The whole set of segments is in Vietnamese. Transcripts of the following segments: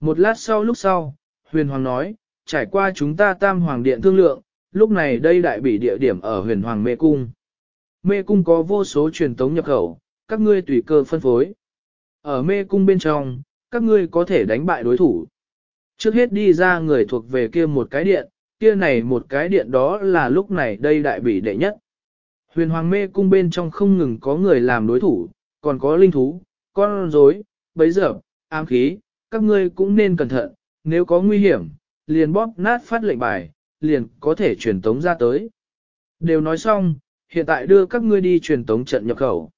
Một lát sau lúc sau, huyền hoàng nói, trải qua chúng ta tam hoàng điện thương lượng, lúc này đây đại bị địa điểm ở huyền hoàng mê cung. Mê cung có vô số truyền tống nhập khẩu, các ngươi tùy cơ phân phối. Ở mê cung bên trong, các ngươi có thể đánh bại đối thủ. Trước hết đi ra người thuộc về kia một cái điện, kia này một cái điện đó là lúc này đây đại bị đệ nhất. Huyền hoàng mê cung bên trong không ngừng có người làm đối thủ, còn có linh thú, con rối, bấy giờ, ám khí, các ngươi cũng nên cẩn thận, nếu có nguy hiểm, liền bóp nát phát lệnh bài, liền có thể truyền tống ra tới. Đều nói xong, hiện tại đưa các ngươi đi truyền tống trận nhập khẩu.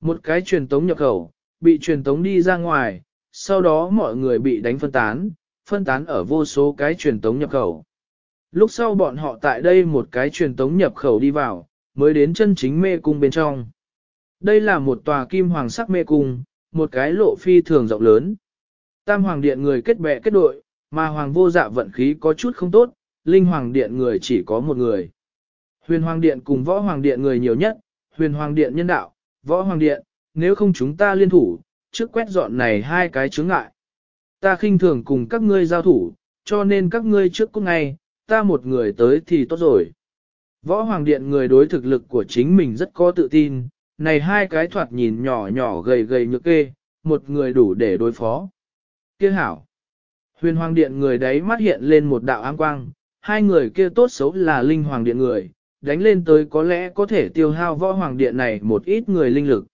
Một cái truyền tống nhập khẩu, bị truyền tống đi ra ngoài, sau đó mọi người bị đánh phân tán, phân tán ở vô số cái truyền tống nhập khẩu. Lúc sau bọn họ tại đây một cái truyền tống nhập khẩu đi vào, mới đến chân chính mê cung bên trong. Đây là một tòa kim hoàng sắc mê cung, một cái lộ phi thường rộng lớn. Tam hoàng điện người kết bè kết đội, mà hoàng vô dạ vận khí có chút không tốt, linh hoàng điện người chỉ có một người. Huyền hoàng điện cùng võ hoàng điện người nhiều nhất, huyền hoàng điện nhân đạo, võ hoàng điện, nếu không chúng ta liên thủ, trước quét dọn này hai cái chướng ngại. Ta khinh thường cùng các ngươi giao thủ, cho nên các ngươi trước cũng ngay, ta một người tới thì tốt rồi. Võ Hoàng Điện người đối thực lực của chính mình rất có tự tin, này hai cái thoạt nhìn nhỏ nhỏ gầy gầy nhược kê, một người đủ để đối phó. Kia hảo. Huyền Hoàng Điện người đấy mắt hiện lên một đạo ám quang, hai người kia tốt xấu là Linh Hoàng Điện người, đánh lên tới có lẽ có thể tiêu hao Võ Hoàng Điện này một ít người linh lực.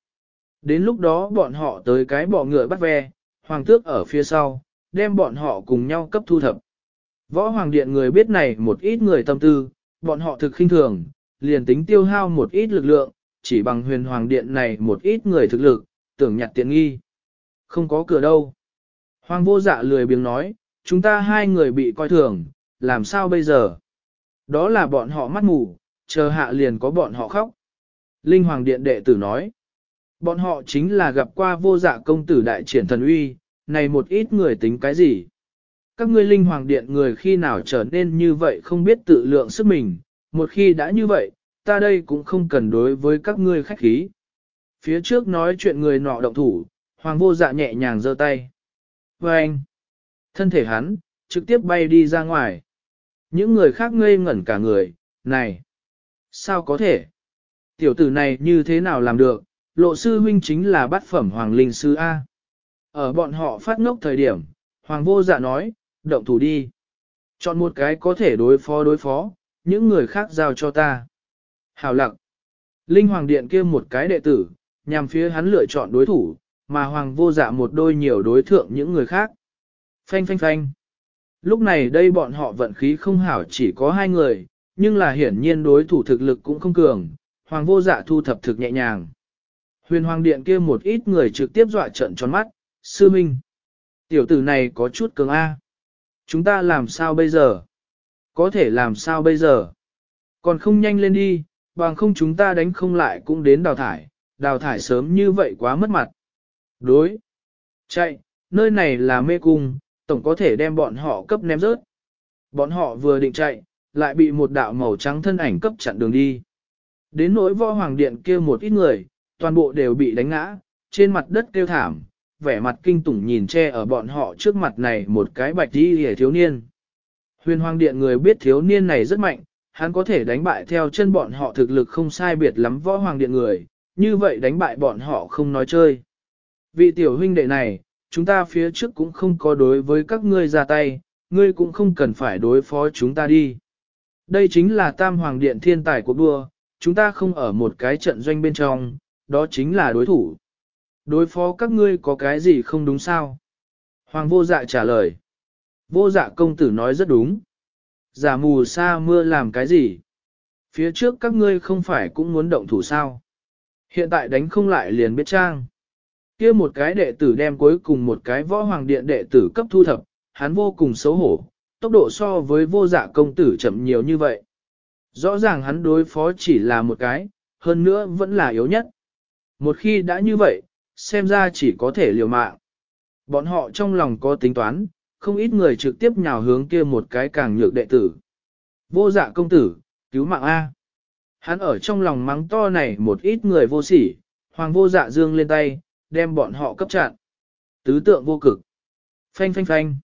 Đến lúc đó bọn họ tới cái bọ ngựa bắt ve, Hoàng tước ở phía sau, đem bọn họ cùng nhau cấp thu thập. Võ Hoàng Điện người biết này một ít người tâm tư, bọn họ thực khinh thường, liền tính tiêu hao một ít lực lượng, chỉ bằng huyền Hoàng Điện này một ít người thực lực, tưởng nhặt tiện nghi. Không có cửa đâu. Hoàng vô dạ lười biếng nói, chúng ta hai người bị coi thường, làm sao bây giờ? Đó là bọn họ mắt mù, chờ hạ liền có bọn họ khóc. Linh Hoàng Điện đệ tử nói, bọn họ chính là gặp qua vô dạ công tử đại triển thần uy, này một ít người tính cái gì? Các ngươi linh hoàng điện người khi nào trở nên như vậy không biết tự lượng sức mình, một khi đã như vậy, ta đây cũng không cần đối với các ngươi khách khí. Phía trước nói chuyện người nọ động thủ, hoàng vô dạ nhẹ nhàng giơ tay. Và anh, thân thể hắn, trực tiếp bay đi ra ngoài. Những người khác ngây ngẩn cả người, này, sao có thể? Tiểu tử này như thế nào làm được? Lộ sư huynh chính là bát phẩm hoàng linh sư A. Ở bọn họ phát ngốc thời điểm, Hoàng vô dạ nói, động thủ đi. Chọn một cái có thể đối phó đối phó, những người khác giao cho ta. Hào lặng. Linh Hoàng Điện kia một cái đệ tử, nhằm phía hắn lựa chọn đối thủ, mà Hoàng vô dạ một đôi nhiều đối thượng những người khác. Phanh phanh phanh. Lúc này đây bọn họ vận khí không hảo chỉ có hai người, nhưng là hiển nhiên đối thủ thực lực cũng không cường, Hoàng vô dạ thu thập thực nhẹ nhàng. Huyền Hoàng Điện kia một ít người trực tiếp dọa trận tròn mắt, Sư Minh, tiểu tử này có chút cường A. Chúng ta làm sao bây giờ? Có thể làm sao bây giờ? Còn không nhanh lên đi, bằng không chúng ta đánh không lại cũng đến đào thải, đào thải sớm như vậy quá mất mặt. Đối. Chạy, nơi này là mê cung, tổng có thể đem bọn họ cấp ném rớt. Bọn họ vừa định chạy, lại bị một đạo màu trắng thân ảnh cấp chặn đường đi. Đến nỗi võ hoàng điện kia một ít người, toàn bộ đều bị đánh ngã, trên mặt đất kêu thảm, vẻ mặt kinh tủng nhìn che ở bọn họ trước mặt này một cái bạch đi hề thiếu niên. Huyền hoàng điện người biết thiếu niên này rất mạnh, hắn có thể đánh bại theo chân bọn họ thực lực không sai biệt lắm võ hoàng điện người, như vậy đánh bại bọn họ không nói chơi. Vị tiểu huynh đệ này, chúng ta phía trước cũng không có đối với các ngươi ra tay, ngươi cũng không cần phải đối phó chúng ta đi. Đây chính là tam hoàng điện thiên tài của đua, chúng ta không ở một cái trận doanh bên trong, đó chính là đối thủ. Đối phó các ngươi có cái gì không đúng sao? Hoàng vô dạ trả lời. Vô dạ công tử nói rất đúng. Giả mù sa mưa làm cái gì? Phía trước các ngươi không phải cũng muốn động thủ sao? Hiện tại đánh không lại liền biết trang kia một cái đệ tử đem cuối cùng một cái võ hoàng điện đệ tử cấp thu thập, hắn vô cùng xấu hổ, tốc độ so với vô dạ công tử chậm nhiều như vậy. Rõ ràng hắn đối phó chỉ là một cái, hơn nữa vẫn là yếu nhất. Một khi đã như vậy, xem ra chỉ có thể liều mạng. Bọn họ trong lòng có tính toán, không ít người trực tiếp nhào hướng kia một cái càng nhược đệ tử. Vô dạ công tử, cứu mạng A. Hắn ở trong lòng mắng to này một ít người vô sỉ, hoàng vô dạ dương lên tay, đem bọn họ cấp chặn. Tứ tượng vô cực. Phanh phanh phanh.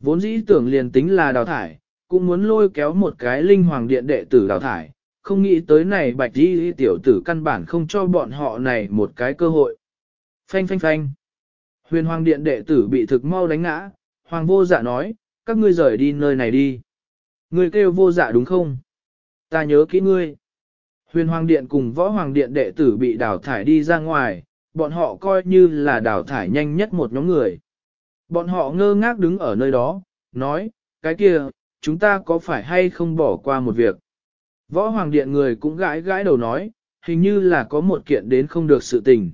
Vốn dĩ tưởng liền tính là đào thải, cũng muốn lôi kéo một cái linh hoàng điện đệ tử đào thải, không nghĩ tới này bạch đi tiểu tử căn bản không cho bọn họ này một cái cơ hội. Phanh phanh phanh. Huyền hoàng điện đệ tử bị thực mau đánh ngã, hoàng vô dạ nói, các ngươi rời đi nơi này đi. Ngươi kêu vô dạ đúng không? Ta nhớ kỹ ngươi. Huyền hoàng điện cùng võ hoàng điện đệ tử bị đào thải đi ra ngoài, bọn họ coi như là đào thải nhanh nhất một nhóm người. Bọn họ ngơ ngác đứng ở nơi đó, nói, cái kia, chúng ta có phải hay không bỏ qua một việc. Võ hoàng điện người cũng gãi gãi đầu nói, hình như là có một kiện đến không được sự tình.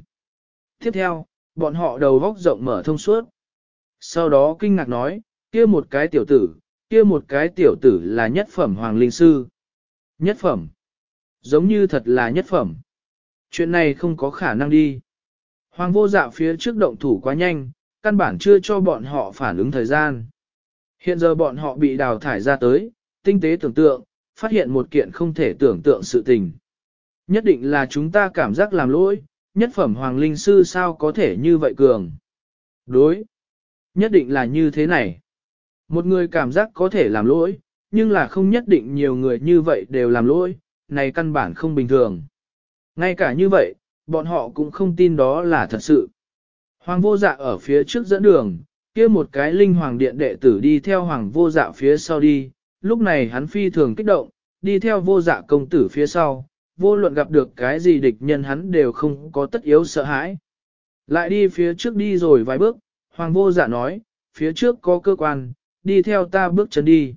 Tiếp theo, bọn họ đầu góc rộng mở thông suốt. Sau đó kinh ngạc nói, kia một cái tiểu tử, kia một cái tiểu tử là nhất phẩm hoàng linh sư. Nhất phẩm. Giống như thật là nhất phẩm. Chuyện này không có khả năng đi. Hoàng vô dạ phía trước động thủ quá nhanh, căn bản chưa cho bọn họ phản ứng thời gian. Hiện giờ bọn họ bị đào thải ra tới, tinh tế tưởng tượng, phát hiện một kiện không thể tưởng tượng sự tình. Nhất định là chúng ta cảm giác làm lỗi, nhất phẩm hoàng linh sư sao có thể như vậy cường. Đối. Nhất định là như thế này. Một người cảm giác có thể làm lỗi, nhưng là không nhất định nhiều người như vậy đều làm lỗi, này căn bản không bình thường. Ngay cả như vậy, bọn họ cũng không tin đó là thật sự. Hoàng vô dạ ở phía trước dẫn đường, kia một cái linh hoàng điện đệ tử đi theo hoàng vô dạ phía sau đi, lúc này hắn phi thường kích động, đi theo vô dạ công tử phía sau, vô luận gặp được cái gì địch nhân hắn đều không có tất yếu sợ hãi. Lại đi phía trước đi rồi vài bước, hoàng vô dạ nói, phía trước có cơ quan, đi theo ta bước chân đi.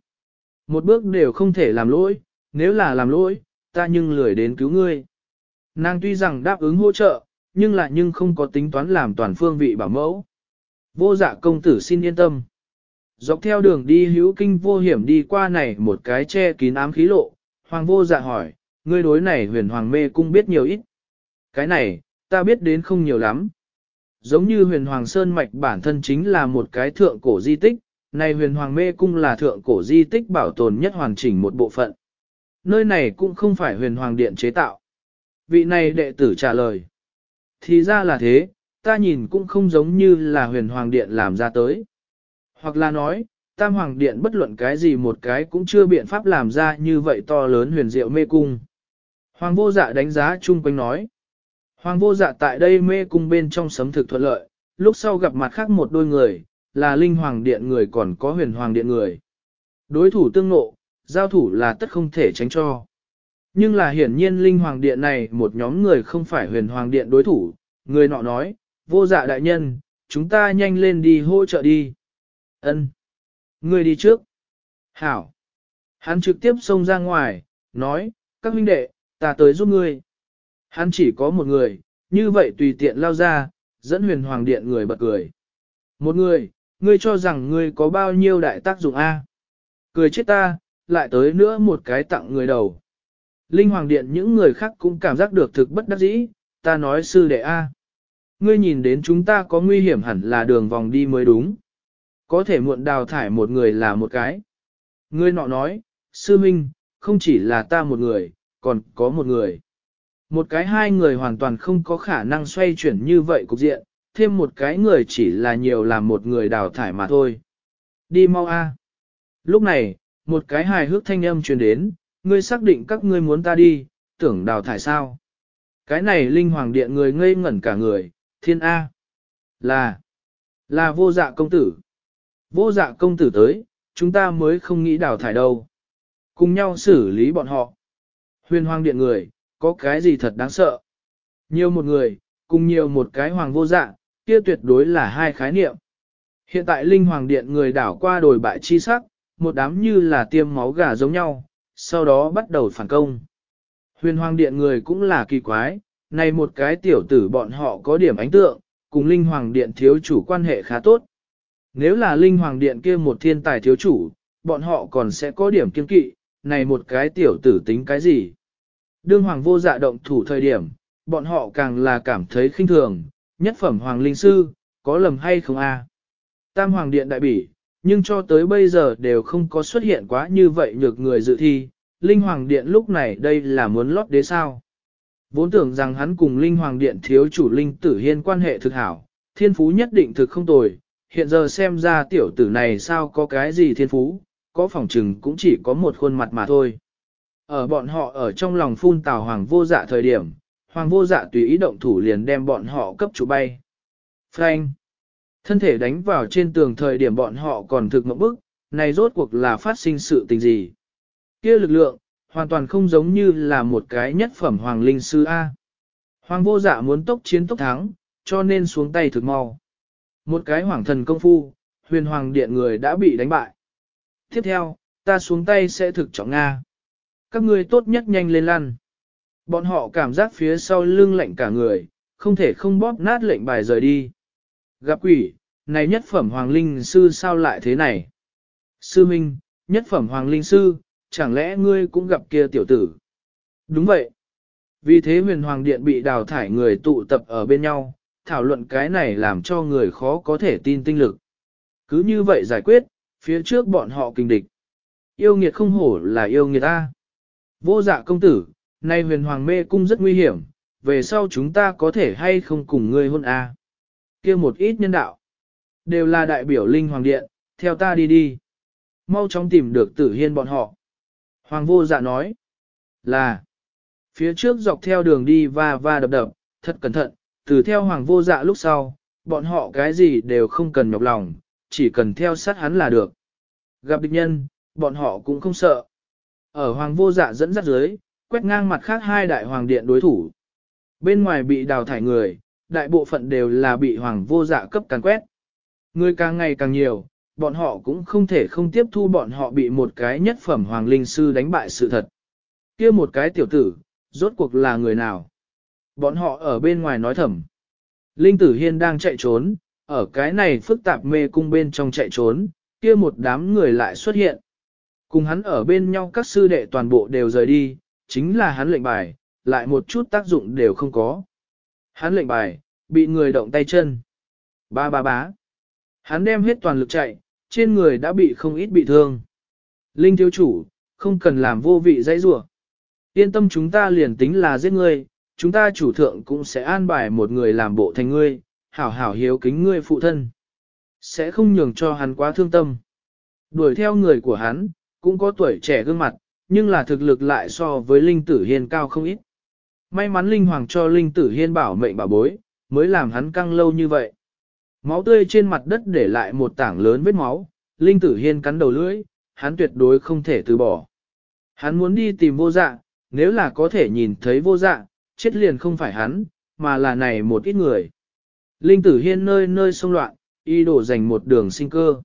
Một bước đều không thể làm lỗi, nếu là làm lỗi, ta nhưng lười đến cứu ngươi. Nàng tuy rằng đáp ứng hỗ trợ, nhưng lại nhưng không có tính toán làm toàn phương vị bảo mẫu. Vô dạ công tử xin yên tâm. Dọc theo đường đi hữu kinh vô hiểm đi qua này một cái che kín ám khí lộ, hoàng vô dạ hỏi, ngươi đối này huyền hoàng mê cung biết nhiều ít. Cái này, ta biết đến không nhiều lắm. Giống như huyền hoàng sơn mạch bản thân chính là một cái thượng cổ di tích, này huyền hoàng mê cung là thượng cổ di tích bảo tồn nhất hoàn chỉnh một bộ phận. Nơi này cũng không phải huyền hoàng điện chế tạo. Vị này đệ tử trả lời. Thì ra là thế, ta nhìn cũng không giống như là huyền hoàng điện làm ra tới. Hoặc là nói, tam hoàng điện bất luận cái gì một cái cũng chưa biện pháp làm ra như vậy to lớn huyền diệu mê cung. Hoàng vô dạ đánh giá chung quanh nói. Hoàng vô dạ tại đây mê cung bên trong sấm thực thuận lợi, lúc sau gặp mặt khác một đôi người, là linh hoàng điện người còn có huyền hoàng điện người. Đối thủ tương nộ, giao thủ là tất không thể tránh cho. Nhưng là hiển nhiên linh hoàng điện này một nhóm người không phải huyền hoàng điện đối thủ, người nọ nói, vô dạ đại nhân, chúng ta nhanh lên đi hỗ trợ đi. Ân, Người đi trước. Hảo. Hắn trực tiếp xông ra ngoài, nói, các huynh đệ, ta tới giúp ngươi. Hắn chỉ có một người, như vậy tùy tiện lao ra, dẫn huyền hoàng điện người bật cười. Một người, ngươi cho rằng ngươi có bao nhiêu đại tác dụng A. Cười chết ta, lại tới nữa một cái tặng người đầu. Linh hoàng điện những người khác cũng cảm giác được thực bất đắc dĩ, ta nói sư đệ A. Ngươi nhìn đến chúng ta có nguy hiểm hẳn là đường vòng đi mới đúng. Có thể muộn đào thải một người là một cái. Ngươi nọ nói, sư minh, không chỉ là ta một người, còn có một người. Một cái hai người hoàn toàn không có khả năng xoay chuyển như vậy cục diện, thêm một cái người chỉ là nhiều là một người đào thải mà thôi. Đi mau a. Lúc này, một cái hài hước thanh âm truyền đến, ngươi xác định các ngươi muốn ta đi, tưởng đào thải sao. Cái này linh hoàng điện người ngây ngẩn cả người, thiên A. Là, là vô dạ công tử. Vô dạ công tử tới, chúng ta mới không nghĩ đào thải đâu. Cùng nhau xử lý bọn họ. Huyền hoàng điện người, có cái gì thật đáng sợ. Nhiều một người, cùng nhiều một cái hoàng vô dạ, kia tuyệt đối là hai khái niệm. Hiện tại linh hoàng điện người đảo qua đồi bại chi sắc, một đám như là tiêm máu gà giống nhau, sau đó bắt đầu phản công. Huyền hoàng điện người cũng là kỳ quái, này một cái tiểu tử bọn họ có điểm ánh tượng, cùng linh hoàng điện thiếu chủ quan hệ khá tốt. Nếu là linh hoàng điện kia một thiên tài thiếu chủ, bọn họ còn sẽ có điểm kiên kỵ, này một cái tiểu tử tính cái gì. Đương hoàng vô dạ động thủ thời điểm, bọn họ càng là cảm thấy khinh thường, nhất phẩm hoàng linh sư, có lầm hay không a? Tam hoàng điện đại bỉ, nhưng cho tới bây giờ đều không có xuất hiện quá như vậy nhược người dự thi, linh hoàng điện lúc này đây là muốn lót đế sao. Vốn tưởng rằng hắn cùng linh hoàng điện thiếu chủ linh tử hiên quan hệ thực hảo, thiên phú nhất định thực không tồi, hiện giờ xem ra tiểu tử này sao có cái gì thiên phú, có phòng trừng cũng chỉ có một khuôn mặt mà thôi. Ở bọn họ ở trong lòng phun tào hoàng vô dạ thời điểm, hoàng vô dạ tùy ý động thủ liền đem bọn họ cấp chủ bay. Frank! Thân thể đánh vào trên tường thời điểm bọn họ còn thực mộng bức, này rốt cuộc là phát sinh sự tình gì. kia lực lượng, hoàn toàn không giống như là một cái nhất phẩm hoàng linh sư A. Hoàng vô dạ muốn tốc chiến tốc thắng, cho nên xuống tay thực mau. Một cái hoàng thần công phu, huyền hoàng điện người đã bị đánh bại. Tiếp theo, ta xuống tay sẽ thực trọng Nga. Các ngươi tốt nhất nhanh lên lăn. Bọn họ cảm giác phía sau lưng lạnh cả người, không thể không bóp nát lệnh bài rời đi. Gặp quỷ, này nhất phẩm hoàng linh sư sao lại thế này? Sư Minh, nhất phẩm hoàng linh sư, chẳng lẽ ngươi cũng gặp kia tiểu tử? Đúng vậy. Vì thế huyền hoàng điện bị đào thải người tụ tập ở bên nhau, thảo luận cái này làm cho người khó có thể tin tinh lực. Cứ như vậy giải quyết, phía trước bọn họ kinh địch. Yêu nghiệt không hổ là yêu nghiệt ta. Vô dạ công tử, nay huyền hoàng mê cung rất nguy hiểm, về sau chúng ta có thể hay không cùng ngươi hôn a? Kia một ít nhân đạo. Đều là đại biểu linh hoàng điện, theo ta đi đi. Mau chóng tìm được tử hiên bọn họ. Hoàng vô dạ nói. Là. Phía trước dọc theo đường đi va va đập đập, thật cẩn thận, từ theo hoàng vô dạ lúc sau, bọn họ cái gì đều không cần nhọc lòng, chỉ cần theo sát hắn là được. Gặp địch nhân, bọn họ cũng không sợ. Ở hoàng vô dạ dẫn dắt dưới, quét ngang mặt khác hai đại hoàng điện đối thủ. Bên ngoài bị đào thải người, đại bộ phận đều là bị hoàng vô dạ cấp càn quét. Người càng ngày càng nhiều, bọn họ cũng không thể không tiếp thu bọn họ bị một cái nhất phẩm hoàng linh sư đánh bại sự thật. kia một cái tiểu tử, rốt cuộc là người nào? Bọn họ ở bên ngoài nói thầm. Linh tử hiên đang chạy trốn, ở cái này phức tạp mê cung bên trong chạy trốn, kia một đám người lại xuất hiện. Cùng hắn ở bên nhau các sư đệ toàn bộ đều rời đi, chính là hắn lệnh bài, lại một chút tác dụng đều không có. Hắn lệnh bài, bị người động tay chân. Ba ba bá. Hắn đem hết toàn lực chạy, trên người đã bị không ít bị thương. Linh thiếu chủ, không cần làm vô vị dãy rủa. Yên tâm chúng ta liền tính là giết ngươi, chúng ta chủ thượng cũng sẽ an bài một người làm bộ thành ngươi, hảo hảo hiếu kính ngươi phụ thân. Sẽ không nhường cho hắn quá thương tâm. Đuổi theo người của hắn, cũng có tuổi trẻ gương mặt, nhưng là thực lực lại so với Linh Tử hiền cao không ít. May mắn Linh Hoàng cho Linh Tử Hiên bảo mệnh bảo bối, mới làm hắn căng lâu như vậy. Máu tươi trên mặt đất để lại một tảng lớn vết máu, Linh Tử Hiên cắn đầu lưỡi, hắn tuyệt đối không thể từ bỏ. Hắn muốn đi tìm vô dạ, nếu là có thể nhìn thấy vô dạ, chết liền không phải hắn, mà là này một ít người. Linh Tử Hiên nơi nơi xông loạn, y đổ dành một đường sinh cơ.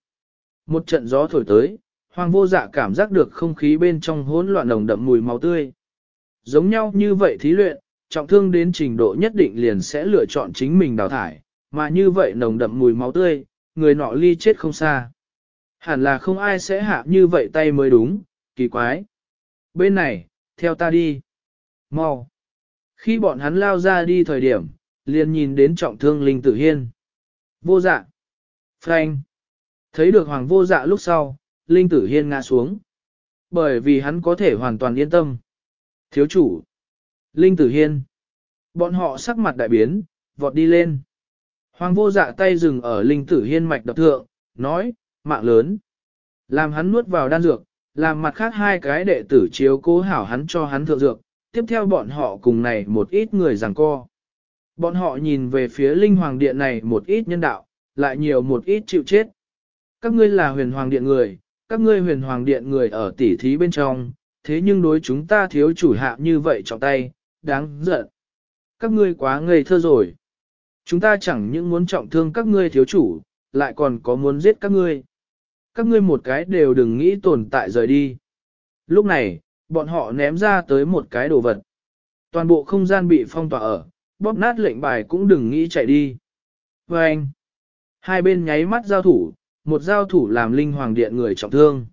Một trận gió thổi tới, hoàng vô dạ cảm giác được không khí bên trong hỗn loạn nồng đậm mùi máu tươi. Giống nhau như vậy thí luyện, trọng thương đến trình độ nhất định liền sẽ lựa chọn chính mình đào thải, mà như vậy nồng đậm mùi máu tươi, người nọ ly chết không xa. Hẳn là không ai sẽ hạ như vậy tay mới đúng, kỳ quái. Bên này, theo ta đi. Mau. Khi bọn hắn lao ra đi thời điểm, liền nhìn đến trọng thương linh tử hiên. Vô dạ. Frank. Thấy được hoàng vô dạ lúc sau, linh tử hiên ngã xuống. Bởi vì hắn có thể hoàn toàn yên tâm. Thiếu chủ. Linh tử hiên. Bọn họ sắc mặt đại biến, vọt đi lên. Hoàng vô dạ tay dừng ở linh tử hiên mạch đập thượng, nói, mạng lớn. Làm hắn nuốt vào đan dược, làm mặt khác hai cái đệ tử chiếu cố hảo hắn cho hắn thượng dược, tiếp theo bọn họ cùng này một ít người giằng co. Bọn họ nhìn về phía linh hoàng điện này một ít nhân đạo, lại nhiều một ít chịu chết. Các ngươi là huyền hoàng điện người, các ngươi huyền hoàng điện người ở tỉ thí bên trong, thế nhưng đối chúng ta thiếu chủ hạ như vậy trọng tay, đáng giận. Các ngươi quá ngây thơ rồi. Chúng ta chẳng những muốn trọng thương các ngươi thiếu chủ, lại còn có muốn giết các ngươi. Các ngươi một cái đều đừng nghĩ tồn tại rời đi. Lúc này, bọn họ ném ra tới một cái đồ vật. Toàn bộ không gian bị phong tỏa ở, bóp nát lệnh bài cũng đừng nghĩ chạy đi. Và anh, hai bên nháy mắt giao thủ, một giao thủ làm linh hoàng điện người trọng thương.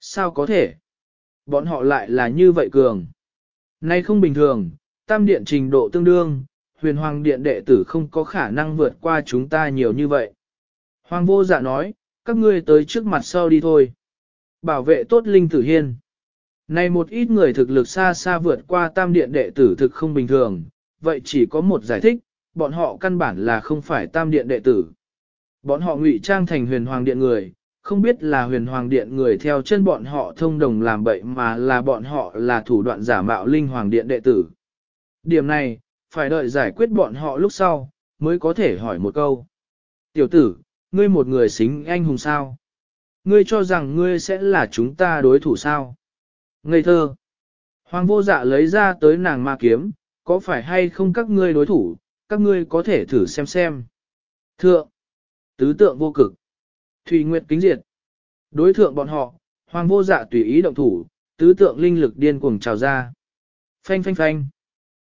Sao có thể? Bọn họ lại là như vậy cường. Nay không bình thường, tam điện trình độ tương đương, huyền hoàng điện đệ tử không có khả năng vượt qua chúng ta nhiều như vậy. Hoàng vô dạ nói, các ngươi tới trước mặt sau đi thôi. Bảo vệ tốt linh tử hiên. Này một ít người thực lực xa xa vượt qua tam điện đệ tử thực không bình thường, vậy chỉ có một giải thích, bọn họ căn bản là không phải tam điện đệ tử. Bọn họ ngụy trang thành huyền hoàng điện người, không biết là huyền hoàng điện người theo chân bọn họ thông đồng làm bậy mà là bọn họ là thủ đoạn giả mạo linh hoàng điện đệ tử. Điểm này, phải đợi giải quyết bọn họ lúc sau, mới có thể hỏi một câu. Tiểu tử, ngươi một người xính anh hùng sao? Ngươi cho rằng ngươi sẽ là chúng ta đối thủ sao? Ngây thơ. Hoàng vô dạ lấy ra tới nàng ma kiếm, có phải hay không các ngươi đối thủ, các ngươi có thể thử xem xem. Thượng. Tứ tượng vô cực. Thùy Nguyệt kính diệt. Đối thượng bọn họ, hoàng vô dạ tùy ý động thủ, tứ tượng linh lực điên cuồng trào ra. Phanh phanh phanh.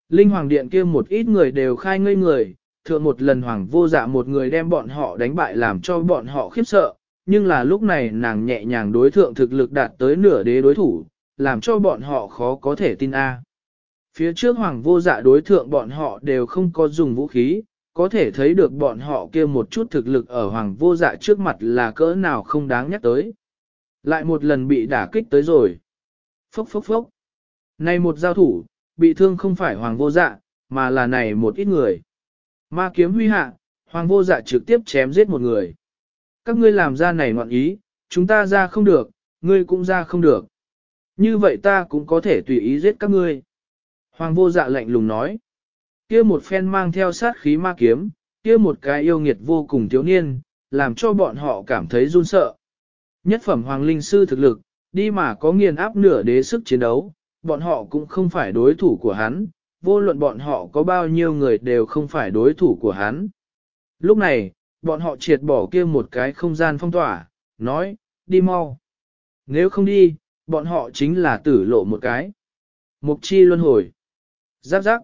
Linh hoàng điện kia một ít người đều khai ngây người, thượng một lần hoàng vô dạ một người đem bọn họ đánh bại làm cho bọn họ khiếp sợ, nhưng là lúc này nàng nhẹ nhàng đối thượng thực lực đạt tới nửa đế đối thủ, làm cho bọn họ khó có thể tin a. Phía trước hoàng vô dạ đối thượng bọn họ đều không có dùng vũ khí, có thể thấy được bọn họ kia một chút thực lực ở hoàng vô dạ trước mặt là cỡ nào không đáng nhắc tới. Lại một lần bị đả kích tới rồi. Phốc phốc phốc. Này một giao thủ, bị thương không phải hoàng vô dạ, mà là này một ít người. Ma kiếm huy hạ, hoàng vô dạ trực tiếp chém giết một người. Các ngươi làm ra này ngoạn ý, chúng ta ra không được, ngươi cũng ra không được. Như vậy ta cũng có thể tùy ý giết các ngươi. Hoàng vô dạ lạnh lùng nói. Kia một phen mang theo sát khí ma kiếm, kia một cái yêu nghiệt vô cùng thiếu niên, làm cho bọn họ cảm thấy run sợ. Nhất phẩm hoàng linh sư thực lực, đi mà có nghiền áp nửa đế sức chiến đấu, bọn họ cũng không phải đối thủ của hắn, vô luận bọn họ có bao nhiêu người đều không phải đối thủ của hắn. Lúc này, bọn họ triệt bỏ kia một cái không gian phong tỏa, nói, đi mau. Nếu không đi, bọn họ chính là tử lộ một cái. Mục chi luân hồi. Giáp giáp.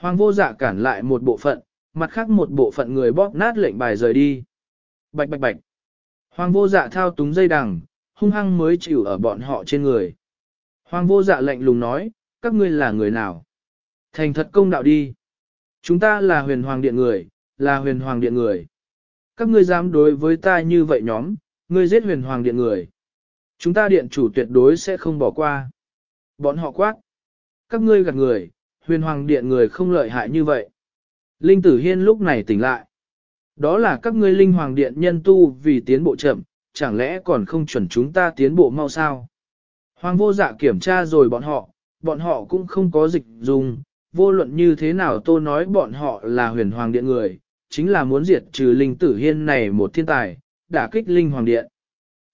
Hoàng vô dạ cản lại một bộ phận, mặt khác một bộ phận người bóp nát lệnh bài rời đi. Bạch bạch bạch. Hoàng vô dạ thao túng dây đằng, hung hăng mới chịu ở bọn họ trên người. Hoàng vô dạ lệnh lùng nói, các ngươi là người nào? Thành thật công đạo đi. Chúng ta là huyền hoàng điện người, là huyền hoàng điện người. Các ngươi dám đối với ta như vậy nhóm, ngươi giết huyền hoàng điện người. Chúng ta điện chủ tuyệt đối sẽ không bỏ qua. Bọn họ quát. Các ngươi gạt người, huyền hoàng điện người không lợi hại như vậy. Linh tử hiên lúc này tỉnh lại. Đó là các ngươi linh hoàng điện nhân tu vì tiến bộ chậm, chẳng lẽ còn không chuẩn chúng ta tiến bộ mau sao? Hoàng vô dạ kiểm tra rồi bọn họ, bọn họ cũng không có dịch dùng, vô luận như thế nào tôi nói bọn họ là huyền hoàng điện người, chính là muốn diệt trừ linh tử hiên này một thiên tài, đả kích linh hoàng điện.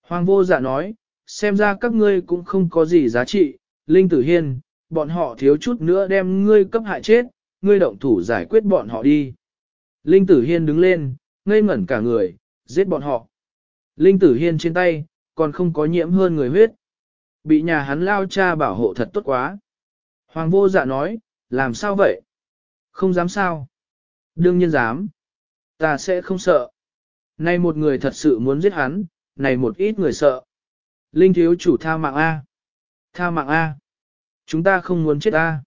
Hoàng vô dạ nói, xem ra các ngươi cũng không có gì giá trị, linh tử hiên, bọn họ thiếu chút nữa đem ngươi cấp hại chết, ngươi động thủ giải quyết bọn họ đi. Linh tử hiên đứng lên, ngây ngẩn cả người, giết bọn họ. Linh tử hiên trên tay, còn không có nhiễm hơn người huyết. Bị nhà hắn lao cha bảo hộ thật tốt quá. Hoàng vô dạ nói, làm sao vậy? Không dám sao? Đương nhiên dám. Ta sẽ không sợ. Này một người thật sự muốn giết hắn, này một ít người sợ. Linh thiếu chủ tha mạng A. Tha mạng A. Chúng ta không muốn chết A.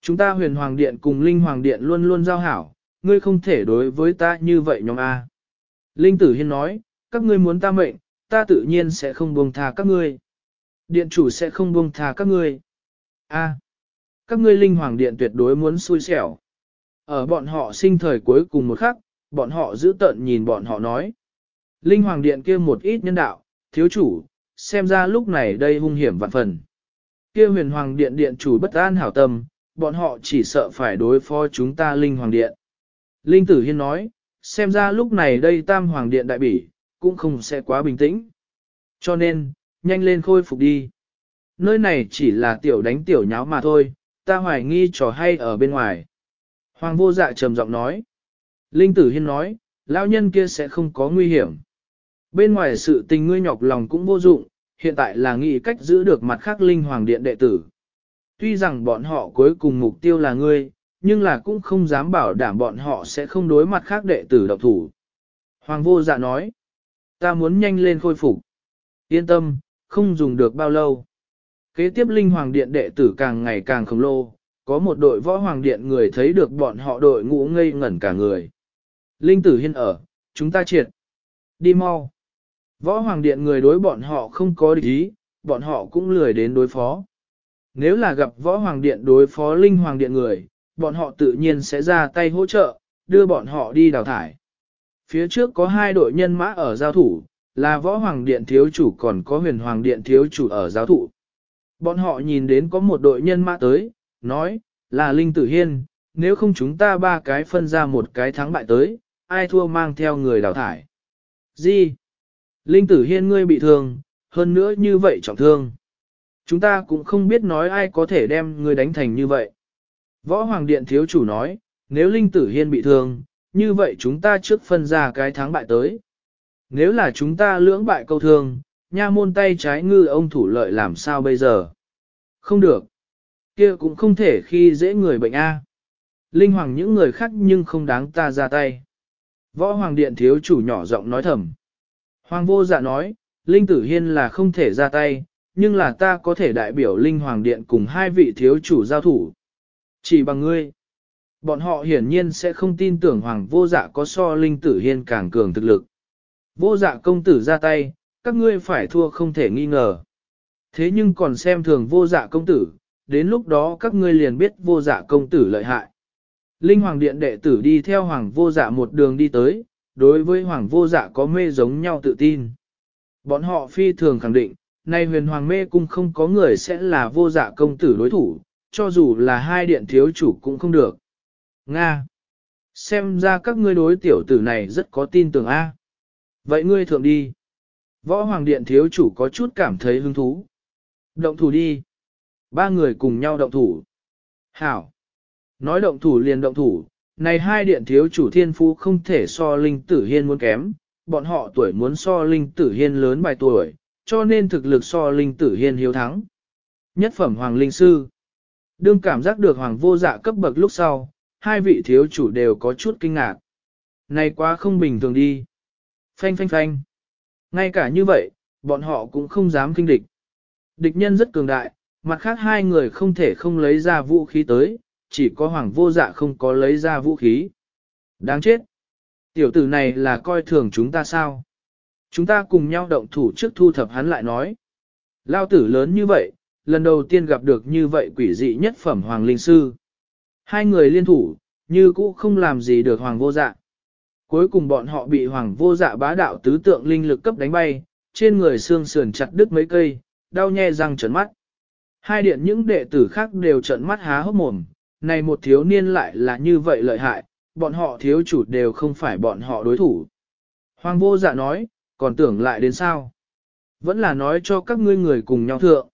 Chúng ta huyền hoàng điện cùng linh hoàng điện luôn luôn giao hảo, ngươi không thể đối với ta như vậy nhóm A. Linh tử hiên nói, các ngươi muốn ta mệnh, ta tự nhiên sẽ không buông tha các ngươi. Điện chủ sẽ không buông tha các ngươi. A. Các ngươi linh hoàng điện tuyệt đối muốn xui xẻo. Ở bọn họ sinh thời cuối cùng một khắc, bọn họ giữ tận nhìn bọn họ nói. Linh hoàng điện kia một ít nhân đạo, thiếu chủ, xem ra lúc này đây hung hiểm vạn phần. Kia huyền hoàng điện điện chủ bất an hảo tâm, bọn họ chỉ sợ phải đối phó chúng ta linh hoàng điện. Linh tử hiên nói, xem ra lúc này đây tam hoàng điện đại bỉ, cũng không sẽ quá bình tĩnh. Cho nên, nhanh lên khôi phục đi. Nơi này chỉ là tiểu đánh tiểu nháo mà thôi, ta hoài nghi trò hay ở bên ngoài. Hoàng vô dạ trầm giọng nói. Linh tử hiên nói, lão nhân kia sẽ không có nguy hiểm. Bên ngoài sự tình ngươi nhọc lòng cũng vô dụng, hiện tại là nghĩ cách giữ được mặt khác linh hoàng điện đệ tử. Tuy rằng bọn họ cuối cùng mục tiêu là ngươi, nhưng là cũng không dám bảo đảm bọn họ sẽ không đối mặt khác đệ tử độc thủ. Hoàng vô dạ nói, ta muốn nhanh lên khôi phục. Yên tâm, không dùng được bao lâu. Kế tiếp linh hoàng điện đệ tử càng ngày càng khổng lồ, có một đội võ hoàng điện người thấy được bọn họ đội ngũ ngây ngẩn cả người. Linh tử hiên ở, chúng ta triệt. Đi mau. Võ hoàng điện người đối bọn họ không có địch ý, bọn họ cũng lười đến đối phó. Nếu là gặp võ hoàng điện đối phó linh hoàng điện người, bọn họ tự nhiên sẽ ra tay hỗ trợ, đưa bọn họ đi đào thải. Phía trước có hai đội nhân mã ở giao thủ, là võ hoàng điện thiếu chủ còn có huyền hoàng điện thiếu chủ ở giáo thủ. Bọn họ nhìn đến có một đội nhân mã tới, nói, là Linh Tử Hiên, nếu không chúng ta ba cái phân ra một cái thắng bại tới, ai thua mang theo người đào thải. Gì? Linh Tử Hiên ngươi bị thương, hơn nữa như vậy trọng thương. Chúng ta cũng không biết nói ai có thể đem ngươi đánh thành như vậy. Võ Hoàng Điện thiếu chủ nói, nếu Linh Tử Hiên bị thương, như vậy chúng ta trước phân ra cái thắng bại tới. Nếu là chúng ta lưỡng bại câu thương, nha môn tay trái ngư ông thủ lợi làm sao bây giờ? Không được. kia cũng không thể khi dễ người bệnh A. Linh hoàng những người khác nhưng không đáng ta ra tay. Võ hoàng điện thiếu chủ nhỏ giọng nói thầm. Hoàng vô dạ nói, Linh tử hiên là không thể ra tay, nhưng là ta có thể đại biểu Linh hoàng điện cùng hai vị thiếu chủ giao thủ. Chỉ bằng ngươi. Bọn họ hiển nhiên sẽ không tin tưởng hoàng vô dạ có so Linh tử hiên càng cường thực lực. Vô dạ công tử ra tay, các ngươi phải thua không thể nghi ngờ. Thế nhưng còn xem thường vô dạ công tử, đến lúc đó các ngươi liền biết vô dạ công tử lợi hại. Linh Hoàng Điện đệ tử đi theo Hoàng vô dạ một đường đi tới, đối với Hoàng vô dạ có mê giống nhau tự tin. Bọn họ phi thường khẳng định, nay huyền Hoàng mê cung không có người sẽ là vô dạ công tử đối thủ, cho dù là hai điện thiếu chủ cũng không được. Nga! Xem ra các ngươi đối tiểu tử này rất có tin tưởng A. Vậy ngươi thượng đi. Võ Hoàng Điện thiếu chủ có chút cảm thấy hứng thú. Động thủ đi. Ba người cùng nhau động thủ. Hảo. Nói động thủ liền động thủ, này hai điện thiếu chủ thiên phú không thể so linh tử hiên muốn kém, bọn họ tuổi muốn so linh tử hiên lớn vài tuổi, cho nên thực lực so linh tử hiên hiếu thắng. Nhất phẩm hoàng linh sư. Đương cảm giác được hoàng vô dạ cấp bậc lúc sau, hai vị thiếu chủ đều có chút kinh ngạc. Này quá không bình thường đi. Phanh phanh phanh. Ngay cả như vậy, bọn họ cũng không dám kinh địch. Địch nhân rất cường đại, mặt khác hai người không thể không lấy ra vũ khí tới, chỉ có hoàng vô dạ không có lấy ra vũ khí. Đáng chết! Tiểu tử này là coi thường chúng ta sao? Chúng ta cùng nhau động thủ trước thu thập hắn lại nói. Lao tử lớn như vậy, lần đầu tiên gặp được như vậy quỷ dị nhất phẩm hoàng linh sư. Hai người liên thủ, như cũ không làm gì được hoàng vô dạ. Cuối cùng bọn họ bị hoàng vô dạ bá đạo tứ tượng linh lực cấp đánh bay, trên người xương sườn chặt đứt mấy cây, đau nhe răng trợn mắt. Hai điện những đệ tử khác đều trợn mắt há hốc mồm, này một thiếu niên lại là như vậy lợi hại, bọn họ thiếu chủ đều không phải bọn họ đối thủ. Hoàng vô dạ nói, còn tưởng lại đến sao? Vẫn là nói cho các ngươi người cùng nhau thượng.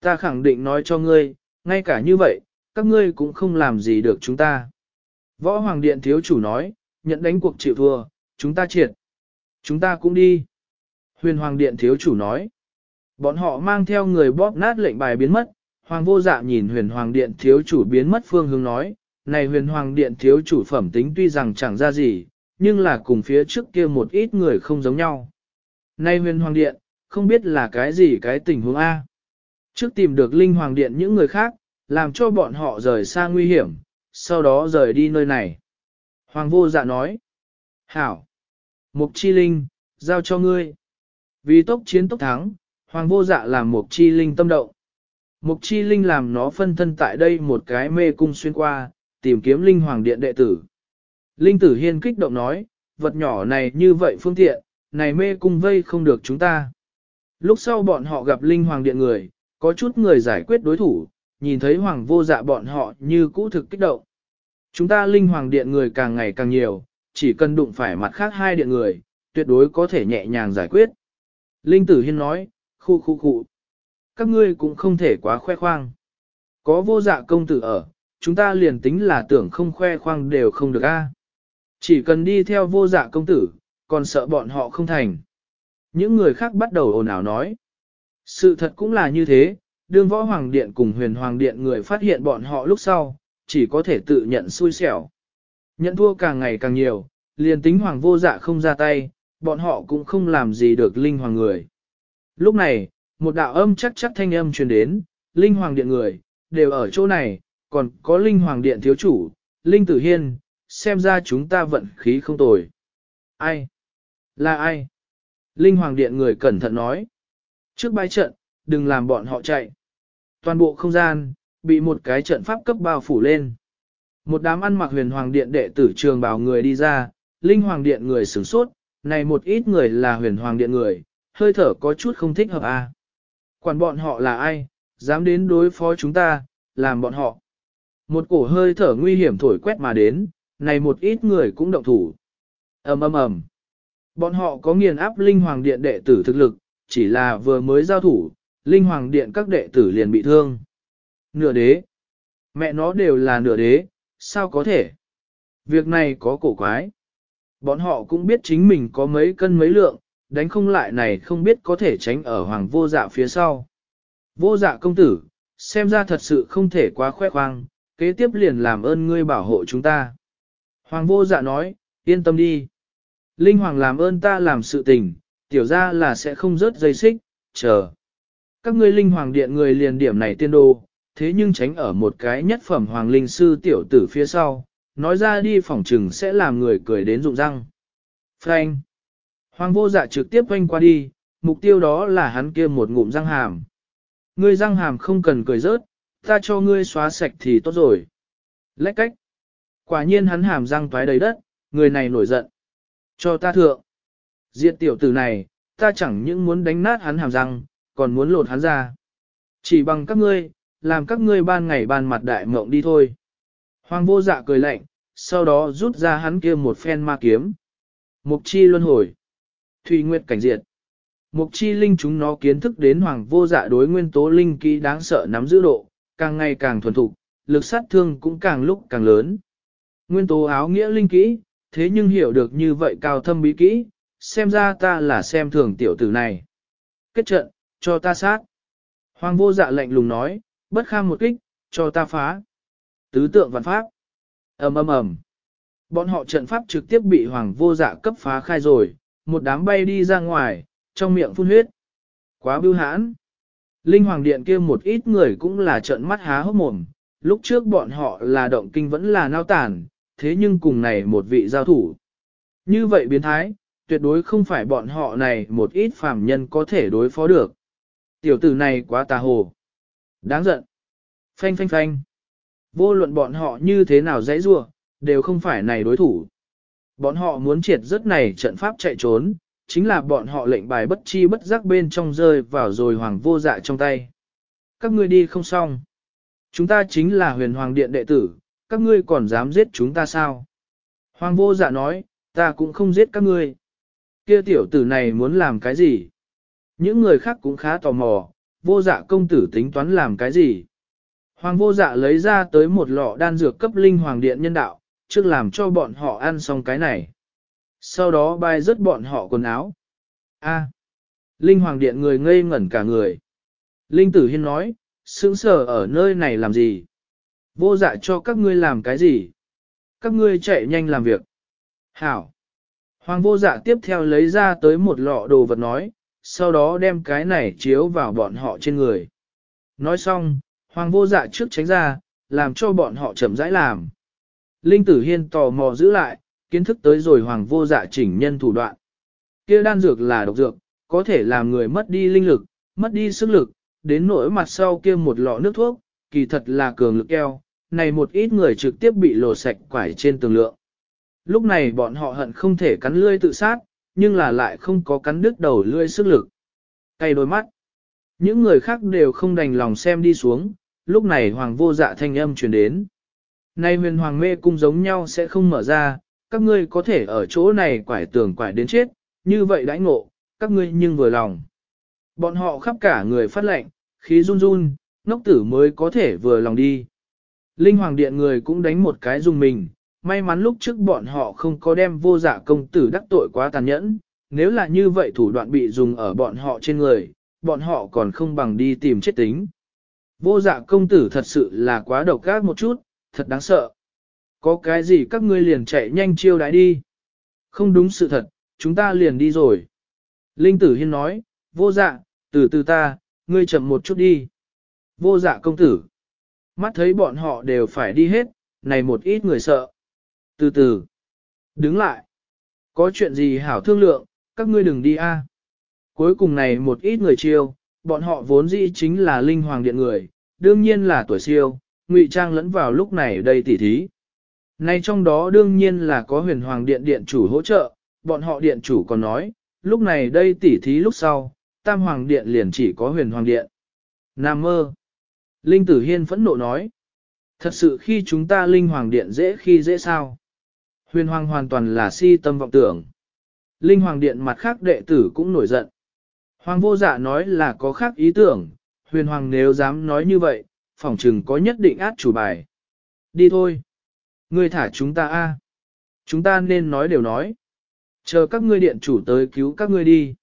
Ta khẳng định nói cho ngươi, ngay cả như vậy, các ngươi cũng không làm gì được chúng ta. Võ Hoàng Điện thiếu chủ nói, nhận đánh cuộc chịu thua, chúng ta triệt. Chúng ta cũng đi. Huyền Hoàng Điện thiếu chủ nói. Bọn họ mang theo người bóp nát lệnh bài biến mất, Hoàng vô dạ nhìn huyền hoàng điện thiếu chủ biến mất phương hướng nói, này huyền hoàng điện thiếu chủ phẩm tính tuy rằng chẳng ra gì, nhưng là cùng phía trước kia một ít người không giống nhau. Này huyền hoàng điện, không biết là cái gì cái tình huống A. Trước tìm được linh hoàng điện những người khác, làm cho bọn họ rời xa nguy hiểm, sau đó rời đi nơi này. Hoàng vô dạ nói, Hảo, Mục Chi Linh, giao cho ngươi. Vì tốc chiến tốc thắng, Hoàng vô dạ làm Mục Chi Linh tâm động. Mục chi linh làm nó phân thân tại đây một cái mê cung xuyên qua, tìm kiếm linh hoàng điện đệ tử. Linh tử hiên kích động nói, vật nhỏ này như vậy phương tiện, này mê cung vây không được chúng ta. Lúc sau bọn họ gặp linh hoàng điện người, có chút người giải quyết đối thủ, nhìn thấy hoàng vô dạ bọn họ như cũ thực kích động. Chúng ta linh hoàng điện người càng ngày càng nhiều, chỉ cần đụng phải mặt khác hai điện người, tuyệt đối có thể nhẹ nhàng giải quyết. Linh tử hiên nói, khu khu khu các ngươi cũng không thể quá khoe khoang. Có vô dạ công tử ở, chúng ta liền tính là tưởng không khoe khoang đều không được a. Chỉ cần đi theo vô dạ công tử, còn sợ bọn họ không thành. Những người khác bắt đầu ồn ào nói. Sự thật cũng là như thế, đương võ hoàng điện cùng huyền hoàng điện người phát hiện bọn họ lúc sau, chỉ có thể tự nhận xui xẻo. Nhận thua càng ngày càng nhiều, liền tính hoàng vô dạ không ra tay, bọn họ cũng không làm gì được linh hoàng người. Lúc này, một đạo âm chắc chắc thanh âm truyền đến, linh hoàng điện người, đều ở chỗ này, còn có linh hoàng điện thiếu chủ, linh tử hiên, xem ra chúng ta vận khí không tồi. Ai? Là ai? Linh hoàng điện người cẩn thận nói. Trước bãi trận, đừng làm bọn họ chạy. Toàn bộ không gian, bị một cái trận pháp cấp bao phủ lên. Một đám ăn mặc huyền hoàng điện đệ tử trường bảo người đi ra, linh hoàng điện người sửng sốt, này một ít người là huyền hoàng điện người, hơi thở có chút không thích hợp à. Quản bọn họ là ai, dám đến đối phó chúng ta, làm bọn họ. Một cổ hơi thở nguy hiểm thổi quét mà đến, này một ít người cũng động thủ. ầm ầm ầm. Bọn họ có nghiền áp linh hoàng điện đệ tử thực lực, chỉ là vừa mới giao thủ, linh hoàng điện các đệ tử liền bị thương. Nửa đế. Mẹ nó đều là nửa đế, sao có thể? Việc này có cổ quái. Bọn họ cũng biết chính mình có mấy cân mấy lượng, đánh không lại này không biết có thể tránh ở hoàng vô dạ phía sau. Vô dạ công tử, xem ra thật sự không thể quá khoe khoang, kế tiếp liền làm ơn ngươi bảo hộ chúng ta. Hoàng vô dạ nói, yên tâm đi. Linh hoàng làm ơn ta làm sự tình, tiểu ra là sẽ không rớt dây xích, chờ. Các ngươi linh hoàng điện người liền điểm này tiên đồ, thế nhưng tránh ở một cái nhất phẩm hoàng linh sư tiểu tử phía sau, nói ra đi phỏng trừng sẽ làm người cười đến rụng răng. Frank. Hoàng vô dạ trực tiếp quanh qua đi, mục tiêu đó là hắn kia một ngụm răng hàm. Ngươi răng hàm không cần cười rớt, ta cho ngươi xóa sạch thì tốt rồi. Lách cách. Quả nhiên hắn hàm răng toái đầy đất, người này nổi giận. Cho ta thượng. Diệt tiểu tử này, ta chẳng những muốn đánh nát hắn hàm răng, còn muốn lột hắn ra. Chỉ bằng các ngươi, làm các ngươi ban ngày ban mặt đại mộng đi thôi. Hoàng vô dạ cười lạnh, sau đó rút ra hắn kia một phen ma kiếm. Mục chi luân hồi. Thủy Nguyệt cảnh diệt. Mục chi linh chúng nó kiến thức đến hoàng vô dạ đối nguyên tố linh kỹ đáng sợ nắm giữ độ, càng ngày càng thuần thục, lực sát thương cũng càng lúc càng lớn. Nguyên tố áo nghĩa linh kỹ, thế nhưng hiểu được như vậy cao thâm bí kỹ, xem ra ta là xem thường tiểu tử này. Kết trận, cho ta sát. Hoàng vô dạ lệnh lùng nói, bất kham một kích, cho ta phá. Tứ tượng văn pháp. ầm ầm ầm. Bọn họ trận pháp trực tiếp bị hoàng vô dạ cấp phá khai rồi, một đám bay đi ra ngoài, trong miệng phun huyết. Quá bưu hãn. Linh hoàng điện kia một ít người cũng là trợn mắt há hốc mồm, lúc trước bọn họ là động kinh vẫn là nao tản, thế nhưng cùng này một vị giao thủ. Như vậy biến thái, tuyệt đối không phải bọn họ này một ít phàm nhân có thể đối phó được. Tiểu tử này quá tà hồ. Đáng giận. Phanh phanh phanh. Vô luận bọn họ như thế nào dãy rua, đều không phải này đối thủ. Bọn họ muốn triệt rất này trận pháp chạy trốn, chính là bọn họ lệnh bài bất chi bất giác bên trong rơi vào rồi hoàng vô dạ trong tay. Các ngươi đi không xong. Chúng ta chính là huyền hoàng điện đệ tử, các ngươi còn dám giết chúng ta sao? Hoàng vô dạ nói, ta cũng không giết các ngươi. Kia tiểu tử này muốn làm cái gì? Những người khác cũng khá tò mò, vô dạ công tử tính toán làm cái gì? Hoàng vô dạ lấy ra tới một lọ đan dược cấp linh hoàng điện nhân đạo, trước làm cho bọn họ ăn xong cái này. Sau đó bay rớt bọn họ quần áo. A. linh hoàng điện người ngây ngẩn cả người. Linh tử hiên nói, sững sờ ở nơi này làm gì? Vô dạ cho các ngươi làm cái gì? Các ngươi chạy nhanh làm việc. Hảo. Hoàng vô dạ tiếp theo lấy ra tới một lọ đồ vật nói, sau đó đem cái này chiếu vào bọn họ trên người. Nói xong, hoàng vô dạ trước tránh ra, làm cho bọn họ chậm rãi làm. Linh tử hiên tò mò giữ lại, kiến thức tới rồi hoàng vô dạ chỉnh nhân thủ đoạn. kia đan dược là độc dược, có thể làm người mất đi linh lực, mất đi sức lực, đến nỗi mặt sau kia một lọ nước thuốc, kỳ thật là cường lực eo, này một ít người trực tiếp bị lột sạch quải trên tường lượng. Lúc này bọn họ hận không thể cắn lươi tự sát, nhưng là lại không có cắn đứt đầu lươi sức lực. Cay đôi mắt. Những người khác đều không đành lòng xem đi xuống, lúc này hoàng vô dạ thanh âm truyền đến. Nay huyền hoàng mê cung giống nhau sẽ không mở ra, các ngươi có thể ở chỗ này quải tường quải đến chết, như vậy đãi ngộ, các ngươi nhưng vừa lòng. Bọn họ khắp cả người phát lệnh, khí run run, ngốc tử mới có thể vừa lòng đi. Linh hoàng điện người cũng đánh một cái dùng mình, may mắn lúc trước bọn họ không có đem vô dạ công tử đắc tội quá tàn nhẫn, nếu là như vậy thủ đoạn bị dùng ở bọn họ trên người, bọn họ còn không bằng đi tìm chết tính. Vô dạ công tử thật sự là quá độc ác một chút, thật đáng sợ. Có cái gì các ngươi liền chạy nhanh chiêu đái đi. Không đúng sự thật, chúng ta liền đi rồi. Linh tử hiên nói, vô dạ, từ từ ta, ngươi chậm một chút đi. Vô dạ công tử. Mắt thấy bọn họ đều phải đi hết, này một ít người sợ. Từ từ. Đứng lại. Có chuyện gì hảo thương lượng, các ngươi đừng đi a. Cuối cùng này một ít người chiêu, bọn họ vốn dĩ chính là linh hoàng điện người, đương nhiên là tuổi siêu, ngụy trang lẫn vào lúc này đây tỉ thí. Nay trong đó đương nhiên là có huyền hoàng điện điện chủ hỗ trợ, bọn họ điện chủ còn nói, lúc này đây tỉ thí lúc sau, tam hoàng điện liền chỉ có huyền hoàng điện. Nam mơ. Linh tử hiên phẫn nộ nói. Thật sự khi chúng ta linh hoàng điện dễ khi dễ sao. Huyền hoàng hoàn toàn là si tâm vọng tưởng. Linh hoàng điện mặt khác đệ tử cũng nổi giận. Hoàng vô dạ nói là có khác ý tưởng, huyền hoàng nếu dám nói như vậy, phỏng chừng có nhất định át chủ bài. Đi thôi. Ngươi thả chúng ta a. À. Chúng ta nên nói đều nói. Chờ các ngươi điện chủ tới cứu các ngươi đi.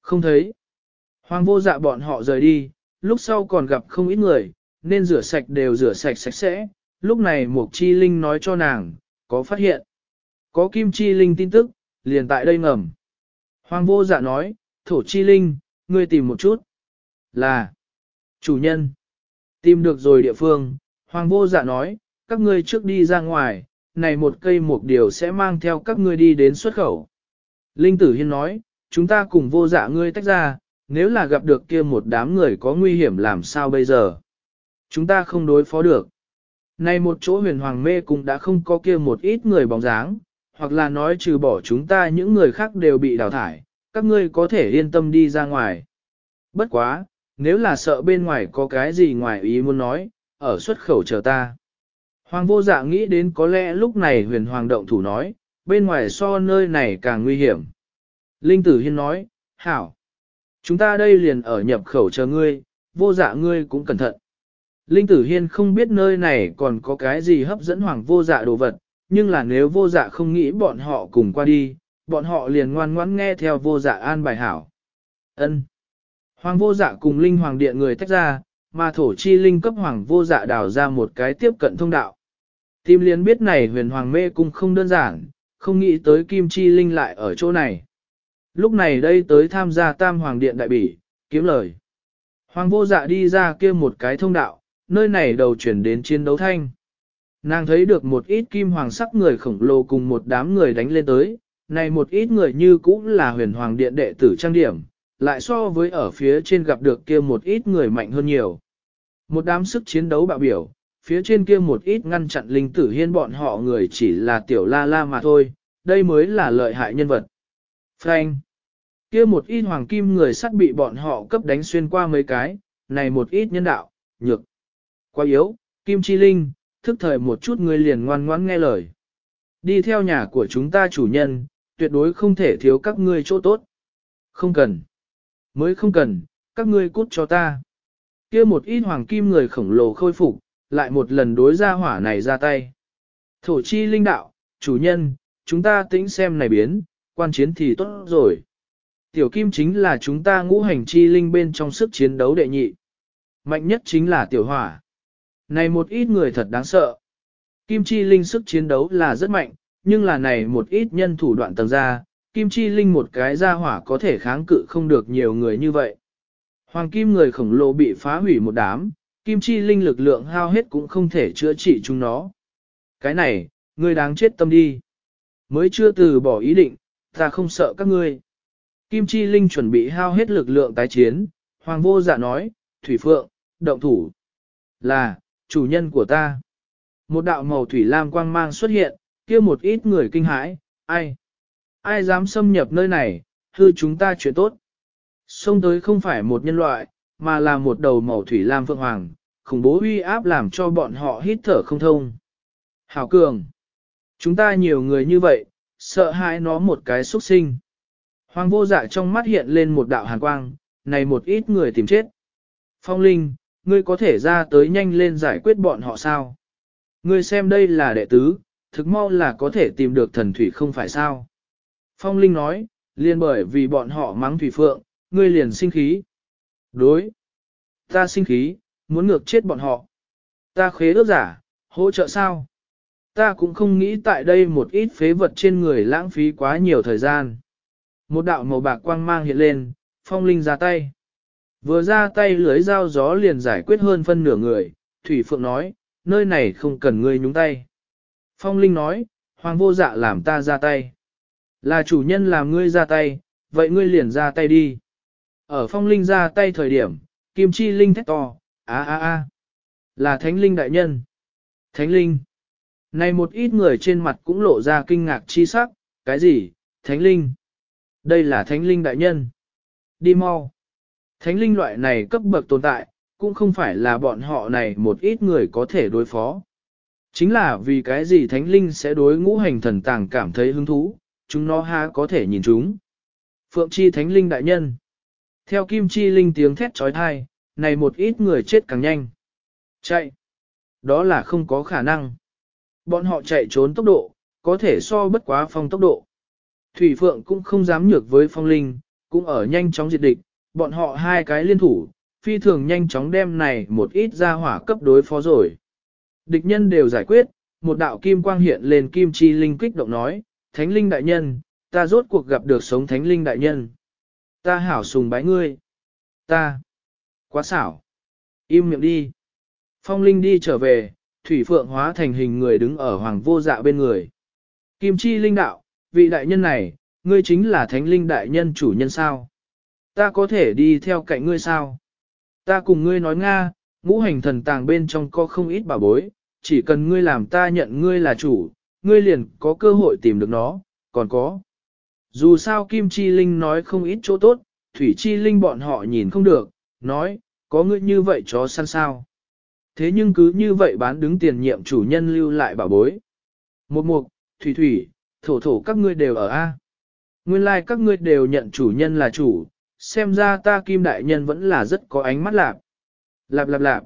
Không thấy. Hoàng vô dạ bọn họ rời đi, lúc sau còn gặp không ít người, nên rửa sạch đều rửa sạch sạch sẽ. Lúc này Mục Chi Linh nói cho nàng, có phát hiện. Có Kim Chi Linh tin tức, liền tại đây ngầm. Hoàng vô dạ nói, Thổ Chi Linh, ngươi tìm một chút. Là, chủ nhân. Tìm được rồi địa phương, Hoàng vô dạ nói, các ngươi trước đi ra ngoài, này một cây một điều sẽ mang theo các ngươi đi đến xuất khẩu. Linh tử hiên nói, chúng ta cùng vô dạ ngươi tách ra, nếu là gặp được kia một đám người có nguy hiểm làm sao bây giờ? Chúng ta không đối phó được. Này một chỗ huyền hoàng mê cũng đã không có kia một ít người bóng dáng, hoặc là nói trừ bỏ chúng ta những người khác đều bị đào thải, các ngươi có thể yên tâm đi ra ngoài. Bất quá, nếu là sợ bên ngoài có cái gì ngoài ý muốn nói, ở xuất khẩu chờ ta. Hoàng vô dạ nghĩ đến có lẽ lúc này huyền hoàng động thủ nói, bên ngoài so nơi này càng nguy hiểm. Linh tử hiên nói, hảo, chúng ta đây liền ở nhập khẩu chờ ngươi, vô dạ ngươi cũng cẩn thận. Linh tử hiên không biết nơi này còn có cái gì hấp dẫn hoàng vô dạ đồ vật, nhưng là nếu vô dạ không nghĩ bọn họ cùng qua đi, bọn họ liền ngoan ngoãn nghe theo vô dạ an bài hảo. Ân. Hoàng vô dạ cùng linh hoàng điện người tách ra, mà thổ chi linh cấp hoàng vô dạ đào ra một cái tiếp cận thông đạo. Tim liên biết này huyền hoàng mê cung không đơn giản, không nghĩ tới kim chi linh lại ở chỗ này. Lúc này đây tới tham gia tam hoàng điện đại bỉ, kiếm lời. Hoàng vô dạ đi ra kia một cái thông đạo, nơi này đầu chuyển đến chiến đấu thanh. Nàng thấy được một ít kim hoàng sắc người khổng lồ cùng một đám người đánh lên tới, này một ít người như cũng là huyền hoàng điện đệ tử trang điểm, lại so với ở phía trên gặp được kia một ít người mạnh hơn nhiều. Một đám sức chiến đấu bạo biểu, phía trên kia một ít ngăn chặn linh tử hiên bọn họ người chỉ là tiểu la la mà thôi, đây mới là lợi hại nhân vật. Frank kia một ít hoàng kim người sắt bị bọn họ cấp đánh xuyên qua mấy cái, này một ít nhân đạo, nhược, quá yếu, kim chi linh, thức thời một chút người liền ngoan ngoãn nghe lời. Đi theo nhà của chúng ta chủ nhân, tuyệt đối không thể thiếu các ngươi chỗ tốt. Không cần. Mới không cần, các ngươi cút cho ta. kia một ít hoàng kim người khổng lồ khôi phục, lại một lần đối ra hỏa này ra tay. Thổ chi linh đạo, chủ nhân, chúng ta tĩnh xem này biến, quan chiến thì tốt rồi. Tiểu kim chính là chúng ta ngũ hành chi linh bên trong sức chiến đấu đệ nhị. Mạnh nhất chính là tiểu hỏa. Này một ít người thật đáng sợ. Kim chi linh sức chiến đấu là rất mạnh, nhưng là này một ít nhân thủ đoạn tầng ra, kim chi linh một cái ra hỏa có thể kháng cự không được nhiều người như vậy. Hoàng kim người khổng lồ bị phá hủy một đám, kim chi linh lực lượng hao hết cũng không thể chữa trị chúng nó. Cái này, ngươi đáng chết tâm đi. Mới chưa từ bỏ ý định, ta không sợ các ngươi. Kim chi linh chuẩn bị hao hết lực lượng tái chiến, hoàng vô dạ nói, thủy phượng, động thủ. Là, chủ nhân của ta. Một đạo màu thủy lam quang mang xuất hiện, kia một ít người kinh hãi, ai? Ai dám xâm nhập nơi này, hư chúng ta chuyện tốt. Xông tới không phải một nhân loại, mà là một đầu màu thủy lam phượng hoàng, khủng bố uy áp làm cho bọn họ hít thở không thông. Hảo cường! Chúng ta nhiều người như vậy, sợ hãi nó một cái xuất sinh. Hoàng vô dạ trong mắt hiện lên một đạo hàn quang, này một ít người tìm chết. Phong Linh, ngươi có thể ra tới nhanh lên giải quyết bọn họ sao? Ngươi xem đây là đệ tứ, thực mau là có thể tìm được thần thủy không phải sao? Phong Linh nói, liền bởi vì bọn họ mắng thủy phượng, ngươi liền sinh khí. Đối. Ta sinh khí, muốn ngược chết bọn họ. Ta khế ước giả, hỗ trợ sao? Ta cũng không nghĩ tại đây một ít phế vật trên người lãng phí quá nhiều thời gian. Một đạo màu bạc quang mang hiện lên, phong linh ra tay. Vừa ra tay lưới dao gió liền giải quyết hơn phân nửa người, Thủy Phượng nói, nơi này không cần ngươi nhúng tay. Phong Linh nói, Hoàng vô dạ làm ta ra tay. Là chủ nhân làm ngươi ra tay, vậy ngươi liền ra tay đi. Ở Phong Linh ra tay thời điểm, Kim Chi Linh thét to, á á á, là Thánh Linh đại nhân. Thánh Linh, Này một ít người trên mặt cũng lộ ra kinh ngạc chi sắc, cái gì, thánh linh? Đây là thánh linh đại nhân. Đi mau. Thánh linh loại này cấp bậc tồn tại, cũng không phải là bọn họ này một ít người có thể đối phó. Chính là vì cái gì thánh linh sẽ đối ngũ hành thần tàng cảm thấy hứng thú, chúng nó ha có thể nhìn chúng. Phượng chi thánh linh đại nhân. Theo kim chi linh tiếng thét trói thai, này một ít người chết càng nhanh. Chạy. Đó là không có khả năng. Bọn họ chạy trốn tốc độ, có thể so bất quá phong tốc độ. Thủy Phượng cũng không dám nhược với phong linh, cũng ở nhanh chóng diệt địch, bọn họ hai cái liên thủ, phi thường nhanh chóng đem này một ít ra hỏa cấp đối phó rồi. Địch nhân đều giải quyết, một đạo kim quang hiện lên kim chi linh kích động nói, Thánh linh đại nhân, ta rốt cuộc gặp được sống Thánh linh đại nhân. Ta hảo sùng bái ngươi. Ta. Quá xảo. Im miệng đi. Phong linh đi trở về, thủy phượng hóa thành hình người đứng ở hoàng vô dạ bên người. Kim chi linh đạo, vị đại nhân này, ngươi chính là thánh linh đại nhân chủ nhân sao? Ta có thể đi theo cạnh ngươi sao? Ta cùng ngươi nói Nga, ngũ hành thần tàng bên trong có không ít bảo bối, chỉ cần ngươi làm ta nhận ngươi là chủ, ngươi liền có cơ hội tìm được nó, còn có. Dù sao Kim Chi Linh nói không ít chỗ tốt, Thủy Chi Linh bọn họ nhìn không được, nói, có ngươi như vậy chó săn sao. Thế nhưng cứ như vậy bán đứng tiền nhiệm chủ nhân lưu lại bảo bối. Một mục, thủy thủy, thổ thổ các ngươi đều ở A. Nguyên lai like các ngươi đều nhận chủ nhân là chủ, xem ra ta kim đại nhân vẫn là rất có ánh mắt lạp. Lạp lạp lạp.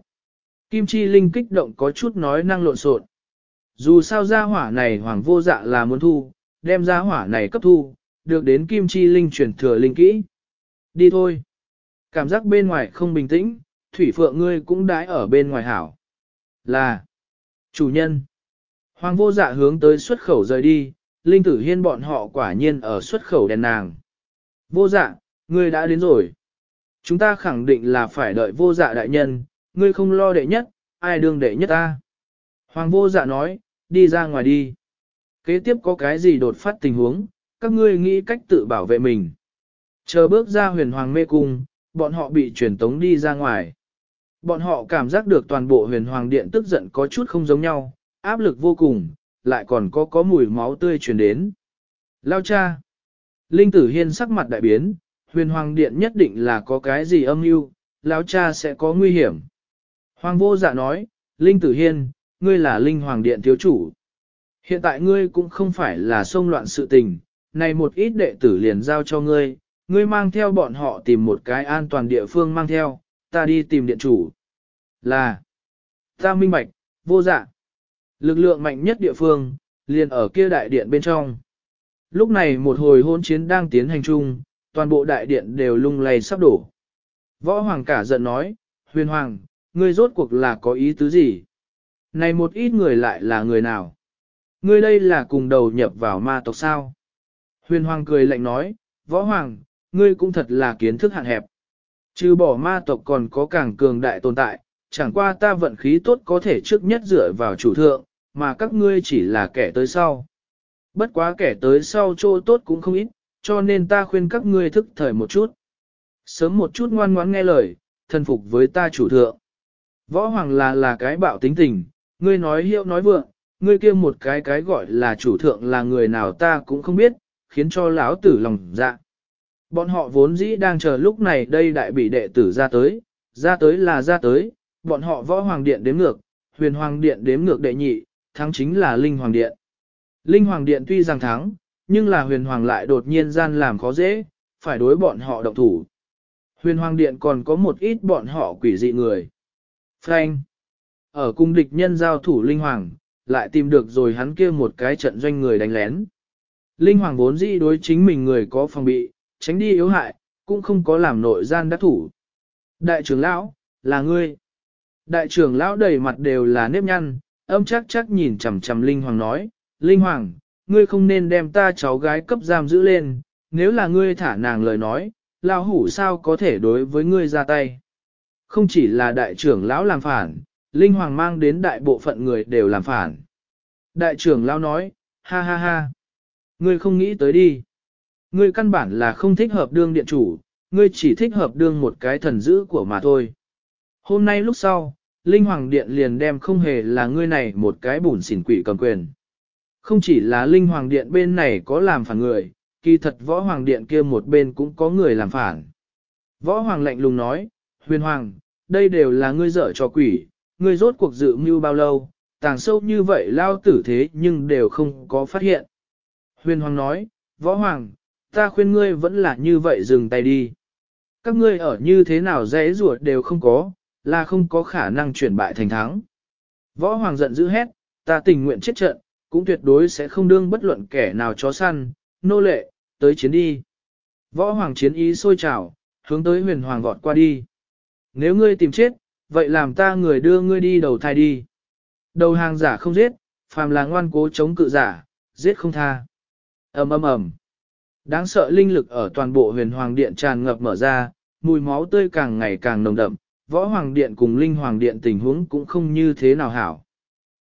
Kim chi linh kích động có chút nói năng lộn xộn. Dù sao gia hỏa này hoàng vô dạ là muốn thu, đem gia hỏa này cấp thu, được đến kim chi linh chuyển thừa linh kỹ. Đi thôi. Cảm giác bên ngoài không bình tĩnh, thủy phượng ngươi cũng đãi ở bên ngoài hảo. Là. Chủ nhân. Hoàng vô dạ hướng tới xuất khẩu rời đi, linh tử hiên bọn họ quả nhiên ở xuất khẩu đèn nàng. Vô dạ, ngươi đã đến rồi. Chúng ta khẳng định là phải đợi vô dạ đại nhân, ngươi không lo đệ nhất, ai đương đệ nhất ta. Hoàng vô dạ nói, đi ra ngoài đi. Kế tiếp có cái gì đột phát tình huống, các ngươi nghĩ cách tự bảo vệ mình. Chờ bước ra huyền hoàng mê cung, bọn họ bị truyền tống đi ra ngoài. Bọn họ cảm giác được toàn bộ huyền hoàng điện tức giận có chút không giống nhau, áp lực vô cùng, lại còn có có mùi máu tươi truyền đến. Lao cha! Linh tử hiên sắc mặt đại biến, huyền hoàng điện nhất định là có cái gì âm mưu, lão cha sẽ có nguy hiểm. Hoàng vô dạ nói, Linh tử hiên, ngươi là Linh hoàng điện thiếu chủ. Hiện tại ngươi cũng không phải là xông loạn sự tình, này một ít đệ tử liền giao cho ngươi, ngươi mang theo bọn họ tìm một cái an toàn địa phương mang theo, ta đi tìm điện chủ. Là, ta minh bạch, vô dạ. Lực lượng mạnh nhất địa phương, liền ở kia đại điện bên trong. Lúc này một hồi hôn chiến đang tiến hành chung, toàn bộ đại điện đều lung lay sắp đổ. Võ Hoàng cả giận nói, huyền Hoàng, ngươi rốt cuộc là có ý tứ gì? Này một ít người lại là người nào? Ngươi đây là cùng đầu nhập vào ma tộc sao? Huyền Hoàng cười lạnh nói, Võ Hoàng, ngươi cũng thật là kiến thức hạn hẹp. Trừ bỏ ma tộc còn có càng cường đại tồn tại, chẳng qua ta vận khí tốt có thể trước nhất dựa vào chủ thượng, mà các ngươi chỉ là kẻ tới sau. Bất quá kẻ tới sau chỗ tốt cũng không ít, cho nên ta khuyên các ngươi thức thời một chút. Sớm một chút ngoan ngoãn nghe lời, thân phục với ta chủ thượng. Võ hoàng là là cái bạo tính tình, ngươi nói hiệu nói vượng, ngươi kia một cái cái gọi là chủ thượng là người nào ta cũng không biết, khiến cho lão tử lòng dạ. Bọn họ vốn dĩ đang chờ lúc này đây đại bị đệ tử ra tới, ra tới là ra tới, bọn họ võ hoàng điện đếm ngược, huyền hoàng điện đếm ngược đệ nhị, thắng chính là linh hoàng điện. Linh hoàng điện tuy rằng thắng, nhưng là huyền hoàng lại đột nhiên gian làm khó dễ, phải đối bọn họ động thủ. Huyền hoàng điện còn có một ít bọn họ quỷ dị người. Frank, ở cung địch nhân giao thủ linh hoàng, lại tìm được rồi hắn kia một cái trận doanh người đánh lén. Linh hoàng vốn dĩ đối chính mình người có phòng bị, tránh đi yếu hại, cũng không có làm nội gian đắc thủ. Đại trưởng lão, là ngươi. Đại trưởng lão đầy mặt đều là nếp nhăn, âm chắc chắc nhìn chằm chằm Linh Hoàng nói, Linh Hoàng, ngươi không nên đem ta cháu gái cấp giam giữ lên, nếu là ngươi thả nàng lời nói, lão hủ sao có thể đối với ngươi ra tay. Không chỉ là đại trưởng lão làm phản, Linh Hoàng mang đến đại bộ phận người đều làm phản. Đại trưởng lao nói, ha ha ha, ngươi không nghĩ tới đi. Ngươi căn bản là không thích hợp đương điện chủ, ngươi chỉ thích hợp đương một cái thần dữ của mà thôi. Hôm nay lúc sau, Linh Hoàng Điện liền đem không hề là ngươi này một cái bùn xỉn quỷ cầm quyền. Không chỉ là Linh Hoàng Điện bên này có làm phản người, kỳ thật Võ Hoàng Điện kia một bên cũng có người làm phản. Võ Hoàng lạnh lùng nói, Huyền Hoàng, đây đều là ngươi dở cho quỷ, ngươi rốt cuộc dự mưu bao lâu, tàng sâu như vậy lao tử thế nhưng đều không có phát hiện. Huyền Hoàng nói, Võ Hoàng, ta khuyên ngươi vẫn là như vậy dừng tay đi. Các ngươi ở như thế nào dễ ruột đều không có, là không có khả năng chuyển bại thành thắng. Võ Hoàng giận dữ hét, ta tình nguyện chết trận, cũng tuyệt đối sẽ không đương bất luận kẻ nào chó săn, nô lệ, tới chiến đi. Võ Hoàng chiến ý sôi trào, hướng tới huyền Hoàng vọt qua đi. Nếu ngươi tìm chết, vậy làm ta người đưa ngươi đi đầu thai đi. Đầu hàng giả không giết, phàm là ngoan cố chống cự giả, giết không tha. ầm ầm ầm. Đáng sợ linh lực ở toàn bộ huyền hoàng điện tràn ngập mở ra, mùi máu tươi càng ngày càng nồng đậm, võ hoàng điện cùng linh hoàng điện tình huống cũng không như thế nào hảo.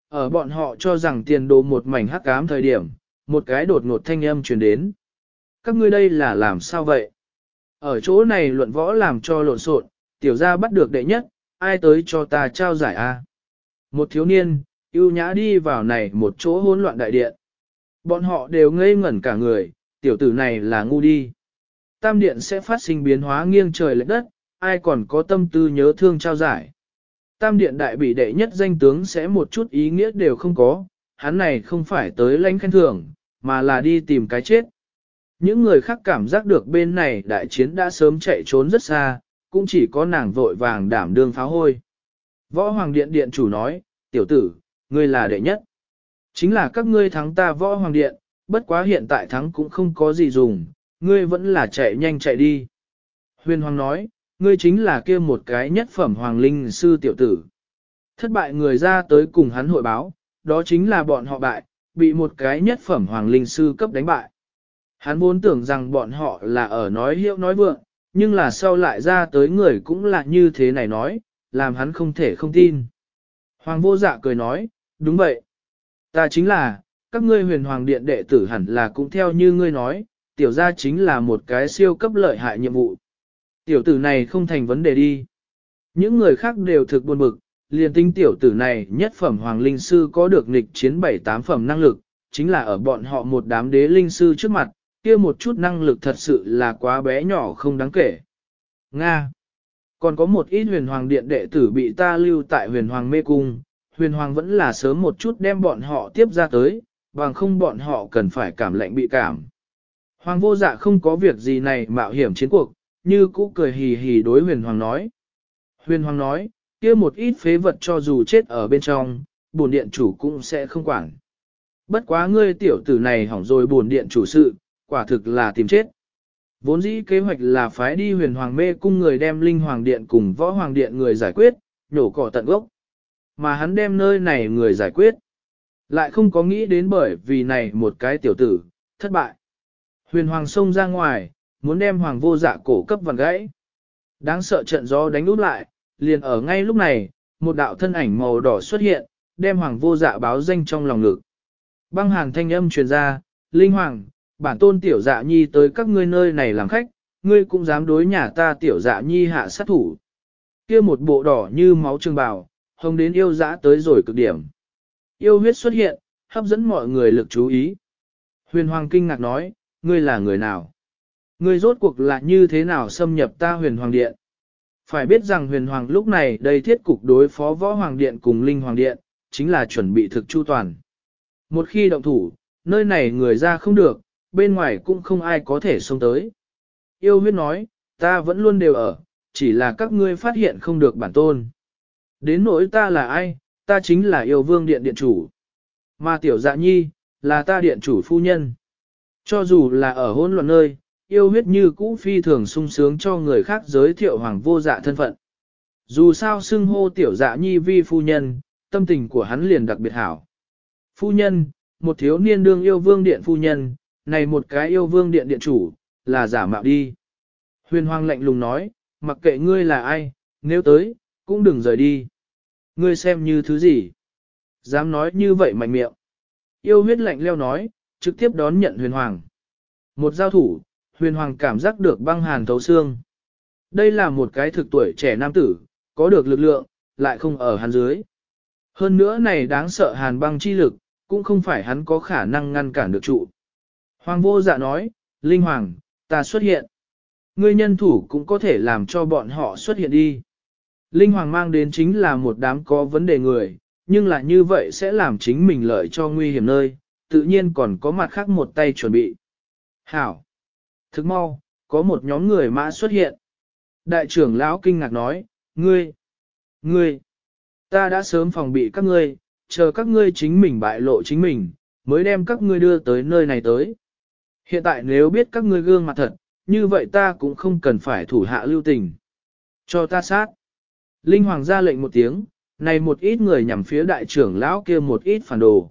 Ở bọn họ cho rằng tiền đồ một mảnh hắc ám thời điểm, một cái đột ngột thanh âm truyền đến. Các ngươi đây là làm sao vậy? Ở chỗ này luận võ làm cho lộn xộn, tiểu gia bắt được đệ nhất, ai tới cho ta trao giải a? Một thiếu niên, yêu nhã đi vào này một chỗ hỗn loạn đại điện. Bọn họ đều ngây ngẩn cả người, tiểu tử này là ngu đi. Tam điện sẽ phát sinh biến hóa nghiêng trời lệch đất, ai còn có tâm tư nhớ thương trao giải. Tam điện đại bị đệ nhất danh tướng sẽ một chút ý nghĩa đều không có, hắn này không phải tới lãnh khen thưởng, mà là đi tìm cái chết. Những người khác cảm giác được bên này đại chiến đã sớm chạy trốn rất xa, cũng chỉ có nàng vội vàng đảm đương pháo hôi. Võ Hoàng Điện Điện chủ nói, tiểu tử, ngươi là đệ nhất. Chính là các ngươi thắng ta Võ Hoàng Điện, bất quá hiện tại thắng cũng không có gì dùng, ngươi vẫn là chạy nhanh chạy đi. Huyền Hoàng nói, ngươi chính là kia một cái nhất phẩm Hoàng Linh sư tiểu tử. Thất bại người ra tới cùng hắn hội báo, đó chính là bọn họ bại, bị một cái nhất phẩm Hoàng Linh sư cấp đánh bại. Hắn vốn tưởng rằng bọn họ là ở nói hiệu nói vượng, nhưng là sau lại ra tới người cũng là như thế này nói, làm hắn không thể không tin. Hoàng vô dạ cười nói, đúng vậy. Ta chính là, các ngươi huyền hoàng điện đệ tử hẳn là cũng theo như ngươi nói, tiểu gia chính là một cái siêu cấp lợi hại nhiệm vụ. Tiểu tử này không thành vấn đề đi. Những người khác đều thực buồn bực, liền tinh tiểu tử này nhất phẩm hoàng linh sư có được nghịch chiến bảy tám phẩm năng lực, chính là ở bọn họ một đám đế linh sư trước mặt, kia một chút năng lực thật sự là quá bé nhỏ không đáng kể. Nga Còn có một ít huyền hoàng điện đệ tử bị ta lưu tại huyền hoàng mê cung, huyền hoàng vẫn là sớm một chút đem bọn họ tiếp ra tới, bằng không bọn họ cần phải cảm lạnh bị cảm. Hoàng vô dạ không có việc gì này mạo hiểm chiến cuộc, như cũ cười hì hì đối huyền hoàng nói. Huyền hoàng nói, kia một ít phế vật cho dù chết ở bên trong, bổn điện chủ cũng sẽ không quản. Bất quá ngươi tiểu tử này hỏng rồi bổn điện chủ sự, quả thực là tìm chết. Vốn dĩ kế hoạch là phái đi huyền hoàng mê cung người đem linh hoàng điện cùng võ hoàng điện người giải quyết, nhổ cỏ tận gốc. Mà hắn đem nơi này người giải quyết. Lại không có nghĩ đến bởi vì này một cái tiểu tử, thất bại. Huyền hoàng xông ra ngoài, muốn đem hoàng vô dạ cổ cấp vằn gãy. Đáng sợ trận gió đánh úp lại, liền ở ngay lúc này, một đạo thân ảnh màu đỏ xuất hiện, đem hoàng vô dạ báo danh trong lòng ngực. Băng hàn thanh âm truyền ra, Linh Hoàng, bản tôn tiểu dạ nhi tới các ngươi nơi này làm khách, ngươi cũng dám đối nhà ta tiểu dạ nhi hạ sát thủ. kia một bộ đỏ như máu trường bào, hồng đến yêu dã tới rồi cực điểm. Yêu huyết xuất hiện, hấp dẫn mọi người lực chú ý. Huyền Hoàng kinh ngạc nói, ngươi là người nào? Ngươi rốt cuộc là như thế nào xâm nhập ta huyền Hoàng Điện? Phải biết rằng huyền Hoàng lúc này đây thiết cục đối phó võ Hoàng Điện cùng Linh Hoàng Điện, chính là chuẩn bị thực chu toàn. Một khi động thủ, nơi này người ra không được, bên ngoài cũng không ai có thể xông tới. Yêu huyết nói, ta vẫn luôn đều ở, chỉ là các ngươi phát hiện không được bản tôn. Đến nỗi ta là ai, ta chính là yêu vương điện điện chủ. Mà tiểu dạ nhi, là ta điện chủ phu nhân. Cho dù là ở hôn loạn nơi, yêu huyết như cũ phi thường sung sướng cho người khác giới thiệu hoàng vô dạ thân phận. Dù sao xưng hô tiểu dạ nhi vi phu nhân, tâm tình của hắn liền đặc biệt hảo. Phu nhân, một thiếu niên đương yêu vương điện phu nhân, này một cái yêu vương điện điện chủ, là giả mạo đi. Huyền hoàng lạnh lùng nói, mặc kệ ngươi là ai, nếu tới, cũng đừng rời đi. Ngươi xem như thứ gì? Dám nói như vậy mạnh miệng. Yêu huyết lạnh leo nói, trực tiếp đón nhận huyền hoàng. Một giao thủ, huyền hoàng cảm giác được băng hàn thấu xương. Đây là một cái thực tuổi trẻ nam tử, có được lực lượng, lại không ở hắn dưới. Hơn nữa này đáng sợ hàn băng chi lực, cũng không phải hắn có khả năng ngăn cản được trụ. Hoàng vô dạ nói, Linh Hoàng, ta xuất hiện. Ngươi nhân thủ cũng có thể làm cho bọn họ xuất hiện đi. Linh Hoàng mang đến chính là một đám có vấn đề người, nhưng là như vậy sẽ làm chính mình lợi cho nguy hiểm nơi, tự nhiên còn có mặt khác một tay chuẩn bị. Hảo! Thức mau, có một nhóm người mã xuất hiện. Đại trưởng lão kinh ngạc nói, ngươi, ngươi, ta đã sớm phòng bị các ngươi, chờ các ngươi chính mình bại lộ chính mình, mới đem các ngươi đưa tới nơi này tới. Hiện tại nếu biết các ngươi gương mặt thật, như vậy ta cũng không cần phải thủ hạ lưu tình. Cho ta sát. Linh Hoàng ra lệnh một tiếng, này một ít người nhằm phía đại trưởng lão kia một ít phản đồ.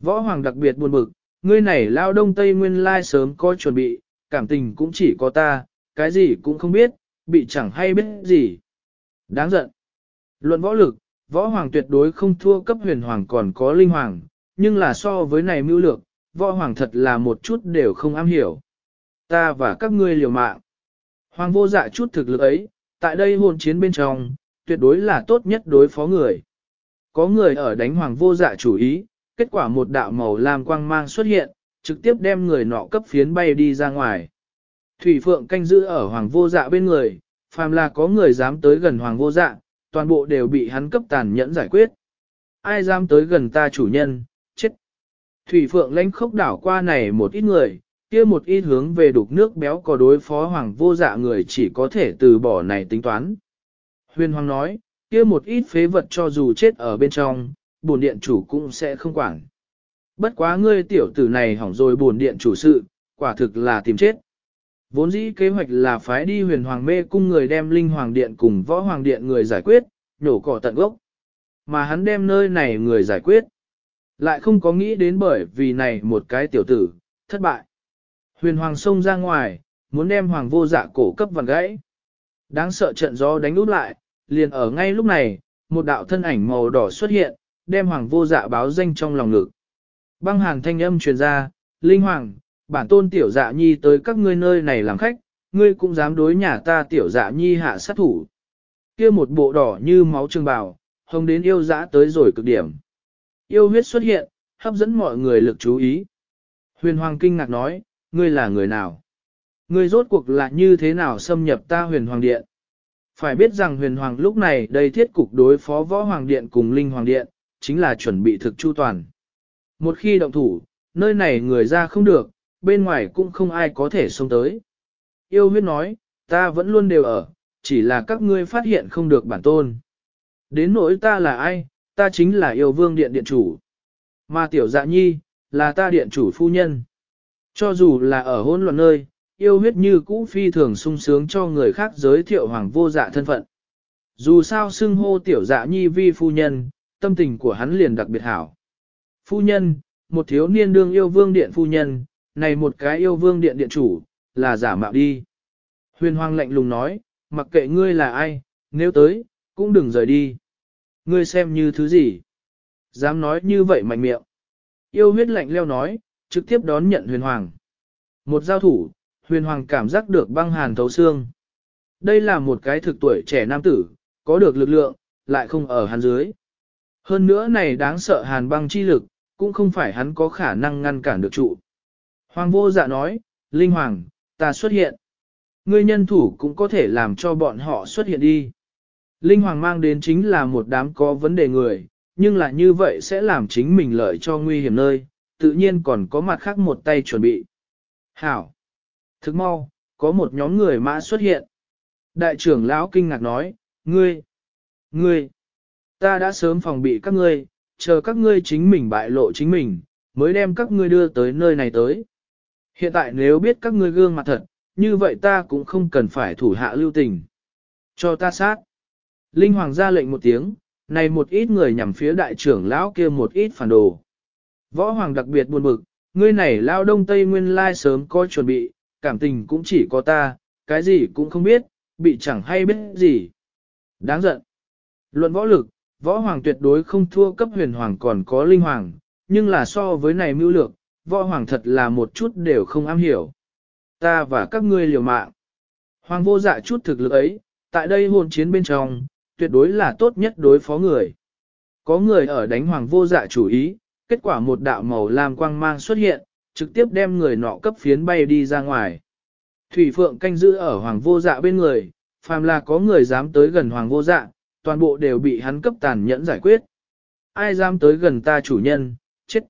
Võ Hoàng đặc biệt buồn bực, ngươi này lao đông tây nguyên lai sớm có chuẩn bị, cảm tình cũng chỉ có ta, cái gì cũng không biết, bị chẳng hay biết gì. Đáng giận. Luận võ lực, võ hoàng tuyệt đối không thua cấp huyền hoàng còn có linh hoàng, nhưng là so với này mưu lược, võ hoàng thật là một chút đều không am hiểu. Ta và các ngươi liều mạng. Hoàng vô dạ chút thực lực ấy, tại đây hôn chiến bên trong, tuyệt đối là tốt nhất đối phó người. Có người ở đánh hoàng vô dạ chủ ý, kết quả một đạo màu lam quang mang xuất hiện, trực tiếp đem người nọ cấp phiến bay đi ra ngoài. Thủy Phượng canh giữ ở hoàng vô dạ bên người, phàm là có người dám tới gần hoàng vô dạ, toàn bộ đều bị hắn cấp tàn nhẫn giải quyết. Ai dám tới gần ta chủ nhân. Thủy Phượng lãnh khốc đảo qua này một ít người, kia một ít hướng về đục nước béo có đối phó hoàng vô dạ người chỉ có thể từ bỏ này tính toán. Huyền Hoàng nói, kia một ít phế vật cho dù chết ở bên trong, bổn điện chủ cũng sẽ không quản. Bất quá ngươi tiểu tử này hỏng rồi bổn điện chủ sự, quả thực là tìm chết. Vốn dĩ kế hoạch là phái đi huyền hoàng mê cung người đem linh hoàng điện cùng võ hoàng điện người giải quyết, nổ cỏ tận gốc. Mà hắn đem nơi này người giải quyết. Lại không có nghĩ đến bởi vì này một cái tiểu tử, thất bại. Huyền hoàng xông ra ngoài, muốn đem hoàng vô dạ cổ cấp vằn gãy. Đáng sợ trận gió đánh úp lại, liền ở ngay lúc này, một đạo thân ảnh màu đỏ xuất hiện, đem hoàng vô dạ báo danh trong lòng ngực. Băng hàn thanh âm truyền ra, Linh Hoàng, bản tôn tiểu dạ nhi tới các ngươi nơi này làm khách, ngươi cũng dám đối nhà ta tiểu dạ nhi hạ sát thủ. kia một bộ đỏ như máu trường bào, hồng đến yêu dã tới rồi cực điểm. Yêu huyết xuất hiện, hấp dẫn mọi người lực chú ý. Huyền Hoàng kinh ngạc nói, ngươi là người nào? Ngươi rốt cuộc là như thế nào xâm nhập ta huyền Hoàng Điện? Phải biết rằng huyền Hoàng lúc này đây thiết cục đối phó võ Hoàng Điện cùng Linh Hoàng Điện, chính là chuẩn bị thực chu toàn. Một khi động thủ, nơi này người ra không được, bên ngoài cũng không ai có thể xông tới. Yêu huyết nói, ta vẫn luôn đều ở, chỉ là các ngươi phát hiện không được bản tôn. Đến nỗi ta là ai, ta chính là yêu vương điện điện chủ. Mà tiểu dạ nhi, là ta điện chủ phu nhân. Cho dù là ở hôn loạn nơi, yêu huyết như cũ phi thường sung sướng cho người khác giới thiệu hoàng vô dạ thân phận. Dù sao xưng hô tiểu dạ nhi vi phu nhân, tâm tình của hắn liền đặc biệt hảo. Phu nhân, một thiếu niên đương yêu vương điện phu nhân, này một cái yêu vương điện điện chủ, là giả mạo đi. Huyền hoàng lạnh lùng nói, mặc kệ ngươi là ai, nếu tới, cũng đừng rời đi. Ngươi xem như thứ gì? Dám nói như vậy mạnh miệng. Yêu huyết lạnh leo nói, trực tiếp đón nhận huyền hoàng. Một giao thủ, huyền hoàng cảm giác được băng hàn thấu xương. Đây là một cái thực tuổi trẻ nam tử, có được lực lượng, lại không ở hàn dưới. Hơn nữa này đáng sợ hàn băng chi lực, cũng không phải hắn có khả năng ngăn cản được trụ. Hoàng vô dạ nói, Linh Hoàng, ta xuất hiện. Ngươi nhân thủ cũng có thể làm cho bọn họ xuất hiện đi. Linh Hoàng mang đến chính là một đám có vấn đề người, nhưng là như vậy sẽ làm chính mình lợi cho nguy hiểm nơi, tự nhiên còn có mặt khác một tay chuẩn bị. Hảo! Thức mau, có một nhóm người mã xuất hiện. Đại trưởng lão kinh ngạc nói, ngươi, ngươi, ta đã sớm phòng bị các ngươi, chờ các ngươi chính mình bại lộ chính mình, mới đem các ngươi đưa tới nơi này tới. Hiện tại nếu biết các ngươi gương mặt thật, như vậy ta cũng không cần phải thủ hạ lưu tình. Cho ta sát. Linh Hoàng ra lệnh một tiếng, này một ít người nhằm phía đại trưởng lão kia một ít phản đồ. Võ Hoàng đặc biệt buồn bực, ngươi này lao đông tây nguyên lai sớm có chuẩn bị, cảm tình cũng chỉ có ta, cái gì cũng không biết, bị chẳng hay biết gì. Đáng giận. Luận võ lực, võ hoàng tuyệt đối không thua cấp huyền hoàng còn có linh hoàng, nhưng là so với này mưu lược, võ hoàng thật là một chút đều không am hiểu. Ta và các ngươi liều mạng. Hoàng vô dạ chút thực lực ấy, tại đây hồn chiến bên trong, tuyệt đối là tốt nhất đối phó người. Có người ở đánh hoàng vô dạ chủ ý, kết quả một đạo màu lam quang mang xuất hiện, trực tiếp đem người nọ cấp phiến bay đi ra ngoài. Thủy Phượng canh giữ ở hoàng vô dạ bên người, phàm là có người dám tới gần hoàng vô dạ, toàn bộ đều bị hắn cấp tàn nhẫn giải quyết. Ai dám tới gần ta chủ nhân, chết.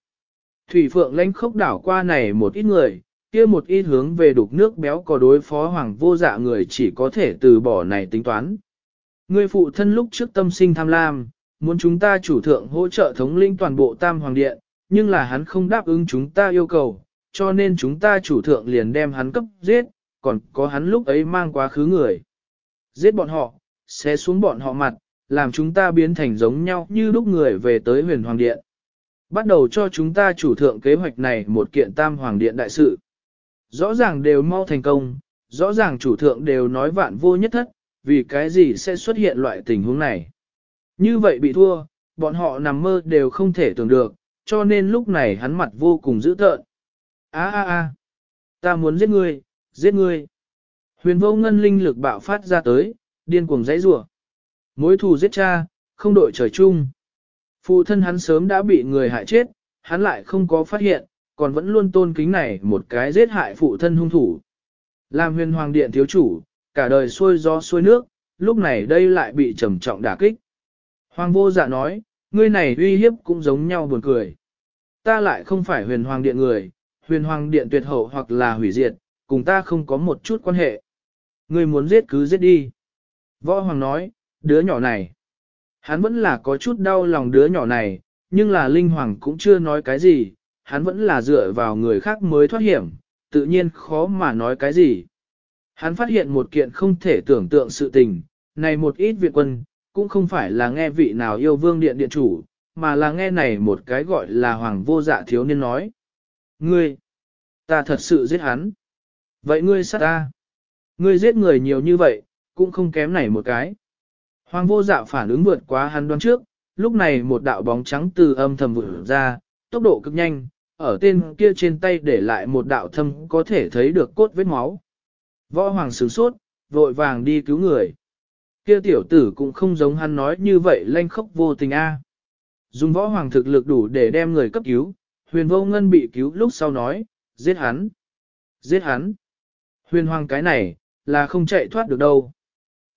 Thủy Phượng lãnh khốc đảo qua này một ít người, kia một ít hướng về đục nước béo có đối phó hoàng vô dạ người chỉ có thể từ bỏ này tính toán. Người phụ thân lúc trước tâm sinh tham lam, muốn chúng ta chủ thượng hỗ trợ thống lĩnh toàn bộ tam hoàng điện, nhưng là hắn không đáp ứng chúng ta yêu cầu, cho nên chúng ta chủ thượng liền đem hắn cấp giết, còn có hắn lúc ấy mang quá khứ người. Giết bọn họ, sẽ xuống bọn họ mặt, làm chúng ta biến thành giống nhau như lúc người về tới huyền hoàng điện. Bắt đầu cho chúng ta chủ thượng kế hoạch này một kiện tam hoàng điện đại sự. Rõ ràng đều mau thành công, rõ ràng chủ thượng đều nói vạn vô nhất thất, vì cái gì sẽ xuất hiện loại tình huống này. Như vậy bị thua, bọn họ nằm mơ đều không thể tưởng được, cho nên lúc này hắn mặt vô cùng dữ tợn. A a a, ta muốn giết ngươi, giết ngươi. Huyền vô ngân linh lực bạo phát ra tới, điên cuồng dãy rủa. Mối thù giết cha, không đội trời chung. Phụ thân hắn sớm đã bị người hại chết, hắn lại không có phát hiện, còn vẫn luôn tôn kính này một cái giết hại phụ thân hung thủ. Làm huyền hoàng điện thiếu chủ, cả đời xuôi gió xuôi nước, lúc này đây lại bị trầm trọng đả kích. Hoàng vô dạ nói, ngươi này uy hiếp cũng giống nhau buồn cười. Ta lại không phải huyền hoàng điện người, huyền hoàng điện tuyệt hậu hoặc là hủy diệt, cùng ta không có một chút quan hệ. Ngươi muốn giết cứ giết đi. Võ hoàng nói, đứa nhỏ này. Hắn vẫn là có chút đau lòng đứa nhỏ này, nhưng là linh hoàng cũng chưa nói cái gì, hắn vẫn là dựa vào người khác mới thoát hiểm, tự nhiên khó mà nói cái gì. Hắn phát hiện một kiện không thể tưởng tượng sự tình, này một ít viện quân, cũng không phải là nghe vị nào yêu vương điện điện chủ, mà là nghe này một cái gọi là hoàng vô dạ thiếu niên nói. Ngươi, ta thật sự giết hắn. Vậy ngươi sát ta. Ngươi giết người nhiều như vậy, cũng không kém này một cái. Hoàng vô dạ phản ứng vượt quá hắn đoán trước, lúc này một đạo bóng trắng từ âm thầm vụt ra, tốc độ cực nhanh, ở tên kia trên tay để lại một đạo thâm có thể thấy được cốt vết máu. Võ hoàng sửng sốt, vội vàng đi cứu người. Kia tiểu tử cũng không giống hắn nói như vậy lanh khốc vô tình a. Dùng võ hoàng thực lực đủ để đem người cấp cứu, huyền vô ngân bị cứu lúc sau nói, giết hắn, giết hắn. Huyền hoàng cái này, là không chạy thoát được đâu.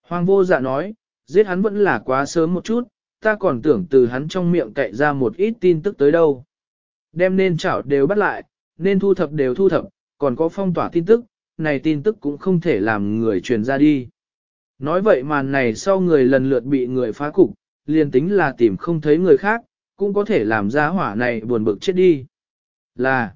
Hoàng vô dạ nói, giết hắn vẫn là quá sớm một chút, ta còn tưởng từ hắn trong miệng cậy ra một ít tin tức tới đâu. Đem nên chảo đều bắt lại, nên thu thập đều thu thập, còn có phong tỏa tin tức, này tin tức cũng không thể làm người truyền ra đi. Nói vậy màn này sau người lần lượt bị người phá cục, liền tính là tìm không thấy người khác, cũng có thể làm ra hỏa này buồn bực chết đi. Là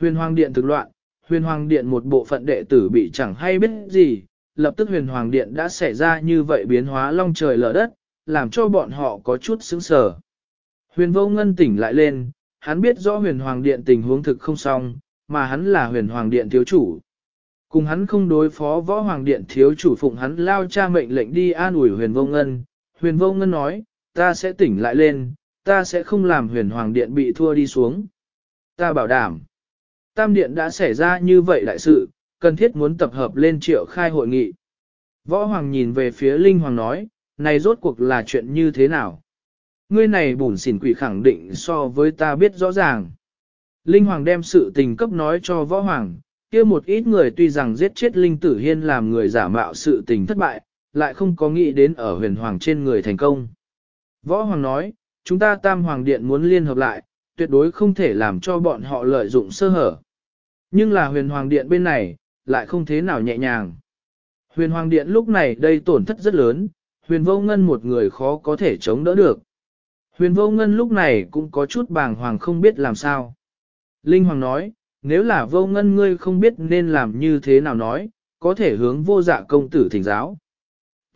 huyền hoàng điện thực loạn, huyền hoàng điện một bộ phận đệ tử bị chẳng hay biết gì, lập tức huyền hoàng điện đã xảy ra như vậy biến hóa long trời lở đất, làm cho bọn họ có chút sững sờ. Huyền vô ngân tỉnh lại lên, hắn biết rõ huyền hoàng điện tình huống thực không xong, mà hắn là huyền hoàng điện thiếu chủ. Cùng hắn không đối phó võ hoàng điện thiếu chủ phụng hắn lao cha mệnh lệnh đi an ủi huyền vô ngân. Huyền vô ngân nói, ta sẽ tỉnh lại lên, ta sẽ không làm huyền hoàng điện bị thua đi xuống. Ta bảo đảm, tam điện đã xảy ra như vậy đại sự, cần thiết muốn tập hợp lên triệu khai hội nghị. Võ hoàng nhìn về phía linh hoàng nói, này rốt cuộc là chuyện như thế nào? Ngươi này bùn xỉn quỷ khẳng định so với ta biết rõ ràng. Linh hoàng đem sự tình cấp nói cho võ hoàng, kia một ít người tuy rằng giết chết linh tử hiên làm người giả mạo sự tình thất bại, lại không có nghĩ đến ở huyền hoàng trên người thành công. Võ hoàng nói, chúng ta tam hoàng điện muốn liên hợp lại, tuyệt đối không thể làm cho bọn họ lợi dụng sơ hở. Nhưng là huyền hoàng điện bên này, lại không thế nào nhẹ nhàng. Huyền hoàng điện lúc này đây tổn thất rất lớn, huyền vô ngân một người khó có thể chống đỡ được. Huyền vô ngân lúc này cũng có chút bàng hoàng không biết làm sao. Linh hoàng nói, nếu là vô ngân ngươi không biết nên làm như thế nào nói, có thể hướng vô dạ công tử thỉnh giáo.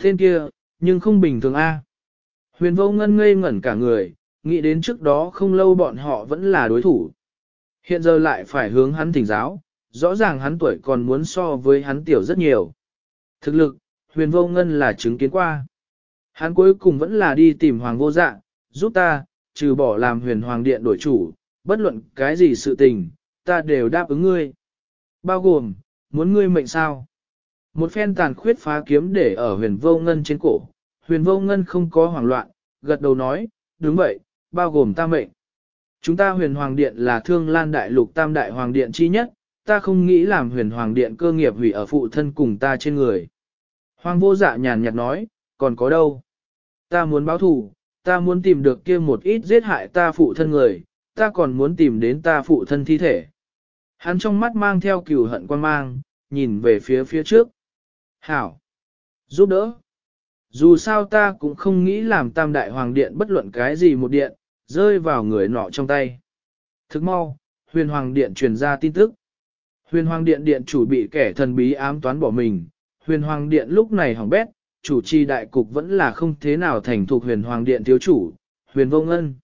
Tên kia, nhưng không bình thường a. Huyền vô ngân ngây ngẩn cả người, nghĩ đến trước đó không lâu bọn họ vẫn là đối thủ. Hiện giờ lại phải hướng hắn thỉnh giáo, rõ ràng hắn tuổi còn muốn so với hắn tiểu rất nhiều. Thực lực, huyền vô ngân là chứng kiến qua. Hắn cuối cùng vẫn là đi tìm hoàng vô dạ, giúp ta, trừ bỏ làm huyền hoàng điện đổi chủ, bất luận cái gì sự tình, ta đều đáp ứng ngươi. Bao gồm, muốn ngươi mệnh sao? Một phen tàn khuyết phá kiếm để ở huyền vô ngân trên cổ, huyền vô ngân không có hoảng loạn, gật đầu nói, đúng vậy, bao gồm ta mệnh. Chúng ta huyền hoàng điện là thương lan đại lục tam đại hoàng điện chi nhất, ta không nghĩ làm huyền hoàng điện cơ nghiệp hủy ở phụ thân cùng ta trên người. Hoàng vô dạ nhàn nhạt nói, còn có đâu? Ta muốn báo thù, ta muốn tìm được kia một ít giết hại ta phụ thân người, ta còn muốn tìm đến ta phụ thân thi thể. Hắn trong mắt mang theo cừu hận quan mang, nhìn về phía phía trước. Hảo! Giúp đỡ! Dù sao ta cũng không nghĩ làm tam đại hoàng điện bất luận cái gì một điện, rơi vào người nọ trong tay. Thức mau, huyền hoàng điện truyền ra tin tức. Huyền hoàng điện điện chủ bị kẻ thần bí ám toán bỏ mình, huyền hoàng điện lúc này hỏng bét, chủ trì đại cục vẫn là không thế nào thành thuộc huyền hoàng điện thiếu chủ, huyền vô ngân.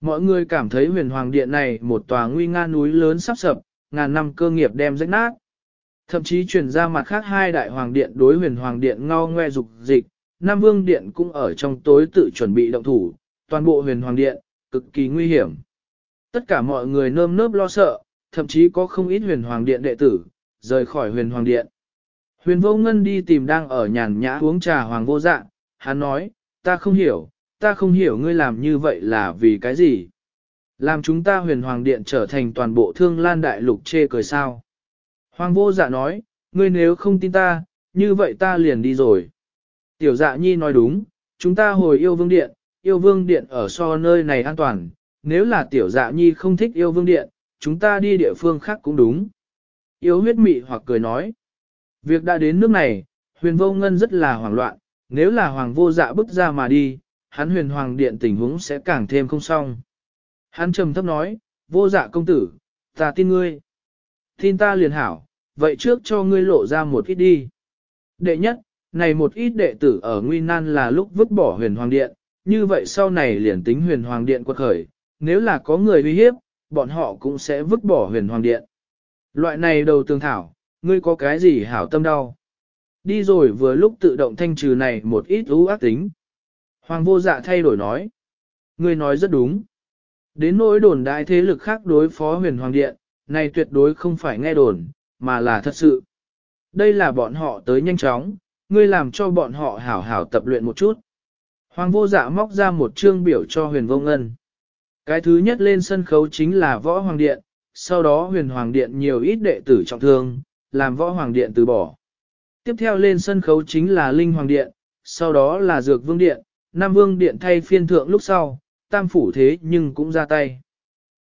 Mọi người cảm thấy huyền hoàng điện này một tòa nguy nga núi lớn sắp sập, ngàn năm cơ nghiệp đem rách nát. Thậm chí truyền ra mặt khác hai đại hoàng điện đối huyền hoàng điện ngao ngoe dục dịch, Nam Vương Điện cũng ở trong tối tự chuẩn bị động thủ, toàn bộ huyền hoàng điện, cực kỳ nguy hiểm. Tất cả mọi người nơm nớp lo sợ, thậm chí có không ít huyền hoàng điện đệ tử, rời khỏi huyền hoàng điện. Huyền vô ngân đi tìm đang ở nhàn nhã uống trà hoàng vô dạng, hắn nói, ta không hiểu, ta không hiểu ngươi làm như vậy là vì cái gì. Làm chúng ta huyền hoàng điện trở thành toàn bộ thương lan đại lục chê cười sao. Hoàng vô dạ nói, ngươi nếu không tin ta, như vậy ta liền đi rồi. Tiểu dạ nhi nói đúng, chúng ta hồi yêu vương điện, yêu vương điện ở so nơi này an toàn, nếu là tiểu dạ nhi không thích yêu vương điện, chúng ta đi địa phương khác cũng đúng. Yêu huyết mị hoặc cười nói, việc đã đến nước này, huyền vô ngân rất là hoảng loạn, nếu là hoàng vô dạ bức ra mà đi, hắn huyền hoàng điện tình huống sẽ càng thêm không xong. Hắn trầm thấp nói, vô dạ công tử, ta tin ngươi. Tin ta liền hảo, vậy trước cho ngươi lộ ra một ít đi. Đệ nhất, này một ít đệ tử ở Nguy Nan là lúc vứt bỏ huyền hoàng điện, như vậy sau này liền tính huyền hoàng điện quật khởi, nếu là có người uy hiếp, bọn họ cũng sẽ vứt bỏ huyền hoàng điện. Loại này đầu tường thảo, ngươi có cái gì hảo tâm đau. Đi rồi vừa lúc tự động thanh trừ này một ít ưu ác tính. Hoàng vô dạ thay đổi nói. Ngươi nói rất đúng. Đến nỗi đồn đại thế lực khác đối phó huyền hoàng điện, này tuyệt đối không phải nghe đồn, mà là thật sự. Đây là bọn họ tới nhanh chóng, ngươi làm cho bọn họ hảo hảo tập luyện một chút. Hoàng vô dạ móc ra một chương biểu cho huyền vô ngân. Cái thứ nhất lên sân khấu chính là võ hoàng điện, sau đó huyền hoàng điện nhiều ít đệ tử trọng thương, làm võ hoàng điện từ bỏ. Tiếp theo lên sân khấu chính là linh hoàng điện, sau đó là dược vương điện, nam vương điện thay phiên thượng lúc sau, tam phủ thế nhưng cũng ra tay.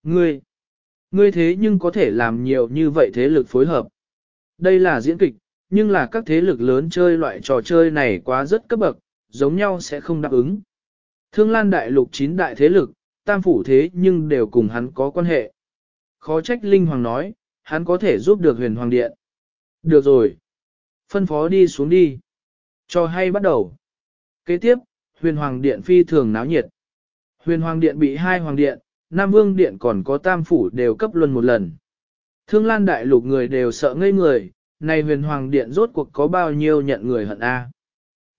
Ngươi, ngươi thế nhưng có thể làm nhiều như vậy thế lực phối hợp. Đây là diễn kịch, nhưng là các thế lực lớn chơi loại trò chơi này quá rất cấp bậc, giống nhau sẽ không đáp ứng. Thương Lan đại lục chín đại thế lực, tam phủ thế nhưng đều cùng hắn có quan hệ. Khó trách Linh Hoàng nói, hắn có thể giúp được huyền hoàng điện. Được rồi. Phân phó đi xuống đi. Cho hay bắt đầu. Kế tiếp, huyền hoàng điện phi thường náo nhiệt. Huyền hoàng điện bị hai hoàng điện, Nam Vương điện còn có tam phủ đều cấp luân một lần. Thương Lan đại lục người đều sợ ngây người, này huyền hoàng điện rốt cuộc có bao nhiêu nhận người hận a?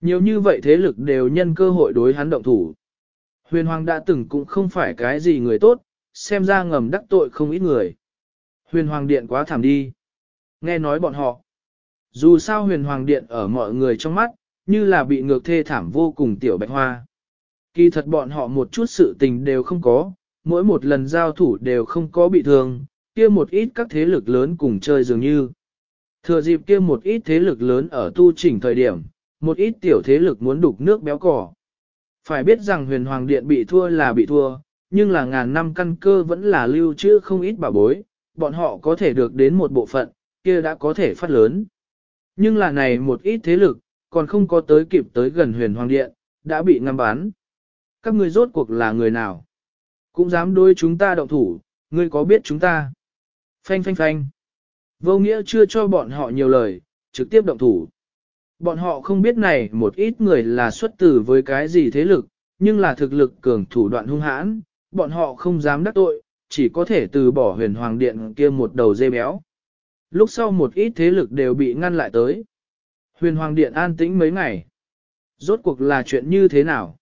Nhiều như vậy thế lực đều nhân cơ hội đối hắn động thủ. Huyền hoàng đã từng cũng không phải cái gì người tốt, xem ra ngầm đắc tội không ít người. Huyền hoàng điện quá thảm đi. Nghe nói bọn họ. Dù sao huyền hoàng điện ở mọi người trong mắt, như là bị ngược thê thảm vô cùng tiểu bạch hoa. Kỳ thật bọn họ một chút sự tình đều không có, mỗi một lần giao thủ đều không có bị thương, kia một ít các thế lực lớn cùng chơi dường như. Thừa dịp kia một ít thế lực lớn ở tu chỉnh thời điểm, một ít tiểu thế lực muốn đục nước béo cỏ. Phải biết rằng huyền hoàng điện bị thua là bị thua, nhưng là ngàn năm căn cơ vẫn là lưu trữ không ít bảo bối, bọn họ có thể được đến một bộ phận, kia đã có thể phát lớn. Nhưng là này một ít thế lực, còn không có tới kịp tới gần huyền hoàng điện, đã bị ngăn bán. Các ngươi rốt cuộc là người nào? Cũng dám đối chúng ta động thủ, ngươi có biết chúng ta? Phanh phanh phanh. Vô nghĩa chưa cho bọn họ nhiều lời, trực tiếp động thủ. Bọn họ không biết này một ít người là xuất tử với cái gì thế lực, nhưng là thực lực cường thủ đoạn hung hãn, bọn họ không dám đắc tội, chỉ có thể từ bỏ huyền hoàng điện kia một đầu dê béo. Lúc sau một ít thế lực đều bị ngăn lại tới. Huyền hoàng điện an tĩnh mấy ngày. Rốt cuộc là chuyện như thế nào?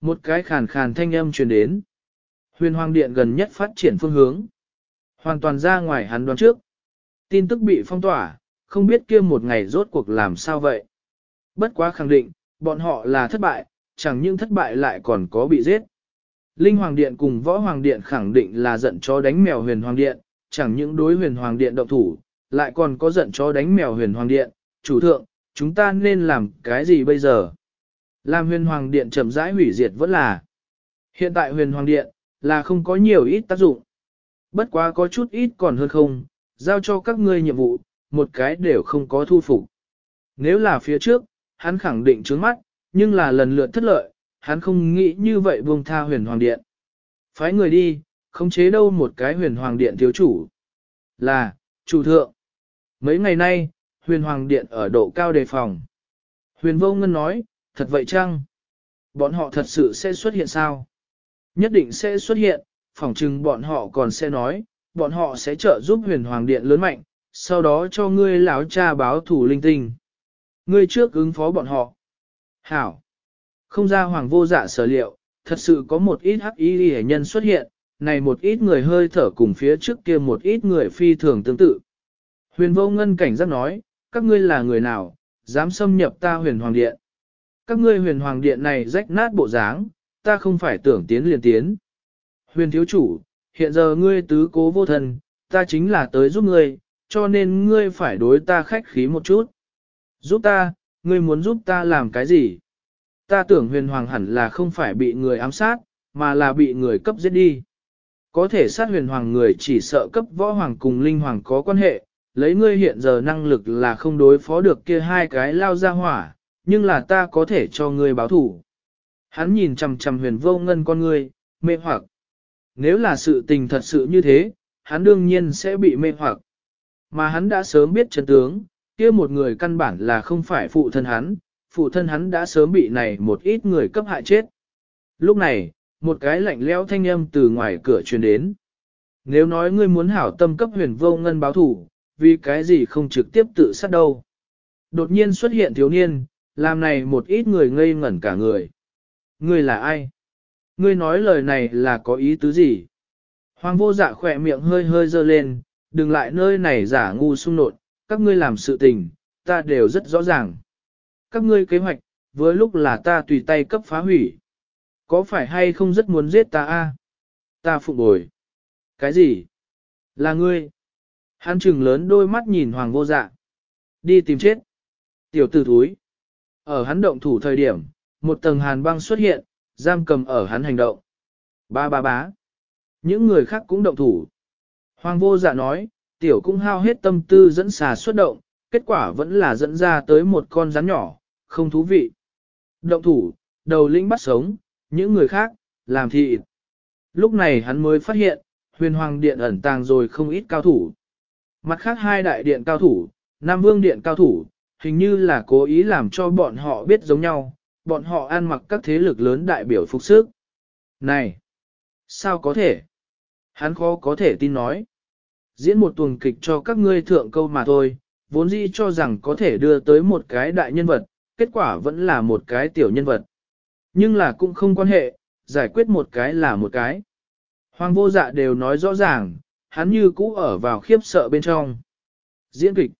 Một cái khàn khàn thanh âm truyền đến. Huyền hoàng điện gần nhất phát triển phương hướng. Hoàn toàn ra ngoài hắn đoán trước. Tin tức bị phong tỏa, không biết kia một ngày rốt cuộc làm sao vậy. Bất quá khẳng định, bọn họ là thất bại, chẳng những thất bại lại còn có bị giết. Linh Hoàng Điện cùng Võ Hoàng Điện khẳng định là giận chó đánh mèo huyền Hoàng Điện, chẳng những đối huyền Hoàng Điện động thủ, lại còn có giận chó đánh mèo huyền Hoàng Điện. Chủ thượng, chúng ta nên làm cái gì bây giờ? Làm huyền Hoàng Điện chậm rãi hủy diệt vẫn là. Hiện tại huyền Hoàng Điện, là không có nhiều ít tác dụng. Bất quá có chút ít còn hơn không, giao cho các ngươi nhiệm vụ, một cái đều không có thu phục. Nếu là phía trước, hắn khẳng định trướng mắt, nhưng là lần lượt thất lợi, hắn không nghĩ như vậy buông tha huyền hoàng điện. Phái người đi, không chế đâu một cái huyền hoàng điện thiếu chủ. Là, chủ thượng. Mấy ngày nay, huyền hoàng điện ở độ cao đề phòng. Huyền vô ngân nói, thật vậy chăng? Bọn họ thật sự sẽ xuất hiện sao? Nhất định sẽ xuất hiện, phỏng chừng bọn họ còn sẽ nói, bọn họ sẽ trợ giúp huyền hoàng điện lớn mạnh, sau đó cho ngươi lão cha báo thủ linh tinh. Ngươi trước ứng phó bọn họ. Hảo. Không ra hoàng vô dạ sở liệu, thật sự có một ít hắc y hệ nhân xuất hiện, này một ít người hơi thở cùng phía trước kia một ít người phi thường tương tự. Huyền vô ngân cảnh giác nói, các ngươi là người nào, dám xâm nhập ta huyền hoàng điện. Các ngươi huyền hoàng điện này rách nát bộ dáng, ta không phải tưởng tiến liền tiến. Huyền thiếu chủ, hiện giờ ngươi tứ cố vô thần, ta chính là tới giúp ngươi, cho nên ngươi phải đối ta khách khí một chút. Giúp ta, ngươi muốn giúp ta làm cái gì? Ta tưởng huyền hoàng hẳn là không phải bị người ám sát, mà là bị người cấp giết đi. Có thể sát huyền hoàng người chỉ sợ cấp võ hoàng cùng linh hoàng có quan hệ, lấy ngươi hiện giờ năng lực là không đối phó được kia hai cái lao ra hỏa, nhưng là ta có thể cho ngươi báo thủ. Hắn nhìn chằm chằm huyền vô ngân con ngươi, mê hoặc. Nếu là sự tình thật sự như thế, hắn đương nhiên sẽ bị mê hoặc. Mà hắn đã sớm biết chân tướng, kia một người căn bản là không phải phụ thân hắn, phụ thân hắn đã sớm bị này một ít người cấp hại chết. Lúc này, một cái lạnh lẽo thanh âm từ ngoài cửa truyền đến. Nếu nói ngươi muốn hảo tâm cấp huyền vô ngân báo thủ, vì cái gì không trực tiếp tự sát đâu. Đột nhiên xuất hiện thiếu niên, làm này một ít người ngây ngẩn cả người. Ngươi là ai? Ngươi nói lời này là có ý tứ gì? Hoàng vô dạ khỏe miệng hơi hơi dơ lên, đừng lại nơi này giả ngu sung nột, các ngươi làm sự tình, ta đều rất rõ ràng. Các ngươi kế hoạch, với lúc là ta tùy tay cấp phá hủy. Có phải hay không rất muốn giết ta a? Ta phục bồi. Cái gì? Là ngươi. Hắn trừng lớn đôi mắt nhìn hoàng vô dạ. Đi tìm chết. Tiểu tử thúi. Ở hắn động thủ thời điểm, một tầng hàn băng xuất hiện, giam cầm ở hắn hành động. Ba ba bá. Những người khác cũng động thủ. Hoàng vô dạ nói, tiểu cũng hao hết tâm tư dẫn xà xuất động, kết quả vẫn là dẫn ra tới một con rắn nhỏ, không thú vị. Động thủ, đầu lĩnh bắt sống, những người khác, làm thịt. Lúc này hắn mới phát hiện, huyền hoàng điện ẩn tàng rồi không ít cao thủ. Mặt khác hai đại điện cao thủ, Nam Vương điện cao thủ, hình như là cố ý làm cho bọn họ biết giống nhau, bọn họ ăn mặc các thế lực lớn đại biểu phục sức. Này! Sao có thể? Hắn khó có thể tin nói. Diễn một tuần kịch cho các ngươi thượng câu mà thôi, vốn dĩ cho rằng có thể đưa tới một cái đại nhân vật, kết quả vẫn là một cái tiểu nhân vật. Nhưng là cũng không quan hệ, giải quyết một cái là một cái. Hoàng vô dạ đều nói rõ ràng, hắn như cũ ở vào khiếp sợ bên trong. Diễn kịch.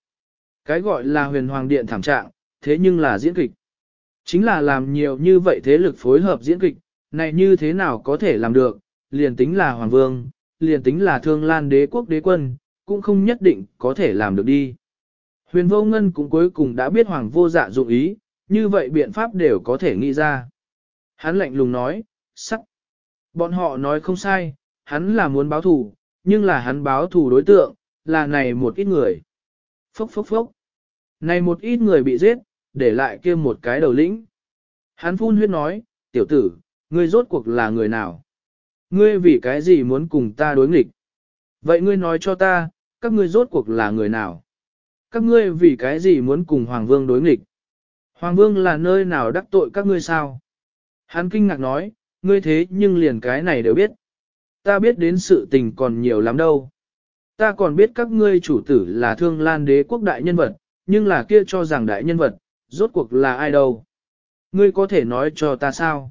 Cái gọi là huyền hoàng điện thảm trạng, thế nhưng là diễn kịch. Chính là làm nhiều như vậy thế lực phối hợp diễn kịch, này như thế nào có thể làm được, liền tính là hoàng vương, liền tính là thương lan đế quốc đế quân, cũng không nhất định có thể làm được đi. Huyền vô ngân cũng cuối cùng đã biết hoàng vô dạ dụng ý, như vậy biện pháp đều có thể nghĩ ra. Hắn lạnh lùng nói, sắc. Bọn họ nói không sai, hắn là muốn báo thù, nhưng là hắn báo thù đối tượng, là này một ít người. Phốc phốc phốc. Này một ít người bị giết, để lại kia một cái đầu lĩnh. Hắn phun huyết nói, tiểu tử, ngươi rốt cuộc là người nào? Ngươi vì cái gì muốn cùng ta đối nghịch? Vậy ngươi nói cho ta, các ngươi rốt cuộc là người nào? Các ngươi vì cái gì muốn cùng Hoàng Vương đối nghịch? Hoàng Vương là nơi nào đắc tội các ngươi sao? Hắn kinh ngạc nói, ngươi thế nhưng liền cái này đều biết. Ta biết đến sự tình còn nhiều lắm đâu. Ta còn biết các ngươi chủ tử là thương lan đế quốc đại nhân vật, nhưng là kia cho rằng đại nhân vật, rốt cuộc là ai đâu. Ngươi có thể nói cho ta sao?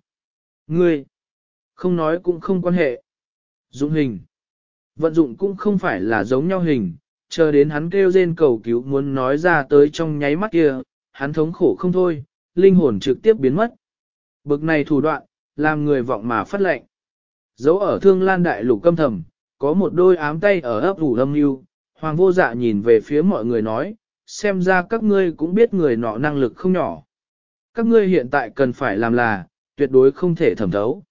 Ngươi, không nói cũng không quan hệ. Dụng hình. Vận dụng cũng không phải là giống nhau hình, chờ đến hắn kêu rên cầu cứu muốn nói ra tới trong nháy mắt kia, hắn thống khổ không thôi, linh hồn trực tiếp biến mất. Bực này thủ đoạn, làm người vọng mà phát lệnh. Dấu ở thương lan đại lục câm thầm, có một đôi ám tay ở ấp ủ âm mưu hoàng vô dạ nhìn về phía mọi người nói, xem ra các ngươi cũng biết người nọ năng lực không nhỏ. Các ngươi hiện tại cần phải làm là, tuyệt đối không thể thẩm thấu.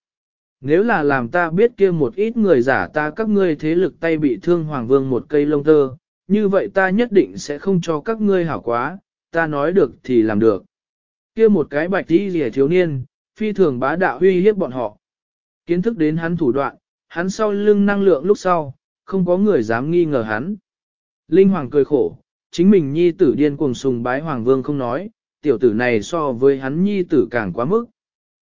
Nếu là làm ta biết kia một ít người giả ta các ngươi thế lực tay bị thương hoàng vương một cây lông tơ, như vậy ta nhất định sẽ không cho các ngươi hảo quá, ta nói được thì làm được. Kia một cái bạch tí rẻ thiếu niên, phi thường bá đạo huy hiếp bọn họ. Kiến thức đến hắn thủ đoạn, hắn sau lưng năng lượng lúc sau, không có người dám nghi ngờ hắn. Linh Hoàng cười khổ, chính mình nhi tử điên cuồng sùng bái Hoàng Vương không nói, tiểu tử này so với hắn nhi tử càng quá mức.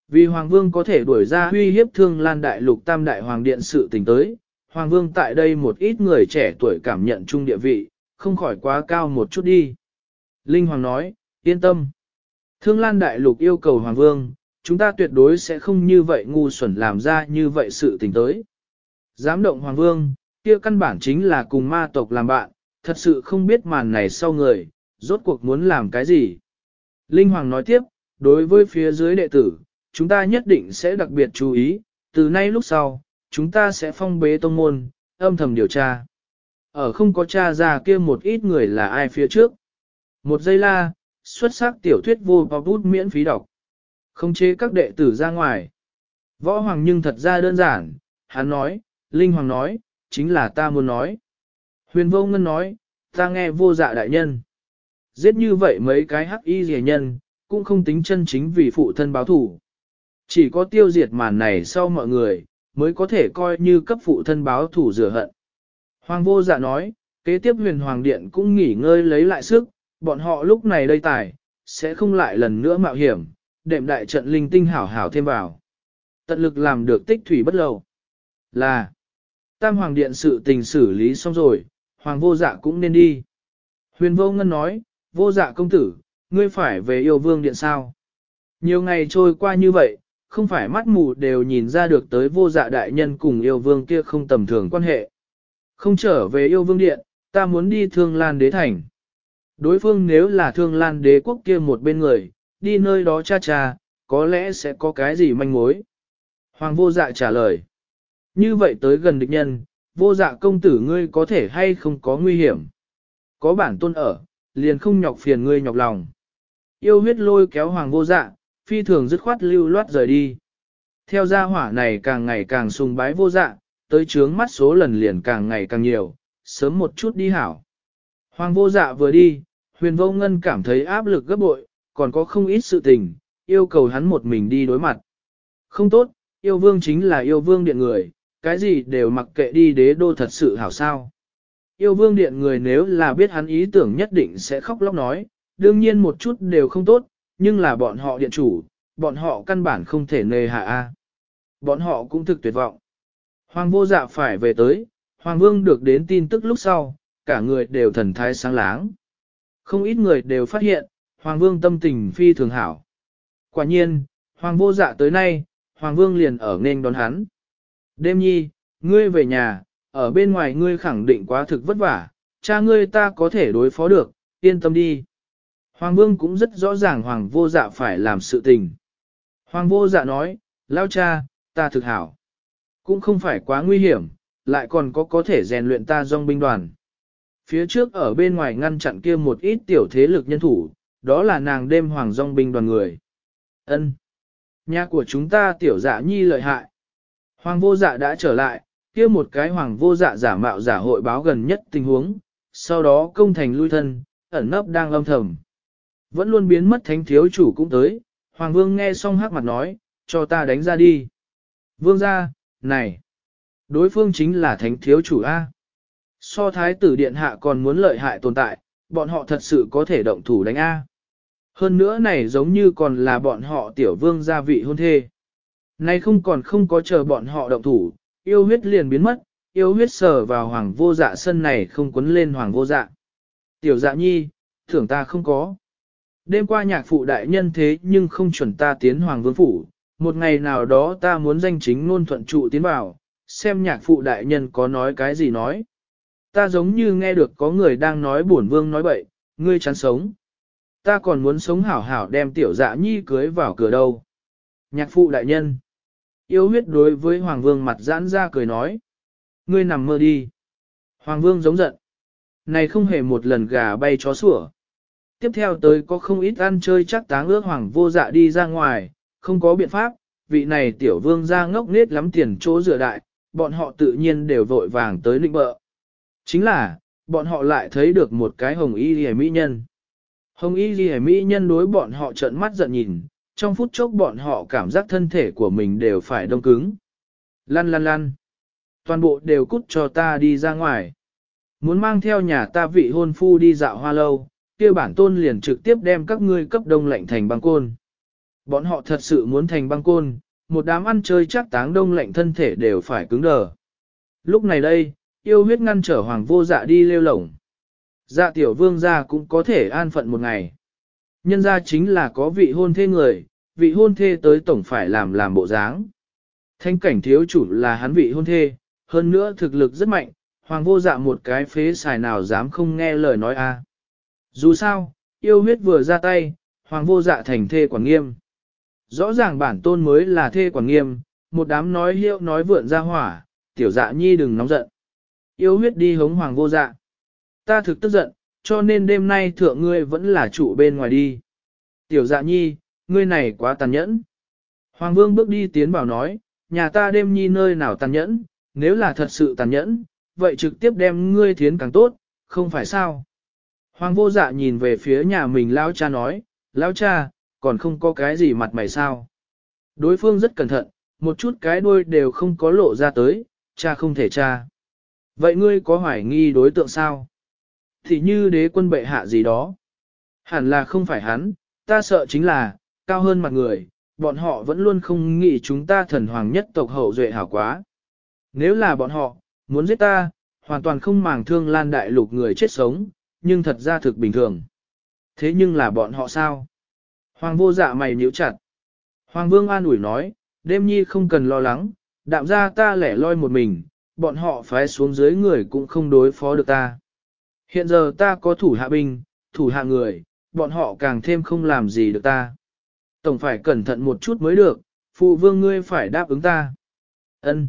Vì Hoàng Vương có thể đuổi ra huy hiếp thương lan đại lục tam đại hoàng điện sự tình tới, Hoàng Vương tại đây một ít người trẻ tuổi cảm nhận chung địa vị, không khỏi quá cao một chút đi. Linh Hoàng nói, yên tâm. Thương lan đại lục yêu cầu Hoàng Vương, chúng ta tuyệt đối sẽ không như vậy ngu xuẩn làm ra như vậy sự tình tới. Dám động Hoàng Vương, kia căn bản chính là cùng ma tộc làm bạn, thật sự không biết màn này sau người, rốt cuộc muốn làm cái gì. Linh Hoàng nói tiếp, đối với phía dưới đệ tử, chúng ta nhất định sẽ đặc biệt chú ý, từ nay lúc sau, chúng ta sẽ phong bế tông môn, âm thầm điều tra. Ở không có tra ra kia một ít người là ai phía trước. Một giây la, xuất sắc tiểu thuyết vô bọc bút miễn phí đọc. Không chế các đệ tử ra ngoài. Võ Hoàng nhưng thật ra đơn giản, hắn nói, Linh Hoàng nói, chính là ta muốn nói. Huyền vô ngân nói, ta nghe vô dạ đại nhân. Giết như vậy mấy cái hắc y rẻ nhân, cũng không tính chân chính vì phụ thân báo thủ. Chỉ có tiêu diệt màn này sau mọi người, mới có thể coi như cấp phụ thân báo thủ rửa hận. Hoàng vô dạ nói, kế tiếp huyền hoàng điện cũng nghỉ ngơi lấy lại sức, bọn họ lúc này đây tài, sẽ không lại lần nữa mạo hiểm, đệm đại trận linh tinh hảo hảo thêm vào. Tận lực làm được tích thủy bất lâu. Là, tam hoàng điện sự tình xử lý xong rồi, hoàng vô dạ cũng nên đi. Huyền vô ngân nói, vô dạ công tử, ngươi phải về yêu vương điện sao? Nhiều ngày trôi qua như vậy, không phải mắt mù đều nhìn ra được tới vô dạ đại nhân cùng yêu vương kia không tầm thường quan hệ. Không trở về yêu vương điện, ta muốn đi thương lan đế thành. Đối phương nếu là thương lan đế quốc kia một bên người, đi nơi đó cha cha, có lẽ sẽ có cái gì manh mối. Hoàng vô dạ trả lời. Như vậy tới gần địch nhân, vô dạ công tử ngươi có thể hay không có nguy hiểm. Có bản tôn ở, liền không nhọc phiền ngươi nhọc lòng. Yêu huyết lôi kéo hoàng vô dạ, phi thường dứt khoát lưu loát rời đi. Theo gia hỏa này càng ngày càng sùng bái vô dạ, tới trướng mắt số lần liền càng ngày càng nhiều, sớm một chút đi hảo. Hoàng vô dạ vừa đi, huyền vô ngân cảm thấy áp lực gấp bội, còn có không ít sự tình, yêu cầu hắn một mình đi đối mặt. Không tốt, yêu vương chính là yêu vương điện người, cái gì đều mặc kệ đi đế đô thật sự hảo sao. Yêu vương điện người nếu là biết hắn ý tưởng nhất định sẽ khóc lóc nói, đương nhiên một chút đều không tốt, nhưng là bọn họ điện chủ, bọn họ căn bản không thể nề hạ a. Bọn họ cũng thực tuyệt vọng. Hoàng vô dạ phải về tới, Hoàng vương được đến tin tức lúc sau, cả người đều thần thái sáng láng. Không ít người đều phát hiện, Hoàng vương tâm tình phi thường hảo. Quả nhiên, Hoàng vô dạ tới nay, Hoàng vương liền ở nên đón hắn. Đêm nhi, ngươi về nhà, ở bên ngoài ngươi khẳng định quá thực vất vả, cha ngươi ta có thể đối phó được, yên tâm đi. Hoàng vương cũng rất rõ ràng hoàng vô dạ phải làm sự tình. Hoàng vô dạ nói, lao cha, ta thực hảo. Cũng không phải quá nguy hiểm, lại còn có có thể rèn luyện ta dòng binh đoàn. Phía trước ở bên ngoài ngăn chặn kia một ít tiểu thế lực nhân thủ, đó là nàng đêm hoàng dòng binh đoàn người. ân Nhà của chúng ta tiểu dạ nhi lợi hại. Hoàng vô dạ đã trở lại, kia một cái hoàng vô dạ giả mạo giả hội báo gần nhất tình huống, sau đó công thành lui thân, ẩn nấp đang âm thầm. Vẫn luôn biến mất thánh thiếu chủ cũng tới, hoàng vương nghe xong hắc mặt nói, cho ta đánh ra đi. Vương ra, này, đối phương chính là thánh thiếu chủ A. So thái tử điện hạ còn muốn lợi hại tồn tại, bọn họ thật sự có thể động thủ đánh A. Hơn nữa này giống như còn là bọn họ tiểu vương gia vị hôn thê. Nay không còn không có chờ bọn họ động thủ, yêu huyết liền biến mất, yêu huyết sờ vào hoàng vô dạ sân này không quấn lên hoàng vô dạ. Tiểu dạ nhi, thưởng ta không có. Đêm qua nhạc phụ đại nhân thế nhưng không chuẩn ta tiến hoàng vương phủ, một ngày nào đó ta muốn danh chính ngôn thuận trụ tiến vào, xem nhạc phụ đại nhân có nói cái gì nói. Ta giống như nghe được có người đang nói bổn vương nói bậy, ngươi chán sống. Ta còn muốn sống hảo hảo đem tiểu dạ nhi cưới vào cửa đâu. Nhạc phụ đại nhân. Yêu huyết đối với Hoàng Vương mặt giãn ra cười nói. Ngươi nằm mơ đi. Hoàng Vương giống giận. Này không hề một lần gà bay chó sủa. Tiếp theo tới có không ít ăn chơi chắc táng ước Hoàng vô dạ đi ra ngoài, không có biện pháp, vị này tiểu vương ra ngốc nết lắm tiền chỗ rửa đại, bọn họ tự nhiên đều vội vàng tới lĩnh bợ. Chính là, bọn họ lại thấy được một cái hồng y ghi mỹ nhân. Hồng y ghi mỹ nhân đối bọn họ trợn mắt giận nhìn, trong phút chốc bọn họ cảm giác thân thể của mình đều phải đông cứng. Lăn lăn lăn. Toàn bộ đều cút cho ta đi ra ngoài. Muốn mang theo nhà ta vị hôn phu đi dạo hoa lâu, kia bản tôn liền trực tiếp đem các ngươi cấp đông lạnh thành băng côn. Bọn họ thật sự muốn thành băng côn, một đám ăn chơi chắc táng đông lạnh thân thể đều phải cứng đờ. Lúc này đây, yêu huyết ngăn trở hoàng vô dạ đi lêu lổng. Dạ tiểu vương gia cũng có thể an phận một ngày. Nhân ra chính là có vị hôn thê người, vị hôn thê tới tổng phải làm làm bộ dáng. Thanh cảnh thiếu chủ là hắn vị hôn thê, hơn nữa thực lực rất mạnh, hoàng vô dạ một cái phế xài nào dám không nghe lời nói a. Dù sao, yêu huyết vừa ra tay, hoàng vô dạ thành thê quản nghiêm. Rõ ràng bản tôn mới là thê quản nghiêm, một đám nói hiệu nói vượn ra hỏa, tiểu dạ nhi đừng nóng giận. Yêu huyết đi hống hoàng vô dạ. Ta thực tức giận, cho nên đêm nay thượng ngươi vẫn là chủ bên ngoài đi. Tiểu dạ nhi, ngươi này quá tàn nhẫn. Hoàng vương bước đi tiến vào nói, nhà ta đêm nhi nơi nào tàn nhẫn, nếu là thật sự tàn nhẫn, vậy trực tiếp đem ngươi thiến càng tốt, không phải sao. Hoàng vô dạ nhìn về phía nhà mình lão cha nói, lão cha, còn không có cái gì mặt mày sao. Đối phương rất cẩn thận, một chút cái đuôi đều không có lộ ra tới, cha không thể cha. Vậy ngươi có hoài nghi đối tượng sao? Thì như đế quân bệ hạ gì đó. Hẳn là không phải hắn, ta sợ chính là, cao hơn mặt người, bọn họ vẫn luôn không nghĩ chúng ta thần hoàng nhất tộc hậu duệ hảo quá. Nếu là bọn họ, muốn giết ta, hoàn toàn không màng thương lan đại lục người chết sống, nhưng thật ra thực bình thường. Thế nhưng là bọn họ sao? Hoàng vô dạ mày nhíu chặt. Hoàng vương an ủi nói, đêm nhi không cần lo lắng, đạm ra ta lẻ loi một mình, bọn họ phái xuống dưới người cũng không đối phó được ta. Hiện giờ ta có thủ hạ binh, thủ hạ người, bọn họ càng thêm không làm gì được ta. Tổng phải cẩn thận một chút mới được, phụ vương ngươi phải đáp ứng ta. Ân.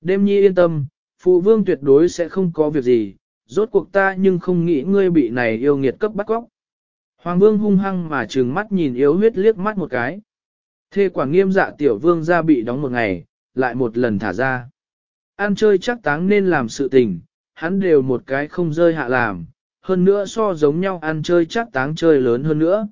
Đêm nhi yên tâm, phụ vương tuyệt đối sẽ không có việc gì, rốt cuộc ta nhưng không nghĩ ngươi bị này yêu nghiệt cấp bắt góc. Hoàng vương hung hăng mà trừng mắt nhìn yếu huyết liếc mắt một cái. Thê quả nghiêm dạ tiểu vương ra bị đóng một ngày, lại một lần thả ra. Ăn chơi chắc táng nên làm sự tình, hắn đều một cái không rơi hạ làm, hơn nữa so giống nhau ăn chơi chắc táng chơi lớn hơn nữa.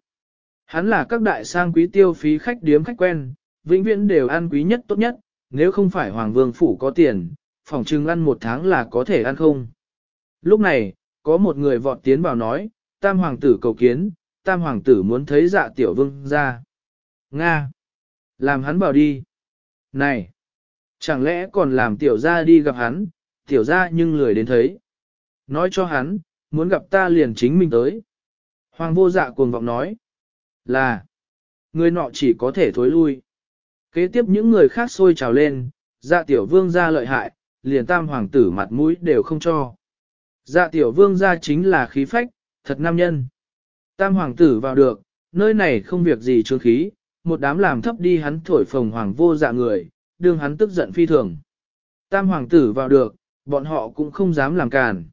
Hắn là các đại sang quý tiêu phí khách điếm khách quen, vĩnh viễn đều ăn quý nhất tốt nhất, nếu không phải Hoàng Vương Phủ có tiền, phòng trưng ăn một tháng là có thể ăn không. Lúc này, có một người vọt tiến vào nói, Tam Hoàng tử cầu kiến, Tam Hoàng tử muốn thấy dạ tiểu vương ra. Nga! Làm hắn bảo đi. Này! Chẳng lẽ còn làm tiểu ra đi gặp hắn, tiểu ra nhưng lười đến thấy. Nói cho hắn, muốn gặp ta liền chính mình tới. Hoàng vô dạ cuồng vọng nói. Là! Người nọ chỉ có thể thối lui. Kế tiếp những người khác sôi trào lên, dạ tiểu vương ra lợi hại, liền tam hoàng tử mặt mũi đều không cho. Dạ tiểu vương ra chính là khí phách, thật nam nhân. Tam hoàng tử vào được, nơi này không việc gì trương khí, một đám làm thấp đi hắn thổi phồng hoàng vô dạ người, đương hắn tức giận phi thường. Tam hoàng tử vào được, bọn họ cũng không dám làm càn.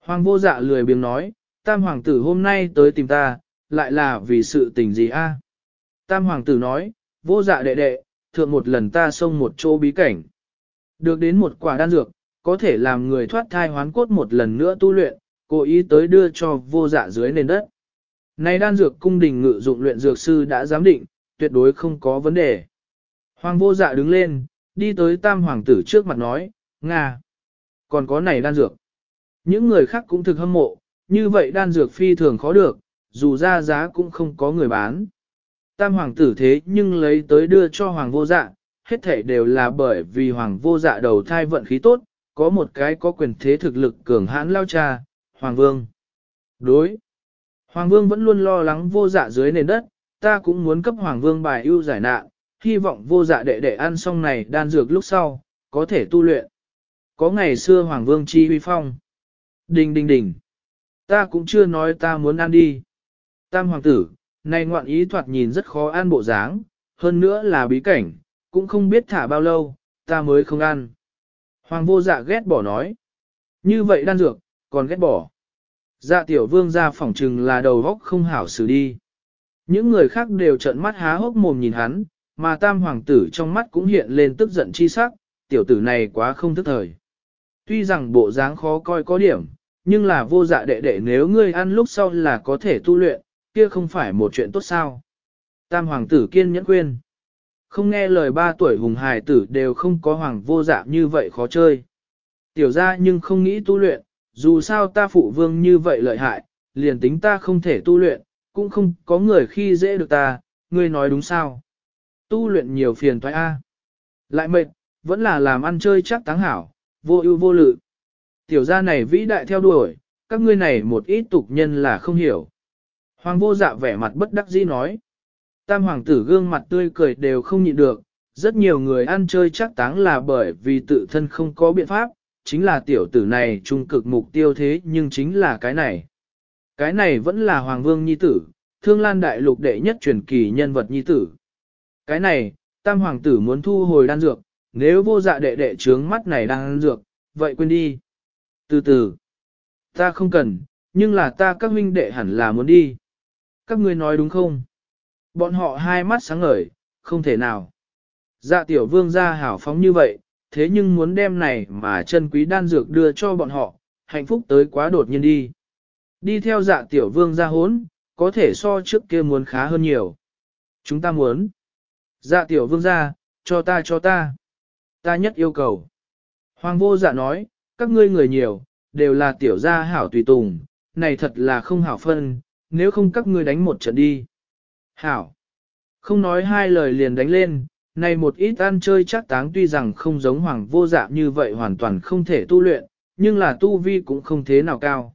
Hoàng vô dạ lười biếng nói, tam hoàng tử hôm nay tới tìm ta, lại là vì sự tình gì a? Tam hoàng tử nói, vô dạ đệ đệ, thượng một lần ta xông một chỗ bí cảnh. Được đến một quả đan dược, có thể làm người thoát thai hoán cốt một lần nữa tu luyện, cố ý tới đưa cho vô dạ dưới nền đất. Này đan dược cung đình ngự dụng luyện dược sư đã giám định, tuyệt đối không có vấn đề. Hoàng vô dạ đứng lên, đi tới tam hoàng tử trước mặt nói, Nga, còn có này đan dược. Những người khác cũng thực hâm mộ, như vậy đan dược phi thường khó được, dù ra giá cũng không có người bán. Tam hoàng tử thế nhưng lấy tới đưa cho hoàng vô dạ, hết thể đều là bởi vì hoàng vô dạ đầu thai vận khí tốt, có một cái có quyền thế thực lực cường hãn lao cha, hoàng vương. Đối. Hoàng vương vẫn luôn lo lắng vô dạ dưới nền đất, ta cũng muốn cấp hoàng vương bài ưu giải nạn, hy vọng vô dạ đệ đệ ăn xong này đan dược lúc sau, có thể tu luyện. Có ngày xưa hoàng vương chi huy phong. Đình đình đình. Ta cũng chưa nói ta muốn ăn đi. Tam hoàng tử, này ngoạn ý thoạt nhìn rất khó ăn bộ dáng, hơn nữa là bí cảnh, cũng không biết thả bao lâu, ta mới không ăn. Hoàng vô dạ ghét bỏ nói. Như vậy đan dược, còn ghét bỏ. Dạ tiểu vương ra phỏng trừng là đầu góc không hảo xử đi. Những người khác đều trợn mắt há hốc mồm nhìn hắn, mà tam hoàng tử trong mắt cũng hiện lên tức giận chi sắc, tiểu tử này quá không thức thời. Tuy rằng bộ dáng khó coi có điểm, nhưng là vô dạ đệ đệ nếu ngươi ăn lúc sau là có thể tu luyện, kia không phải một chuyện tốt sao. Tam hoàng tử kiên nhẫn khuyên. Không nghe lời ba tuổi hùng hài tử đều không có hoàng vô dạ như vậy khó chơi. Tiểu ra nhưng không nghĩ tu luyện, dù sao ta phụ vương như vậy lợi hại, liền tính ta không thể tu luyện, cũng không có người khi dễ được ta, ngươi nói đúng sao. Tu luyện nhiều phiền thoái A. Lại mệt, vẫn là làm ăn chơi chắc táng hảo, vô ưu vô lự. Tiểu gia này vĩ đại theo đuổi, các ngươi này một ít tục nhân là không hiểu. Hoàng vô dạ vẻ mặt bất đắc dĩ nói. Tam hoàng tử gương mặt tươi cười đều không nhịn được, rất nhiều người ăn chơi chắc táng là bởi vì tự thân không có biện pháp, chính là tiểu tử này trung cực mục tiêu thế nhưng chính là cái này. Cái này vẫn là hoàng vương nhi tử, thương lan đại lục đệ nhất truyền kỳ nhân vật nhi tử. Cái này, tam hoàng tử muốn thu hồi đan dược, nếu vô dạ đệ đệ trướng mắt này đang ăn dược, vậy quên đi. Từ từ, ta không cần, nhưng là ta các huynh đệ hẳn là muốn đi. Các ngươi nói đúng không? Bọn họ hai mắt sáng ngời, không thể nào. Dạ tiểu vương gia hảo phóng như vậy, thế nhưng muốn đem này mà chân quý đan dược đưa cho bọn họ, hạnh phúc tới quá đột nhiên đi. Đi theo dạ tiểu vương gia hốn, có thể so trước kia muốn khá hơn nhiều. Chúng ta muốn. Dạ tiểu vương gia, cho ta cho ta. Ta nhất yêu cầu. Hoàng vô dạ nói, các ngươi người nhiều, đều là tiểu gia hảo tùy tùng, này thật là không hảo phân, nếu không các ngươi đánh một trận đi. Hảo. Không nói hai lời liền đánh lên, này một ít ăn chơi chắc táng tuy rằng không giống hoàng vô dạ như vậy hoàn toàn không thể tu luyện, nhưng là tu vi cũng không thế nào cao.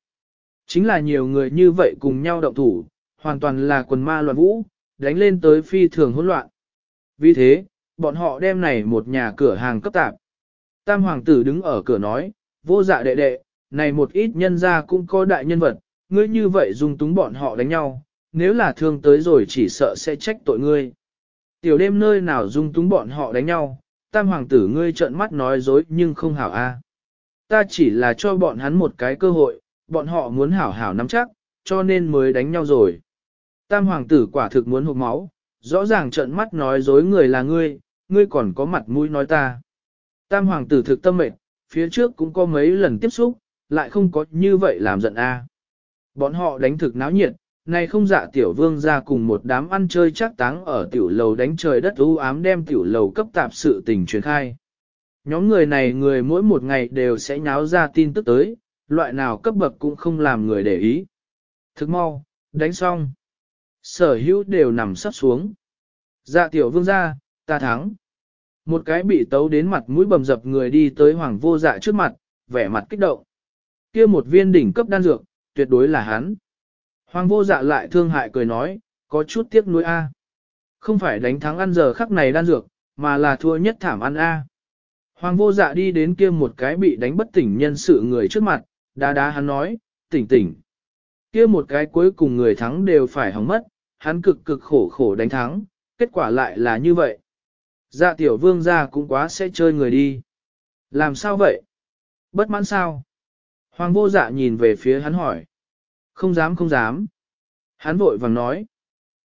Chính là nhiều người như vậy cùng nhau động thủ, hoàn toàn là quần ma loạn vũ, đánh lên tới phi thường hỗn loạn. Vì thế, bọn họ đem này một nhà cửa hàng cấp tạp. Tam hoàng tử đứng ở cửa nói, vô dạ đệ đệ, này một ít nhân gia cũng có đại nhân vật, ngươi như vậy dùng túng bọn họ đánh nhau, nếu là thương tới rồi chỉ sợ sẽ trách tội ngươi. Tiểu đêm nơi nào dung túng bọn họ đánh nhau, tam hoàng tử ngươi trợn mắt nói dối nhưng không hảo a. Ta chỉ là cho bọn hắn một cái cơ hội, bọn họ muốn hảo hảo nắm chắc, cho nên mới đánh nhau rồi. Tam hoàng tử quả thực muốn hụt máu, rõ ràng trợn mắt nói dối người là ngươi, ngươi còn có mặt mũi nói ta. Tam hoàng tử thực tâm mệt, phía trước cũng có mấy lần tiếp xúc, lại không có như vậy làm giận a. Bọn họ đánh thực náo nhiệt, này không dạ tiểu vương ra cùng một đám ăn chơi chắc táng ở tiểu lầu đánh trời đất u ám đem tiểu lầu cấp tạp sự tình truyền khai. Nhóm người này người mỗi một ngày đều sẽ nháo ra tin tức tới, loại nào cấp bậc cũng không làm người để ý. Thức mau, đánh xong. Sở hữu đều nằm sắp xuống. Dạ tiểu vương ra, ta thắng. Một cái bị tấu đến mặt mũi bầm dập người đi tới hoàng vô dạ trước mặt, vẻ mặt kích động. kia một viên đỉnh cấp đan dược, tuyệt đối là hắn. Hoàng vô dạ lại thương hại cười nói, có chút tiếc nuối a. Không phải đánh thắng ăn giờ khắc này đan dược, mà là thua nhất thảm ăn a. Hoàng vô dạ đi đến kia một cái bị đánh bất tỉnh nhân sự người trước mặt, đá đá hắn nói, tỉnh tỉnh. Kia một cái cuối cùng người thắng đều phải hỏng mất, hắn cực cực khổ khổ đánh thắng, kết quả lại là như vậy. Dạ tiểu vương gia cũng quá sẽ chơi người đi. Làm sao vậy? Bất mãn sao? Hoàng vô dạ nhìn về phía hắn hỏi. Không dám không dám. Hắn vội vàng nói.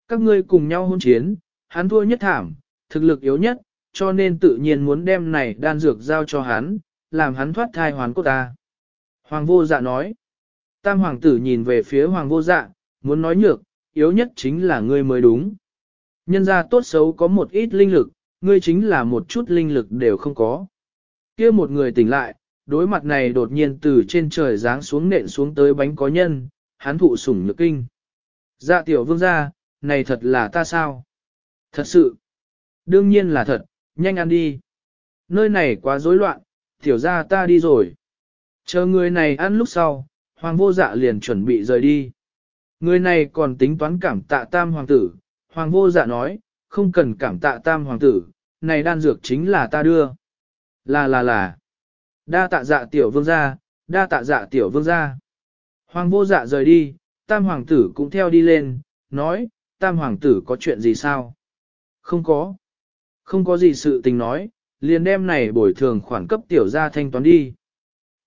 Các ngươi cùng nhau hôn chiến, hắn thua nhất thảm, thực lực yếu nhất, cho nên tự nhiên muốn đem này đan dược giao cho hắn, làm hắn thoát thai hoàn cốt ta. Hoàng vô dạ nói. Tam hoàng tử nhìn về phía hoàng vô dạ, muốn nói nhược, yếu nhất chính là ngươi mới đúng. Nhân ra tốt xấu có một ít linh lực, ngươi chính là một chút linh lực đều không có. kia một người tỉnh lại, đối mặt này đột nhiên từ trên trời giáng xuống nện xuống tới bánh có nhân, hắn thụ sủng nhược kinh. Dạ tiểu vương gia, này thật là ta sao? Thật sự. Đương nhiên là thật, nhanh ăn đi. Nơi này quá rối loạn, tiểu ra ta đi rồi. Chờ người này ăn lúc sau, hoàng vô dạ liền chuẩn bị rời đi. Người này còn tính toán cảm tạ tam hoàng tử, hoàng vô dạ nói, không cần cảm tạ tam hoàng tử, này đan dược chính là ta đưa. Là là là. Đa tạ dạ tiểu vương gia, đa tạ dạ tiểu vương gia. Hoàng vô dạ rời đi, tam hoàng tử cũng theo đi lên, nói, tam hoàng tử có chuyện gì sao? Không có. Không có gì sự tình nói, liền đem này bồi thường khoản cấp tiểu gia thanh toán đi.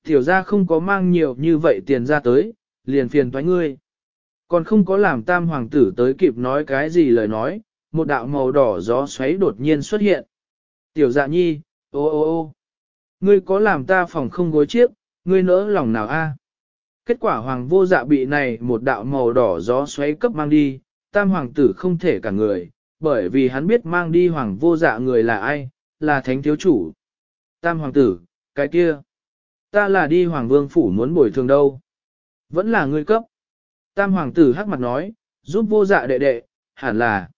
Tiểu gia không có mang nhiều như vậy tiền ra tới, liền phiền toái ngươi. Còn không có làm tam hoàng tử tới kịp nói cái gì lời nói, một đạo màu đỏ gió xoáy đột nhiên xuất hiện. Tiểu dạ nhi, ô ô ô, ngươi có làm ta phòng không gối chiếc, ngươi nỡ lòng nào a? Kết quả hoàng vô dạ bị này một đạo màu đỏ gió xoáy cấp mang đi, tam hoàng tử không thể cả người, bởi vì hắn biết mang đi hoàng vô dạ người là ai, là thánh thiếu chủ. Tam hoàng tử, cái kia, ta là đi hoàng vương phủ muốn bồi thường đâu. Vẫn là ngươi cấp. Tam hoàng tử hắc mặt nói, giúp vô dạ đệ đệ, hẳn là.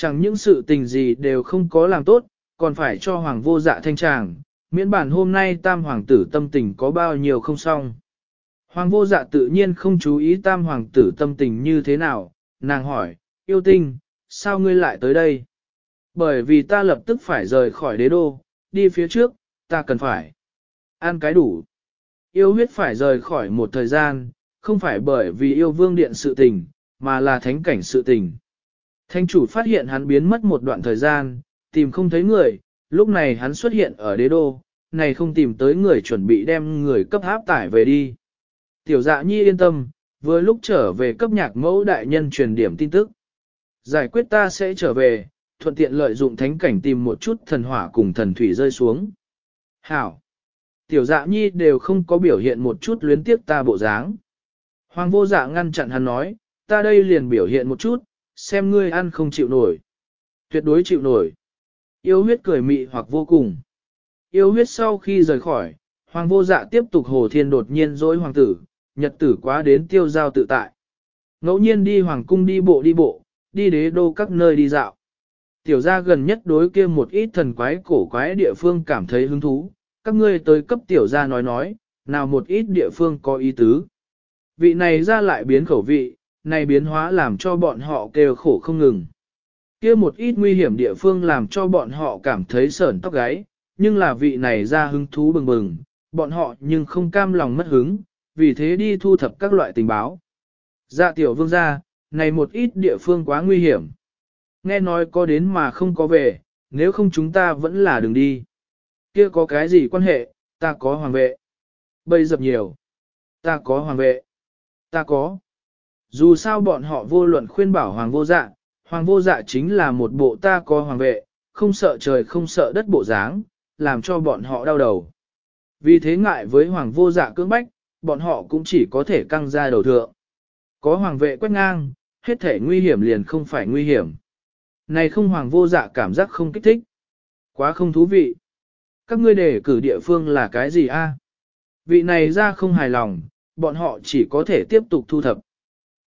Chẳng những sự tình gì đều không có làm tốt, còn phải cho hoàng vô dạ thanh tràng, miễn bản hôm nay tam hoàng tử tâm tình có bao nhiêu không xong. Hoàng vô dạ tự nhiên không chú ý tam hoàng tử tâm tình như thế nào, nàng hỏi, yêu tinh, sao ngươi lại tới đây? Bởi vì ta lập tức phải rời khỏi đế đô, đi phía trước, ta cần phải ăn cái đủ. Yêu huyết phải rời khỏi một thời gian, không phải bởi vì yêu vương điện sự tình, mà là thánh cảnh sự tình. Thánh chủ phát hiện hắn biến mất một đoạn thời gian, tìm không thấy người, lúc này hắn xuất hiện ở đế đô, này không tìm tới người chuẩn bị đem người cấp áp tải về đi. Tiểu dạ nhi yên tâm, vừa lúc trở về cấp nhạc mẫu đại nhân truyền điểm tin tức. Giải quyết ta sẽ trở về, thuận tiện lợi dụng thánh cảnh tìm một chút thần hỏa cùng thần thủy rơi xuống. Hảo! Tiểu dạ nhi đều không có biểu hiện một chút luyến tiếc ta bộ dáng. Hoàng vô dạ ngăn chặn hắn nói, ta đây liền biểu hiện một chút, xem ngươi ăn không chịu nổi. Tuyệt đối chịu nổi. Yêu huyết cười mị hoặc vô cùng. Yêu huyết sau khi rời khỏi, hoàng vô dạ tiếp tục hồ thiên đột nhiên dối hoàng tử, nhật tử quá đến tiêu giao tự tại. Ngẫu nhiên đi hoàng cung đi bộ đi bộ, đi đế đô các nơi đi dạo. Tiểu gia gần nhất đối kia một ít thần quái cổ quái địa phương cảm thấy hứng thú, các ngươi tới cấp tiểu gia nói nói, nào một ít địa phương có ý tứ. Vị này ra lại biến khẩu vị, này biến hóa làm cho bọn họ kêu khổ không ngừng. Kia một ít nguy hiểm địa phương làm cho bọn họ cảm thấy sởn tóc gáy, nhưng là vị này ra hứng thú bừng bừng, bọn họ nhưng không cam lòng mất hứng, vì thế đi thu thập các loại tình báo. Dạ tiểu vương gia, này một ít địa phương quá nguy hiểm. Nghe nói có đến mà không có về, nếu không chúng ta vẫn là đường đi. Kia có cái gì quan hệ, ta có hoàng vệ. Bây dập nhiều. Ta có hoàng vệ. Ta có. Dù sao bọn họ vô luận khuyên bảo hoàng vô dạ, hoàng vô dạ chính là một bộ ta có hoàng vệ, không sợ trời không sợ đất bộ dáng, làm cho bọn họ đau đầu. Vì thế ngại với hoàng vô dạ cưỡng bách, bọn họ cũng chỉ có thể căng ra đầu thượng. Có hoàng vệ quét ngang, hết thể nguy hiểm liền không phải nguy hiểm. Này không hoàng vô dạ cảm giác không kích thích. Quá không thú vị. Các ngươi đề cử địa phương là cái gì a? Vị này ra không hài lòng, bọn họ chỉ có thể tiếp tục thu thập.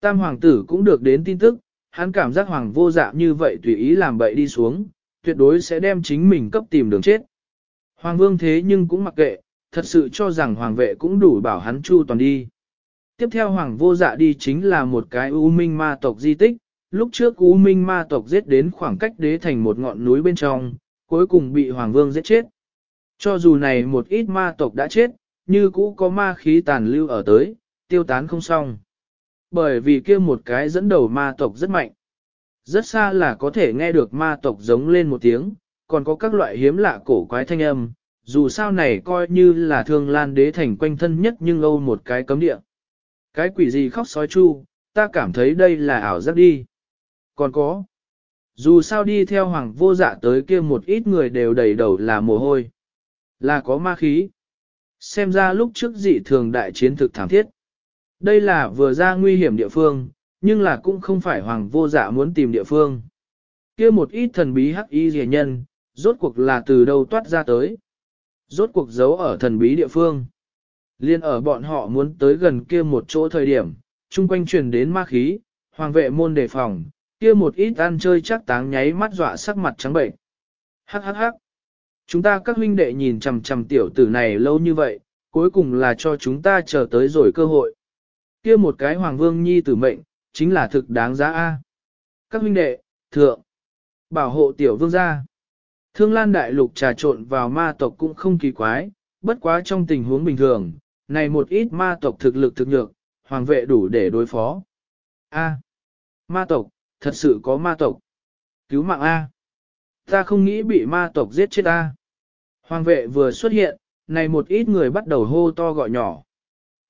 Tam hoàng tử cũng được đến tin tức, hắn cảm giác hoàng vô dạ như vậy tùy ý làm bậy đi xuống, tuyệt đối sẽ đem chính mình cấp tìm đường chết. Hoàng vương thế nhưng cũng mặc kệ, thật sự cho rằng hoàng vệ cũng đủ bảo hắn chu toàn đi. Tiếp theo hoàng vô dạ đi chính là một cái U Minh ma tộc di tích, lúc trước U Minh ma tộc giết đến khoảng cách đế thành một ngọn núi bên trong, cuối cùng bị hoàng vương giết chết. Cho dù này một ít ma tộc đã chết, như cũ có ma khí tàn lưu ở tới, tiêu tán không xong. Bởi vì kia một cái dẫn đầu ma tộc rất mạnh. Rất xa là có thể nghe được ma tộc giống lên một tiếng, còn có các loại hiếm lạ cổ quái thanh âm, dù sao này coi như là thương lan đế thành quanh thân nhất nhưng âu một cái cấm địa. Cái quỷ gì khóc sói chu, ta cảm thấy đây là ảo giác đi. Còn có, dù sao đi theo hoàng vô dạ tới kia một ít người đều đầy đầu là mồ hôi. Là có ma khí. Xem ra lúc trước dị thường đại chiến thực thảm thiết. Đây là vừa ra nguy hiểm địa phương, nhưng là cũng không phải hoàng vô dạ muốn tìm địa phương. kia một ít thần bí hắc y rẻ nhân, rốt cuộc là từ đâu toát ra tới. Rốt cuộc giấu ở thần bí địa phương. Liên ở bọn họ muốn tới gần kia một chỗ thời điểm, chung quanh truyền đến ma khí, hoàng vệ môn đề phòng, kia một ít ăn chơi chắc táng nháy mắt dọa sắc mặt trắng bệnh. Hắc hắc hắc. Chúng ta các huynh đệ nhìn chằm chằm tiểu tử này lâu như vậy, cuối cùng là cho chúng ta chờ tới rồi cơ hội. Kia một cái hoàng vương nhi tử mệnh, chính là thực đáng giá A. Các huynh đệ, thượng, bảo hộ tiểu vương gia. Thương lan đại lục trà trộn vào ma tộc cũng không kỳ quái, bất quá trong tình huống bình thường, này một ít ma tộc thực lực thực nhược, hoàng vệ đủ để đối phó. A. Ma tộc, thật sự có ma tộc. Cứu mạng A. Ta không nghĩ bị ma tộc giết chết a Hoàng vệ vừa xuất hiện, này một ít người bắt đầu hô to gọi nhỏ.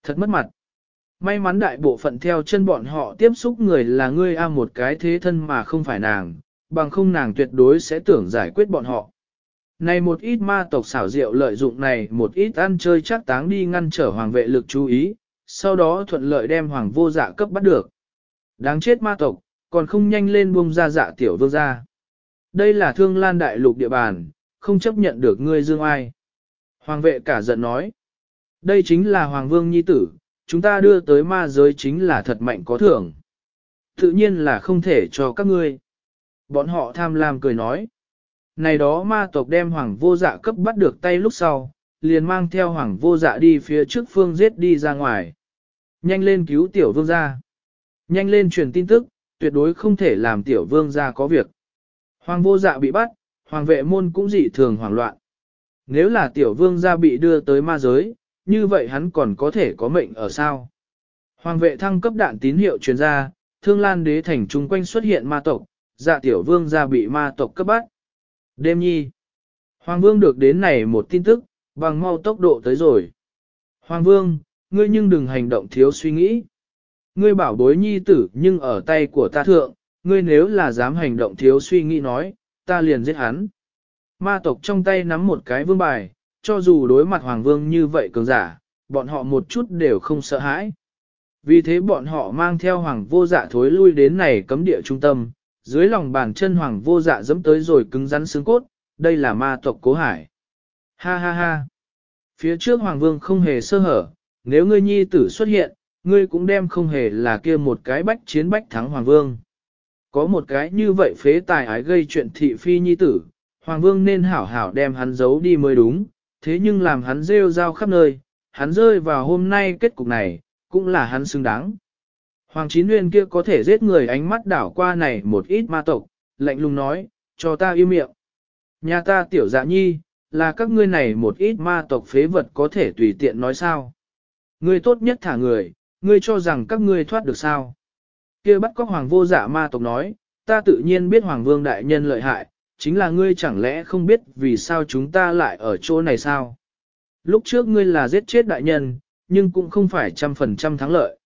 Thật mất mặt. May mắn đại bộ phận theo chân bọn họ tiếp xúc người là ngươi A một cái thế thân mà không phải nàng, bằng không nàng tuyệt đối sẽ tưởng giải quyết bọn họ. Này một ít ma tộc xảo diệu lợi dụng này một ít ăn chơi chắc táng đi ngăn trở hoàng vệ lực chú ý, sau đó thuận lợi đem hoàng vô dạ cấp bắt được. Đáng chết ma tộc, còn không nhanh lên buông ra dạ tiểu vương ra. Đây là thương lan đại lục địa bàn, không chấp nhận được ngươi dương ai. Hoàng vệ cả giận nói. Đây chính là hoàng vương nhi tử, chúng ta đưa tới ma giới chính là thật mạnh có thưởng. Tự nhiên là không thể cho các ngươi. Bọn họ tham lam cười nói. Này đó ma tộc đem hoàng vô dạ cấp bắt được tay lúc sau, liền mang theo hoàng vô dạ đi phía trước phương giết đi ra ngoài. Nhanh lên cứu tiểu vương gia. Nhanh lên truyền tin tức, tuyệt đối không thể làm tiểu vương gia có việc. Hoàng vô dạ bị bắt, hoàng vệ môn cũng dị thường hoảng loạn. Nếu là tiểu vương gia bị đưa tới ma giới, như vậy hắn còn có thể có mệnh ở sao? Hoàng vệ thăng cấp đạn tín hiệu truyền ra, thương lan đế thành trung quanh xuất hiện ma tộc, dạ tiểu vương gia bị ma tộc cấp bắt. Đêm nhi. Hoàng vương được đến này một tin tức, bằng mau tốc độ tới rồi. Hoàng vương, ngươi nhưng đừng hành động thiếu suy nghĩ. Ngươi bảo bối nhi tử nhưng ở tay của ta thượng, ngươi nếu là dám hành động thiếu suy nghĩ nói, ta liền giết hắn. Ma tộc trong tay nắm một cái vương bài, cho dù đối mặt hoàng vương như vậy cường giả, bọn họ một chút đều không sợ hãi. Vì thế bọn họ mang theo hoàng vô dạ thối lui đến này cấm địa trung tâm, dưới lòng bàn chân hoàng vô dạ dẫm tới rồi cứng rắn xương cốt, đây là ma tộc cố hải. Ha ha ha. Phía trước hoàng vương không hề sơ hở, nếu ngươi nhi tử xuất hiện, ngươi cũng đem không hề là kia một cái bách chiến bách thắng hoàng vương. Có một cái như vậy phế tài ái gây chuyện thị phi nhi tử, hoàng vương nên hảo hảo đem hắn giấu đi mới đúng, thế nhưng làm hắn rêu rao khắp nơi, hắn rơi vào hôm nay kết cục này, cũng là hắn xứng đáng. Hoàng Chín Nguyên kia có thể giết người ánh mắt đảo qua này một ít ma tộc, lạnh lùng nói, cho ta im miệng. Nhà ta tiểu dạ nhi, là các ngươi này một ít ma tộc phế vật có thể tùy tiện nói sao. Ngươi tốt nhất thả người, ngươi cho rằng các ngươi thoát được sao. kia bắt có hoàng vô dạ ma tộc nói, ta tự nhiên biết hoàng vương đại nhân lợi hại, chính là ngươi chẳng lẽ không biết vì sao chúng ta lại ở chỗ này sao? Lúc trước ngươi là giết chết đại nhân, nhưng cũng không phải trăm phần trăm thắng lợi.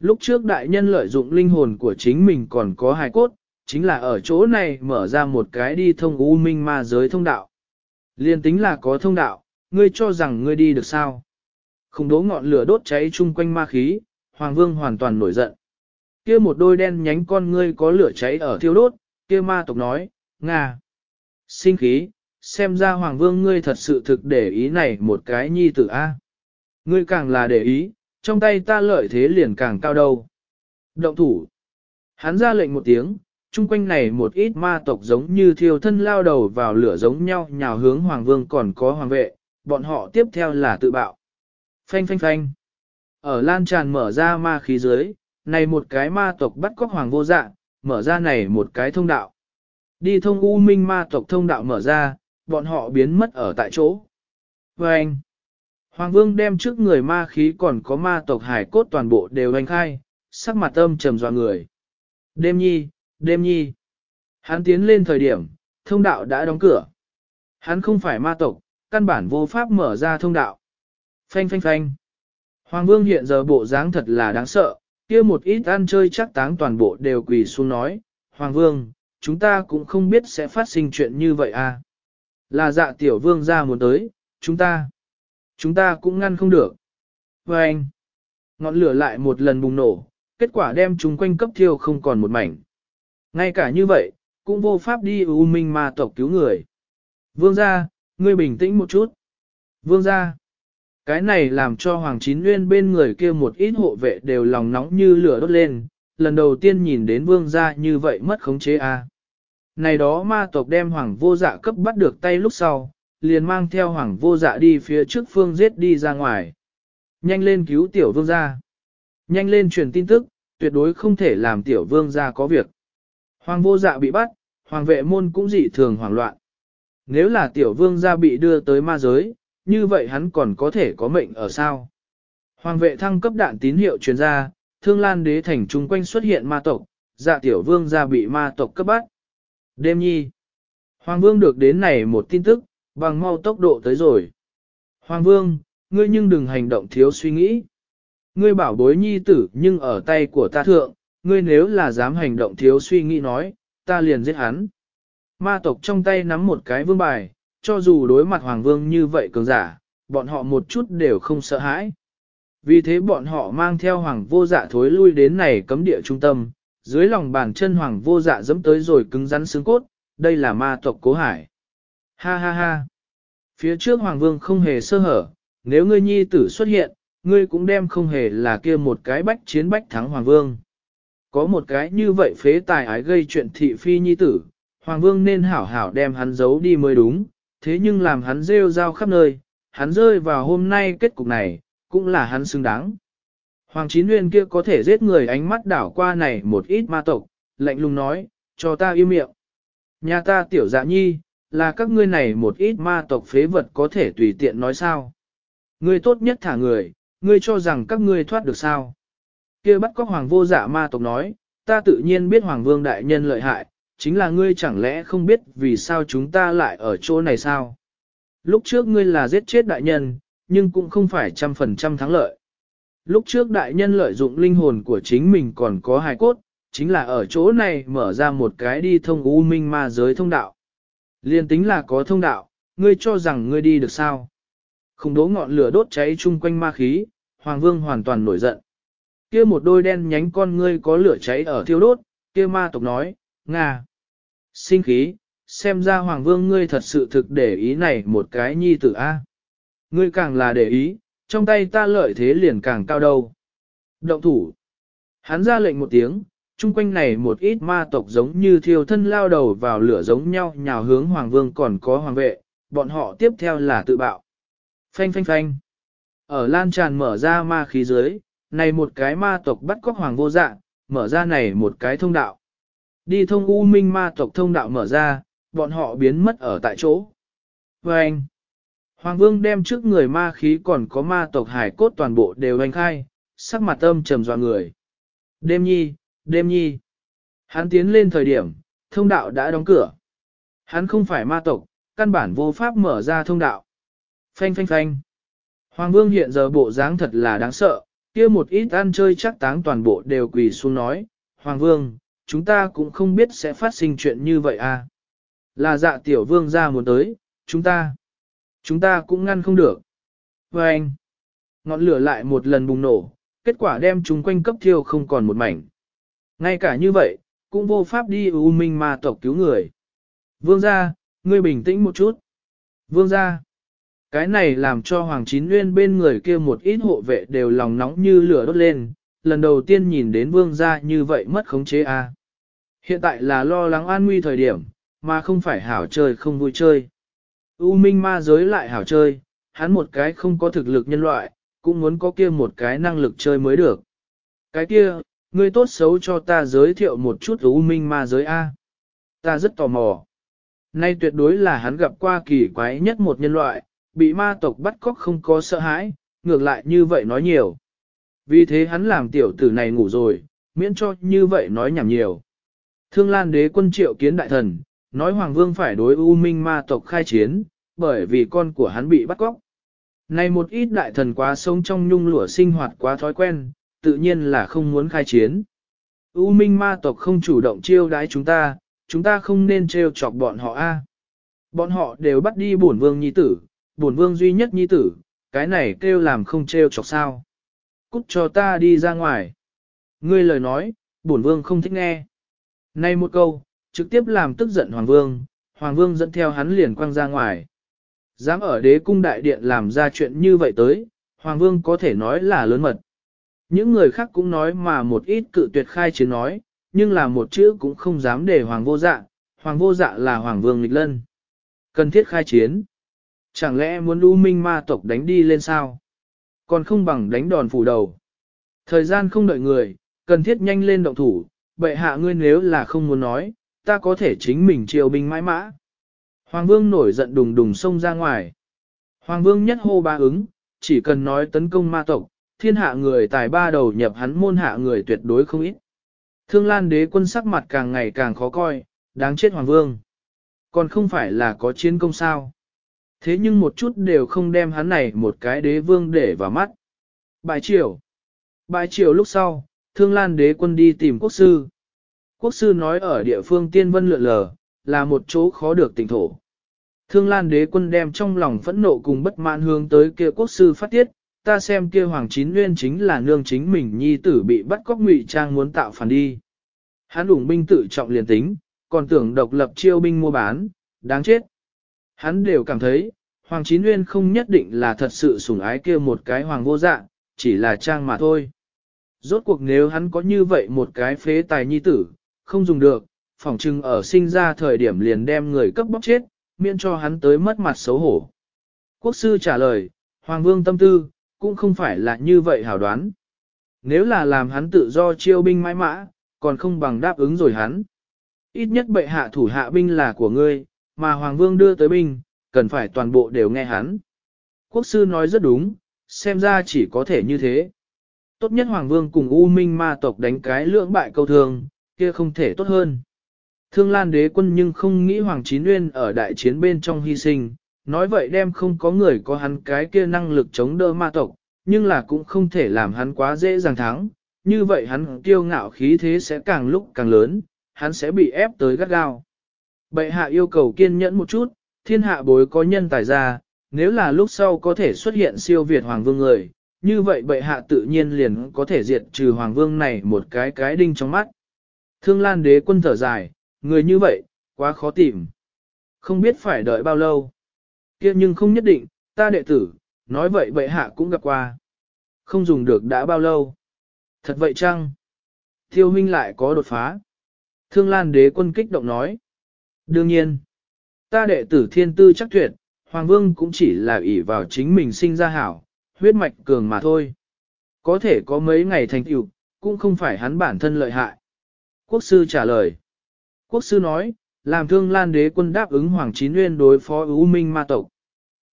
Lúc trước đại nhân lợi dụng linh hồn của chính mình còn có hài cốt, chính là ở chỗ này mở ra một cái đi thông u minh ma giới thông đạo. Liên tính là có thông đạo, ngươi cho rằng ngươi đi được sao? Không đố ngọn lửa đốt cháy chung quanh ma khí, Hoàng Vương hoàn toàn nổi giận. Kia một đôi đen nhánh con ngươi có lửa cháy ở thiêu đốt, kia ma tộc nói, Nga. Sinh khí, xem ra Hoàng Vương ngươi thật sự thực để ý này một cái nhi tử A. Ngươi càng là để ý, trong tay ta lợi thế liền càng cao đâu. Động thủ. Hắn ra lệnh một tiếng, chung quanh này một ít ma tộc giống như thiêu thân lao đầu vào lửa giống nhau nhào hướng Hoàng Vương còn có Hoàng vệ, bọn họ tiếp theo là tự bạo. Phanh phanh phanh. Ở lan tràn mở ra ma khí dưới, này một cái ma tộc bắt cóc Hoàng vô dạ, mở ra này một cái thông đạo. Đi thông U Minh ma tộc thông đạo mở ra, bọn họ biến mất ở tại chỗ. Và anh, Hoàng Vương đem trước người ma khí còn có ma tộc hải cốt toàn bộ đều hành khai, sắc mặt âm trầm dọa người. Đêm nhi, đêm nhi. Hắn tiến lên thời điểm, thông đạo đã đóng cửa. Hắn không phải ma tộc, căn bản vô pháp mở ra thông đạo. Phanh phanh phanh. Hoàng Vương hiện giờ bộ dáng thật là đáng sợ, kia một ít ăn chơi chắc táng toàn bộ đều quỳ xuống nói, Hoàng Vương, chúng ta cũng không biết sẽ phát sinh chuyện như vậy à. Là dạ tiểu vương ra muốn tới, chúng ta, chúng ta cũng ngăn không được. Và anh, ngọn lửa lại một lần bùng nổ, kết quả đem chúng quanh cấp thiêu không còn một mảnh. Ngay cả như vậy, cũng vô pháp đi U Minh ma tộc cứu người. Vương gia, ngươi bình tĩnh một chút. Vương gia, cái này làm cho Hoàng Chín Nguyên bên người kia một ít hộ vệ đều lòng nóng như lửa đốt lên, lần đầu tiên nhìn đến vương gia như vậy mất khống chế a. À. Này đó ma tộc đem hoàng vô dạ cấp bắt được tay lúc sau, liền mang theo hoàng vô dạ đi phía trước phương giết đi ra ngoài. Nhanh lên cứu tiểu vương gia. Nhanh lên truyền tin tức, tuyệt đối không thể làm tiểu vương gia có việc. Hoàng vô dạ bị bắt, hoàng vệ môn cũng dị thường hoảng loạn. Nếu là tiểu vương gia bị đưa tới ma giới, như vậy hắn còn có thể có mệnh ở sao? Hoàng vệ thăng cấp đạn tín hiệu truyền ra, thương lan đế thành trung quanh xuất hiện ma tộc, dạ tiểu vương gia bị ma tộc cấp bắt. Đêm nhi. Hoàng vương được đến này một tin tức, bằng mau tốc độ tới rồi. Hoàng vương, ngươi nhưng đừng hành động thiếu suy nghĩ. Ngươi bảo bối nhi tử nhưng ở tay của ta thượng, ngươi nếu là dám hành động thiếu suy nghĩ nói, ta liền giết hắn. Ma tộc trong tay nắm một cái vương bài, cho dù đối mặt hoàng vương như vậy cường giả, bọn họ một chút đều không sợ hãi. Vì thế bọn họ mang theo hoàng vô dạ thối lui đến này cấm địa trung tâm, dưới lòng bàn chân hoàng vô dạ dẫm tới rồi cứng rắn xương cốt, đây là ma tộc cố hải. Ha ha ha. Phía trước hoàng vương không hề sơ hở, nếu ngươi nhi tử xuất hiện, ngươi cũng đem không hề là kia một cái bách chiến bách thắng hoàng vương. Có một cái như vậy phế tài ái gây chuyện thị phi nhi tử, hoàng vương nên hảo hảo đem hắn giấu đi mới đúng, thế nhưng làm hắn rêu rao khắp nơi, hắn rơi vào hôm nay kết cục này, cũng là hắn xứng đáng. Hoàng Chín Nguyên kia có thể giết người ánh mắt đảo qua này một ít ma tộc, lạnh lùng nói, cho ta im miệng. Nhà ta tiểu dạ nhi, là các ngươi này một ít ma tộc phế vật có thể tùy tiện nói sao. Ngươi tốt nhất thả người, ngươi cho rằng các ngươi thoát được sao. kia bắt có hoàng vô dạ ma tộc nói, ta tự nhiên biết hoàng vương đại nhân lợi hại, chính là ngươi chẳng lẽ không biết vì sao chúng ta lại ở chỗ này sao? Lúc trước ngươi là giết chết đại nhân, nhưng cũng không phải trăm phần trăm thắng lợi. Lúc trước đại nhân lợi dụng linh hồn của chính mình còn có hài cốt, chính là ở chỗ này mở ra một cái đi thông u minh ma giới thông đạo. Liên tính là có thông đạo, ngươi cho rằng ngươi đi được sao? Không đố ngọn lửa đốt cháy chung quanh ma khí, Hoàng Vương hoàn toàn nổi giận. Kia một đôi đen nhánh con ngươi có lửa cháy ở thiêu đốt, kia ma tộc nói, Nga. Sinh khí, xem ra Hoàng Vương ngươi thật sự thực để ý này một cái nhi tử A. Ngươi càng là để ý, trong tay ta lợi thế liền càng cao đâu. Động thủ. Hắn ra lệnh một tiếng, chung quanh này một ít ma tộc giống như thiêu thân lao đầu vào lửa giống nhau nhào hướng Hoàng Vương còn có Hoàng vệ, bọn họ tiếp theo là tự bạo. Phanh phanh phanh. Ở lan tràn mở ra ma khí dưới, này một cái ma tộc bắt cóc Hoàng vô dạ, mở ra này một cái thông đạo. Đi thông U Minh ma tộc thông đạo mở ra, bọn họ biến mất ở tại chỗ. Vâng! anh, Hoàng Vương đem trước người ma khí còn có ma tộc hải cốt toàn bộ đều hành khai, sắc mặt âm trầm dọa người. Đêm nhi, đêm nhi. Hắn tiến lên thời điểm, thông đạo đã đóng cửa. Hắn không phải ma tộc, căn bản vô pháp mở ra thông đạo. Phanh phanh phanh. Hoàng Vương hiện giờ bộ dáng thật là đáng sợ, kia một ít ăn chơi chắc táng toàn bộ đều quỳ xuống nói, Hoàng Vương, chúng ta cũng không biết sẽ phát sinh chuyện như vậy à. Là dạ tiểu vương ra muốn tới, chúng ta, chúng ta cũng ngăn không được. Và anh, ngọn lửa lại một lần bùng nổ, kết quả đem chúng quanh cấp thiêu không còn một mảnh. Ngay cả như vậy, cũng vô pháp đi U Minh ma tộc cứu người. Vương gia, ngươi bình tĩnh một chút. Vương gia, cái này làm cho Hoàng Chín Nguyên bên người kia một ít hộ vệ đều lòng nóng như lửa đốt lên, lần đầu tiên nhìn đến vương gia như vậy mất khống chế a. À. Hiện tại là lo lắng an nguy thời điểm, mà không phải hảo chơi không vui chơi. U minh ma giới lại hảo chơi, hắn một cái không có thực lực nhân loại, cũng muốn có kia một cái năng lực chơi mới được. Cái kia, ngươi tốt xấu cho ta giới thiệu một chút U minh ma giới A. Ta rất tò mò. Nay tuyệt đối là hắn gặp qua kỳ quái nhất một nhân loại, bị ma tộc bắt cóc không có sợ hãi, ngược lại như vậy nói nhiều. Vì thế hắn làm tiểu tử này ngủ rồi, miễn cho như vậy nói nhảm nhiều. Thương Lan đế quân triệu kiến đại thần, nói Hoàng Vương phải đối U Minh ma tộc khai chiến, bởi vì con của hắn bị bắt cóc. Này một ít đại thần quá sống trong nhung lụa sinh hoạt quá thói quen, tự nhiên là không muốn khai chiến. U Minh ma tộc không chủ động chiêu đái chúng ta, chúng ta không nên trêu chọc bọn họ a. Bọn họ đều bắt đi bổn vương nhi tử, bổn vương duy nhất nhi tử, cái này kêu làm không trêu chọc sao cút cho ta đi ra ngoài. Ngươi lời nói, bổn vương không thích nghe. Này một câu, trực tiếp làm tức giận Hoàng Vương, Hoàng Vương dẫn theo hắn liền quăng ra ngoài. Dám ở đế cung đại điện làm ra chuyện như vậy tới, Hoàng Vương có thể nói là lớn mật. Những người khác cũng nói mà một ít cự tuyệt khai chiến nói, nhưng là một chữ cũng không dám để Hoàng vô dạ, Hoàng vô dạ là Hoàng Vương nghịch lân. Cần thiết khai chiến. Chẳng lẽ muốn U Minh ma tộc đánh đi lên sao? Còn không bằng đánh đòn phủ đầu. Thời gian không đợi người, cần thiết nhanh lên động thủ, bệ hạ ngươi nếu là không muốn nói, ta có thể chính mình triều binh mãi mã. Hoàng vương nổi giận đùng đùng xông ra ngoài. Hoàng vương nhất hô ba ứng, chỉ cần nói tấn công ma tộc, thiên hạ người tài ba đầu nhập hắn môn hạ người tuyệt đối không ít. Thương Lan đế quân sắc mặt càng ngày càng khó coi, đáng chết Hoàng Vương. Còn không phải là có chiến công sao. Thế nhưng một chút đều không đem hắn này một cái đế vương để vào mắt. Bài triều. Bài triều lúc sau, Thương Lan đế quân đi tìm quốc sư. Quốc sư nói ở địa phương tiên vân lượn lờ, là một chỗ khó được tỉnh thổ. Thương Lan đế quân đem trong lòng phẫn nộ cùng bất mãn hướng tới kia quốc sư phát tiết, ta xem kia Hoàng Chín Nguyên chính là nương chính mình nhi tử bị bắt cóc ngụy trang muốn tạo phản đi. Hắn đủng binh tự trọng liền tính, còn tưởng độc lập chiêu binh mua bán, đáng chết. Hắn đều cảm thấy, Hoàng Chín Nguyên không nhất định là thật sự sủng ái kia một cái hoàng vô dạng, chỉ là trang mà thôi. Rốt cuộc nếu hắn có như vậy một cái phế tài nhi tử, không dùng được, phỏng chừng ở sinh ra thời điểm liền đem người cấp bóc chết, miễn cho hắn tới mất mặt xấu hổ. Quốc sư trả lời, Hoàng vương tâm tư, cũng không phải là như vậy hảo đoán. Nếu là làm hắn tự do chiêu binh mãi mã, còn không bằng đáp ứng rồi hắn. Ít nhất bệ hạ thủ hạ binh là của ngươi, mà Hoàng vương đưa tới binh, cần phải toàn bộ đều nghe hắn. Quốc sư nói rất đúng, xem ra chỉ có thể như thế. Tốt nhất Hoàng vương cùng U Minh ma tộc đánh cái lưỡng bại câu thường, kia không thể tốt hơn. Thương Lan đế quân nhưng không nghĩ Hoàng Chín Nguyên ở đại chiến bên trong hy sinh, nói vậy đem không có người có hắn cái kia năng lực chống đỡ ma tộc, nhưng là cũng không thể làm hắn quá dễ dàng thắng, như vậy hắn kiêu ngạo khí thế sẽ càng lúc càng lớn, hắn sẽ bị ép tới gắt gao. Bệ hạ yêu cầu kiên nhẫn một chút, thiên hạ bối có nhân tài ra, nếu là lúc sau có thể xuất hiện siêu việt hoàng vương người, như vậy bệ hạ tự nhiên liền có thể diệt trừ hoàng vương này một cái cái đinh trong mắt. Thương Lan đế quân thở dài, người như vậy, quá khó tìm. Không biết phải đợi bao lâu. kia nhưng không nhất định, ta đệ tử, nói vậy bệ hạ cũng gặp qua. Không dùng được đã bao lâu. Thật vậy chăng? Thiêu huynh lại có đột phá. Thương Lan đế quân kích động nói. Đương nhiên, ta đệ tử thiên tư chắc tuyệt, Hoàng Vương cũng chỉ là ỷ vào chính mình sinh ra hảo, huyết mạch cường mà thôi. Có thể có mấy ngày thành tựu, cũng không phải hắn bản thân lợi hại. Quốc sư trả lời. Quốc sư nói, làm thương lan đế quân đáp ứng Hoàng Chín Nguyên đối phó U Minh ma tộc.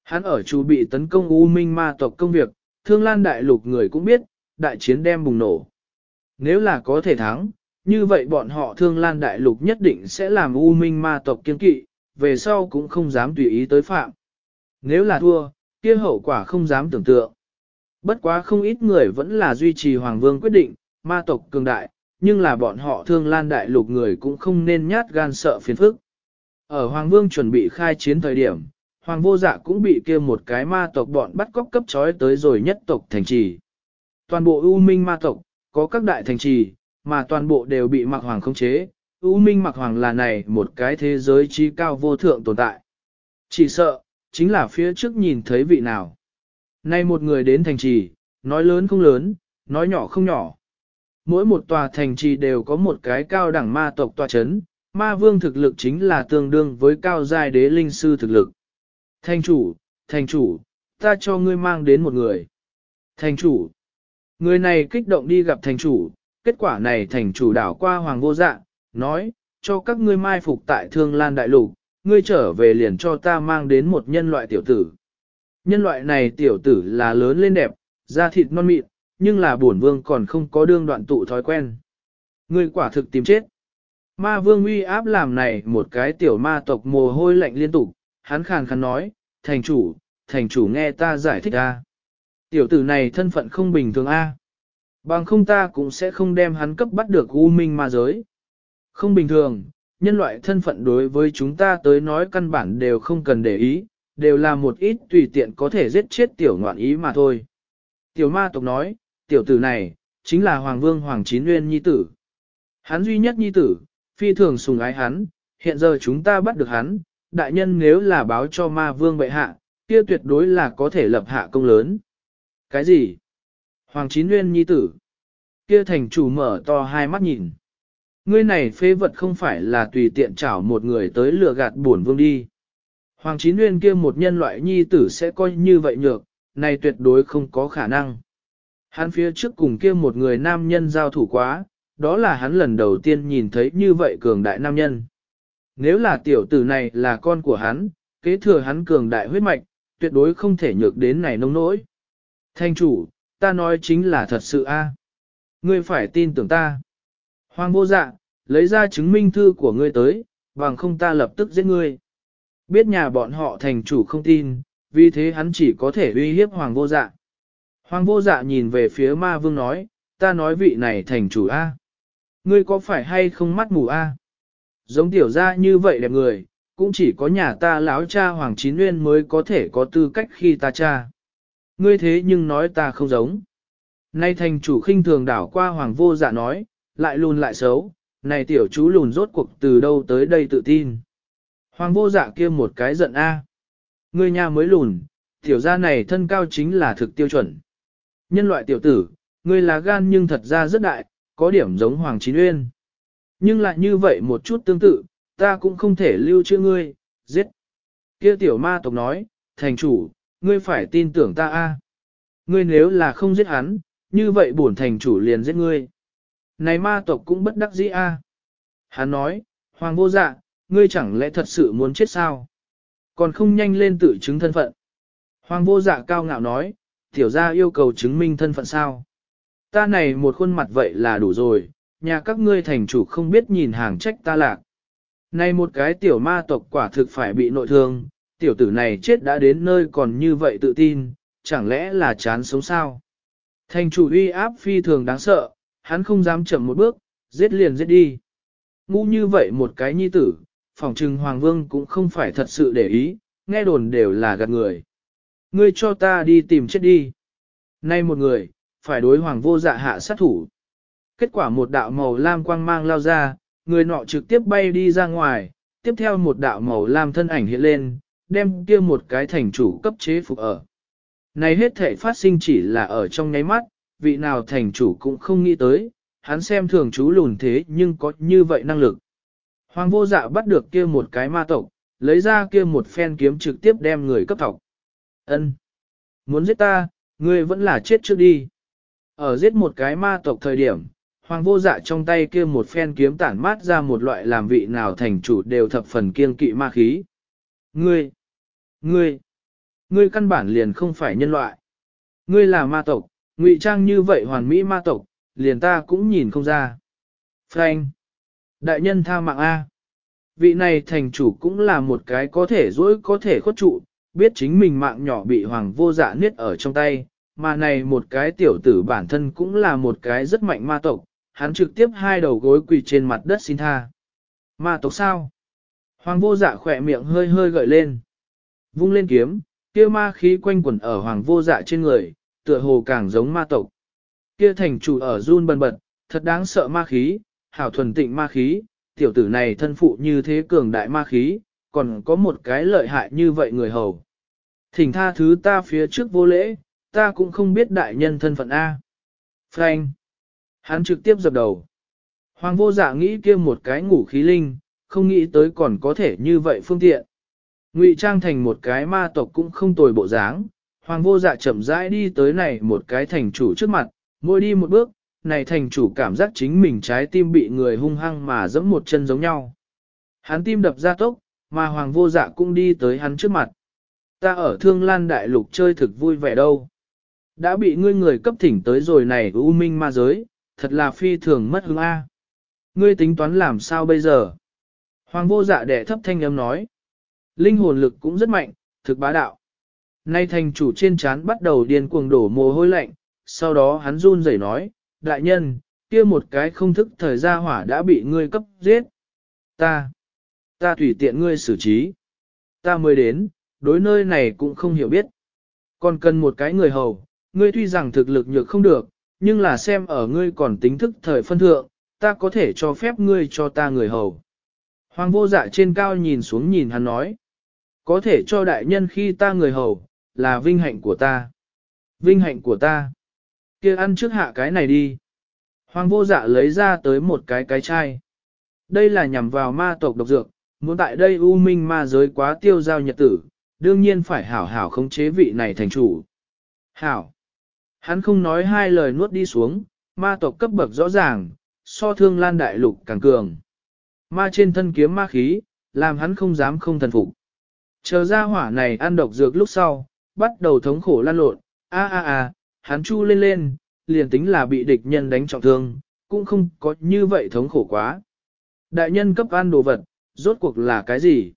Hắn ở chủ bị tấn công U Minh ma tộc công việc, thương lan đại lục người cũng biết, đại chiến đem bùng nổ. Nếu là có thể thắng, như vậy bọn họ thương lan đại lục nhất định sẽ làm U Minh ma tộc kiên kỵ, về sau cũng không dám tùy ý tới phạm. Nếu là thua, kia hậu quả không dám tưởng tượng. Bất quá không ít người vẫn là duy trì Hoàng Vương quyết định, ma tộc cường đại, nhưng là bọn họ thương lan đại lục người cũng không nên nhát gan sợ phiền phức. Ở Hoàng Vương chuẩn bị khai chiến thời điểm, Hoàng vô dạ cũng bị kia một cái ma tộc bọn bắt cóc cấp trói tới rồi nhất tộc thành trì. Toàn bộ U Minh ma tộc, có các đại thành trì, mà toàn bộ đều bị mặc hoàng khống chế. U Minh mặc hoàng là này một cái thế giới trí cao vô thượng tồn tại. Chỉ sợ, chính là phía trước nhìn thấy vị nào. Nay một người đến thành trì, nói lớn không lớn, nói nhỏ không nhỏ. Mỗi một tòa thành trì đều có một cái cao đẳng ma tộc tòa chấn, ma vương thực lực chính là tương đương với cao giai đế linh sư thực lực. Thành chủ, thành chủ, ta cho ngươi mang đến một người. Thành chủ, người này kích động đi gặp thành chủ, kết quả này thành chủ đảo qua hoàng vô dạ, nói, cho các ngươi mai phục tại thương lan đại lục, ngươi trở về liền cho ta mang đến một nhân loại tiểu tử. Nhân loại này tiểu tử là lớn lên đẹp, da thịt non mịn, nhưng là bổn vương còn không có đương đoạn tụ thói quen. Ngươi quả thực tìm chết. Ma vương uy áp làm này một cái tiểu ma tộc mồ hôi lạnh liên tục, hắn khàn khàn nói, thành chủ, thành chủ nghe ta giải thích a. Tiểu tử này thân phận không bình thường a. Bằng không ta cũng sẽ không đem hắn cấp bắt được u minh ma giới. Không bình thường, nhân loại thân phận đối với chúng ta tới nói căn bản đều không cần để ý, đều là một ít tùy tiện có thể giết chết tiểu ngoạn ý mà thôi. Tiểu ma tộc nói, tiểu tử này, chính là Hoàng Vương Hoàng Chín Nguyên Nhi Tử. Hắn duy nhất Nhi Tử, phi thường sùng ái hắn, hiện giờ chúng ta bắt được hắn, đại nhân nếu là báo cho ma vương bệ hạ, kia tuyệt đối là có thể lập hạ công lớn. Cái gì? Hoàng Chín Nguyên Nhi Tử. Kia thành chủ mở to hai mắt nhìn. Ngươi này phế vật không phải là tùy tiện chảo một người tới lừa gạt bổn vương đi. Hoàng Chín Nguyên kia một nhân loại nhi tử sẽ coi như vậy nhược, này tuyệt đối không có khả năng. Hắn phía trước cùng kia một người nam nhân giao thủ quá, đó là hắn lần đầu tiên nhìn thấy như vậy cường đại nam nhân. Nếu là tiểu tử này là con của hắn, kế thừa hắn cường đại huyết mạch, tuyệt đối không thể nhược đến này nông nỗi. Thanh chủ, ta nói chính là thật sự a. Ngươi phải tin tưởng ta. Hoàng vô dạ, lấy ra chứng minh thư của ngươi tới, bằng không ta lập tức giết ngươi. Biết nhà bọn họ thành chủ không tin, vì thế hắn chỉ có thể uy hiếp hoàng vô dạ. Hoàng vô dạ nhìn về phía ma vương nói, ta nói vị này thành chủ A. Ngươi có phải hay không mắt mù A? Giống tiểu gia như vậy đẹp người, cũng chỉ có nhà ta láo cha Hoàng Chín Nguyên mới có thể có tư cách khi ta cha. Ngươi thế nhưng nói ta không giống. Nay thành chủ khinh thường đảo qua Hoàng vô dạ nói, lại lùn lại xấu, này tiểu chú lùn rốt cuộc từ đâu tới đây tự tin. Hoàng vô dạ kia một cái giận A. Ngươi nhà mới lùn, tiểu gia này thân cao chính là thực tiêu chuẩn. Nhân loại tiểu tử, ngươi là gan nhưng thật ra rất đại, có điểm giống Hoàng Chín Uyên. Nhưng lại như vậy một chút tương tự, ta cũng không thể lưu trữ ngươi, giết. Kia tiểu ma tộc nói, thành chủ, ngươi phải tin tưởng ta a. Ngươi nếu là không giết hắn, như vậy bổn thành chủ liền giết ngươi. Này ma tộc cũng bất đắc dĩ a. Hắn nói, hoàng vô dạ, ngươi chẳng lẽ thật sự muốn chết sao? Còn không nhanh lên tự chứng thân phận. Hoàng vô dạ cao ngạo nói, tiểu gia yêu cầu chứng minh thân phận sao? Ta này một khuôn mặt vậy là đủ rồi, nhà các ngươi thành chủ không biết nhìn hàng trách ta lạc. Này một cái tiểu ma tộc quả thực phải bị nội thương, tiểu tử này chết đã đến nơi còn như vậy tự tin, chẳng lẽ là chán sống sao? Thành chủ uy áp phi thường đáng sợ, hắn không dám chậm một bước, giết liền giết đi. Ngu như vậy một cái nhi tử, phòng trừng Hoàng Vương cũng không phải thật sự để ý, nghe đồn đều là gạt người. Ngươi cho ta đi tìm chết đi. Nay một người, phải đối Hoàng vô dạ hạ sát thủ. Kết quả một đạo màu lam quang mang lao ra, người nọ trực tiếp bay đi ra ngoài, tiếp theo một đạo màu lam thân ảnh hiện lên, đem kia một cái thành chủ cấp chế phục ở. Này hết thể phát sinh chỉ là ở trong nháy mắt, vị nào thành chủ cũng không nghĩ tới, hắn xem thường chú lùn thế nhưng có như vậy năng lực. Hoàng vô dạ bắt được kia một cái ma tộc, lấy ra kia một phen kiếm trực tiếp đem người cấp thọc. Ân, Muốn giết ta, ngươi vẫn là chết trước đi. Ở giết một cái ma tộc thời điểm, Hoàng vô dạ trong tay kia một phen kiếm tản mát ra một loại làm vị nào thành chủ đều thập phần kiên kỵ ma khí. Ngươi, ngươi, ngươi căn bản liền không phải nhân loại. Ngươi là ma tộc, ngụy trang như vậy hoàn mỹ ma tộc, liền ta cũng nhìn không ra. Frank, đại nhân tha mạng A. Vị này thành chủ cũng là một cái có thể dối có thể khuất trụ, biết chính mình mạng nhỏ bị hoàng vô dạ niết ở trong tay, mà này một cái tiểu tử bản thân cũng là một cái rất mạnh ma tộc, hắn trực tiếp hai đầu gối quỳ trên mặt đất xin tha. Ma tộc sao? Hoàng vô dạ khỏe miệng hơi hơi gợi lên. Vung lên kiếm, kia ma khí quanh quẩn ở hoàng vô dạ trên người, tựa hồ càng giống ma tộc. Kia thành chủ ở run bần bật, thật đáng sợ ma khí, hảo thuần tịnh ma khí, tiểu tử này thân phụ như thế cường đại ma khí, còn có một cái lợi hại như vậy người hầu. Thỉnh tha thứ ta phía trước vô lễ, ta cũng không biết đại nhân thân phận A. Frank. Hắn trực tiếp dập đầu. Hoàng vô dạ nghĩ kia một cái ngủ khí linh, không nghĩ tới còn có thể như vậy phương tiện. Ngụy trang thành một cái ma tộc cũng không tồi bộ dáng. Hoàng vô dạ chậm rãi đi tới này một cái thành chủ trước mặt, mỗi đi một bước, này thành chủ cảm giác chính mình trái tim bị người hung hăng mà giẫm một chân giống nhau. Hắn tim đập ra tốc, mà hoàng vô dạ cũng đi tới hắn trước mặt. Ta ở thương lan đại lục chơi thực vui vẻ đâu. Đã bị ngươi người cấp thỉnh tới rồi này u minh ma giới, thật là phi thường mất hứng A. Ngươi tính toán làm sao bây giờ? Hoàng vô dạ đẻ thấp thanh âm nói. Linh hồn lực cũng rất mạnh, thực bá đạo. Nay thành chủ trên chán bắt đầu điên cuồng đổ mồ hôi lạnh, sau đó hắn run rẩy nói, đại nhân, kia một cái không thức thời gia hỏa đã bị ngươi cấp giết. Ta, ta tùy tiện ngươi xử trí. Ta mới đến, đối nơi này cũng không hiểu biết. Còn cần một cái người hầu, ngươi tuy rằng thực lực nhược không được, nhưng là xem ở ngươi còn tính thức thời phân thượng, ta có thể cho phép ngươi cho ta người hầu. Hoàng vô dạ trên cao nhìn xuống nhìn hắn nói, có thể cho đại nhân khi ta người hầu, là vinh hạnh của ta. Vinh hạnh của ta. kia ăn trước hạ cái này đi. Hoàng vô dạ lấy ra tới một cái cái chai. Đây là nhằm vào ma tộc độc dược, muốn tại đây u minh ma giới quá tiêu giao nhật tử, đương nhiên phải hảo hảo khống chế vị này thành chủ. Hảo. Hắn không nói hai lời nuốt đi xuống, ma tộc cấp bậc rõ ràng, so thương lan đại lục càng cường. Ma trên thân kiếm ma khí, làm hắn không dám không thần phục. Chờ ra hỏa này ăn độc dược lúc sau, bắt đầu thống khổ lan lộn, a a a, hắn chu lên lên, liền tính là bị địch nhân đánh trọng thương, cũng không có như vậy thống khổ quá. Đại nhân cấp ăn đồ vật, rốt cuộc là cái gì?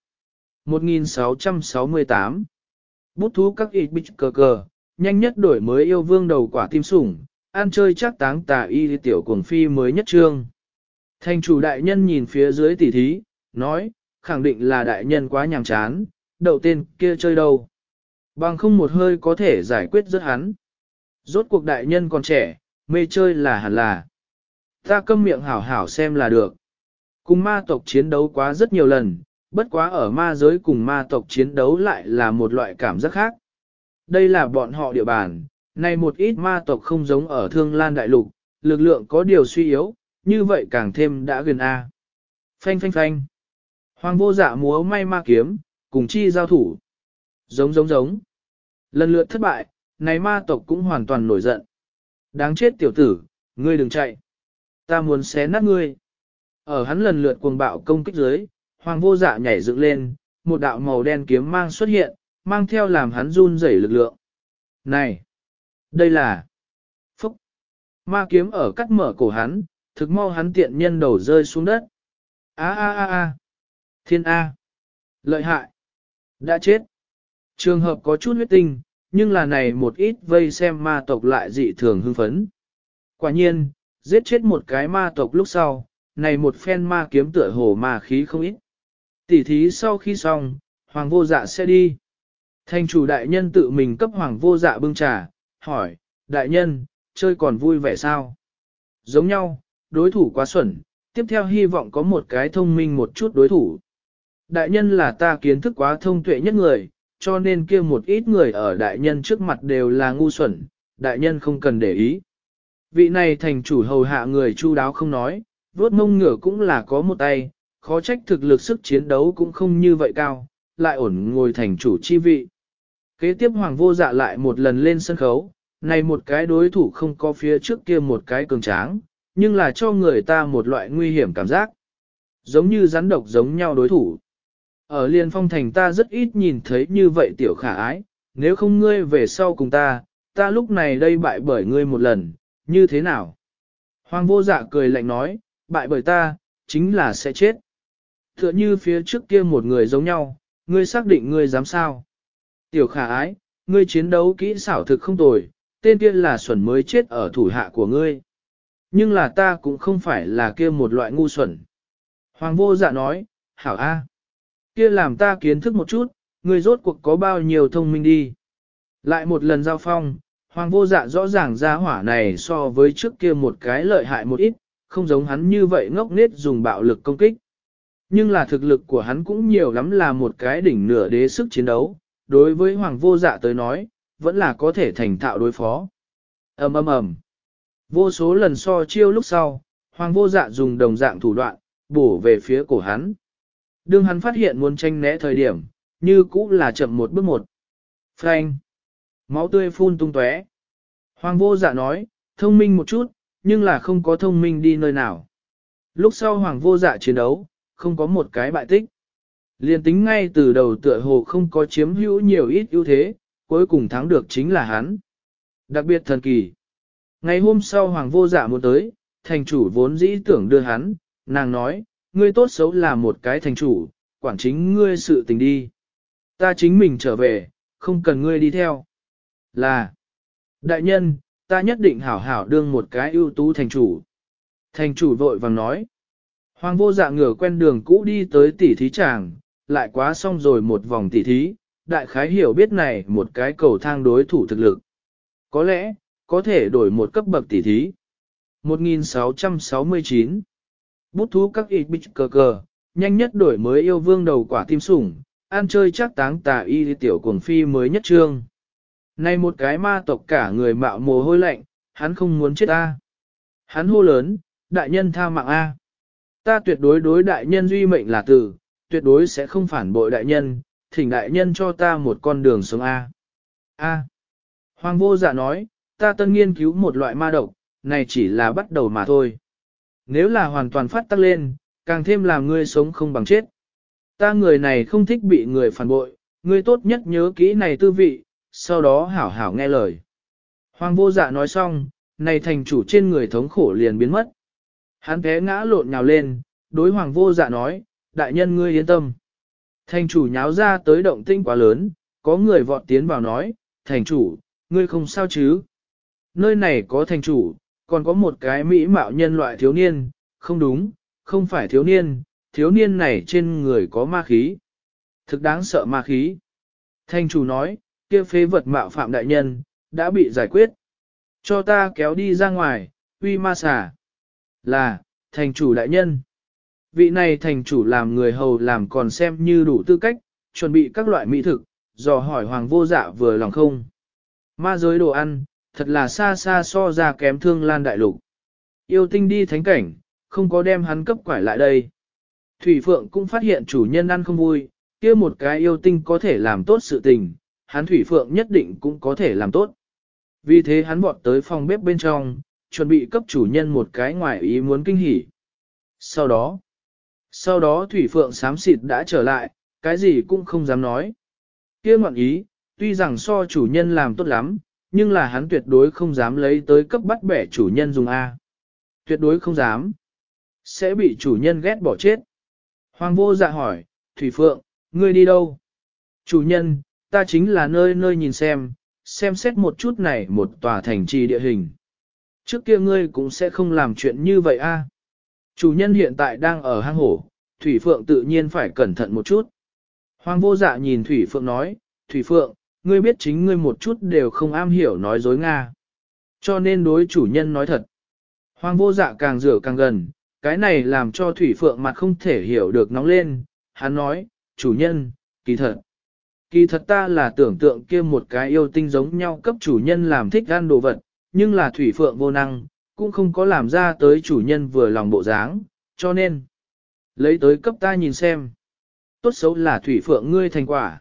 1668 Bút thú các ít bích cờ cờ, nhanh nhất đổi mới yêu vương đầu quả tim sủng, ăn chơi chắc táng tà y tiểu cuồng phi mới nhất trương. Thành chủ đại nhân nhìn phía dưới tỉ thí, nói, khẳng định là đại nhân quá nhàm chán, đầu tên kia chơi đâu. Bằng không một hơi có thể giải quyết rất hắn. Rốt cuộc đại nhân còn trẻ, mê chơi là hẳn là. Ta câm miệng hảo hảo xem là được. Cùng ma tộc chiến đấu quá rất nhiều lần, bất quá ở ma giới cùng ma tộc chiến đấu lại là một loại cảm giác khác. Đây là bọn họ địa bàn, này một ít ma tộc không giống ở thương lan đại lục, lực lượng có điều suy yếu, như vậy càng thêm đã gần A. Phanh phanh phanh. Hoàng vô dạ múa may ma kiếm, cùng chi giao thủ. Giống giống giống. Lần lượt thất bại, này ma tộc cũng hoàn toàn nổi giận. Đáng chết tiểu tử, ngươi đừng chạy. Ta muốn xé nát ngươi. Ở hắn lần lượt cuồng bạo công kích dưới, hoàng vô dạ nhảy dựng lên, một đạo màu đen kiếm mang xuất hiện, mang theo làm hắn run rẩy lực lượng. Này! Đây là... Phúc! Ma kiếm ở cắt mở cổ hắn, thực mau hắn tiện nhân đầu rơi xuống đất. A a a a! Thiên A! Lợi hại! Đã chết! Trường hợp có chút huyết tinh, nhưng là này một ít vây xem ma tộc lại dị thường hưng phấn. Quả nhiên, giết chết một cái ma tộc lúc sau, này một phen ma kiếm tựa hồ ma khí không ít. Tỉ thí sau khi xong, hoàng vô dạ sẽ đi. Thành chủ đại nhân tự mình cấp hoàng vô dạ bưng trà, hỏi, đại nhân, chơi còn vui vẻ sao? Giống nhau, đối thủ quá xuẩn, tiếp theo hy vọng có một cái thông minh một chút đối thủ. Đại nhân là ta kiến thức quá thông tuệ nhất người, cho nên kia một ít người ở đại nhân trước mặt đều là ngu xuẩn, đại nhân không cần để ý. Vị này thành chủ hầu hạ người chu đáo không nói, vuốt mông ngựa cũng là có một tay, khó trách thực lực sức chiến đấu cũng không như vậy cao, lại ổn ngồi thành chủ chi vị. Kế tiếp hoàng vô dạ lại một lần lên sân khấu, này một cái đối thủ không có phía trước kia một cái cường tráng, nhưng là cho người ta một loại nguy hiểm cảm giác. Giống như rắn độc giống nhau đối thủ. Ở liên phong thành ta rất ít nhìn thấy như vậy tiểu khả ái, nếu không ngươi về sau cùng ta, ta lúc này đây bại bởi ngươi một lần, như thế nào? Hoàng vô dạ cười lạnh nói, bại bởi ta, chính là sẽ chết. Tựa như phía trước kia một người giống nhau, ngươi xác định ngươi dám sao? Tiểu khả ái, ngươi chiến đấu kỹ xảo thực không tồi, tên kia là xuẩn mới chết ở thủ hạ của ngươi. Nhưng là ta cũng không phải là kia một loại ngu xuẩn. Hoàng vô dạ nói, hảo a, kia làm ta kiến thức một chút, ngươi rốt cuộc có bao nhiêu thông minh đi. Lại một lần giao phong, hoàng vô dạ rõ ràng ra hỏa này so với trước kia một cái lợi hại một ít, không giống hắn như vậy ngốc nết dùng bạo lực công kích. Nhưng là thực lực của hắn cũng nhiều lắm là một cái đỉnh nửa đế sức chiến đấu, đối với hoàng vô dạ tới nói, vẫn là có thể thành thạo đối phó. ầm ầm ầm. Vô số lần so chiêu lúc sau, hoàng vô dạ dùng đồng dạng thủ đoạn, bổ về phía cổ hắn. Đương hắn phát hiện muốn tranh né thời điểm, như cũ là chậm một bước một. Phanh. Máu tươi phun tung tóe. Hoàng vô dạ nói, thông minh một chút, nhưng là không có thông minh đi nơi nào. Lúc sau hoàng vô dạ chiến đấu, không có một cái bại tích. Liên tính ngay từ đầu tựa hồ không có chiếm hữu nhiều ít ưu thế, cuối cùng thắng được chính là hắn. Đặc biệt thần kỳ. Ngày hôm sau hoàng vô dạ muốn tới, thành chủ vốn dĩ tưởng đưa hắn, nàng nói, ngươi tốt xấu là một cái thành chủ, quản chính ngươi sự tình đi. Ta chính mình trở về, không cần ngươi đi theo. Là, đại nhân, ta nhất định hảo hảo đương một cái ưu tú thành chủ. Thành chủ vội vàng nói. Hoàng vô dạ ngửa quen đường cũ đi tới tỉ thí tràng, lại quá xong rồi một vòng tỉ thí, đại khái hiểu biết này một cái cầu thang đối thủ thực lực. Có lẽ, có thể đổi một cấp bậc tỉ thí. 1669 Bút thú các ít bích cờ cờ, nhanh nhất đổi mới yêu vương đầu quả tim sủng, an chơi chắc táng tà y tiểu cuồng phi mới nhất trương. Này một cái ma tộc cả người mạo mồ hôi lạnh, hắn không muốn chết ta. Hắn hô lớn, đại nhân tha mạng A. Ta tuyệt đối đối đại nhân duy mệnh là tử, tuyệt đối sẽ không phản bội đại nhân, thỉnh đại nhân cho ta một con đường sống A. A. Hoàng vô dạ nói, ta tân nghiên cứu một loại ma độc, này chỉ là bắt đầu mà thôi. Nếu là hoàn toàn phát tắc lên, càng thêm làm ngươi sống không bằng chết. Ta người này không thích bị người phản bội, ngươi tốt nhất nhớ kỹ này tư vị, sau đó hảo hảo nghe lời. Hoàng vô dạ nói xong, này thành chủ trên người thống khổ liền biến mất. Hắn té ngã lộn nhào lên, đối hoàng vô dạ nói, đại nhân ngươi yên tâm. Thành chủ nháo ra tới động tinh quá lớn, có người vọt tiến vào nói, thành chủ, ngươi không sao chứ? Nơi này có thành chủ, còn có một cái mỹ mạo nhân loại thiếu niên, không đúng, không phải thiếu niên, thiếu niên này trên người có ma khí. Thực đáng sợ ma khí. Thành chủ nói, kia phế vật mạo phạm đại nhân, đã bị giải quyết. Cho ta kéo đi ra ngoài, uy ma xà. Là, thành chủ đại nhân. Vị này thành chủ làm người hầu làm còn xem như đủ tư cách, chuẩn bị các loại mỹ thực, dò hỏi hoàng vô dạ vừa lòng không. Ma giới đồ ăn, thật là xa xa so ra kém thương lan đại lục. Yêu tinh đi thánh cảnh, không có đem hắn cấp quải lại đây. Thủy Phượng cũng phát hiện chủ nhân ăn không vui, kia một cái yêu tinh có thể làm tốt sự tình, hắn Thủy Phượng nhất định cũng có thể làm tốt. Vì thế hắn vọt tới phòng bếp bên trong, chuẩn bị cấp chủ nhân một cái ngoài ý muốn kinh hỉ. Sau đó, sau đó Thủy Phượng sám xịt đã trở lại, cái gì cũng không dám nói. Kia ngọn ý, tuy rằng so chủ nhân làm tốt lắm, nhưng là hắn tuyệt đối không dám lấy tới cấp bắt bẻ chủ nhân dùng A. Tuyệt đối không dám. Sẽ bị chủ nhân ghét bỏ chết. Hoàng vô dạ hỏi, Thủy Phượng, ngươi đi đâu? Chủ nhân, ta chính là nơi nơi nhìn xem, xem xét một chút này một tòa thành trì địa hình. Trước kia ngươi cũng sẽ không làm chuyện như vậy a. Chủ nhân hiện tại đang ở hang hổ, Thủy Phượng tự nhiên phải cẩn thận một chút. Hoàng vô dạ nhìn Thủy Phượng nói, Thủy Phượng, ngươi biết chính ngươi một chút đều không am hiểu nói dối Nga. Cho nên đối chủ nhân nói thật. Hoàng vô dạ càng rửa càng gần, cái này làm cho Thủy Phượng mặt không thể hiểu được nóng lên. Hắn nói, chủ nhân, kỳ thật. Kỳ thật ta là tưởng tượng kia một cái yêu tinh giống nhau cấp chủ nhân làm thích ăn đồ vật, nhưng là Thủy Phượng vô năng, cũng không có làm ra tới chủ nhân vừa lòng bộ dáng, cho nên lấy tới cấp ta nhìn xem. Tốt xấu là Thủy Phượng ngươi thành quả.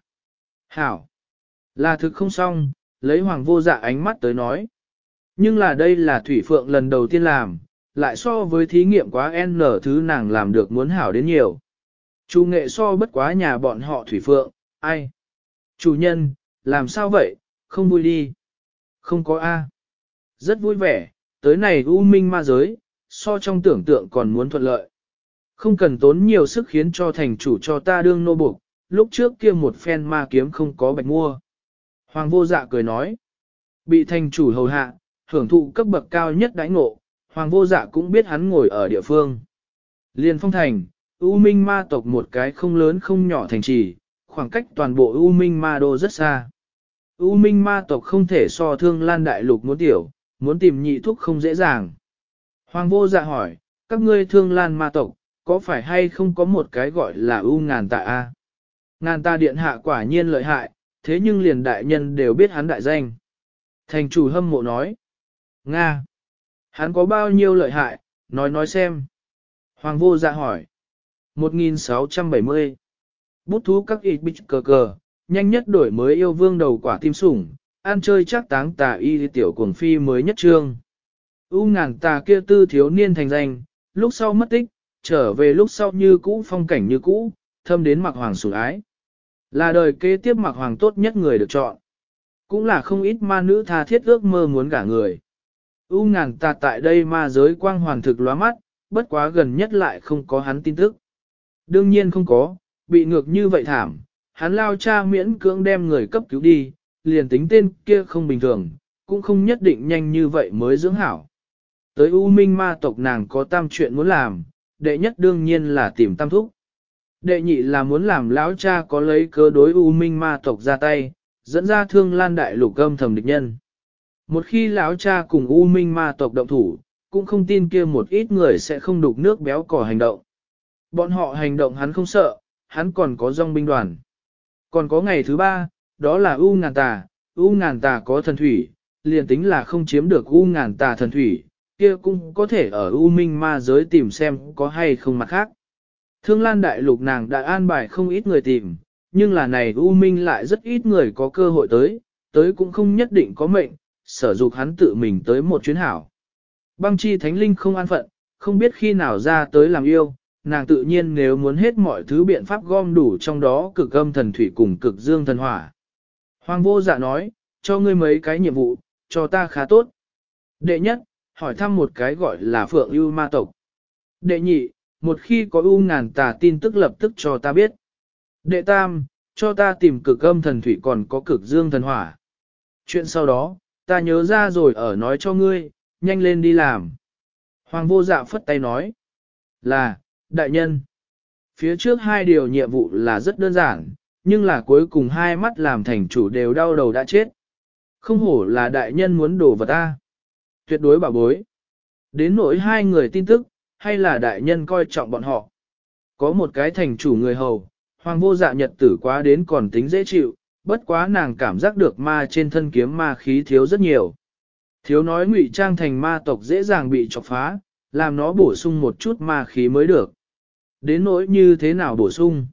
Hảo. Là thực không xong, lấy hoàng vô dạ ánh mắt tới nói. Nhưng là đây là Thủy Phượng lần đầu tiên làm, lại so với thí nghiệm quá N thứ nàng làm được muốn hảo đến nhiều. Chủ nghệ so bất quá nhà bọn họ Thủy Phượng, ai? Chủ nhân, làm sao vậy, không vui đi. Không có A. Rất vui vẻ, tới này u minh ma giới, so trong tưởng tượng còn muốn thuận lợi. Không cần tốn nhiều sức khiến cho thành chủ cho ta đương nô buộc, lúc trước kia một phen ma kiếm không có bạch mua. Hoàng vô dạ cười nói, bị thành chủ hầu hạ, hưởng thụ cấp bậc cao nhất đãi ngộ, hoàng vô dạ cũng biết hắn ngồi ở địa phương. Liên phong thành, U Minh ma tộc một cái không lớn không nhỏ thành trì, khoảng cách toàn bộ U Minh ma đô rất xa. U Minh ma tộc không thể so thương lan đại lục muốn tiểu, muốn tìm nhị thuốc không dễ dàng. Hoàng vô dạ hỏi, các ngươi thương lan ma tộc, có phải hay không có một cái gọi là U ngàn tạ A? Ngàn ta điện hạ quả nhiên lợi hại, thế nhưng liền đại nhân đều biết hắn đại danh. Thành chủ hâm mộ nói, Nga, hắn có bao nhiêu lợi hại, nói nói xem. Hoàng vô dạ hỏi, 1670. Bút thú các ít bích cờ cờ, nhanh nhất đổi mới yêu vương đầu quả tim sủng, ăn chơi chắc táng tà y tiểu cuồng phi mới nhất trương. U ngàn tà kia tư thiếu niên thành danh, lúc sau mất tích, trở về lúc sau như cũ phong cảnh như cũ, thâm đến mặc hoàng sủng ái. Là đời kế tiếp mặc hoàng tốt nhất người được chọn. Cũng là không ít ma nữ tha thiết ước mơ muốn gả người. U ngàn tà tại đây ma giới quang hoàn thực lóa mắt, bất quá gần nhất lại không có hắn tin tức. Đương nhiên không có, bị ngược như vậy thảm, hắn lao cha miễn cưỡng đem người cấp cứu đi, liền tính tên kia không bình thường, cũng không nhất định nhanh như vậy mới dưỡng hảo. Tới U Minh ma tộc nàng có tam chuyện muốn làm, đệ nhất đương nhiên là tìm tam thúc. Đệ nhị là muốn làm lão cha có lấy cớ đối U Minh ma tộc ra tay, dẫn ra thương lan đại lục âm thầm địch nhân. Một khi lão cha cùng U Minh ma tộc động thủ, cũng không tin kia một ít người sẽ không đục nước béo cỏ hành động. Bọn họ hành động hắn không sợ, hắn còn có dòng binh đoàn. Còn có ngày thứ ba, đó là U ngàn tà, U ngàn tà có thần thủy, liền tính là không chiếm được U ngàn tà thần thủy, kia cũng có thể ở U minh ma giới tìm xem có hay không mặt khác. Thương lan đại lục nàng đã an bài không ít người tìm, nhưng là này U minh lại rất ít người có cơ hội tới, tới cũng không nhất định có mệnh, sở dục hắn tự mình tới một chuyến hảo. Băng chi thánh linh không an phận, không biết khi nào ra tới làm yêu, nàng tự nhiên nếu muốn hết mọi thứ biện pháp gom đủ trong đó cực âm thần thủy cùng cực dương thần hỏa. Hoàng vô dạ nói, cho ngươi mấy cái nhiệm vụ, cho ta khá tốt. Đệ nhất, hỏi thăm một cái gọi là Phượng ưu ma tộc. Đệ nhị, một khi có u ngàn tà tin tức lập tức cho ta biết. Đệ tam, cho ta tìm cực âm thần thủy còn có cực dương thần hỏa. Chuyện sau đó, ta nhớ ra rồi ở nói cho ngươi, nhanh lên đi làm. Hoàng vô dạ phất tay nói. Là, đại nhân. Phía trước hai điều nhiệm vụ là rất đơn giản, nhưng là cuối cùng hai mắt làm thành chủ đều đau đầu đã chết. Không hổ là đại nhân muốn đổ vào ta. Tuyệt đối bảo bối. Đến nỗi hai người tin tức, hay là đại nhân coi trọng bọn họ. Có một cái thành chủ người hầu, hoàng vô dạ nhật tử quá đến còn tính dễ chịu, bất quá nàng cảm giác được ma trên thân kiếm ma khí thiếu rất nhiều. Thiếu nói ngụy trang thành ma tộc dễ dàng bị chọc phá, làm nó bổ sung một chút ma khí mới được. Đến nỗi như thế nào bổ sung?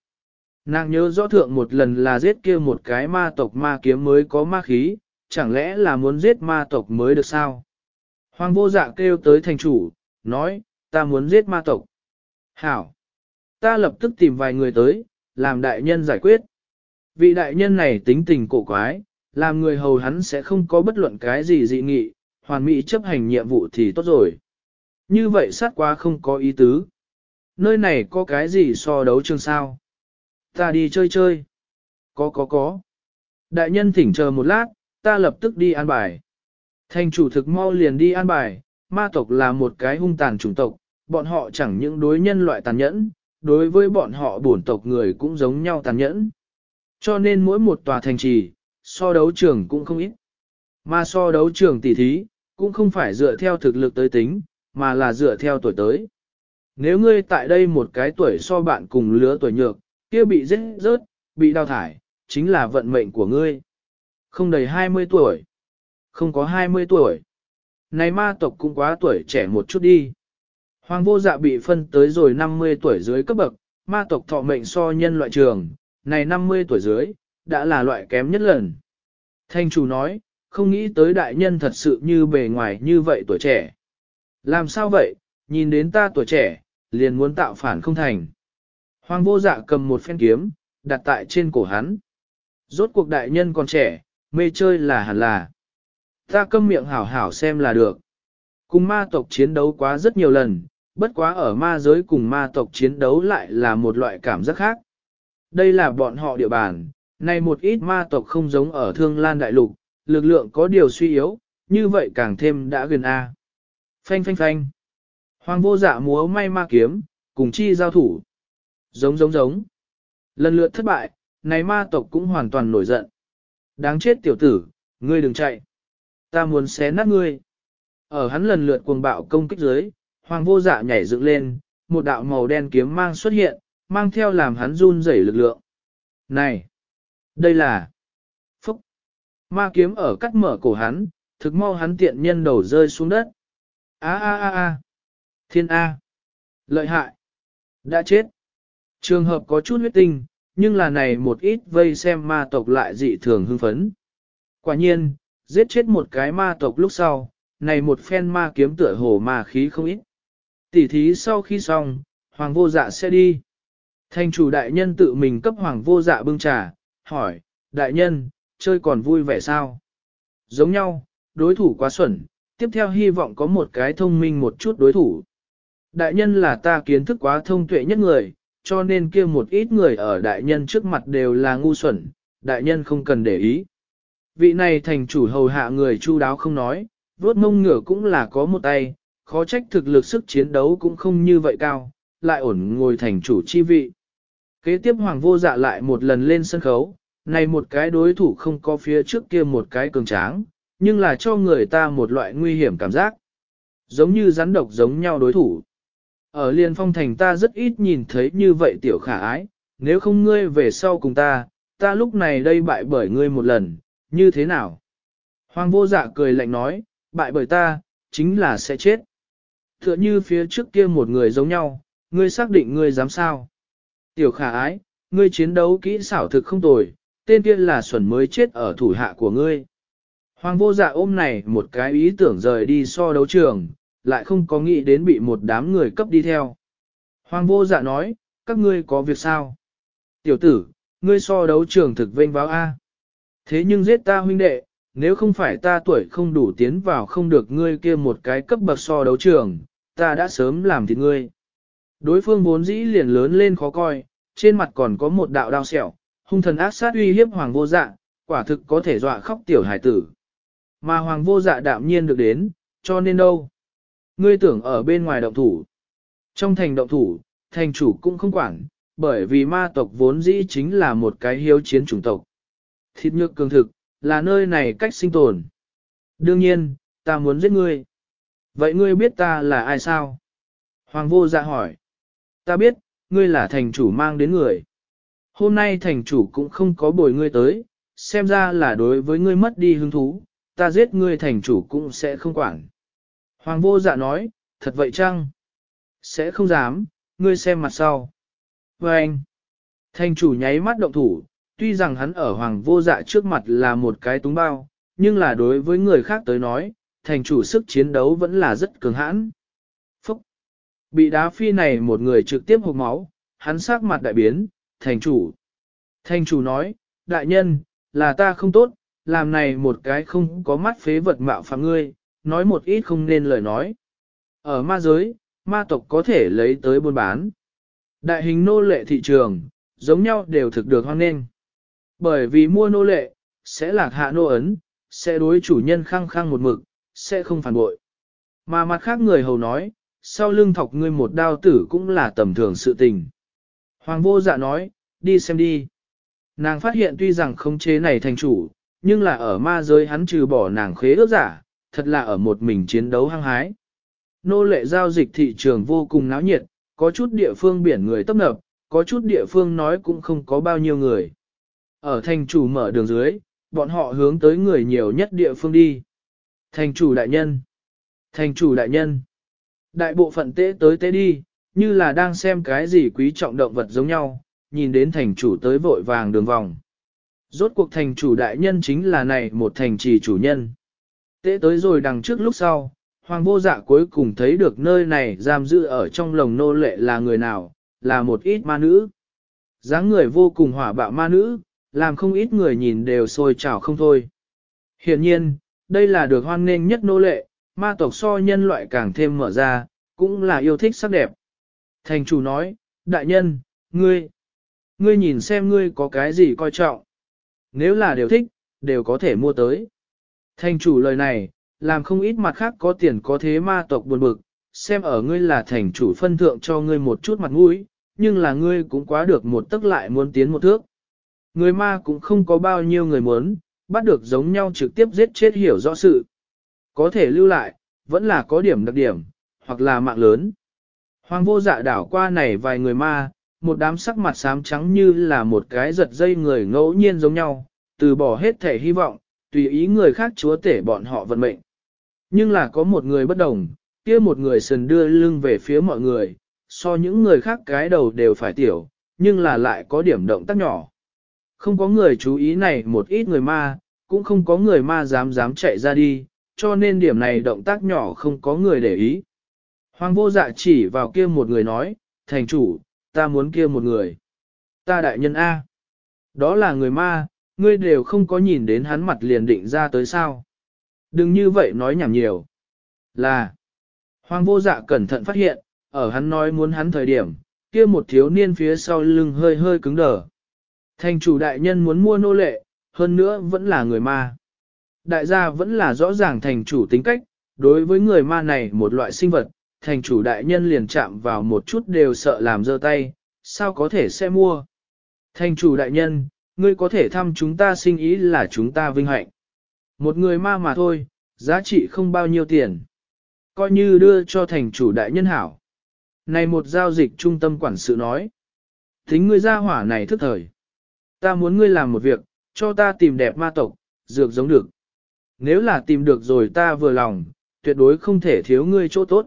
Nàng nhớ rõ thượng một lần là giết kia một cái ma tộc ma kiếm mới có ma khí, chẳng lẽ là muốn giết ma tộc mới được sao? Hoàng vô dạ kêu tới thành chủ, nói, ta muốn giết ma tộc. Hảo! Ta lập tức tìm vài người tới, làm đại nhân giải quyết. Vị đại nhân này tính tình cổ quái, làm người hầu hắn sẽ không có bất luận cái gì dị nghị, hoàn mỹ chấp hành nhiệm vụ thì tốt rồi. Như vậy sát quá không có ý tứ. Nơi này có cái gì so đấu trường sao? Ta đi chơi chơi. Có có có. Đại nhân thỉnh chờ một lát, ta lập tức đi an bài. Thành chủ thực mau liền đi an bài, ma tộc là một cái hung tàn chủng tộc, bọn họ chẳng những đối nhân loại tàn nhẫn, đối với bọn họ bổn tộc người cũng giống nhau tàn nhẫn. Cho nên mỗi một tòa thành trì, so đấu trường cũng không ít. Mà so đấu trường tỷ thí, cũng không phải dựa theo thực lực tới tính, mà là dựa theo tuổi tới. Nếu ngươi tại đây một cái tuổi so bạn cùng lứa tuổi nhược, kia bị giết rớt, bị đào thải, chính là vận mệnh của ngươi. Không đầy 20 tuổi. Không có 20 tuổi. Này ma tộc cũng quá tuổi trẻ một chút đi. Hoàng vô dạ bị phân tới rồi 50 tuổi dưới cấp bậc, ma tộc thọ mệnh so nhân loại trường, này 50 tuổi dưới, đã là loại kém nhất lần. Thanh chủ nói, không nghĩ tới đại nhân thật sự như bề ngoài như vậy tuổi trẻ. Làm sao vậy, nhìn đến ta tuổi trẻ, liền muốn tạo phản không thành. Hoàng vô dạ cầm một phen kiếm, đặt tại trên cổ hắn. Rốt cuộc đại nhân còn trẻ, mê chơi là hẳn là. Ta câm miệng hảo hảo xem là được. Cùng ma tộc chiến đấu quá rất nhiều lần, bất quá ở ma giới cùng ma tộc chiến đấu lại là một loại cảm giác khác. Đây là bọn họ địa bàn, này một ít ma tộc không giống ở thương lan đại lục, lực lượng có điều suy yếu, như vậy càng thêm đã gần A. Phanh phanh phanh. Hoàng vô dạ múa may ma kiếm, cùng chi giao thủ. Giống giống giống. Lần lượt thất bại, này ma tộc cũng hoàn toàn nổi giận. Đáng chết tiểu tử, ngươi đừng chạy. Ta muốn xé nát ngươi. Ở hắn lần lượt cuồng bạo công kích dưới, hoàng vô dạ nhảy dựng lên, một đạo màu đen kiếm mang xuất hiện, mang theo làm hắn run rẩy lực lượng. Này! Đây là... Phúc! Ma kiếm ở cắt mở cổ hắn, thực mau hắn tiện nhân đầu rơi xuống đất. A a a a! Thiên A! Lợi hại! Đã chết! Trường hợp có chút huyết tinh, nhưng là này một ít vây xem ma tộc lại dị thường hưng phấn. Quả nhiên, giết chết một cái ma tộc lúc sau, này một phen ma kiếm tựa hồ ma khí không ít. Tỉ thí sau khi xong, hoàng vô dạ sẽ đi. Thành chủ đại nhân tự mình cấp hoàng vô dạ bưng trà, hỏi, đại nhân, chơi còn vui vẻ sao? Giống nhau, đối thủ quá xuẩn, tiếp theo hy vọng có một cái thông minh một chút đối thủ. Đại nhân là ta kiến thức quá thông tuệ nhất người, cho nên kia một ít người ở đại nhân trước mặt đều là ngu xuẩn, đại nhân không cần để ý. Vị này thành chủ hầu hạ người chu đáo không nói, vuốt mông ngửa cũng là có một tay, khó trách thực lực sức chiến đấu cũng không như vậy cao, lại ổn ngồi thành chủ chi vị. Kế tiếp hoàng vô dạ lại một lần lên sân khấu, này một cái đối thủ không có phía trước kia một cái cường tráng, nhưng là cho người ta một loại nguy hiểm cảm giác. Giống như rắn độc giống nhau đối thủ. Ở liên phong thành ta rất ít nhìn thấy như vậy tiểu khả ái, nếu không ngươi về sau cùng ta, ta lúc này đây bại bởi ngươi một lần, như thế nào? Hoàng vô dạ cười lạnh nói, bại bởi ta, chính là sẽ chết. Tựa như phía trước kia một người giống nhau, ngươi xác định ngươi dám sao? Tiểu khả ái, ngươi chiến đấu kỹ xảo thực không tồi, tên kia là xuẩn mới chết ở thủ hạ của ngươi. Hoàng vô dạ ôm này một cái ý tưởng rời đi so đấu trường, lại không có nghĩ đến bị một đám người cấp đi theo. Hoàng vô dạ nói, các ngươi có việc sao? Tiểu tử, ngươi so đấu trường thực vênh báo A. Thế nhưng giết ta huynh đệ, nếu không phải ta tuổi không đủ tiến vào không được ngươi kia một cái cấp bậc so đấu trường, ta đã sớm làm thịt ngươi. Đối phương vốn dĩ liền lớn lên khó coi, trên mặt còn có một đạo đao sẹo, hung thần ác sát uy hiếp hoàng vô dạ, quả thực có thể dọa khóc tiểu hải tử. Mà hoàng vô dạ đạm nhiên được đến, cho nên đâu? Ngươi tưởng ở bên ngoài động thủ. Trong thành động thủ, thành chủ cũng không quản, bởi vì ma tộc vốn dĩ chính là một cái hiếu chiến chủng tộc. Thịt nhược cường thực, là nơi này cách sinh tồn. Đương nhiên, ta muốn giết ngươi. Vậy ngươi biết ta là ai sao? Hoàng vô dạ hỏi. Ta biết, ngươi là thành chủ mang đến người. Hôm nay thành chủ cũng không có bồi ngươi tới, xem ra là đối với ngươi mất đi hứng thú, ta giết ngươi thành chủ cũng sẽ không quản. Hoàng vô dạ nói, thật vậy chăng? Sẽ không dám, ngươi xem mặt sau. Và anh, thành chủ nháy mắt động thủ, tuy rằng hắn ở hoàng vô dạ trước mặt là một cái túng bao, nhưng là đối với người khác tới nói, thành chủ sức chiến đấu vẫn là rất cường hãn. Phúc! Bị đá phi này một người trực tiếp hộp máu, hắn sắc mặt đại biến, thành chủ. Thành chủ nói, đại nhân, là ta không tốt, làm này một cái không có mắt phế vật mạo phạm ngươi, nói một ít không nên lời nói. Ở ma giới, ma tộc có thể lấy tới buôn bán. Đại hình nô lệ thị trường, giống nhau đều thực được hoan nghênh. Bởi vì mua nô lệ, sẽ lạc hạ nô ấn, sẽ đối chủ nhân khăng khăng một mực, sẽ không phản bội. Mà mặt khác người hầu nói, sau lưng thọc ngươi một đao tử cũng là tầm thường sự tình. Hoàng vô dạ nói, đi xem đi. Nàng phát hiện tuy rằng không chế này thành chủ, nhưng là ở ma giới hắn trừ bỏ nàng khế ước giả, thật là ở một mình chiến đấu hăng hái. Nô lệ giao dịch thị trường vô cùng náo nhiệt, có chút địa phương biển người tấp nập, có chút địa phương nói cũng không có bao nhiêu người. Ở thành chủ mở đường dưới, bọn họ hướng tới người nhiều nhất địa phương đi. Thành chủ đại nhân. Thành chủ đại nhân. Đại bộ phận tế tới tế đi, như là đang xem cái gì quý trọng động vật giống nhau, nhìn đến thành chủ tới vội vàng đường vòng. Rốt cuộc thành chủ đại nhân chính là này một thành trì chủ nhân. Tế tới rồi đằng trước lúc sau, hoàng vô dạ cuối cùng thấy được nơi này giam giữ ở trong lồng nô lệ là người nào, là một ít ma nữ. dáng người vô cùng hỏa bạo ma nữ, làm không ít người nhìn đều sôi trào không thôi. Hiện nhiên, đây là được hoan nghênh nhất nô lệ, ma tộc so nhân loại càng thêm mở ra, cũng là yêu thích sắc đẹp. Thành chủ nói, đại nhân, ngươi, ngươi nhìn xem ngươi có cái gì coi trọng. Nếu là đều thích, đều có thể mua tới. Thành chủ lời này, làm không ít mặt khác có tiền có thế ma tộc buồn bực, xem ở ngươi là thành chủ phân thượng cho ngươi một chút mặt mũi, nhưng là ngươi cũng quá được một tức lại muốn tiến một thước. Người ma cũng không có bao nhiêu người muốn, bắt được giống nhau trực tiếp giết chết hiểu rõ sự. Có thể lưu lại, vẫn là có điểm đặc điểm, hoặc là mạng lớn. Hoàng vô dạ đảo qua này vài người ma, một đám sắc mặt xám trắng như là một cái giật dây người ngẫu nhiên giống nhau, từ bỏ hết thể hy vọng, tùy ý người khác chúa tể bọn họ vận mệnh. Nhưng là có một người bất đồng, kia một người sần đưa lưng về phía mọi người, so những người khác cái đầu đều phải tiểu, nhưng là lại có điểm động tác nhỏ. Không có người chú ý này một ít người ma, cũng không có người ma dám dám chạy ra đi, cho nên điểm này động tác nhỏ không có người để ý. Hoàng vô dạ chỉ vào kia một người nói, thành chủ, ta muốn kia một người. Ta đại nhân A. Đó là người ma, ngươi đều không có nhìn đến hắn mặt liền định ra tới sao. Đừng như vậy nói nhảm nhiều. Là, hoàng vô dạ cẩn thận phát hiện, ở hắn nói muốn hắn thời điểm, kia một thiếu niên phía sau lưng hơi hơi cứng đờ. Thành chủ đại nhân muốn mua nô lệ, hơn nữa vẫn là người ma. Đại gia vẫn là rõ ràng thành chủ tính cách, đối với người ma này một loại sinh vật, thành chủ đại nhân liền chạm vào một chút đều sợ làm dơ tay, sao có thể sẽ mua. Thành chủ đại nhân, ngươi có thể thăm chúng ta sinh ý là chúng ta vinh hạnh. Một người ma mà thôi, giá trị không bao nhiêu tiền. Coi như đưa cho thành chủ đại nhân hảo. Này một giao dịch trung tâm quản sự nói. Tính ngươi ra hỏa này thức thời. Ta muốn ngươi làm một việc, cho ta tìm đẹp ma tộc, dược giống được. Nếu là tìm được rồi ta vừa lòng, tuyệt đối không thể thiếu ngươi chỗ tốt.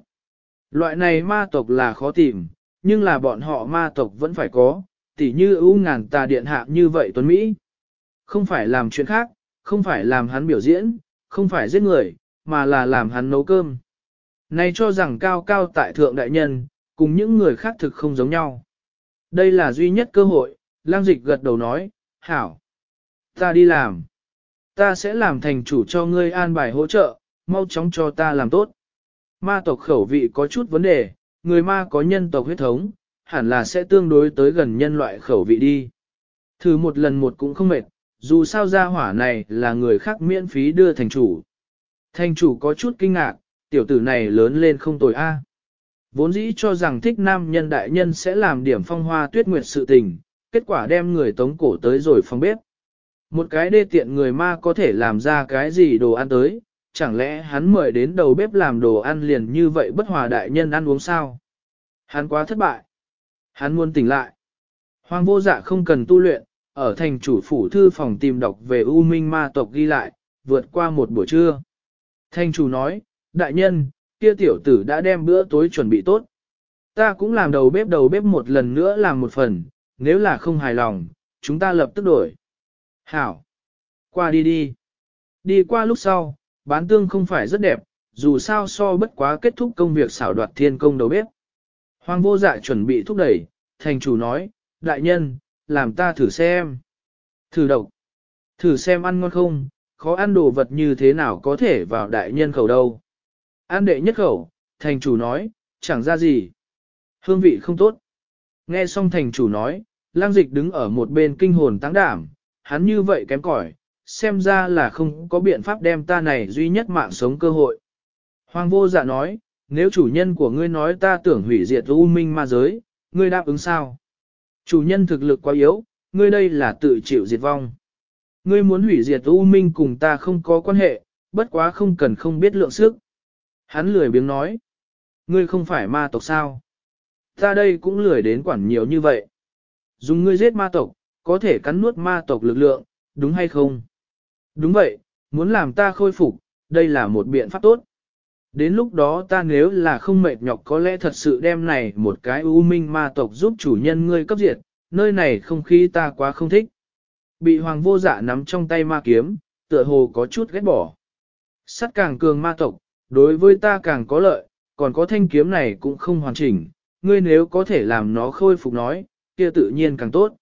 Loại này ma tộc là khó tìm, nhưng là bọn họ ma tộc vẫn phải có, tỉ như ưu ngàn tà điện hạ như vậy tuấn Mỹ. Không phải làm chuyện khác, không phải làm hắn biểu diễn, không phải giết người, mà là làm hắn nấu cơm. Này cho rằng cao cao tại thượng đại nhân, cùng những người khác thực không giống nhau. Đây là duy nhất cơ hội, lang dịch gật đầu nói, hảo. Ta đi làm. Ta sẽ làm thành chủ cho ngươi an bài hỗ trợ, mau chóng cho ta làm tốt. Ma tộc khẩu vị có chút vấn đề, người ma có nhân tộc huyết thống, hẳn là sẽ tương đối tới gần nhân loại khẩu vị đi. Thử một lần một cũng không mệt, dù sao gia hỏa này là người khác miễn phí đưa thành chủ. Thành chủ có chút kinh ngạc, tiểu tử này lớn lên không tồi a. Vốn dĩ cho rằng thích nam nhân đại nhân sẽ làm điểm phong hoa tuyết nguyệt sự tình, kết quả đem người tống cổ tới rồi phong bếp. Một cái đê tiện người ma có thể làm ra cái gì đồ ăn tới, chẳng lẽ hắn mời đến đầu bếp làm đồ ăn liền như vậy bất hòa đại nhân ăn uống sao? Hắn quá thất bại. Hắn muốn tỉnh lại. Hoàng vô dạ không cần tu luyện, ở thành chủ phủ thư phòng tìm đọc về U Minh ma tộc ghi lại, vượt qua một buổi trưa. Thành chủ nói, đại nhân, kia tiểu tử đã đem bữa tối chuẩn bị tốt. Ta cũng làm đầu bếp đầu bếp một lần nữa làm một phần, nếu là không hài lòng, chúng ta lập tức đổi. Hảo! Qua đi đi. Đi qua lúc sau, bán tương không phải rất đẹp, dù sao so bất quá kết thúc công việc xảo đoạt thiên công đầu bếp. Hoàng vô dạ chuẩn bị thúc đẩy, thành chủ nói, đại nhân, làm ta thử xem. Thử độc. Thử xem ăn ngon không, khó ăn đồ vật như thế nào có thể vào đại nhân khẩu đâu. An đệ nhất khẩu, thành chủ nói, chẳng ra gì. Hương vị không tốt. Nghe xong thành chủ nói, lang dịch đứng ở một bên kinh hồn tăng đảm, hắn như vậy kém cỏi, xem ra là không có biện pháp đem ta này duy nhất mạng sống cơ hội. Hoàng vô dạ nói, nếu chủ nhân của ngươi nói ta tưởng hủy diệt u minh ma giới, ngươi đáp ứng sao? Chủ nhân thực lực quá yếu, ngươi đây là tự chịu diệt vong. Ngươi muốn hủy diệt u minh cùng ta không có quan hệ, bất quá không cần không biết lượng sức. Hắn lười biếng nói, ngươi không phải ma tộc sao? Ta đây cũng lười đến quản nhiều như vậy. Dùng ngươi giết ma tộc, có thể cắn nuốt ma tộc lực lượng, đúng hay không? Đúng vậy, muốn làm ta khôi phục, đây là một biện pháp tốt. Đến lúc đó ta nếu là không mệt nhọc có lẽ thật sự đem này một cái u minh ma tộc giúp chủ nhân ngươi cấp diệt, nơi này không khí ta quá không thích. Bị hoàng vô dạ nắm trong tay ma kiếm, tựa hồ có chút ghét bỏ. Sắt càng cường ma tộc, đối với ta càng có lợi, còn có thanh kiếm này cũng không hoàn chỉnh, ngươi nếu có thể làm nó khôi phục nói, kia tự nhiên càng tốt.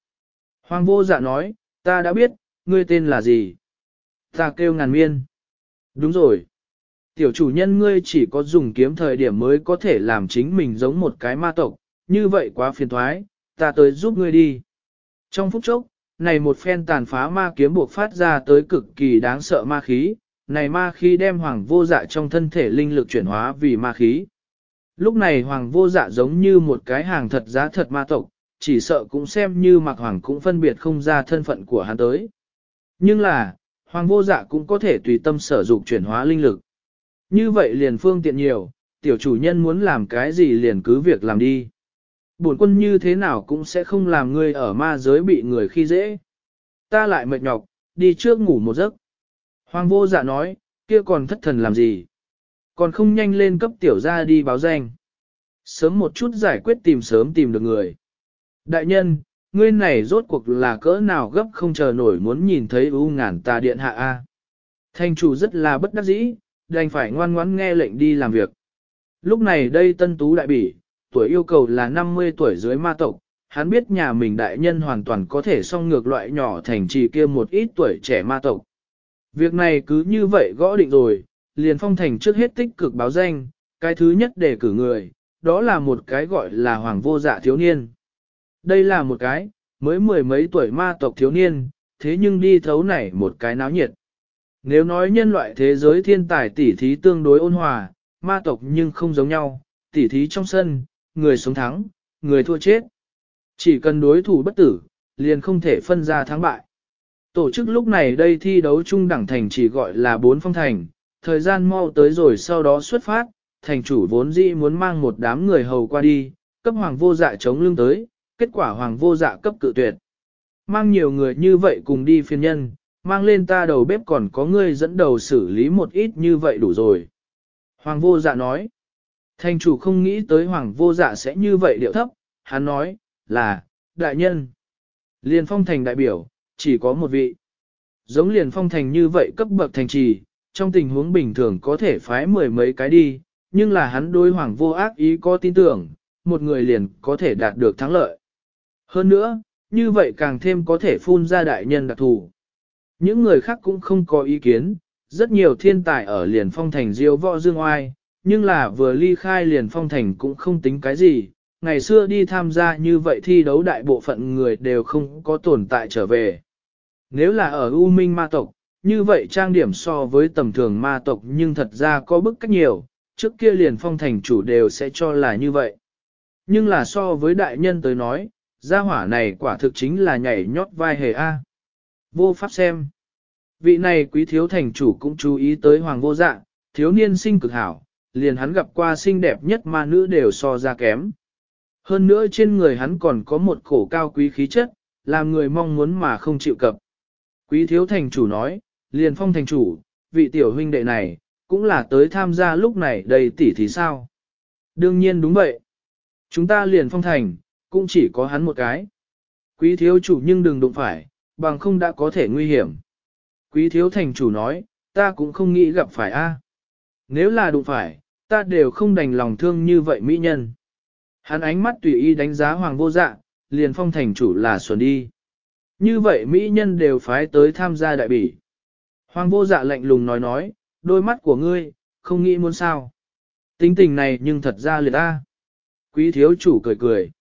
Hoàng vô dạ nói, ta đã biết, ngươi tên là gì? Ta kêu ngàn miên. Đúng rồi. Tiểu chủ nhân ngươi chỉ có dùng kiếm thời điểm mới có thể làm chính mình giống một cái ma tộc, như vậy quá phiền thoái, ta tới giúp ngươi đi. Trong phút chốc, này một phen tàn phá ma kiếm buộc phát ra tới cực kỳ đáng sợ ma khí, này ma khí đem hoàng vô dạ trong thân thể linh lực chuyển hóa vì ma khí. Lúc này hoàng vô dạ giống như một cái hàng thật giá thật ma tộc, chỉ sợ cũng xem như mặc hoàng cũng phân biệt không ra thân phận của hắn tới. Nhưng là, hoàng vô dạ cũng có thể tùy tâm sở dục chuyển hóa linh lực. Như vậy liền phương tiện nhiều, tiểu chủ nhân muốn làm cái gì liền cứ việc làm đi. Bổn quân như thế nào cũng sẽ không làm ngươi ở ma giới bị người khi dễ. Ta lại mệt nhọc, đi trước ngủ một giấc. Hoàng vô dạ nói, kia còn thất thần làm gì? Còn không nhanh lên cấp tiểu ra đi báo danh. Sớm một chút giải quyết tìm sớm tìm được người. Đại nhân, ngươi này rốt cuộc là cỡ nào gấp không chờ nổi muốn nhìn thấy u ngàn ta điện hạ A. Thanh chủ rất là bất đắc dĩ, đành phải ngoan ngoãn nghe lệnh đi làm việc. Lúc này đây tân tú đại bỉ, tuổi yêu cầu là 50 tuổi dưới ma tộc, hắn biết nhà mình đại nhân hoàn toàn có thể song ngược loại nhỏ thành trì kia một ít tuổi trẻ ma tộc. Việc này cứ như vậy gõ định rồi, liền phong thành trước hết tích cực báo danh, cái thứ nhất để cử người, đó là một cái gọi là hoàng vô dạ thiếu niên. Đây là một cái, mới mười mấy tuổi ma tộc thiếu niên, thế nhưng đi thấu này một cái náo nhiệt. Nếu nói nhân loại thế giới thiên tài tỉ thí tương đối ôn hòa, ma tộc nhưng không giống nhau, tỉ thí trong sân, người sống thắng, người thua chết. Chỉ cần đối thủ bất tử, liền không thể phân ra thắng bại. Tổ chức lúc này đây thi đấu chung đẳng thành chỉ gọi là bốn phong thành, thời gian mau tới rồi sau đó xuất phát, thành chủ vốn dĩ muốn mang một đám người hầu qua đi, cấp hoàng vô dạ chống lưng tới, kết quả hoàng vô dạ cấp cự tuyệt. Mang nhiều người như vậy cùng đi phiên nhân, mang lên ta đầu bếp còn có ngươi dẫn đầu xử lý một ít như vậy đủ rồi. Hoàng vô dạ nói, thành chủ không nghĩ tới hoàng vô dạ sẽ như vậy điệu thấp, hắn nói, là, đại nhân. Liền phong thành đại biểu, chỉ có một vị. Giống liền phong thành như vậy cấp bậc thành trì, trong tình huống bình thường có thể phái mười mấy cái đi, nhưng là hắn đối hoàng vô ác ý có tin tưởng, một người liền có thể đạt được thắng lợi. Hơn nữa, như vậy càng thêm có thể phun ra đại nhân đặc thù. Những người khác cũng không có ý kiến, rất nhiều thiên tài ở liền phong thành diêu võ dương oai, nhưng là vừa ly khai liền phong thành cũng không tính cái gì, ngày xưa đi tham gia như vậy thi đấu đại bộ phận người đều không có tồn tại trở về. Nếu là ở U Minh ma tộc, như vậy trang điểm so với tầm thường ma tộc nhưng thật ra có bức cách nhiều, trước kia liền phong thành chủ đều sẽ cho là như vậy. Nhưng là so với đại nhân tới nói, gia hỏa này quả thực chính là nhảy nhót vai hề A. Vô pháp xem. Vị này quý thiếu thành chủ cũng chú ý tới hoàng vô dạ, thiếu niên sinh cực hảo, liền hắn gặp qua xinh đẹp nhất ma nữ đều so ra kém. Hơn nữa trên người hắn còn có một cổ cao quý khí chất, làm người mong muốn mà không chịu cập. Quý thiếu thành chủ nói, liền phong thành chủ, vị tiểu huynh đệ này, cũng là tới tham gia lúc này đầy tỷ thì sao? Đương nhiên đúng vậy. Chúng ta liền phong thành, cũng chỉ có hắn một cái. Quý thiếu chủ nhưng đừng đụng phải, bằng không đã có thể nguy hiểm. Quý thiếu thành chủ nói, ta cũng không nghĩ gặp phải a. Nếu là đụng phải, ta đều không đành lòng thương như vậy mỹ nhân. Hắn ánh mắt tùy ý đánh giá hoàng vô dạ, liền phong thành chủ là xuân đi. Như vậy mỹ nhân đều phái tới tham gia đại bỉ. Hoàng vô dạ lạnh lùng nói nói, đôi mắt của ngươi, không nghĩ muốn sao. Tính tình này nhưng thật ra liệt ta. Quý thiếu chủ cười cười.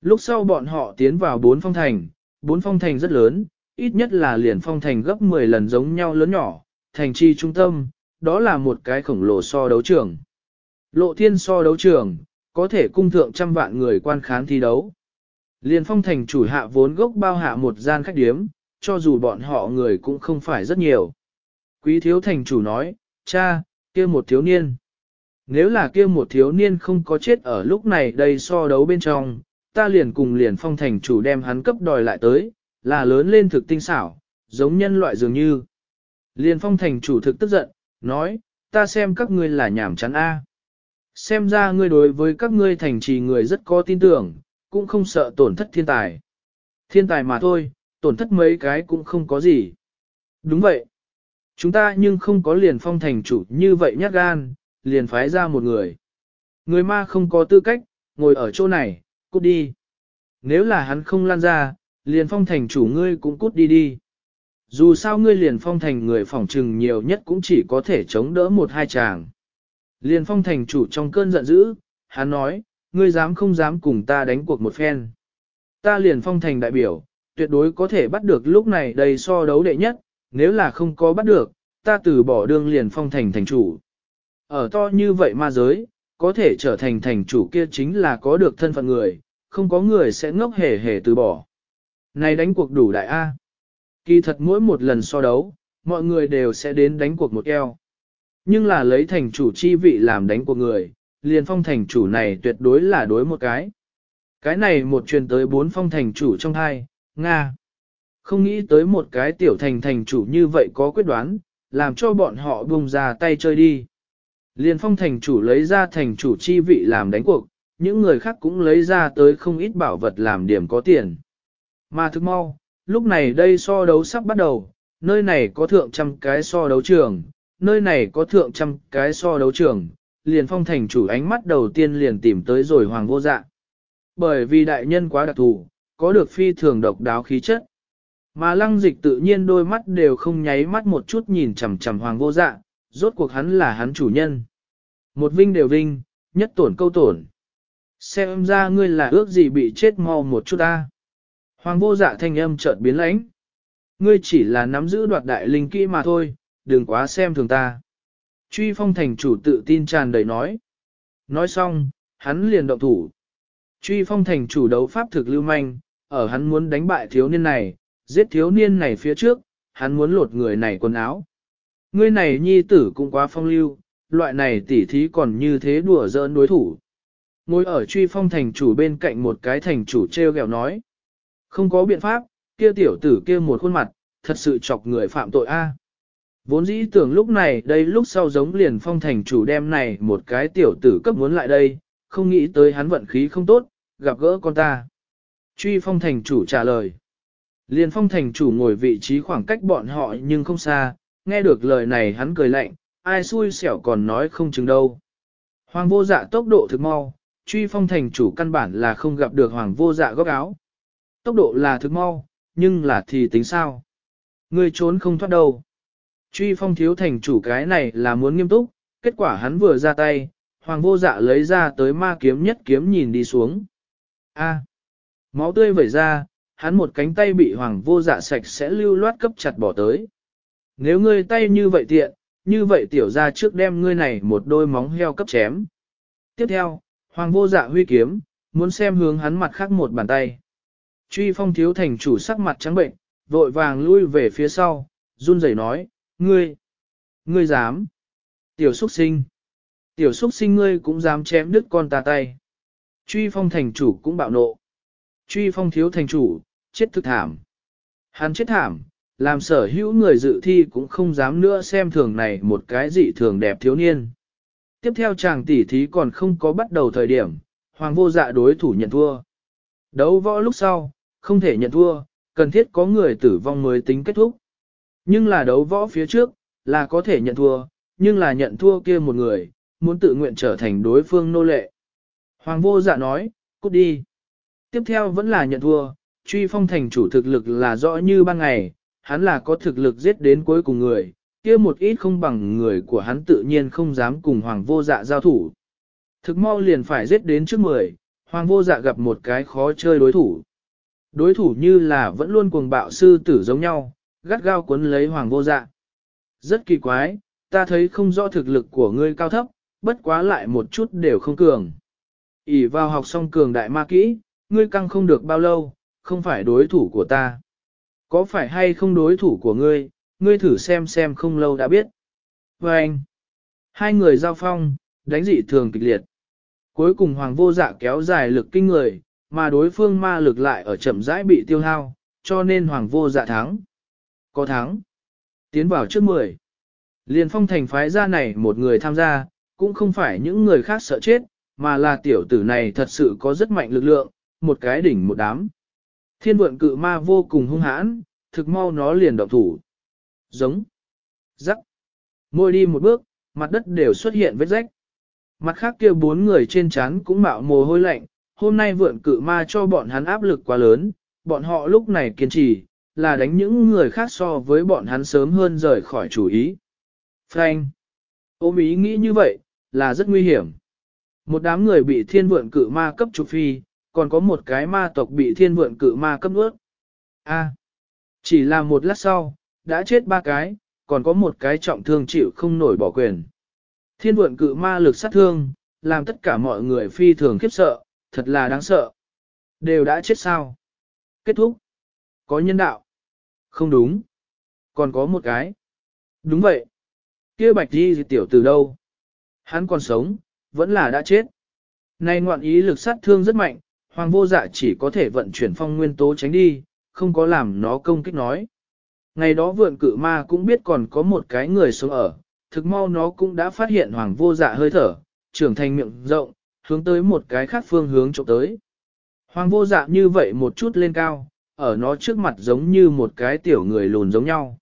Lúc sau bọn họ tiến vào bốn phong thành, bốn phong thành rất lớn, ít nhất là liền phong thành gấp 10 lần giống nhau lớn nhỏ, thành chi trung tâm, đó là một cái khổng lồ so đấu trường. Lộ thiên so đấu trường, có thể cung thượng trăm vạn người quan khán thi đấu. Liền phong thành chủ hạ vốn gốc bao hạ một gian khách điếm, cho dù bọn họ người cũng không phải rất nhiều. Quý thiếu thành chủ nói, cha, kia một thiếu niên. Nếu là kia một thiếu niên không có chết ở lúc này đây so đấu bên trong, ta liền cùng liền phong thành chủ đem hắn cấp đòi lại tới, là lớn lên thực tinh xảo, giống nhân loại dường như. Liền phong thành chủ thực tức giận, nói, ta xem các ngươi là nhảm chán A. Xem ra ngươi đối với các ngươi thành trì người rất có tin tưởng, cũng không sợ tổn thất thiên tài. Thiên tài mà thôi, tổn thất mấy cái cũng không có gì. Đúng vậy. Chúng ta nhưng không có liền phong thành chủ như vậy nhát gan, liền phái ra một người. Người ma không có tư cách, ngồi ở chỗ này, cút đi. Nếu là hắn không lan ra, liền phong thành chủ ngươi cũng cút đi đi. Dù sao ngươi liền phong thành người phỏng trừng nhiều nhất cũng chỉ có thể chống đỡ một hai chàng. Liền phong thành chủ trong cơn giận dữ, hắn nói, ngươi dám không dám cùng ta đánh cuộc một phen. Ta liền phong thành đại biểu, tuyệt đối có thể bắt được lúc này đầy so đấu đệ nhất, nếu là không có bắt được, ta từ bỏ đương liền phong thành thành chủ. Ở to như vậy ma giới, có thể trở thành thành chủ kia chính là có được thân phận người, không có người sẽ ngốc hề hề từ bỏ. Này đánh cuộc đủ đại A. Kỳ thật mỗi một lần so đấu, mọi người đều sẽ đến đánh cuộc một eo. Nhưng là lấy thành chủ chi vị làm đánh cuộc người, liền phong thành chủ này tuyệt đối là đối một cái. Cái này một truyền tới bốn phong thành chủ trong hai, Nga. Không nghĩ tới một cái tiểu thành thành chủ như vậy có quyết đoán, làm cho bọn họ bùng ra tay chơi đi. Liên phong thành chủ lấy ra thành chủ chi vị làm đánh cuộc, những người khác cũng lấy ra tới không ít bảo vật làm điểm có tiền. Mà thức mau, lúc này đây so đấu sắp bắt đầu, nơi này có thượng trăm cái so đấu trường, nơi này có thượng trăm cái so đấu trường, liền phong thành chủ ánh mắt đầu tiên liền tìm tới rồi hoàng vô dạ. Bởi vì đại nhân quá đặc thù, có được phi thường độc đáo khí chất. Mà lăng dịch tự nhiên đôi mắt đều không nháy mắt một chút nhìn chằm chằm hoàng vô dạ, rốt cuộc hắn là hắn chủ nhân. Một vinh đều vinh, nhất tổn câu tổn. Xem ra ngươi là ước gì bị chết mau một chút ta. Hoàng vô dạ thanh âm chợt biến lãnh. Ngươi chỉ là nắm giữ đoạt đại linh kỹ mà thôi, đừng quá xem thường ta. Truy phong thành chủ tự tin tràn đầy nói. Nói xong, hắn liền động thủ. Truy phong thành chủ đấu pháp thực lưu manh, ở hắn muốn đánh bại thiếu niên này, giết thiếu niên này phía trước, hắn muốn lột người này quần áo. Ngươi này nhi tử cũng quá phong lưu, loại này tỉ thí còn như thế đùa giỡn đối thủ. Ngồi ở truy phong thành chủ bên cạnh một cái thành chủ treo gẹo nói. Không có biện pháp, kia tiểu tử kia một khuôn mặt, thật sự chọc người phạm tội a. Vốn dĩ tưởng lúc này đây lúc sau giống liền phong thành chủ đem này một cái tiểu tử cấp muốn lại đây, không nghĩ tới hắn vận khí không tốt, gặp gỡ con ta. Truy phong thành chủ trả lời. Liền phong thành chủ ngồi vị trí khoảng cách bọn họ nhưng không xa, nghe được lời này hắn cười lạnh, ai xui xẻo còn nói không chừng đâu. Hoàng vô dạ tốc độ thực mau, truy phong thành chủ căn bản là không gặp được hoàng vô dạ góc áo. Tốc độ là thực mau, nhưng là thì tính sao? Người trốn không thoát đâu. Truy phong thiếu thành chủ cái này là muốn nghiêm túc, kết quả hắn vừa ra tay, hoàng vô dạ lấy ra tới ma kiếm nhất kiếm nhìn đi xuống. A. máu tươi vẩy ra, hắn một cánh tay bị hoàng vô dạ sạch sẽ lưu loát cấp chặt bỏ tới. Nếu ngươi tay như vậy tiện, như vậy tiểu ra trước đem ngươi này một đôi móng heo cấp chém. Tiếp theo, hoàng vô dạ huy kiếm, muốn xem hướng hắn mặt khác một bàn tay. Truy phong thiếu thành chủ sắc mặt trắng bệnh, vội vàng lui về phía sau, run rẩy nói, ngươi, ngươi dám. Tiểu xuất sinh, tiểu xuất sinh ngươi cũng dám chém đứt con ta tay. Truy phong thành chủ cũng bạo nộ. Truy phong thiếu thành chủ, chết thực thảm. Hắn chết thảm, làm sở hữu người dự thi cũng không dám nữa xem thường này một cái dị thường đẹp thiếu niên. Tiếp theo chàng tỷ thí còn không có bắt đầu thời điểm, hoàng vô dạ đối thủ nhận thua. Đấu võ lúc sau, không thể nhận thua, cần thiết có người tử vong mới tính kết thúc. Nhưng là đấu võ phía trước, là có thể nhận thua, nhưng là nhận thua kia một người, muốn tự nguyện trở thành đối phương nô lệ. Hoàng vô dạ nói, cút đi. Tiếp theo vẫn là nhận thua, truy phong thành chủ thực lực là rõ như ban ngày, hắn là có thực lực giết đến cuối cùng người, kia một ít không bằng người của hắn tự nhiên không dám cùng hoàng vô dạ giao thủ. Thực mau liền phải giết đến trước mười, hoàng vô dạ gặp một cái khó chơi đối thủ. Đối thủ như là vẫn luôn cuồng bạo sư tử giống nhau, gắt gao cuốn lấy hoàng vô dạ. Rất kỳ quái, ta thấy không rõ thực lực của ngươi cao thấp, bất quá lại một chút đều không cường. ỉ vào học xong cường đại ma kỹ, ngươi căng không được bao lâu, không phải đối thủ của ta. Có phải hay không đối thủ của ngươi, ngươi thử xem xem không lâu đã biết. Và anh, hai người giao phong, đánh dị thường kịch liệt. Cuối cùng hoàng vô dạ kéo dài lực kinh người, mà đối phương ma lực lại ở chậm rãi bị tiêu hao, cho nên hoàng vô dạ thắng. Có thắng. Tiến vào trước 10. Liên phong thành phái ra này một người tham gia, cũng không phải những người khác sợ chết, mà là tiểu tử này thật sự có rất mạnh lực lượng, một cái đỉnh một đám. Thiên vượn cự ma vô cùng hung hãn, thực mau nó liền động thủ. Giống. Rắc. Môi đi một bước, mặt đất đều xuất hiện vết rách. Mặt khác kia bốn người trên chán cũng mạo mồ hôi lạnh, hôm nay vượn cự ma cho bọn hắn áp lực quá lớn, bọn họ lúc này kiên trì, là đánh những người khác so với bọn hắn sớm hơn rời khỏi chủ ý. Frank. Ôm ý nghĩ như vậy, là rất nguy hiểm. Một đám người bị thiên vượn cự ma cấp trục phi, còn có một cái ma tộc bị thiên vượn cự ma cấp ướt. A. chỉ là một lát sau, đã chết ba cái, còn có một cái trọng thương chịu không nổi bỏ quyền. Thiên vượn cự ma lực sát thương, làm tất cả mọi người phi thường khiếp sợ, thật là đáng sợ. Đều đã chết sao? Kết thúc. Có nhân đạo. Không đúng. Còn có một cái. Đúng vậy. kia bạch đi tiểu từ đâu? Hắn còn sống, vẫn là đã chết. Này ngoạn ý lực sát thương rất mạnh, hoàng vô dạ chỉ có thể vận chuyển phong nguyên tố tránh đi, không có làm nó công kích nói. Ngày đó vượn cự ma cũng biết còn có một cái người sống ở, thực mau nó cũng đã phát hiện hoàng vô dạ hơi thở, trưởng thành miệng rộng, hướng tới một cái khác phương hướng trộm tới. Hoàng vô dạ như vậy một chút lên cao, ở nó trước mặt giống như một cái tiểu người lùn giống nhau.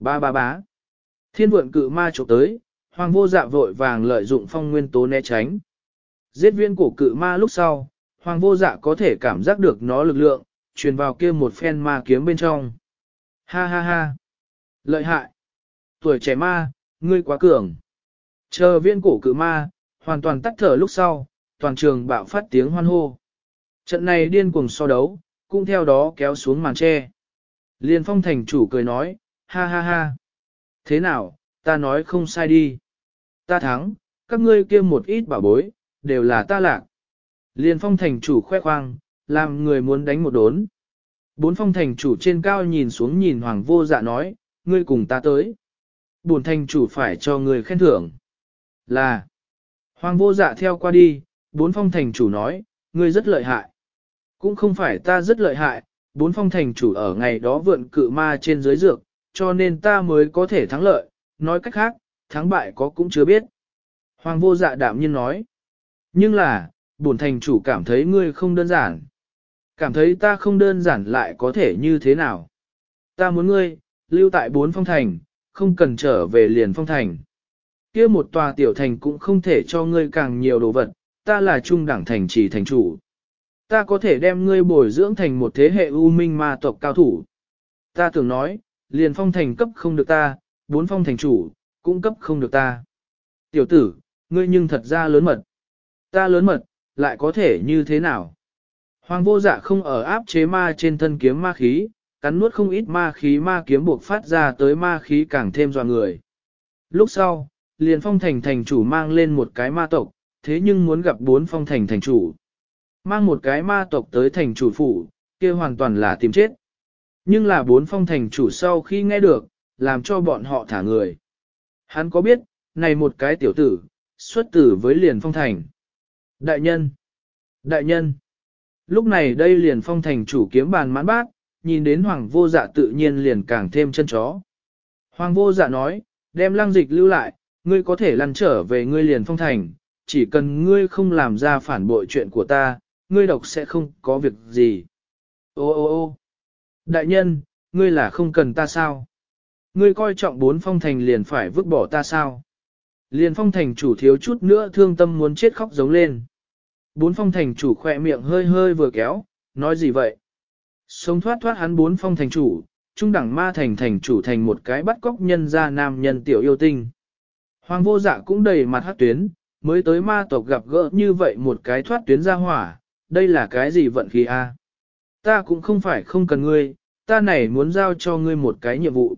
Ba ba bá. Thiên vượn cự ma trộm tới, hoàng vô dạ vội vàng lợi dụng phong nguyên tố né tránh. Giết viên cổ cự ma lúc sau, hoàng vô dạ có thể cảm giác được nó lực lượng, truyền vào kia một phen ma kiếm bên trong. Ha ha ha. Lợi hại. Tuổi trẻ ma, ngươi quá cường. Chờ viên cổ cự ma, hoàn toàn tắt thở lúc sau, toàn trường bạo phát tiếng hoan hô. Trận này điên cuồng so đấu, cũng theo đó kéo xuống màn tre. Liên phong thành chủ cười nói, ha ha ha. Thế nào, ta nói không sai đi. Ta thắng, các ngươi kia một ít bảo bối, đều là ta lạc. Liên phong thành chủ khoe khoang, làm người muốn đánh một đốn. Bốn phong thành chủ trên cao nhìn xuống nhìn hoàng vô dạ nói, ngươi cùng ta tới. Bổn thành chủ phải cho người khen thưởng. Là, hoàng vô dạ theo qua đi, bốn phong thành chủ nói, ngươi rất lợi hại. Cũng không phải ta rất lợi hại, bốn phong thành chủ ở ngày đó vượn cự ma trên dưới dược, cho nên ta mới có thể thắng lợi, nói cách khác, thắng bại có cũng chưa biết. Hoàng vô dạ đạm nhiên nói, nhưng là, bổn thành chủ cảm thấy ngươi không đơn giản. Cảm thấy ta không đơn giản lại có thể như thế nào. Ta muốn ngươi, lưu tại bốn phong thành, không cần trở về liền phong thành. kia một tòa tiểu thành cũng không thể cho ngươi càng nhiều đồ vật, ta là trung đẳng thành chỉ thành chủ. Ta có thể đem ngươi bồi dưỡng thành một thế hệ u minh ma tộc cao thủ. Ta tưởng nói, liền phong thành cấp không được ta, bốn phong thành chủ, cũng cấp không được ta. Tiểu tử, ngươi nhưng thật ra lớn mật. Ta lớn mật, lại có thể như thế nào? Hoàng vô dạ không ở áp chế ma trên thân kiếm ma khí, cắn nuốt không ít ma khí ma kiếm buộc phát ra tới ma khí càng thêm dọa người. Lúc sau, liền phong thành thành chủ mang lên một cái ma tộc, thế nhưng muốn gặp bốn phong thành thành chủ. Mang một cái ma tộc tới thành chủ phủ, kia hoàn toàn là tìm chết. Nhưng là bốn phong thành chủ sau khi nghe được, làm cho bọn họ thả người. Hắn có biết, này một cái tiểu tử, xuất tử với liền phong thành. Đại nhân! Đại nhân! Lúc này đây liền phong thành chủ kiếm bàn mãn bát, nhìn đến hoàng vô dạ tự nhiên liền càng thêm chân chó. Hoàng vô dạ nói, đem lăng dịch lưu lại, ngươi có thể lăn trở về ngươi liền phong thành, chỉ cần ngươi không làm ra phản bội chuyện của ta, ngươi độc sẽ không có việc gì. Ô ô ô đại nhân, ngươi là không cần ta sao? Ngươi coi trọng bốn phong thành liền phải vứt bỏ ta sao? Liền phong thành chủ thiếu chút nữa thương tâm muốn chết khóc giống lên. Bốn phong thành chủ khỏe miệng hơi hơi vừa kéo, nói gì vậy? Sống thoát thoát hắn bốn phong thành chủ, trung đẳng ma thành thành chủ thành một cái bắt cóc nhân gia nam nhân tiểu yêu tinh. Hoàng vô dạ cũng đầy mặt hát tuyến, mới tới ma tộc gặp gỡ như vậy một cái thoát tuyến ra hỏa, đây là cái gì vận khí a? Ta cũng không phải không cần ngươi, ta này muốn giao cho ngươi một cái nhiệm vụ.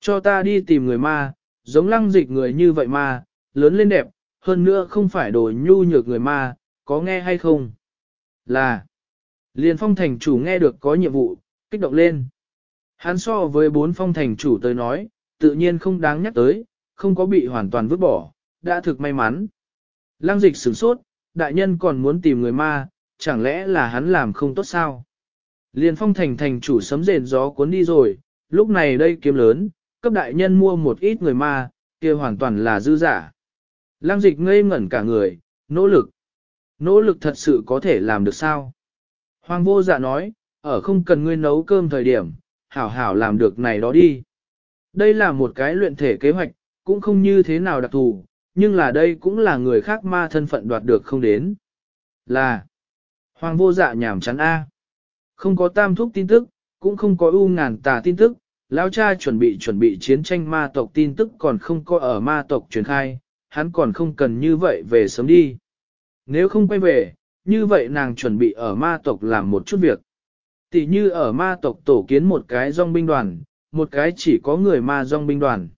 Cho ta đi tìm người ma, giống lăng dịch người như vậy ma, lớn lên đẹp, hơn nữa không phải đồ nhu nhược người ma, có nghe hay không? Là, liền phong thành chủ nghe được có nhiệm vụ, kích động lên. Hắn so với bốn phong thành chủ tới nói, tự nhiên không đáng nhắc tới, không có bị hoàn toàn vứt bỏ, đã thực may mắn. Lăng dịch sửng sốt, đại nhân còn muốn tìm người ma, chẳng lẽ là hắn làm không tốt sao? Liền phong thành thành chủ sấm rền gió cuốn đi rồi, lúc này đây kiếm lớn, cấp đại nhân mua một ít người ma, kia hoàn toàn là dư giả. Lăng dịch ngây ngẩn cả người, nỗ lực. Nỗ lực thật sự có thể làm được sao? Hoàng vô dạ nói, ở không cần ngươi nấu cơm thời điểm, hảo hảo làm được này đó đi. Đây là một cái luyện thể kế hoạch, cũng không như thế nào đặc thù, nhưng là đây cũng là người khác ma thân phận đoạt được không đến. Là, Hoàng vô dạ nhảm chán A. Không có tam thúc tin tức, cũng không có ưu ngàn tà tin tức, lão cha chuẩn bị chuẩn bị chiến tranh ma tộc tin tức còn không có ở ma tộc truyền khai, hắn còn không cần như vậy về sớm đi. Nếu không quay về, như vậy nàng chuẩn bị ở ma tộc làm một chút việc. Tỷ như ở ma tộc tổ kiến một cái dòng binh đoàn, một cái chỉ có người ma dòng binh đoàn.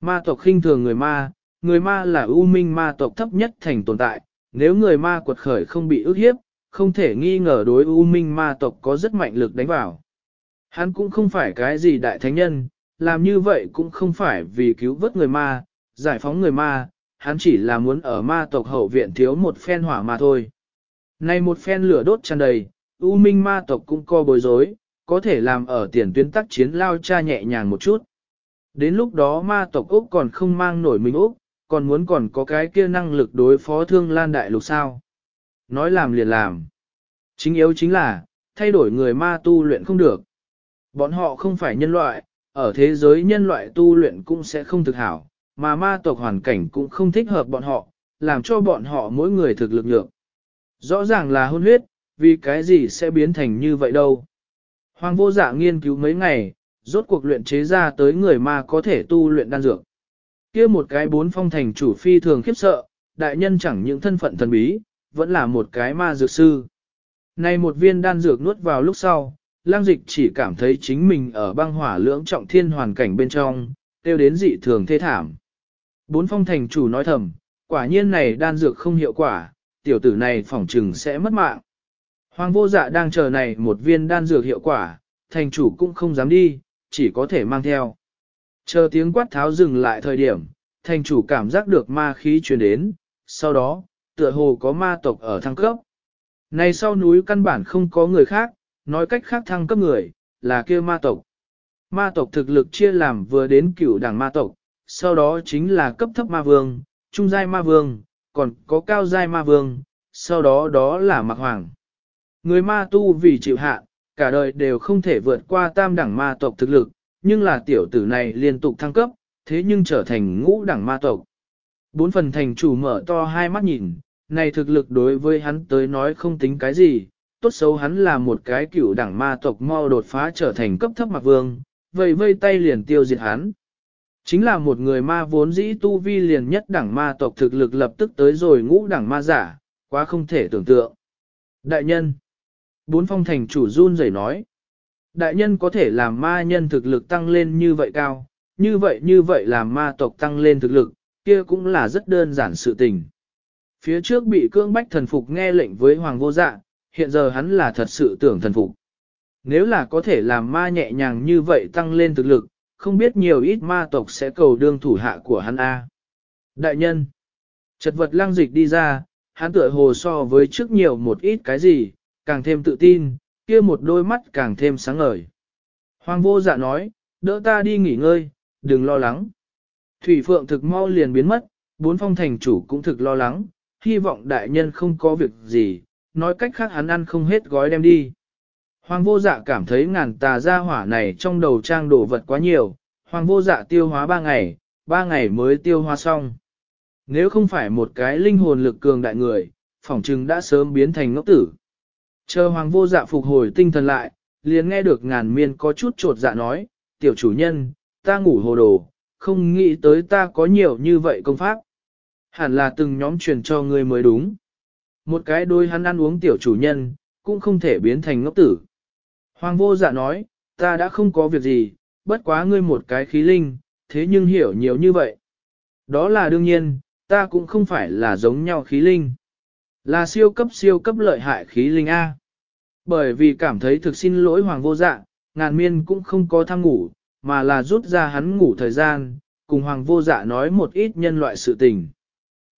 Ma tộc khinh thường người ma, người ma là ưu minh ma tộc thấp nhất thành tồn tại, nếu người ma quật khởi không bị ức hiếp, không thể nghi ngờ đối ưu minh ma tộc có rất mạnh lực đánh vào. Hắn cũng không phải cái gì đại thánh nhân, làm như vậy cũng không phải vì cứu vớt người ma, giải phóng người ma, hắn chỉ là muốn ở ma tộc hậu viện thiếu một phen hỏa mà thôi. Này một phen lửa đốt tràn đầy, U minh ma tộc cũng co bối rối, có thể làm ở tiền tuyến tác chiến lao cha nhẹ nhàng một chút. Đến lúc đó ma tộc Úc còn không mang nổi mình Úc, còn muốn còn có cái kia năng lực đối phó thương lan đại lục sao. Nói làm liền làm. Chính yếu chính là, thay đổi người ma tu luyện không được. Bọn họ không phải nhân loại, ở thế giới nhân loại tu luyện cũng sẽ không thực hảo, mà ma tộc hoàn cảnh cũng không thích hợp bọn họ, làm cho bọn họ mỗi người thực lực nhược. Rõ ràng là hôn huyết, vì cái gì sẽ biến thành như vậy đâu. Hoàng vô dạ nghiên cứu mấy ngày, rốt cuộc luyện chế ra tới người ma có thể tu luyện đan dược. kia một cái bốn phong thành chủ phi thường khiếp sợ, đại nhân chẳng những thân phận thần bí, vẫn là một cái ma dược sư. Này một viên đan dược nuốt vào lúc sau, lang dịch chỉ cảm thấy chính mình ở băng hỏa lưỡng trọng thiên hoàn cảnh bên trong, tiêu đến dị thường thê thảm. Bốn phong thành chủ nói thầm, quả nhiên này đan dược không hiệu quả, tiểu tử này phỏng trừng sẽ mất mạng. Hoàng vô dạ đang chờ này một viên đan dược hiệu quả, thành chủ cũng không dám đi, chỉ có thể mang theo. Chờ tiếng quát tháo dừng lại thời điểm, thành chủ cảm giác được ma khí truyền đến, sau đó, tựa hồ có ma tộc ở thăng cấp. Này sau núi căn bản không có người khác, nói cách khác thăng cấp người, là kia ma tộc. Ma tộc thực lực chia làm vừa đến cửu đẳng ma tộc, sau đó chính là cấp thấp ma vương, trung giai ma vương, còn có cao giai ma vương, sau đó đó là mạc hoàng. Người ma tu vì chịu hạ, cả đời đều không thể vượt qua tam đẳng ma tộc thực lực, nhưng là tiểu tử này liên tục thăng cấp, thế nhưng trở thành ngũ đẳng ma tộc. Bốn phần thành chủ mở to hai mắt nhìn, này thực lực đối với hắn tới nói không tính cái gì, tốt xấu hắn là một cái cựu đẳng ma tộc mau đột phá trở thành cấp thấp mạc vương, vậy vây tay liền tiêu diệt hắn. Chính là một người ma vốn dĩ tu vi liền nhất đẳng ma tộc thực lực lập tức tới rồi ngũ đẳng ma giả, quá không thể tưởng tượng. Đại nhân, bốn phong thành chủ run rẩy nói, đại nhân có thể làm ma nhân thực lực tăng lên như vậy cao, như vậy như vậy làm ma tộc tăng lên thực lực, kia cũng là rất đơn giản sự tình. Phía trước bị cưỡng bách thần phục nghe lệnh với hoàng vô dạ, hiện giờ hắn là thật sự tưởng thần phục. Nếu là có thể làm ma nhẹ nhàng như vậy tăng lên thực lực, không biết nhiều ít ma tộc sẽ cầu đương thủ hạ của hắn A. Đại nhân, chật vật lang dịch đi ra, hắn tựa hồ so với trước nhiều một ít cái gì, càng thêm tự tin, kia một đôi mắt càng thêm sáng ngời. Hoàng vô dạ nói, đỡ ta đi nghỉ ngơi, đừng lo lắng. Thủy Phượng thực mau liền biến mất, bốn phong thành chủ cũng thực lo lắng, hy vọng đại nhân không có việc gì, nói cách khác hắn ăn không hết gói đem đi. Hoàng vô dạ cảm thấy ngàn tà gia hỏa này trong đầu trang đồ vật quá nhiều, hoàng vô dạ tiêu hóa ba ngày, ba ngày mới tiêu hóa xong. Nếu không phải một cái linh hồn lực cường đại người, phỏng chừng đã sớm biến thành ngốc tử. Chờ hoàng vô dạ phục hồi tinh thần lại, liền nghe được ngàn miên có chút trột dạ nói, tiểu chủ nhân, ta ngủ hồ đồ, không nghĩ tới ta có nhiều như vậy công pháp. Hẳn là từng nhóm truyền cho người mới đúng. Một cái đôi hắn ăn uống tiểu chủ nhân, cũng không thể biến thành ngốc tử. Hoàng vô dạ nói, ta đã không có việc gì, bất quá ngươi một cái khí linh, thế nhưng hiểu nhiều như vậy. Đó là đương nhiên, ta cũng không phải là giống nhau khí linh. Là siêu cấp siêu cấp lợi hại khí linh A. Bởi vì cảm thấy thực xin lỗi hoàng vô dạ, ngàn miên cũng không có tham ngủ, mà là rút ra hắn ngủ thời gian, cùng hoàng vô dạ nói một ít nhân loại sự tình.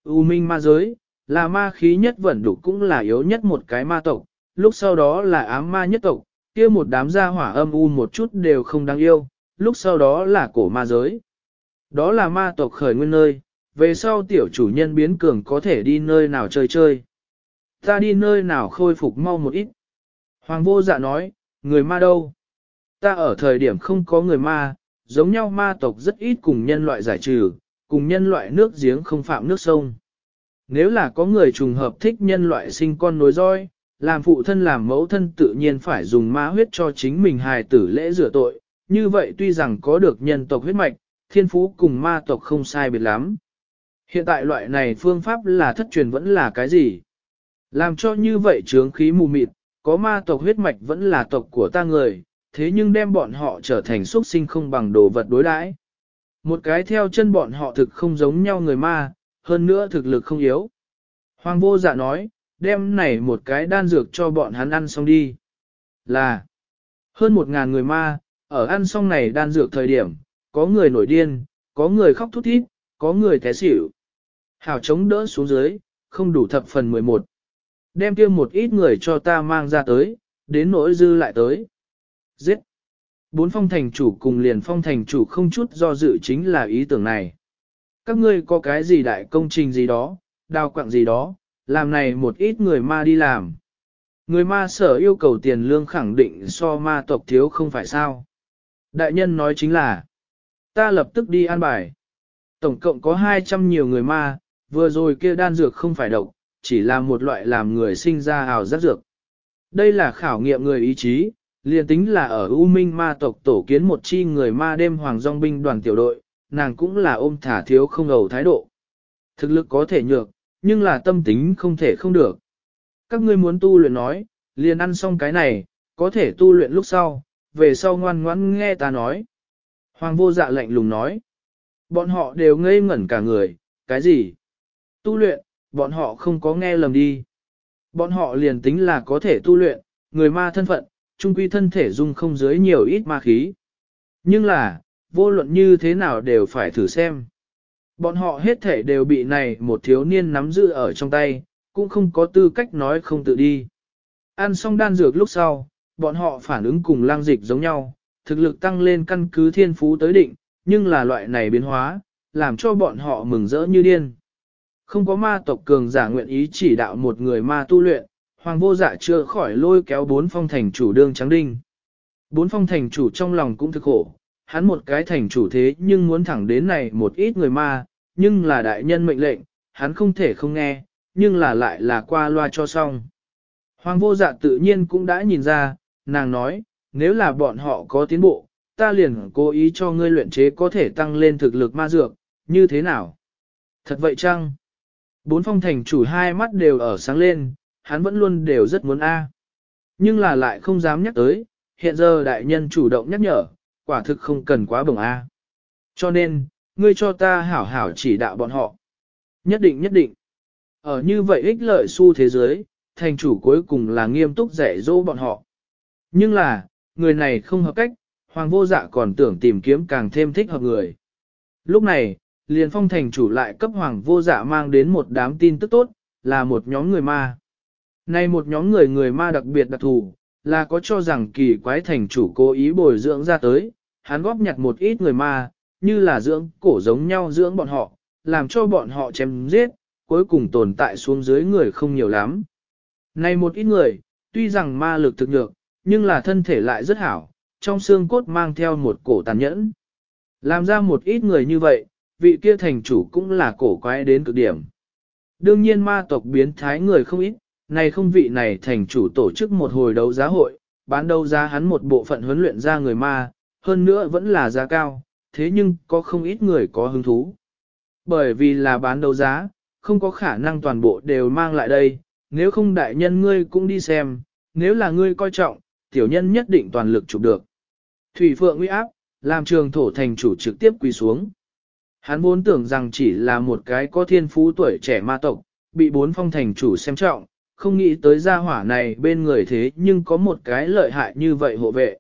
U minh ma giới, là ma khí nhất vẩn đủ cũng là yếu nhất một cái ma tộc, lúc sau đó là ám ma nhất tộc, kia một đám gia hỏa âm u một chút đều không đáng yêu, lúc sau đó là cổ ma giới. Đó là ma tộc khởi nguyên nơi, về sau tiểu chủ nhân biến cường có thể đi nơi nào chơi chơi. Ta đi nơi nào khôi phục mau một ít. Hoàng vô dạ nói, người ma đâu? Ta ở thời điểm không có người ma, giống nhau ma tộc rất ít cùng nhân loại giải trừ, cùng nhân loại nước giếng không phạm nước sông. Nếu là có người trùng hợp thích nhân loại sinh con nối roi, làm phụ thân làm mẫu thân tự nhiên phải dùng ma huyết cho chính mình hài tử lễ rửa tội, như vậy tuy rằng có được nhân tộc huyết mạch, thiên phú cùng ma tộc không sai biệt lắm. Hiện tại loại này phương pháp là thất truyền vẫn là cái gì? Làm cho như vậy trướng khí mù mịt, có ma tộc huyết mạch vẫn là tộc của ta người, thế nhưng đem bọn họ trở thành xuất sinh không bằng đồ vật đối đãi. Một cái theo chân bọn họ thực không giống nhau người ma, hơn nữa thực lực không yếu. Hoàng vô dạ nói, đem này một cái đan dược cho bọn hắn ăn xong đi. Là, hơn một ngàn người ma, ở ăn xong này đan dược thời điểm, có người nổi điên, có người khóc thút thít, có người té xỉu. Hảo chống đỡ xuống dưới, không đủ thập phần 11. Đem kia một ít người cho ta mang ra tới, đến nỗi dư lại tới. Giết! Bốn phong thành chủ cùng liền phong thành chủ không chút do dự chính là ý tưởng này. Các ngươi có cái gì đại công trình gì đó, đào quặng gì đó, làm này một ít người ma đi làm. Người ma sở yêu cầu tiền lương khẳng định so ma tộc thiếu không phải sao. Đại nhân nói chính là, ta lập tức đi an bài. Tổng cộng có 200 nhiều người ma, vừa rồi kia đan dược không phải độc, chỉ là một loại làm người sinh ra hào giác dược. Đây là khảo nghiệm người ý chí, liền tính là ở U Minh ma tộc tổ kiến một chi người ma đêm hoàng dòng binh đoàn tiểu đội, nàng cũng là ôm thả thiếu không ầu thái độ. Thực lực có thể nhược, nhưng là tâm tính không thể không được. Các ngươi muốn tu luyện nói, liền ăn xong cái này, có thể tu luyện lúc sau, về sau ngoan ngoãn nghe ta nói. Hoàng vô dạ lạnh lùng nói. Bọn họ đều ngây ngẩn cả người, cái gì? Tu luyện, bọn họ không có nghe lầm đi. Bọn họ liền tính là có thể tu luyện, người ma thân phận, trung quy thân thể dung không dưới nhiều ít ma khí. Nhưng là, vô luận như thế nào đều phải thử xem. Bọn họ hết thể đều bị này một thiếu niên nắm giữ ở trong tay, cũng không có tư cách nói không tự đi. Ăn xong đan dược lúc sau, bọn họ phản ứng cùng lang dịch giống nhau, thực lực tăng lên căn cứ thiên phú tới định, nhưng là loại này biến hóa, làm cho bọn họ mừng rỡ như điên. Không có ma tộc cường giả nguyện ý chỉ đạo một người ma tu luyện, hoàng vô dạ chưa khỏi lôi kéo bốn phong thành chủ đương trắng đinh. Bốn phong thành chủ trong lòng cũng thực khổ, hắn một cái thành chủ thế nhưng muốn thẳng đến này một ít người ma, nhưng là đại nhân mệnh lệnh, hắn không thể không nghe, nhưng là lại là qua loa cho xong. Hoàng vô dạ tự nhiên cũng đã nhìn ra, nàng nói, nếu là bọn họ có tiến bộ, ta liền cố ý cho ngươi luyện chế có thể tăng lên thực lực ma dược, như thế nào? Thật vậy chăng? Bốn phong thành chủ hai mắt đều ở sáng lên, hắn vẫn luôn đều rất muốn A. Nhưng là lại không dám nhắc tới, hiện giờ đại nhân chủ động nhắc nhở, quả thực không cần quá bổng A. Cho nên, ngươi cho ta hảo hảo chỉ đạo bọn họ. Nhất định nhất định. Ở như vậy ích lợi su thế giới, thành chủ cuối cùng là nghiêm túc dạy dỗ bọn họ. Nhưng là, người này không hợp cách, hoàng vô dạ còn tưởng tìm kiếm càng thêm thích hợp người. Lúc này, liền phong thành chủ lại cấp hoàng vô dạ mang đến một đám tin tức tốt, là một nhóm người ma. Này một nhóm người người ma đặc biệt đặc thù, là có cho rằng kỳ quái thành chủ cố ý bồi dưỡng ra tới, hắn góp nhặt một ít người ma, như là dưỡng cổ giống nhau dưỡng bọn họ, làm cho bọn họ chém giết, cuối cùng tồn tại xuống dưới người không nhiều lắm. Này một ít người, tuy rằng ma lực thực nhược, nhưng là thân thể lại rất hảo, trong xương cốt mang theo một cổ tàn nhẫn. Làm ra một ít người như vậy, vị kia thành chủ cũng là cổ quái đến cực điểm. Đương nhiên ma tộc biến thái người không ít, này không vị này thành chủ tổ chức một hồi đấu giá hội, bán đấu giá hắn một bộ phận huấn luyện ra người ma, hơn nữa vẫn là giá cao, thế nhưng có không ít người có hứng thú. Bởi vì là bán đấu giá, không có khả năng toàn bộ đều mang lại đây, nếu không đại nhân ngươi cũng đi xem, nếu là ngươi coi trọng, tiểu nhân nhất định toàn lực chụp được. Thủy Phượng uy áp, làm trường thổ thành chủ trực tiếp quỳ xuống. Hắn vốn tưởng rằng chỉ là một cái có thiên phú tuổi trẻ ma tộc, bị bốn phong thành chủ xem trọng, không nghĩ tới gia hỏa này bên người thế nhưng có một cái lợi hại như vậy hộ vệ.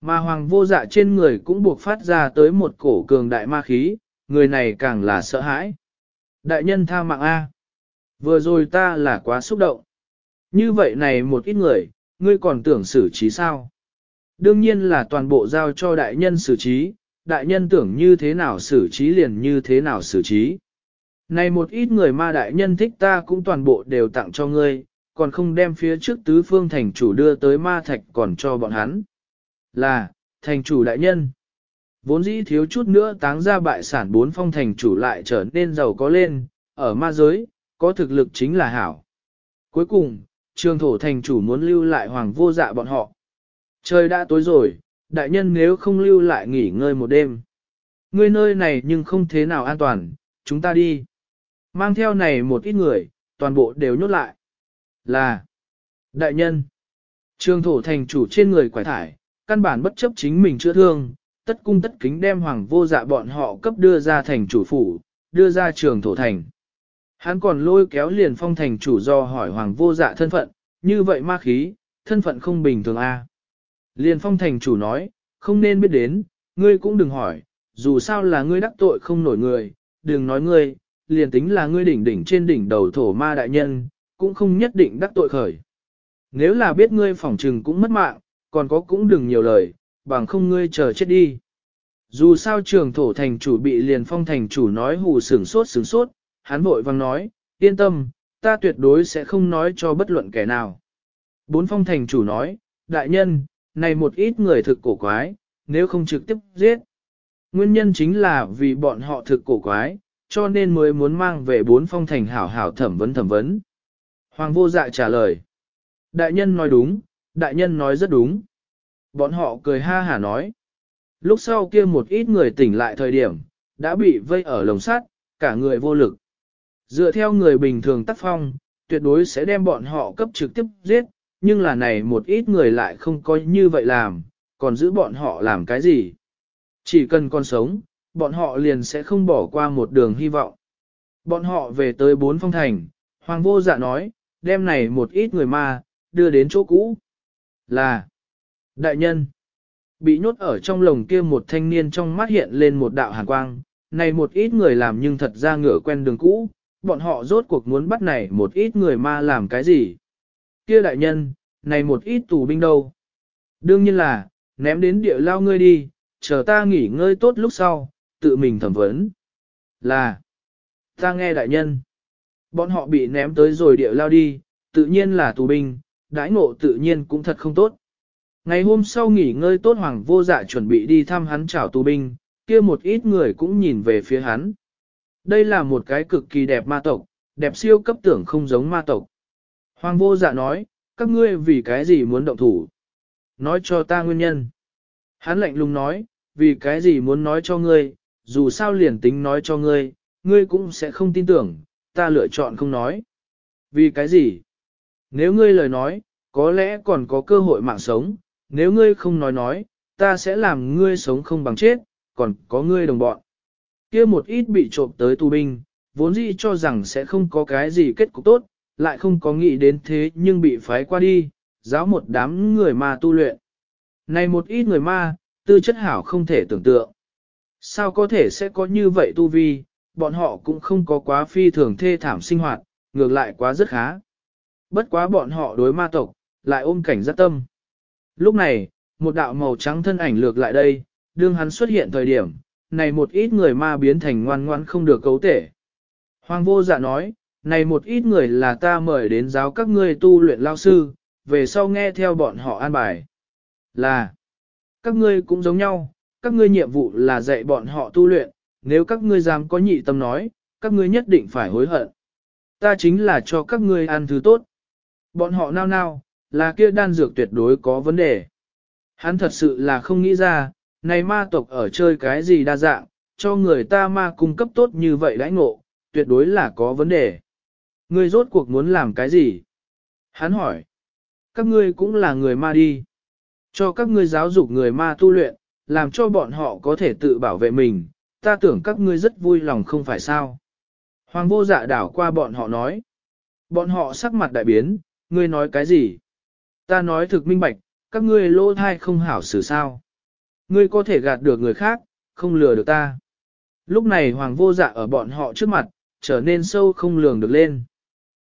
Mà hoàng vô dạ trên người cũng buộc phát ra tới một cổ cường đại ma khí, người này càng là sợ hãi. Đại nhân tha mạng A. Vừa rồi ta là quá xúc động. Như vậy này một ít người, ngươi còn tưởng xử trí sao? Đương nhiên là toàn bộ giao cho đại nhân xử trí, đại nhân tưởng như thế nào xử trí liền như thế nào xử trí. Này một ít người ma đại nhân thích ta cũng toàn bộ đều tặng cho ngươi, còn không đem phía trước tứ phương thành chủ đưa tới ma thạch còn cho bọn hắn. Là, thành chủ đại nhân. Vốn dĩ thiếu chút nữa táng ra bại sản bốn phong thành chủ lại trở nên giàu có lên, ở ma giới, có thực lực chính là hảo. Cuối cùng, trường thổ thành chủ muốn lưu lại hoàng vô dạ bọn họ. Trời đã tối rồi, đại nhân nếu không lưu lại nghỉ ngơi một đêm. Ngươi nơi này nhưng không thế nào an toàn, chúng ta đi. Mang theo này một ít người, toàn bộ đều nhốt lại. Là, đại nhân, trường thổ thành chủ trên người quải thải, căn bản bất chấp chính mình chữa thương, tất cung tất kính đem hoàng vô dạ bọn họ cấp đưa ra thành chủ phủ, đưa ra trường thổ thành. Hắn còn lôi kéo liền phong thành chủ do hỏi hoàng vô dạ thân phận, như vậy ma khí, thân phận không bình thường a. Liền phong thành chủ nói, không nên biết đến, ngươi cũng đừng hỏi, dù sao là ngươi đắc tội không nổi người, đừng nói ngươi, liền tính là ngươi đỉnh đỉnh trên đỉnh đầu thổ ma đại nhân, cũng không nhất định đắc tội khởi. Nếu là biết ngươi phỏng trừng cũng mất mạng, còn có cũng đừng nhiều lời, bằng không ngươi chờ chết đi. Dù sao trường thổ thành chủ bị liền phong thành chủ nói hù sửng sốt sửng sốt, hắn vội vang nói, yên tâm, ta tuyệt đối sẽ không nói cho bất luận kẻ nào. Bốn phong thành chủ nói, đại nhân, này một ít người thực cổ quái, nếu không trực tiếp giết. Nguyên nhân chính là vì bọn họ thực cổ quái, cho nên mới muốn mang về bốn phong thành hảo hảo thẩm vấn thẩm vấn. Hoàng vô dạ trả lời. Đại nhân nói đúng, đại nhân nói rất đúng. Bọn họ cười ha hả nói. Lúc sau kia một ít người tỉnh lại thời điểm, đã bị vây ở lồng sắt, cả người vô lực. Dựa theo người bình thường tác phong, tuyệt đối sẽ đem bọn họ cấp trực tiếp giết, nhưng là này một ít người lại không có như vậy làm, còn giữ bọn họ làm cái gì. Chỉ cần còn sống, bọn họ liền sẽ không bỏ qua một đường hy vọng. Bọn họ về tới bốn phong thành, Hoàng vô dạ nói, đem này một ít người ma, đưa đến chỗ cũ. Là, đại nhân, bị nhốt ở trong lồng kia một thanh niên trong mắt hiện lên một đạo hàn quang, này một ít người làm nhưng thật ra ngựa quen đường cũ, bọn họ rốt cuộc muốn bắt này một ít người ma làm cái gì. Kia đại nhân, này một ít tù binh đâu? Đương nhiên là, ném đến địa lao ngươi đi, chờ ta nghỉ ngơi tốt lúc sau, tự mình thẩm vấn. Là, ta nghe đại nhân, bọn họ bị ném tới rồi địa lao đi, tự nhiên là tù binh, đãi ngộ tự nhiên cũng thật không tốt. Ngày hôm sau nghỉ ngơi tốt hoàng vô dạ chuẩn bị đi thăm hắn chào tù binh, kia một ít người cũng nhìn về phía hắn. Đây là một cái cực kỳ đẹp ma tộc, đẹp siêu cấp tưởng không giống ma tộc. Hoàng vô dạ nói, các ngươi vì cái gì muốn động thủ? Nói cho ta nguyên nhân. Hắn lạnh lùng nói, vì cái gì muốn nói cho ngươi, dù sao liền tính nói cho ngươi, ngươi cũng sẽ không tin tưởng, ta lựa chọn không nói. Vì cái gì? Nếu ngươi lời nói, có lẽ còn có cơ hội mạng sống, nếu ngươi không nói nói, ta sẽ làm ngươi sống không bằng chết, còn có ngươi đồng bọn. kia một ít bị trộm tới tù binh, vốn dĩ cho rằng sẽ không có cái gì kết cục tốt, lại không có nghĩ đến thế nhưng bị phái qua đi, giáo một đám người ma tu luyện. Này một ít người ma, tư chất hảo không thể tưởng tượng. Sao có thể sẽ có như vậy tu vi, bọn họ cũng không có quá phi thường thê thảm sinh hoạt, ngược lại quá rất khá. Bất quá bọn họ đối ma tộc, lại ôm cảnh giác tâm. Lúc này, một đạo màu trắng thân ảnh lược lại đây, đương hắn xuất hiện thời điểm, này một ít người ma biến thành ngoan ngoan không được cấu tể. Hoàng vô dạ nói, này một ít người là ta mời đến giáo các ngươi tu luyện lao sư, về sau nghe theo bọn họ an bài. Là, các ngươi cũng giống nhau, các ngươi nhiệm vụ là dạy bọn họ tu luyện, nếu các ngươi dám có nhị tâm nói, các ngươi nhất định phải hối hận. Ta chính là cho các ngươi ăn thứ tốt. Bọn họ nao nao, là kia đan dược tuyệt đối có vấn đề. Hắn thật sự là không nghĩ ra, này ma tộc ở chơi cái gì đa dạng, cho người ta ma cung cấp tốt như vậy đãi ngộ, tuyệt đối là có vấn đề. Ngươi rốt cuộc muốn làm cái gì? Hắn hỏi. Các ngươi cũng là người ma đi. Cho các ngươi giáo dục người ma tu luyện, làm cho bọn họ có thể tự bảo vệ mình, ta tưởng các ngươi rất vui lòng không phải sao. Hoàng vô dạ đảo qua bọn họ nói. Bọn họ sắc mặt đại biến, ngươi nói cái gì? Ta nói thực minh bạch, các ngươi lỗ thai không hảo xử sao. Ngươi có thể gạt được người khác, không lừa được ta. Lúc này hoàng vô dạ ở bọn họ trước mặt, trở nên sâu không lường được lên.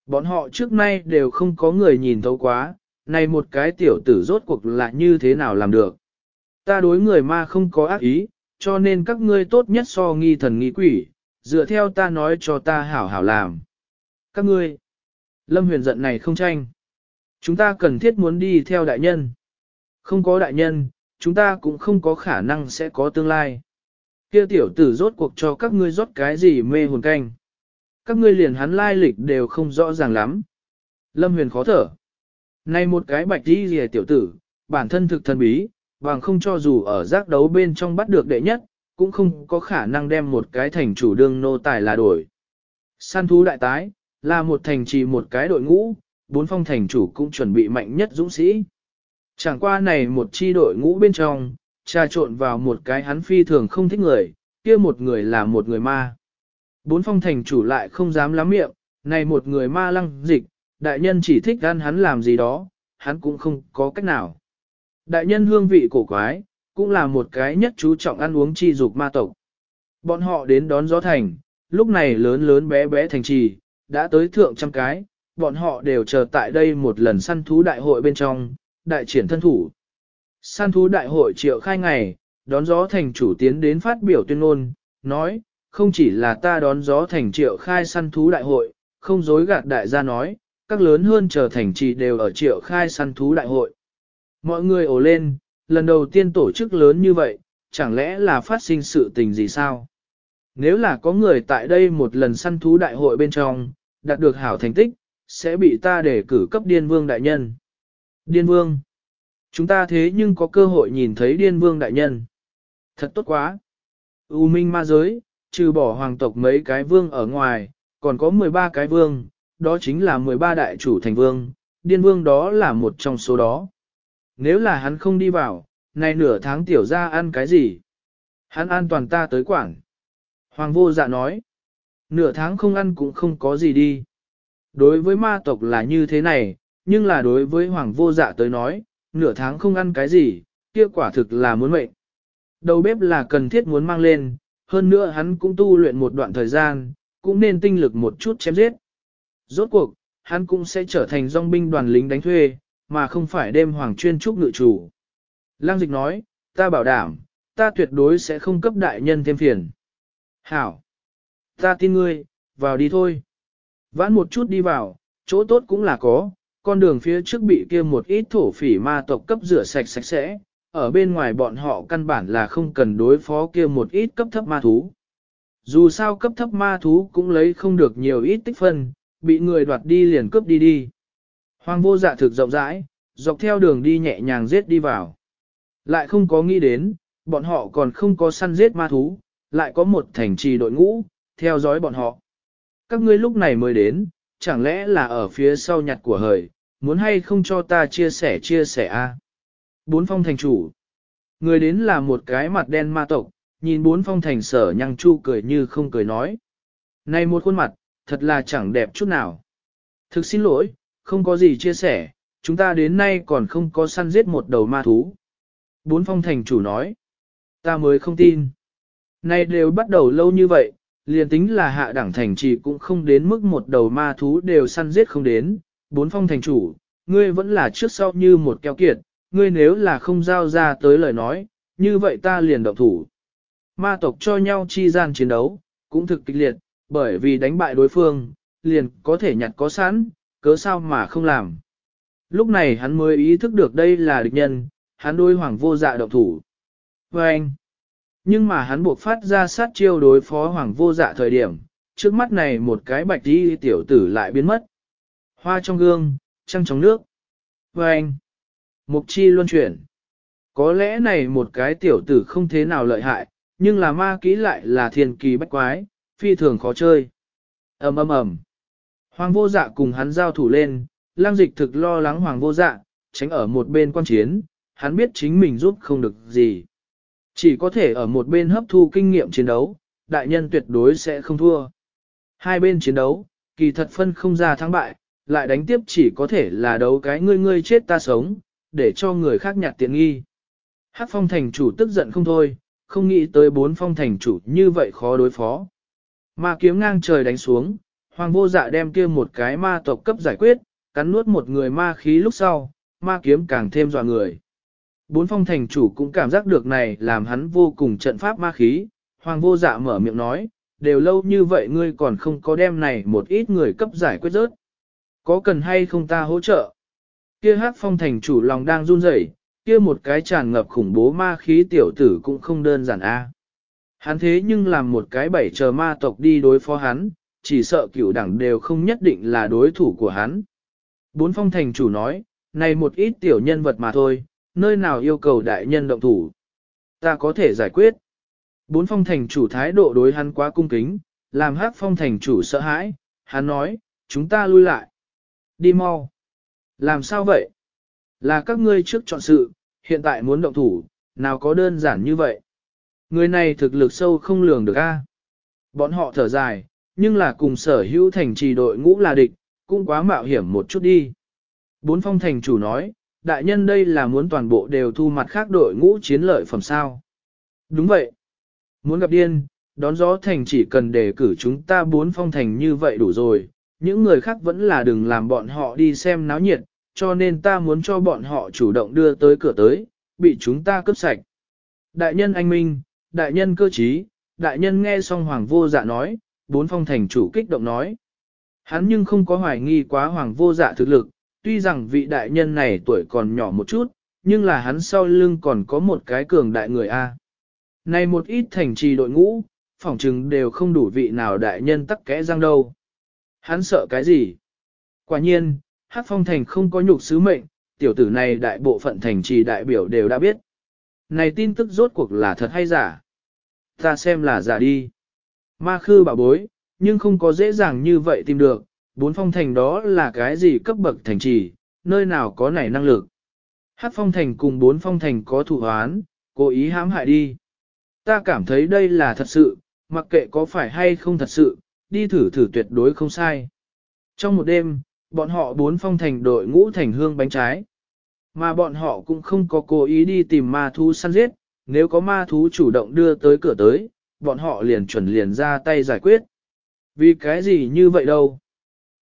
Bọn họ trước nay đều không có người nhìn thấu quá, này một cái tiểu tử rốt cuộc là như thế nào làm được. Ta đối người ma không có ác ý, cho nên các ngươi tốt nhất so nghi thần nghi quỷ, dựa theo ta nói cho ta hảo hảo làm. Các ngươi, Lâm huyền giận này không tranh. Chúng ta cần thiết muốn đi theo đại nhân. Không có đại nhân, chúng ta cũng không có khả năng sẽ có tương lai. Kia tiểu tử rốt cuộc cho các ngươi rót cái gì mê hồn canh. Các ngươi liền hắn lai lịch đều không rõ ràng lắm. Lâm huyền khó thở. Này một cái bạch đi rìa tiểu tử, bản thân thực thần bí, bằng không cho dù ở giác đấu bên trong bắt được đệ nhất, cũng không có khả năng đem một cái thành chủ đương nô tài là đổi. Săn thú đại tái, là một thành trì một cái đội ngũ, bốn phong thành chủ cũng chuẩn bị mạnh nhất dũng sĩ. Chẳng qua này một chi đội ngũ bên trong, trà trộn vào một cái hắn phi thường không thích người, kia một người là một người ma. Bốn phong thành chủ lại không dám lắm miệng, này một người ma lăng dịch, đại nhân chỉ thích ăn hắn làm gì đó, hắn cũng không có cách nào. Đại nhân hương vị cổ quái, cũng là một cái nhất chú trọng ăn uống chi dục ma tộc. Bọn họ đến đón gió thành, lúc này lớn lớn bé bé thành trì, đã tới thượng trăm cái, bọn họ đều chờ tại đây một lần săn thú đại hội bên trong, đại triển thân thủ. Săn thú đại hội triệu khai ngày, đón gió thành chủ tiến đến phát biểu tuyên ngôn, nói, không chỉ là ta đón gió thành triệu khai săn thú đại hội, không dối gạt đại gia nói, các lớn hơn chờ thành trì đều ở triệu khai săn thú đại hội. Mọi người ổ lên, lần đầu tiên tổ chức lớn như vậy, chẳng lẽ là phát sinh sự tình gì sao? Nếu là có người tại đây một lần săn thú đại hội bên trong, đạt được hảo thành tích, sẽ bị ta để cử cấp điên vương đại nhân. Điên vương. Chúng ta thế nhưng có cơ hội nhìn thấy điên vương đại nhân. Thật tốt quá. U minh ma giới, trừ bỏ hoàng tộc mấy cái vương ở ngoài, còn có 13 cái vương, đó chính là 13 đại chủ thành vương, điên vương đó là một trong số đó. Nếu là hắn không đi vào, này nửa tháng tiểu ra ăn cái gì? Hắn an toàn ta tới quảng. Hoàng vô dạ nói, nửa tháng không ăn cũng không có gì đi. Đối với ma tộc là như thế này, nhưng là đối với hoàng vô dạ tới nói, nửa tháng không ăn cái gì, kia quả thực là muốn mệnh. Đầu bếp là cần thiết muốn mang lên, hơn nữa hắn cũng tu luyện một đoạn thời gian, cũng nên tinh lực một chút chém giết. Rốt cuộc, hắn cũng sẽ trở thành dòng binh đoàn lính đánh thuê, mà không phải đêm hoàng chuyên trúc ngự chủ. Lăng dịch nói, ta bảo đảm, ta tuyệt đối sẽ không cấp đại nhân thêm phiền. Hảo! Ta tin ngươi, vào đi thôi. Vãn một chút đi vào, chỗ tốt cũng là có, con đường phía trước bị kia một ít thổ phỉ ma tộc cấp rửa sạch sạch sẽ, ở bên ngoài bọn họ căn bản là không cần đối phó kia một ít cấp thấp ma thú. Dù sao cấp thấp ma thú cũng lấy không được nhiều ít tích phân, bị người đoạt đi liền cướp đi đi. Hoàng vô dạ thực rộng rãi, dọc theo đường đi nhẹ nhàng giết đi vào. Lại không có nghĩ đến, bọn họ còn không có săn giết ma thú, lại có một thành trì đội ngũ, theo dõi bọn họ. Các ngươi lúc này mới đến, chẳng lẽ là ở phía sau nhặt của hời, muốn hay không cho ta chia sẻ chia sẻ a? Bốn phong thành chủ. Người đến là một cái mặt đen ma tộc, nhìn bốn phong thành sở nhăng chu cười như không cười nói. Này một khuôn mặt, thật là chẳng đẹp chút nào. Thực xin lỗi, không có gì chia sẻ, chúng ta đến nay còn không có săn giết một đầu ma thú. Bốn phong thành chủ nói. Ta mới không tin. Này đều bắt đầu lâu như vậy, liền tính là hạ đẳng thành trì cũng không đến mức một đầu ma thú đều săn giết không đến. Bốn phong thành chủ, ngươi vẫn là trước sau như một keo kiệt, ngươi nếu là không giao ra tới lời nói, như vậy ta liền động thủ. Ma tộc cho nhau chi gian chiến đấu, cũng thực kịch liệt, bởi vì đánh bại đối phương, liền có thể nhặt có sẵn, cớ sao mà không làm. Lúc này hắn mới ý thức được đây là địch nhân, hắn đôi hoàng vô dạ động thủ. Và anh, nhưng mà hắn buộc phát ra sát chiêu đối phó hoàng vô dạ thời điểm, trước mắt này một cái bạch đi tiểu tử lại biến mất. Hoa trong gương, trăng trong nước. Và anh, mục chi luân chuyển. Có lẽ này một cái tiểu tử không thế nào lợi hại, nhưng là ma kỹ lại là thiên kỳ bách quái, phi thường khó chơi. ầm ầm ầm. Hoàng vô dạ cùng hắn giao thủ lên, lang dịch thực lo lắng hoàng vô dạ, tránh ở một bên quan chiến, hắn biết chính mình giúp không được gì. Chỉ có thể ở một bên hấp thu kinh nghiệm chiến đấu, đại nhân tuyệt đối sẽ không thua. Hai bên chiến đấu, kỳ thật phân không ra thắng bại, lại đánh tiếp chỉ có thể là đấu cái ngươi ngươi chết ta sống, để cho người khác nhặt tiện nghi. Hát phong thành chủ tức giận không thôi, không nghĩ tới bốn phong thành chủ như vậy khó đối phó. mà kiếm ngang trời đánh xuống, hoàng vô dạ đem kia một cái ma tộc cấp giải quyết, cắn nuốt một người ma khí lúc sau, ma kiếm càng thêm dọa người. Bốn phong thành chủ cũng cảm giác được này làm hắn vô cùng trận pháp ma khí, hoàng vô dạ mở miệng nói, đều lâu như vậy ngươi còn không có đem này một ít người cấp giải quyết rớt. Có cần hay không ta hỗ trợ? Kia hát phong thành chủ lòng đang run rẩy, kia một cái tràn ngập khủng bố ma khí tiểu tử cũng không đơn giản a. Hắn thế nhưng làm một cái bảy chờ ma tộc đi đối phó hắn, chỉ sợ cửu đẳng đều không nhất định là đối thủ của hắn. Bốn phong thành chủ nói, này một ít tiểu nhân vật mà thôi, nơi nào yêu cầu đại nhân động thủ. Ta có thể giải quyết. Bốn phong thành chủ thái độ đối hắn quá cung kính, làm hát phong thành chủ sợ hãi, hắn nói, chúng ta lui lại. Đi mau. Làm sao vậy? Là các ngươi trước chọn sự, hiện tại muốn động thủ, nào có đơn giản như vậy. Người này thực lực sâu không lường được a. Bọn họ thở dài, nhưng là cùng sở hữu thành trì đội ngũ là địch, cũng quá mạo hiểm một chút đi. Bốn phong thành chủ nói, đại nhân đây là muốn toàn bộ đều thu mặt khác đội ngũ chiến lợi phẩm sao. Đúng vậy. Muốn gặp điên, đón gió thành chỉ cần đề cử chúng ta bốn phong thành như vậy đủ rồi, những người khác vẫn là đừng làm bọn họ đi xem náo nhiệt, cho nên ta muốn cho bọn họ chủ động đưa tới cửa tới, bị chúng ta cướp sạch. Đại nhân anh Minh, đại nhân cơ trí, đại nhân nghe xong hoàng vô dạ nói, bốn phong thành chủ kích động nói. Hắn nhưng không có hoài nghi quá hoàng vô dạ thực lực, tuy rằng vị đại nhân này tuổi còn nhỏ một chút, nhưng là hắn sau lưng còn có một cái cường đại người A. Này một ít thành trì đội ngũ, phỏng chừng đều không đủ vị nào đại nhân tắc kẽ răng đâu. Hắn sợ cái gì? Quả nhiên, Hát phong thành không có nhục sứ mệnh, tiểu tử này đại bộ phận thành trì đại biểu đều đã biết. Này tin tức rốt cuộc là thật hay giả? Ta xem là giả đi. Ma khư bảo bối, nhưng không có dễ dàng như vậy tìm được, bốn phong thành đó là cái gì cấp bậc thành trì, nơi nào có nảy năng lực. Hát phong thành cùng bốn phong thành có thủ hoán, cố ý hãm hại đi. Ta cảm thấy đây là thật sự, mặc kệ có phải hay không thật sự, đi thử thử tuyệt đối không sai. Trong một đêm, bọn họ bốn phong thành đội ngũ thành hương bánh trái. Mà bọn họ cũng không có cố ý đi tìm ma thú săn giết, nếu có ma thú chủ động đưa tới cửa tới, bọn họ liền chuẩn liền ra tay giải quyết. Vì cái gì như vậy đâu?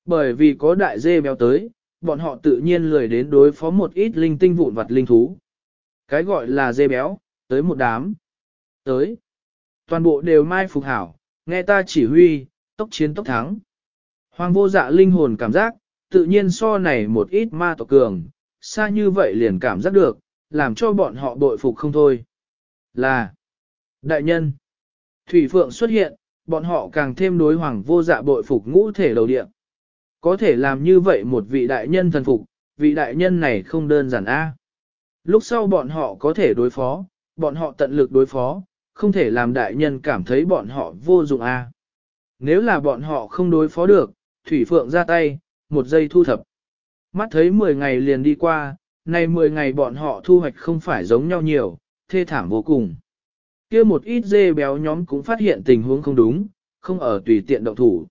Bởi vì có đại dê béo tới, bọn họ tự nhiên lười đến đối phó một ít linh tinh vụn vặt linh thú. Cái gọi là dê béo, tới một đám. Tới. Toàn bộ đều mai phục hảo, nghe ta chỉ huy, tốc chiến tốc thắng. Hoàng vô dạ linh hồn cảm giác, tự nhiên so này một ít ma tộc cường, xa như vậy liền cảm giác được, làm cho bọn họ bội phục không thôi. Là Đại nhân Thủy Phượng xuất hiện, bọn họ càng thêm đối hoàng vô dạ bội phục ngũ thể đầu địa. Có thể làm như vậy một vị đại nhân thần phục, vị đại nhân này không đơn giản a. Lúc sau bọn họ có thể đối phó, bọn họ tận lực đối phó, không thể làm đại nhân cảm thấy bọn họ vô dụng a. Nếu là bọn họ không đối phó được, Thủy Phượng ra tay, một giây thu thập. Mắt thấy 10 ngày liền đi qua, nay 10 ngày bọn họ thu hoạch không phải giống nhau nhiều, thê thảm vô cùng kia một ít dê béo nhóm cũng phát hiện tình huống không đúng, không ở tùy tiện động thủ.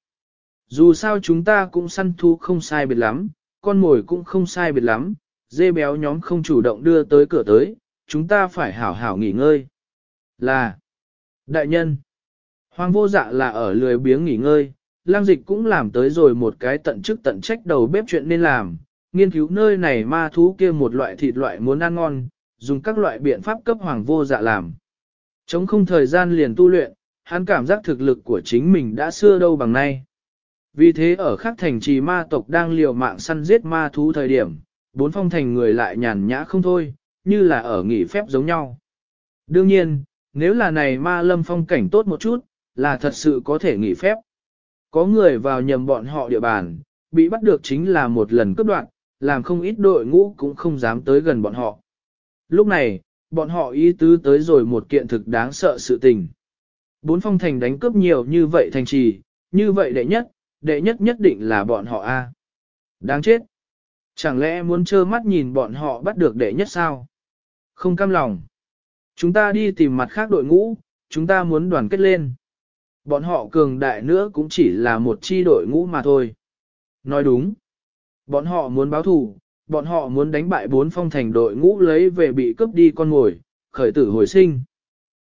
Dù sao chúng ta cũng săn thu không sai biệt lắm, con mồi cũng không sai biệt lắm, dê béo nhóm không chủ động đưa tới cửa tới, chúng ta phải hảo hảo nghỉ ngơi. Là, đại nhân, hoàng vô dạ là ở lười biếng nghỉ ngơi, lang dịch cũng làm tới rồi một cái tận chức tận trách đầu bếp chuyện nên làm, nghiên cứu nơi này ma thú kia một loại thịt loại muốn ăn ngon, dùng các loại biện pháp cấp hoàng vô dạ làm. Chống không thời gian liền tu luyện, hắn cảm giác thực lực của chính mình đã xưa đâu bằng nay. Vì thế ở khắc thành trì ma tộc đang liều mạng săn giết ma thú thời điểm, bốn phong thành người lại nhàn nhã không thôi, như là ở nghỉ phép giống nhau. Đương nhiên, nếu là này ma lâm phong cảnh tốt một chút, là thật sự có thể nghỉ phép. Có người vào nhầm bọn họ địa bàn, bị bắt được chính là một lần cướp đoạn, làm không ít đội ngũ cũng không dám tới gần bọn họ. Lúc này, bọn họ ý tứ tới rồi một kiện thực đáng sợ sự tình. Bốn phong thành đánh cướp nhiều như vậy thành trì, như vậy đệ nhất, đệ nhất nhất định là bọn họ A. Đáng chết. Chẳng lẽ muốn trơ mắt nhìn bọn họ bắt được đệ nhất sao? Không cam lòng. Chúng ta đi tìm mặt khác đội ngũ, chúng ta muốn đoàn kết lên. Bọn họ cường đại nữa cũng chỉ là một chi đội ngũ mà thôi. Nói đúng. Bọn họ muốn báo thù, bọn họ muốn đánh bại bốn phong thành đội ngũ lấy về bị cướp đi con ngồi, khởi tử hồi sinh.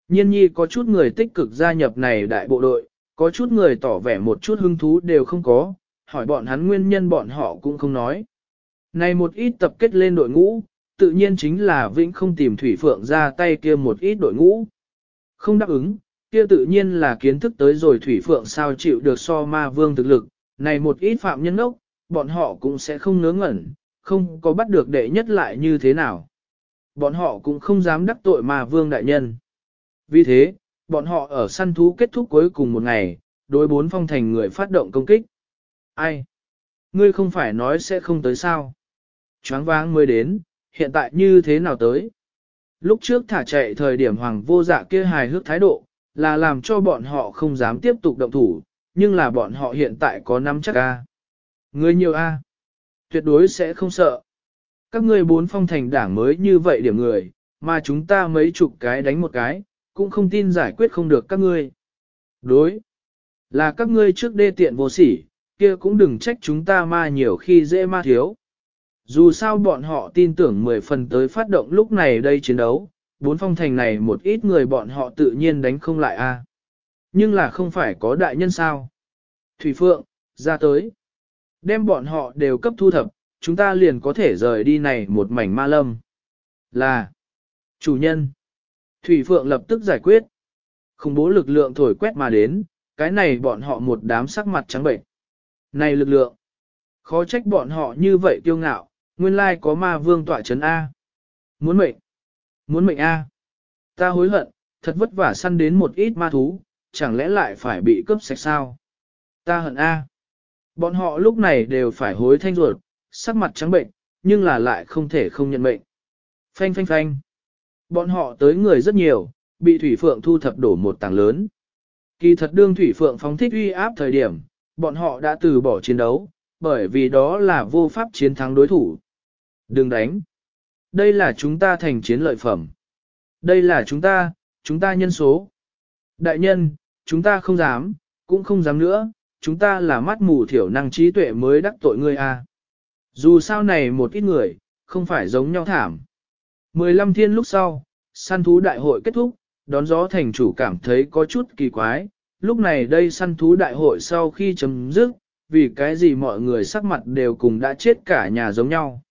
Nhiên nhi có chút người tích cực gia nhập này đại bộ đội, có chút người tỏ vẻ một chút hứng thú đều không có, hỏi bọn hắn nguyên nhân bọn họ cũng không nói. Này một ít tập kết lên đội ngũ, tự nhiên chính là Vĩnh không tìm Thủy Phượng ra tay kia một ít đội ngũ. Không đáp ứng, kia tự nhiên là kiến thức tới rồi Thủy Phượng sao chịu được so ma vương thực lực, này một ít phạm nhân ốc, bọn họ cũng sẽ không ngớ ngẩn, không có bắt được đệ nhất lại như thế nào. Bọn họ cũng không dám đắc tội mà vương đại nhân. Vì thế, bọn họ ở săn thú kết thúc cuối cùng một ngày, đối bốn phong thành người phát động công kích. Ai? Ngươi không phải nói sẽ không tới sao? Choáng váng mới đến, hiện tại như thế nào tới? Lúc trước thả chạy thời điểm hoàng vô dạ kia hài hước thái độ, là làm cho bọn họ không dám tiếp tục động thủ, nhưng là bọn họ hiện tại có năm chắc a. ngươi nhiều a, tuyệt đối sẽ không sợ. Các ngươi bốn phong thành đảng mới như vậy điểm người, mà chúng ta mấy chục cái đánh một cái, cũng không tin giải quyết không được các ngươi. Đối, là các ngươi trước đê tiện vô sỉ, kia cũng đừng trách chúng ta ma nhiều khi dễ ma thiếu. Dù sao bọn họ tin tưởng 10 phần tới phát động lúc này đây chiến đấu, bốn phong thành này một ít người bọn họ tự nhiên đánh không lại a. Nhưng là không phải có đại nhân sao. Thủy Phượng, ra tới. Đem bọn họ đều cấp thu thập, chúng ta liền có thể rời đi này một mảnh ma lâm. Là, chủ nhân. Thủy Phượng lập tức giải quyết. Khủng bố lực lượng thổi quét mà đến, cái này bọn họ một đám sắc mặt trắng bệnh. Này lực lượng, khó trách bọn họ như vậy kiêu ngạo, nguyên lai có ma vương tỏa chấn A. Muốn mệnh, muốn mệnh A. Ta hối hận, thật vất vả săn đến một ít ma thú, chẳng lẽ lại phải bị cướp sạch sao? Ta hận A. Bọn họ lúc này đều phải hối thanh ruột, sắc mặt trắng bệnh, nhưng là lại không thể không nhận mệnh. Phanh phanh phanh. Bọn họ tới người rất nhiều, bị Thủy Phượng thu thập đổ một tảng lớn. Kỳ thật đương Thủy Phượng phóng thích uy áp thời điểm, bọn họ đã từ bỏ chiến đấu, bởi vì đó là vô pháp chiến thắng đối thủ. Đừng đánh. Đây là chúng ta thành chiến lợi phẩm. Đây là chúng ta, chúng ta nhân số. Đại nhân, chúng ta không dám, cũng không dám nữa, chúng ta là mắt mù thiểu năng trí tuệ mới đắc tội ngươi a. Dù sao này một ít người, không phải giống nhau thảm. 15 thiên lúc sau, săn thú đại hội kết thúc, đón gió thành chủ cảm thấy có chút kỳ quái. Lúc này đây săn thú đại hội sau khi chấm dứt, vì cái gì mọi người sắc mặt đều cùng đã chết cả nhà giống nhau.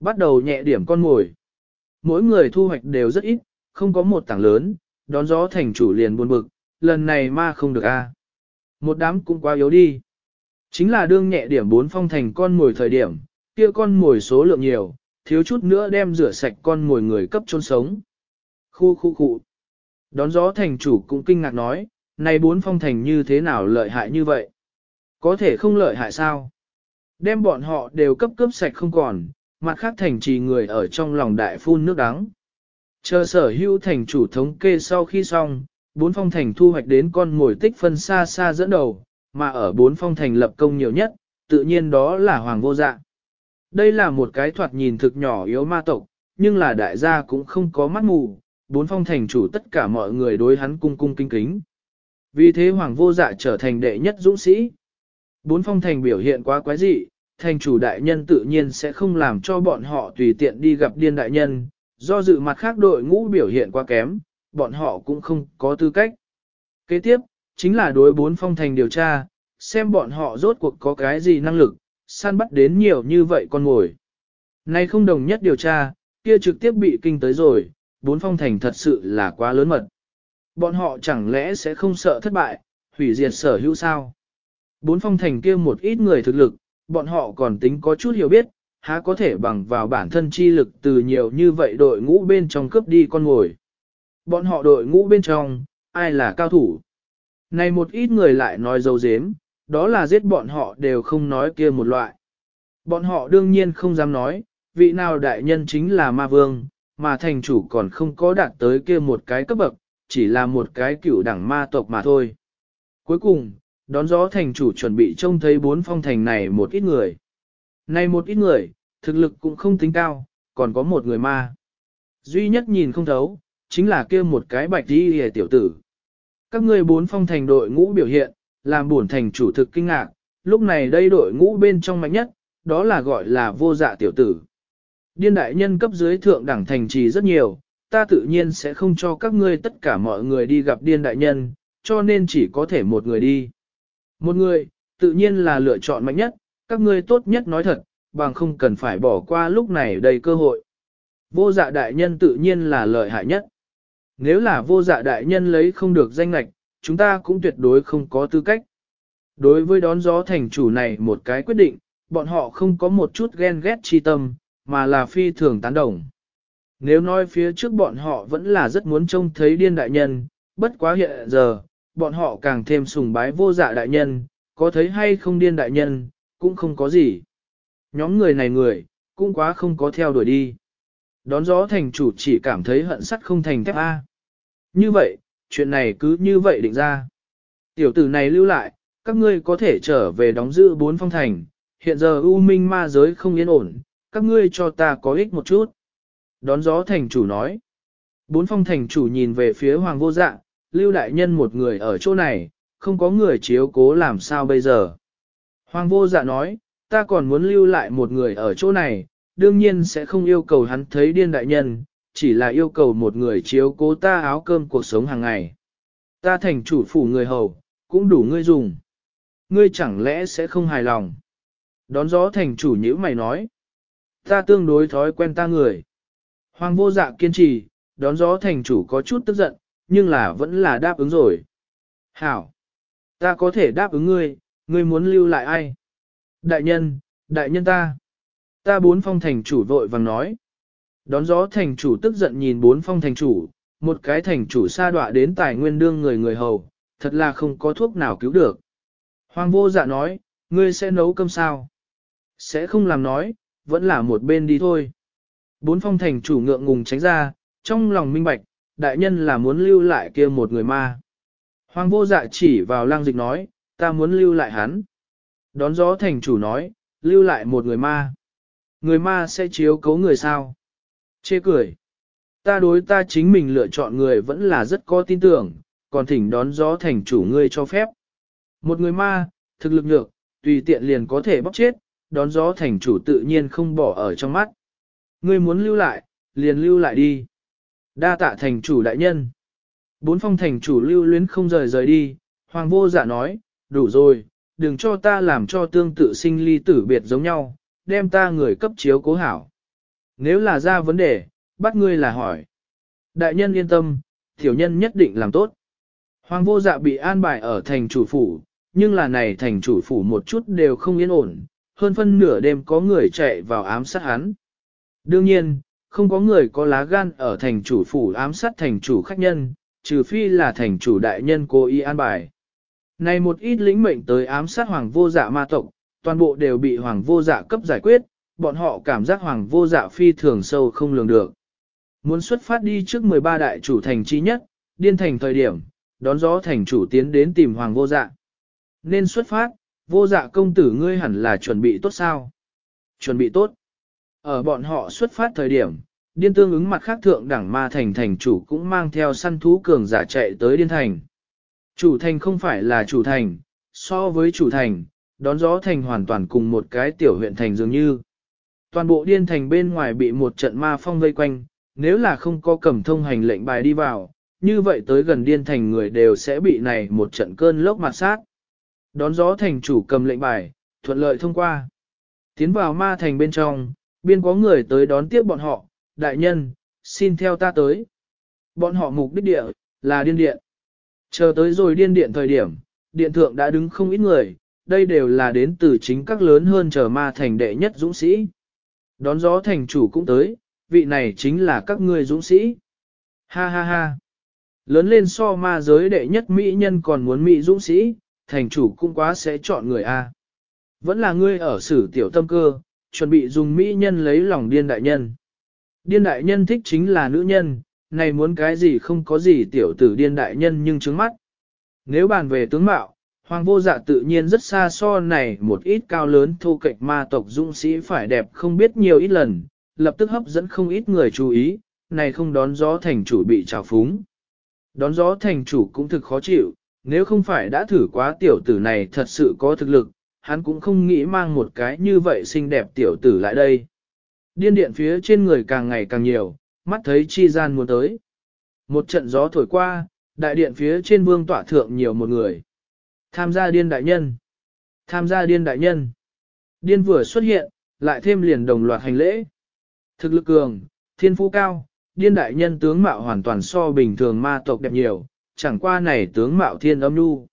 Bắt đầu nhẹ điểm con mồi. Mỗi người thu hoạch đều rất ít, không có một tảng lớn, đón gió thành chủ liền buồn bực, lần này ma không được a. Một đám cũng quá yếu đi. Chính là đương nhẹ điểm bốn phong thành con mồi thời điểm, kia con mồi số lượng nhiều, thiếu chút nữa đem rửa sạch con mồi người cấp chôn sống. Khu khu khu. Đón gió thành chủ cũng kinh ngạc nói, này bốn phong thành như thế nào lợi hại như vậy? Có thể không lợi hại sao? Đem bọn họ đều cấp cấp sạch không còn, mặt khác thành trì người ở trong lòng đại phun nước đắng. Chờ sở hữu thành chủ thống kê sau khi xong, bốn phong thành thu hoạch đến con ngồi tích phân xa xa dẫn đầu, mà ở bốn phong thành lập công nhiều nhất, tự nhiên đó là hoàng vô dạ. Đây là một cái thoạt nhìn thực nhỏ yếu ma tộc, nhưng là đại gia cũng không có mắt mù, bốn phong thành chủ tất cả mọi người đối hắn cung cung kinh kính. Vì thế hoàng vô dạ trở thành đệ nhất dũng sĩ. Bốn phong thành biểu hiện quá quái dị, thành chủ đại nhân tự nhiên sẽ không làm cho bọn họ tùy tiện đi gặp điên đại nhân, do dự mặt khác đội ngũ biểu hiện quá kém, bọn họ cũng không có tư cách. Kế tiếp, chính là đối bốn phong thành điều tra, xem bọn họ rốt cuộc có cái gì năng lực, săn bắt đến nhiều như vậy con ngồi. Nay không đồng nhất điều tra, kia trực tiếp bị kinh tới rồi, bốn phong thành thật sự là quá lớn mật. Bọn họ chẳng lẽ sẽ không sợ thất bại, hủy diệt sở hữu sao? Bốn phong thành kia một ít người thực lực, bọn họ còn tính có chút hiểu biết, há có thể bằng vào bản thân chi lực từ nhiều như vậy đội ngũ bên trong cướp đi con ngồi. Bọn họ đội ngũ bên trong, ai là cao thủ? Này một ít người lại nói dấu dếm, đó là giết bọn họ đều không nói kia một loại. Bọn họ đương nhiên không dám nói, vị nào đại nhân chính là ma vương, mà thành chủ còn không có đạt tới kia một cái cấp bậc, chỉ là một cái cựu đẳng ma tộc mà thôi. Cuối cùng, đón gió thành chủ chuẩn bị trông thấy bốn phong thành này một ít người. Này một ít người, thực lực cũng không tính cao, còn có một người ma. Duy nhất nhìn không thấu, chính là kia một cái bạch đi hề tiểu tử. Các ngươi bốn phong thành đội ngũ biểu hiện, làm buồn thành chủ thực kinh ngạc, lúc này đây đội ngũ bên trong mạnh nhất, đó là gọi là vô dạ tiểu tử. Điên đại nhân cấp dưới thượng đẳng thành trì rất nhiều, ta tự nhiên sẽ không cho các ngươi tất cả mọi người đi gặp điên đại nhân, cho nên chỉ có thể một người đi. Một người, tự nhiên là lựa chọn mạnh nhất, các ngươi tốt nhất nói thật, bằng không cần phải bỏ qua lúc này đầy cơ hội. Vô dạ đại nhân tự nhiên là lợi hại nhất. Nếu là vô dạ đại nhân lấy không được danh lạch, chúng ta cũng tuyệt đối không có tư cách. Đối với đón gió thành chủ này một cái quyết định, bọn họ không có một chút ghen ghét chi tâm, mà là phi thường tán đồng. Nếu nói phía trước bọn họ vẫn là rất muốn trông thấy điên đại nhân, bất quá hiện giờ, bọn họ càng thêm sùng bái vô dạ đại nhân, có thấy hay không điên đại nhân, cũng không có gì. Nhóm người này người, cũng quá không có theo đuổi đi. Đón gió thành chủ chỉ cảm thấy hận sắt không thành thép A. Như vậy, chuyện này cứ như vậy định ra. Tiểu tử này lưu lại, các ngươi có thể trở về đóng giữ bốn phong thành, hiện giờ U Minh ma giới không yên ổn, các ngươi cho ta có ích một chút. Đón gió thành chủ nói. Bốn phong thành chủ nhìn về phía hoàng vô dạ, lưu đại nhân một người ở chỗ này, không có người chiếu cố làm sao bây giờ. Hoàng vô dạ nói, ta còn muốn lưu lại một người ở chỗ này, đương nhiên sẽ không yêu cầu hắn thấy điên đại nhân, chỉ là yêu cầu một người chiếu cố ta áo cơm cuộc sống hàng ngày. Ta thành chủ phủ người hầu, cũng đủ ngươi dùng. Ngươi chẳng lẽ sẽ không hài lòng. Đón gió thành chủ nhữ mày nói. Ta tương đối thói quen ta người. Hoàng vô dạ kiên trì, đón gió thành chủ có chút tức giận, nhưng là vẫn là đáp ứng rồi. Hảo! Ta có thể đáp ứng ngươi, ngươi muốn lưu lại ai? Đại nhân, đại nhân ta. Ta bốn phong thành chủ vội vàng nói. Đón gió thành chủ tức giận nhìn bốn phong thành chủ, một cái thành chủ sa đọa đến tài nguyên đương người người hầu, thật là không có thuốc nào cứu được. Hoàng vô dạ nói, ngươi sẽ nấu cơm sao? Sẽ không làm nói, vẫn là một bên đi thôi. Bốn phong thành chủ ngượng ngùng tránh ra, trong lòng minh bạch, đại nhân là muốn lưu lại kia một người ma. Hoàng vô dạ chỉ vào lang dịch nói, ta muốn lưu lại hắn. Đón gió thành chủ nói, lưu lại một người ma. Người ma sẽ chiếu cấu người sao? Chê cười. Ta đối ta chính mình lựa chọn người vẫn là rất có tin tưởng, còn thỉnh đón gió thành chủ ngươi cho phép. Một người ma, thực lực nhược, tùy tiện liền có thể bóc chết, đón gió thành chủ tự nhiên không bỏ ở trong mắt. Ngươi muốn lưu lại, liền lưu lại đi. Đa tạ thành chủ đại nhân. Bốn phong thành chủ lưu luyến không rời rời đi, hoàng vô giả nói, đủ rồi, đừng cho ta làm cho tương tự sinh ly tử biệt giống nhau, đem ta người cấp chiếu cố hảo. Nếu là ra vấn đề, bắt ngươi là hỏi. Đại nhân yên tâm, tiểu nhân nhất định làm tốt. Hoàng vô dạ bị an bài ở thành chủ phủ, nhưng là này thành chủ phủ một chút đều không yên ổn, hơn phân nửa đêm có người chạy vào ám sát hắn. Đương nhiên, không có người có lá gan ở thành chủ phủ ám sát thành chủ khách nhân, trừ phi là thành chủ đại nhân cố ý an bài. Này một ít lĩnh mệnh tới ám sát hoàng vô dạ ma tộc, toàn bộ đều bị hoàng vô dạ cấp giải quyết, bọn họ cảm giác hoàng vô dạ phi thường sâu không lường được. Muốn xuất phát đi trước 13 đại chủ thành chi nhất, điên thành thời điểm, đón gió thành chủ tiến đến tìm hoàng vô dạ. Nên xuất phát, vô dạ công tử ngươi hẳn là chuẩn bị tốt sao? Chuẩn bị tốt. Ở bọn họ xuất phát thời điểm, điên tương ứng mặt khác thượng đẳng ma thành thành chủ cũng mang theo săn thú cường giả chạy tới điên thành. Chủ thành không phải là chủ thành, so với chủ thành, đón gió thành hoàn toàn cùng một cái tiểu huyện thành dường như. Toàn bộ điên thành bên ngoài bị một trận ma phong vây quanh, nếu là không có cầm thông hành lệnh bài đi vào, như vậy tới gần điên thành người đều sẽ bị này một trận cơn lốc mặt sát. Đón gió thành chủ cầm lệnh bài, thuận lợi thông qua. Tiến vào ma thành bên trong, biên có người tới đón tiếp bọn họ, đại nhân, xin theo ta tới. Bọn họ mục đích địa, là điên điện. Chờ tới rồi điên điện thời điểm, điện thượng đã đứng không ít người, đây đều là đến từ chính các lớn hơn chờ ma thành đệ nhất dũng sĩ. Đón gió thành chủ cũng tới, vị này chính là các ngươi dũng sĩ. Ha ha ha. Lớn lên so ma giới đệ nhất mỹ nhân còn muốn mỹ dũng sĩ, thành chủ cũng quá sẽ chọn người A. Vẫn là ngươi ở sử tiểu tâm cơ, chuẩn bị dùng mỹ nhân lấy lòng điên đại nhân. Điên đại nhân thích chính là nữ nhân, này muốn cái gì không có gì tiểu tử điên đại nhân nhưng trứng mắt. Nếu bàn về tướng mạo, hoàng vô dạ tự nhiên rất xa so này một ít cao lớn thu kịch ma tộc dũng sĩ phải đẹp không biết nhiều ít lần, lập tức hấp dẫn không ít người chú ý, này không đón gió thành chủ bị trào phúng. Đón gió thành chủ cũng thực khó chịu, nếu không phải đã thử quá tiểu tử này thật sự có thực lực, hắn cũng không nghĩ mang một cái như vậy xinh đẹp tiểu tử lại đây. Điên điện phía trên người càng ngày càng nhiều, mắt thấy chi gian muốn tới. Một trận gió thổi qua, đại điện phía trên vương tỏa thượng nhiều một người. Tham gia điên đại nhân. Tham gia điên đại nhân. Điên vừa xuất hiện, lại thêm liền đồng loạt hành lễ. Thực lực cường, thiên phú cao, điên đại nhân tướng mạo hoàn toàn so bình thường ma tộc đẹp nhiều, chẳng qua này tướng mạo thiên âm nu.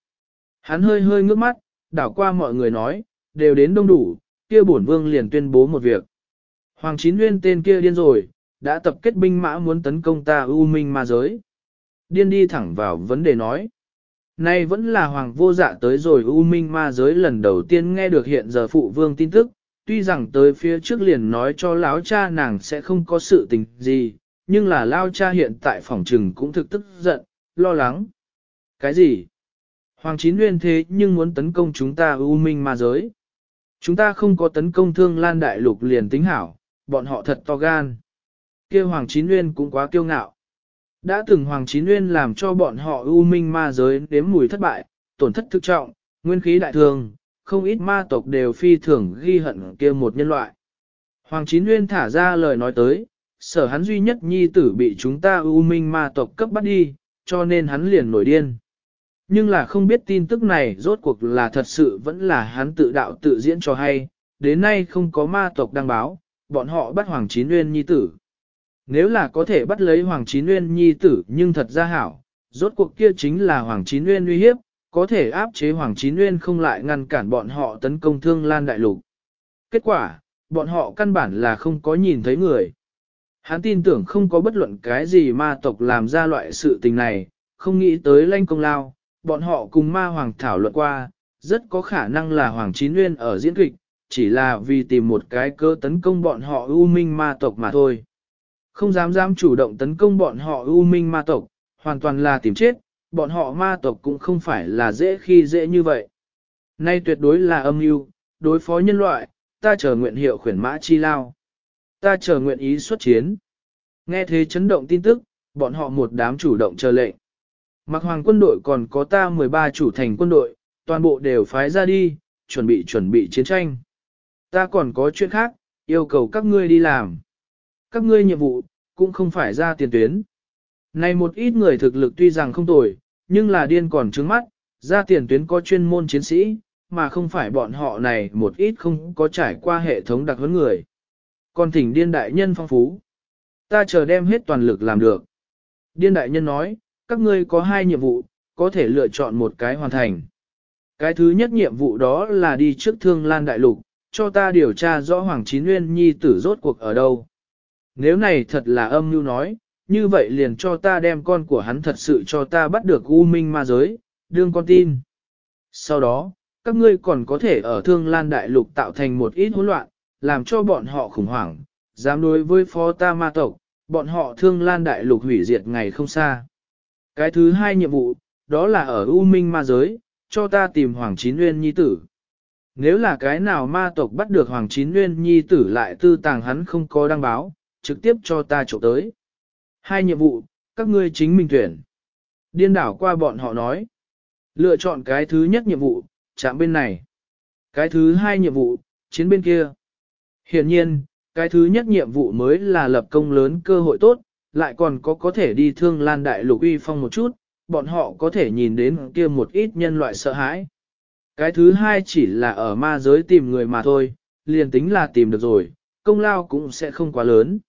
Hắn hơi hơi ngước mắt, đảo qua mọi người nói, đều đến đông đủ, kia bổn vương liền tuyên bố một việc. Hoàng Chín Nguyên tên kia điên rồi, đã tập kết binh mã muốn tấn công ta U Minh ma giới. Điên đi thẳng vào vấn đề nói. Nay vẫn là hoàng vô dạ tới rồi U Minh ma giới lần đầu tiên nghe được hiện giờ phụ vương tin tức, tuy rằng tới phía trước liền nói cho lão cha nàng sẽ không có sự tình gì, nhưng là lão cha hiện tại phòng trừng cũng thực tức giận, lo lắng. Cái gì? Hoàng Chín Nguyên thế nhưng muốn tấn công chúng ta U Minh ma giới. Chúng ta không có tấn công thương lan đại lục liền tính hảo, bọn họ thật to gan. kia Hoàng Chín Nguyên cũng quá kiêu ngạo. Đã từng Hoàng Chín Nguyên làm cho bọn họ U Minh ma giới đếm mùi thất bại, tổn thất thực trọng, nguyên khí đại thường, không ít ma tộc đều phi thường ghi hận kia một nhân loại. Hoàng Chín Nguyên thả ra lời nói tới, sở hắn duy nhất nhi tử bị chúng ta U Minh ma tộc cấp bắt đi, cho nên hắn liền nổi điên. Nhưng là không biết tin tức này rốt cuộc là thật sự vẫn là hắn tự đạo tự diễn cho hay, đến nay không có ma tộc đăng báo, bọn họ bắt Hoàng Chín Nguyên Nhi tử. Nếu là có thể bắt lấy Hoàng Chín Nguyên Nhi tử nhưng thật ra hảo, rốt cuộc kia chính là Hoàng Chín Nguyên uy hiếp, có thể áp chế Hoàng Chín Nguyên không lại ngăn cản bọn họ tấn công thương lan đại lục. Kết quả, bọn họ căn bản là không có nhìn thấy người. Hắn tin tưởng không có bất luận cái gì ma tộc làm ra loại sự tình này, không nghĩ tới lanh công lao, bọn họ cùng ma hoàng thảo luận qua, rất có khả năng là Hoàng Chín Nguyên ở diễn kịch, chỉ là vì tìm một cái cơ tấn công bọn họ ưu minh ma tộc mà thôi. Không dám dám chủ động tấn công bọn họ ưu minh ma tộc, hoàn toàn là tìm chết, bọn họ ma tộc cũng không phải là dễ khi dễ như vậy. Nay tuyệt đối là âm mưu, đối phó nhân loại, ta chờ nguyện hiệu khuyển mã chi lao. Ta chờ nguyện ý xuất chiến. Nghe thế chấn động tin tức, bọn họ một đám chủ động chờ lệnh. Mặc hoàng quân đội còn có ta 13 chủ thành quân đội, toàn bộ đều phái ra đi, chuẩn bị chuẩn bị chiến tranh. Ta còn có chuyện khác, yêu cầu các ngươi đi làm. Các ngươi nhiệm vụ, cũng không phải ra tiền tuyến. Này một ít người thực lực tuy rằng không tồi, nhưng là điên còn trứng mắt, ra tiền tuyến có chuyên môn chiến sĩ, mà không phải bọn họ này một ít không có trải qua hệ thống đặc huấn người. Còn thỉnh điên đại nhân phong phú. Ta chờ đem hết toàn lực làm được. Điên đại nhân nói, các ngươi có hai nhiệm vụ, có thể lựa chọn một cái hoàn thành. Cái thứ nhất nhiệm vụ đó là đi trước thương lan đại lục, cho ta điều tra rõ Hoàng Chín Nguyên Nhi tử rốt cuộc ở đâu. Nếu này thật là âm mưu nói, như vậy liền cho ta đem con của hắn thật sự cho ta bắt được U Minh ma giới, đương con tin. Sau đó, các ngươi còn có thể ở Thương Lan Đại Lục tạo thành một ít hỗn loạn, làm cho bọn họ khủng hoảng, dám đối với phó ta ma tộc, bọn họ thương lan đại lục hủy diệt ngày không xa. Cái thứ hai nhiệm vụ, đó là ở U Minh ma giới, cho ta tìm Hoàng Chín Nguyên Nhi tử. Nếu là cái nào ma tộc bắt được Hoàng Chín Nguyên Nhi tử lại tư tàng hắn không có đăng báo, trực tiếp cho ta chỗ tới. Hai nhiệm vụ, các ngươi chính mình tuyển. Điên đảo qua bọn họ nói. Lựa chọn cái thứ nhất nhiệm vụ, chạm bên này. Cái thứ hai nhiệm vụ, chiến bên kia. Hiện nhiên, cái thứ nhất nhiệm vụ mới là lập công lớn cơ hội tốt, lại còn có có thể đi thương lan đại lục uy phong một chút, bọn họ có thể nhìn đến kia một ít nhân loại sợ hãi. Cái thứ hai chỉ là ở ma giới tìm người mà thôi, liền tính là tìm được rồi, công lao cũng sẽ không quá lớn.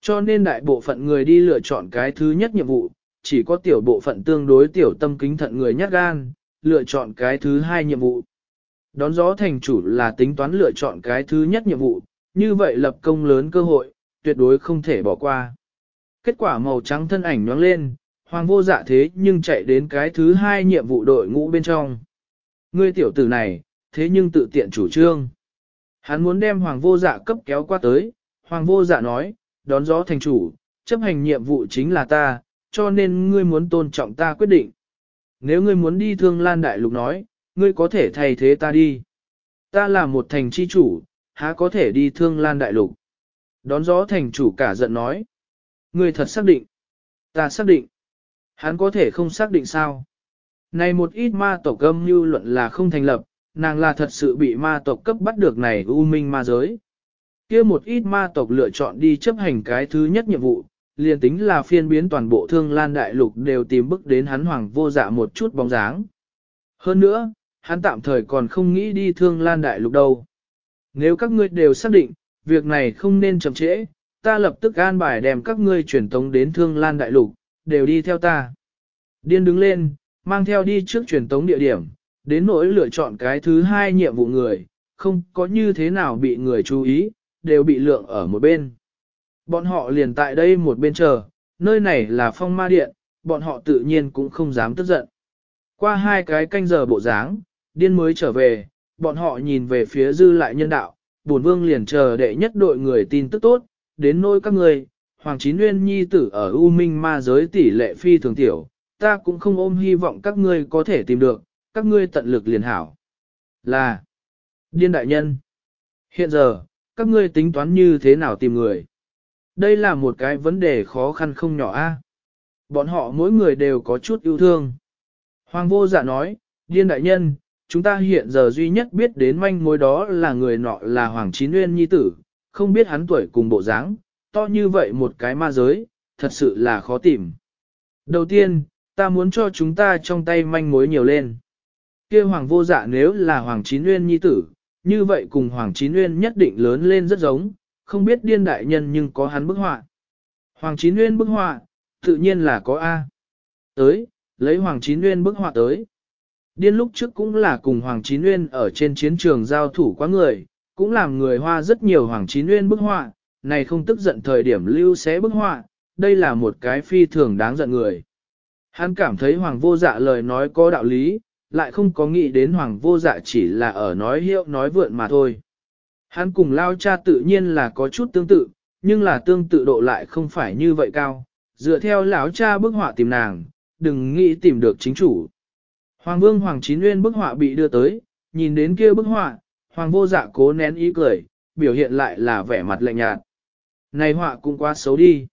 Cho nên đại bộ phận người đi lựa chọn cái thứ nhất nhiệm vụ, chỉ có tiểu bộ phận tương đối tiểu tâm kính thận người nhát gan, lựa chọn cái thứ hai nhiệm vụ. Đón gió thành chủ là tính toán lựa chọn cái thứ nhất nhiệm vụ, như vậy lập công lớn cơ hội, tuyệt đối không thể bỏ qua. Kết quả màu trắng thân ảnh nhoáng lên, hoàng vô dạ thế nhưng chạy đến cái thứ hai nhiệm vụ đội ngũ bên trong. Ngươi tiểu tử này, thế nhưng tự tiện chủ trương. Hắn muốn đem hoàng vô dạ cấp kéo qua tới, hoàng vô dạ nói, đón gió thành chủ, chấp hành nhiệm vụ chính là ta, cho nên ngươi muốn tôn trọng ta quyết định. Nếu ngươi muốn đi thương lan đại lục nói, ngươi có thể thay thế ta đi. Ta là một thành chi chủ, há có thể đi thương lan đại lục. Đón gió thành chủ cả giận nói. Ngươi thật xác định. Ta xác định. Hắn có thể không xác định sao. Này một ít ma tộc âm như luận là không thành lập, nàng là thật sự bị ma tộc cấp bắt được này u minh ma giới kia một ít ma tộc lựa chọn đi chấp hành cái thứ nhất nhiệm vụ, liền tính là phiên biến toàn bộ thương lan đại lục đều tìm bức đến hắn hoàng vô dạ một chút bóng dáng. Hơn nữa, hắn tạm thời còn không nghĩ đi thương lan đại lục đâu. Nếu các ngươi đều xác định, việc này không nên chậm trễ, ta lập tức an bài đem các ngươi truyền tống đến thương lan đại lục, đều đi theo ta. Điên đứng lên, mang theo đi trước truyền tống địa điểm, đến nỗi lựa chọn cái thứ hai nhiệm vụ người, không có như thế nào bị người chú ý, đều bị lượng ở một bên. Bọn họ liền tại đây một bên chờ, nơi này là phong ma điện, bọn họ tự nhiên cũng không dám tức giận. Qua hai cái canh giờ bộ dáng, điên mới trở về, bọn họ nhìn về phía dư lại nhân đạo, bổn vương liền chờ đệ nhất đội người tin tức tốt, đến nôi các người, Hoàng Chín Nguyên Nhi tử ở U Minh ma giới tỷ lệ phi thường tiểu, ta cũng không ôm hy vọng các ngươi có thể tìm được, các ngươi tận lực liền hảo. Là, điên đại nhân, hiện giờ, các ngươi tính toán như thế nào tìm người? Đây là một cái vấn đề khó khăn không nhỏ a. Bọn họ mỗi người đều có chút yêu thương. Hoàng vô dạ nói, điên đại nhân, chúng ta hiện giờ duy nhất biết đến manh mối đó là người nọ là Hoàng Chín Nguyên Nhi Tử, không biết hắn tuổi cùng bộ dáng, to như vậy một cái ma giới, thật sự là khó tìm. Đầu tiên, ta muốn cho chúng ta trong tay manh mối nhiều lên. kia Hoàng vô dạ nếu là Hoàng Chín Nguyên Nhi Tử, như vậy cùng Hoàng Chín Nguyên nhất định lớn lên rất giống, không biết điên đại nhân nhưng có hắn bức họa. Hoàng Chín Nguyên bức họa, tự nhiên là có A. Tới, lấy Hoàng Chín Nguyên bức họa tới. Điên lúc trước cũng là cùng Hoàng Chín Nguyên ở trên chiến trường giao thủ quá người, cũng làm người hoa rất nhiều Hoàng Chín Nguyên bức họa, này không tức giận thời điểm lưu xé bức họa, đây là một cái phi thường đáng giận người. Hắn cảm thấy Hoàng vô dạ lời nói có đạo lý, lại không có nghĩ đến Hoàng vô dạ chỉ là ở nói hiệu nói vượn mà thôi. Hắn cùng lao cha tự nhiên là có chút tương tự, nhưng là tương tự độ lại không phải như vậy cao. Dựa theo lão cha bức họa tìm nàng, đừng nghĩ tìm được chính chủ. Hoàng vương Hoàng Chín Nguyên bức họa bị đưa tới, nhìn đến kia bức họa, Hoàng vô dạ cố nén ý cười, biểu hiện lại là vẻ mặt lạnh nhạt. Này họa cũng quá xấu đi.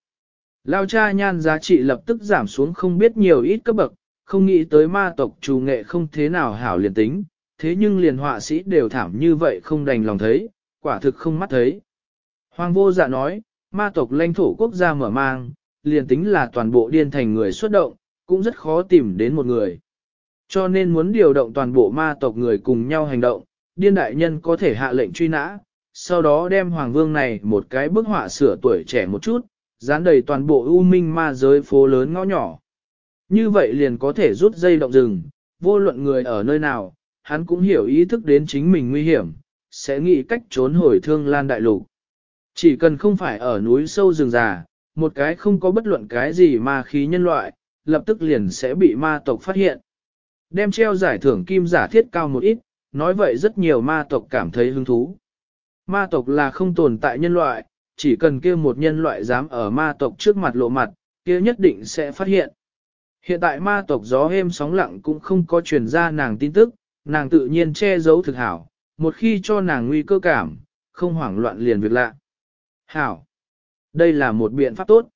Lao cha nhan giá trị lập tức giảm xuống không biết nhiều ít cấp bậc, không nghĩ tới ma tộc trù nghệ không thế nào hảo liền tính, thế nhưng liền họa sĩ đều thảm như vậy không đành lòng thấy, quả thực không mắt thấy. Hoàng vô dạ nói, ma tộc lãnh thổ quốc gia mở mang, liền tính là toàn bộ điên thành người xuất động, cũng rất khó tìm đến một người. Cho nên muốn điều động toàn bộ ma tộc người cùng nhau hành động, điên đại nhân có thể hạ lệnh truy nã, sau đó đem hoàng vương này một cái bức họa sửa tuổi trẻ một chút, dán đầy toàn bộ u minh ma giới phố lớn ngõ nhỏ. Như vậy liền có thể rút dây động rừng, vô luận người ở nơi nào, hắn cũng hiểu ý thức đến chính mình nguy hiểm, sẽ nghĩ cách trốn hồi thương lan đại lục. Chỉ cần không phải ở núi sâu rừng già, một cái không có bất luận cái gì ma khí nhân loại, lập tức liền sẽ bị ma tộc phát hiện. Đem treo giải thưởng kim giả thiết cao một ít, nói vậy rất nhiều ma tộc cảm thấy hứng thú. Ma tộc là không tồn tại nhân loại, chỉ cần kia một nhân loại dám ở ma tộc trước mặt lộ mặt, kia nhất định sẽ phát hiện. Hiện tại ma tộc gió êm sóng lặng cũng không có truyền ra nàng tin tức, nàng tự nhiên che giấu thực hảo, một khi cho nàng nguy cơ cảm, không hoảng loạn liền việc lạ. Hảo! Đây là một biện pháp tốt.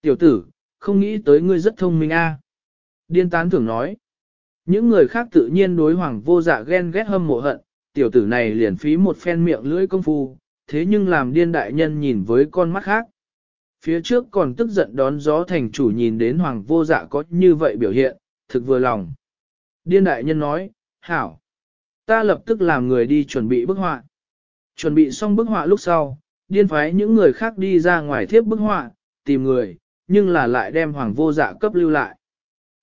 Tiểu tử, không nghĩ tới ngươi rất thông minh a. Điên tán thường nói. Những người khác tự nhiên đối hoàng vô dạ ghen ghét hâm mộ hận, tiểu tử này liền phí một phen miệng lưỡi công phu, thế nhưng làm điên đại nhân nhìn với con mắt khác. Phía trước còn tức giận đón gió thành chủ nhìn đến hoàng vô dạ có như vậy biểu hiện, thực vừa lòng. Điên đại nhân nói, hảo, ta lập tức làm người đi chuẩn bị bức họa. Chuẩn bị xong bức họa lúc sau, điên phái những người khác đi ra ngoài thiếp bức họa, tìm người, nhưng là lại đem hoàng vô dạ cấp lưu lại.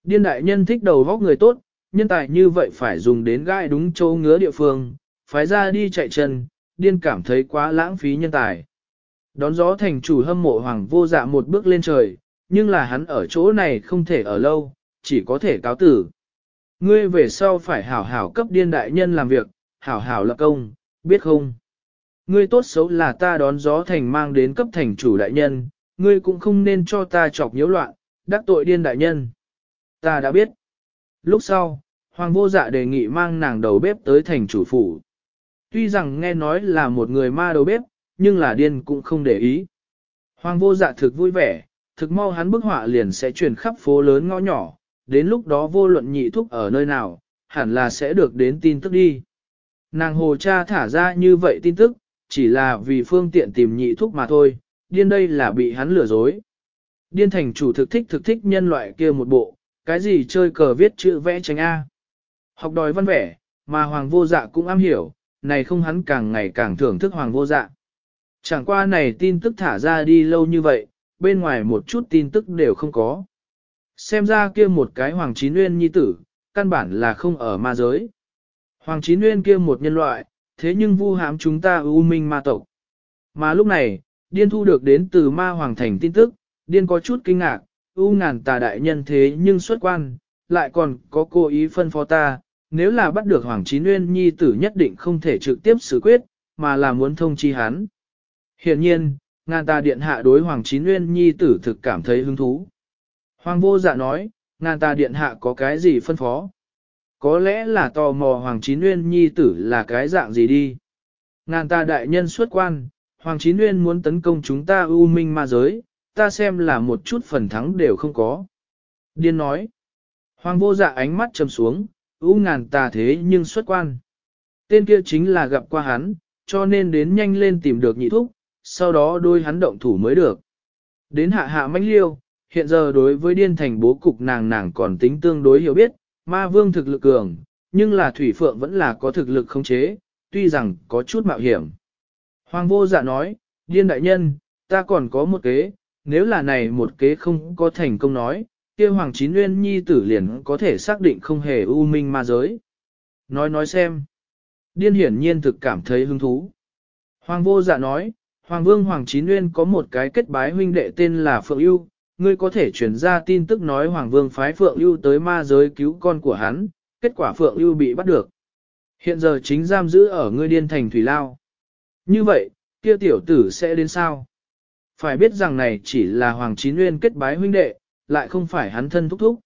Điên đại nhân thích đầu vóc người tốt, nhân tài như vậy phải dùng đến gai đúng chỗ ngứa địa phương, phái ra đi chạy chân, điên cảm thấy quá lãng phí nhân tài. Đón gió thành chủ hâm mộ hoàng vô dạ một bước lên trời, nhưng là hắn ở chỗ này không thể ở lâu, chỉ có thể cáo tử. Ngươi về sau phải hảo hảo cấp điên đại nhân làm việc, hảo hảo lập công, biết không? Ngươi tốt xấu là ta đón gió thành mang đến cấp thành chủ đại nhân, ngươi cũng không nên cho ta chọc nhiễu loạn, đắc tội điên đại nhân. Ta đã biết. Lúc sau, Hoàng vô dạ đề nghị mang nàng đầu bếp tới thành chủ phủ. Tuy rằng nghe nói là một người ma đầu bếp, nhưng là điên cũng không để ý. Hoàng vô dạ thực vui vẻ, thực mau hắn bức họa liền sẽ truyền khắp phố lớn ngõ nhỏ, đến lúc đó vô luận nhị thúc ở nơi nào, hẳn là sẽ được đến tin tức đi. Nàng hồ cha thả ra như vậy tin tức, chỉ là vì phương tiện tìm nhị thúc mà thôi, điên đây là bị hắn lừa dối. Điên thành chủ thực thích thực thích nhân loại kia một bộ, cái gì chơi cờ viết chữ vẽ tránh A. Học đòi văn vẻ, mà hoàng vô dạ cũng am hiểu, này không hắn càng ngày càng thưởng thức hoàng vô dạ. Chẳng qua này tin tức thả ra đi lâu như vậy, bên ngoài một chút tin tức đều không có. Xem ra kia một cái Hoàng Chín Nguyên nhi tử, căn bản là không ở ma giới. Hoàng Chín Nguyên kia một nhân loại, thế nhưng vu hãm chúng ta ưu minh ma tộc. Mà lúc này, điên thu được đến từ ma hoàng thành tin tức, điên có chút kinh ngạc, ưu ngàn tà đại nhân thế nhưng xuất quan, lại còn có cố ý phân phó ta, nếu là bắt được Hoàng Chín Nguyên nhi tử nhất định không thể trực tiếp xử quyết, mà là muốn thông chi hắn. Hiện nhiên, ngàn tà điện hạ đối Hoàng Chín Nguyên nhi tử thực cảm thấy hứng thú. Hoàng vô dạ nói, ngàn tà điện hạ có cái gì phân phó? Có lẽ là tò mò Hoàng Chín Nguyên nhi tử là cái dạng gì đi. Ngàn tà đại nhân xuất quan, Hoàng Chín Nguyên muốn tấn công chúng ta ưu minh ma giới, ta xem là một chút phần thắng đều không có. Điên nói, Hoàng vô dạ ánh mắt trầm xuống, ưu ngàn tà thế nhưng xuất quan. Tên kia chính là gặp qua hắn, cho nên đến nhanh lên tìm được nhị thúc, sau đó đôi hắn động thủ mới được. Đến hạ hạ mãnh liêu, hiện giờ đối với điên thành bố cục nàng nàng còn tính tương đối hiểu biết, ma vương thực lực cường, nhưng là thủy phượng vẫn là có thực lực không chế, tuy rằng có chút mạo hiểm. Hoàng vô dạ nói, điên đại nhân, ta còn có một kế, nếu là này một kế không có thành công nói, kia Hoàng Chín Nguyên Nhi tử liền có thể xác định không hề u minh ma giới. Nói nói xem. Điên hiển nhiên thực cảm thấy hứng thú. Hoàng vô dạ nói, Hoàng vương Hoàng Chín Nguyên có một cái kết bái huynh đệ tên là Phượng Yêu, ngươi có thể chuyển ra tin tức nói Hoàng vương phái Phượng Yêu tới ma giới cứu con của hắn, kết quả Phượng Yêu bị bắt được. Hiện giờ chính giam giữ ở ngươi điên thành Thủy Lao. Như vậy, kia tiểu tử sẽ đến sao? Phải biết rằng này chỉ là Hoàng Chín Nguyên kết bái huynh đệ, lại không phải hắn thân thúc thúc.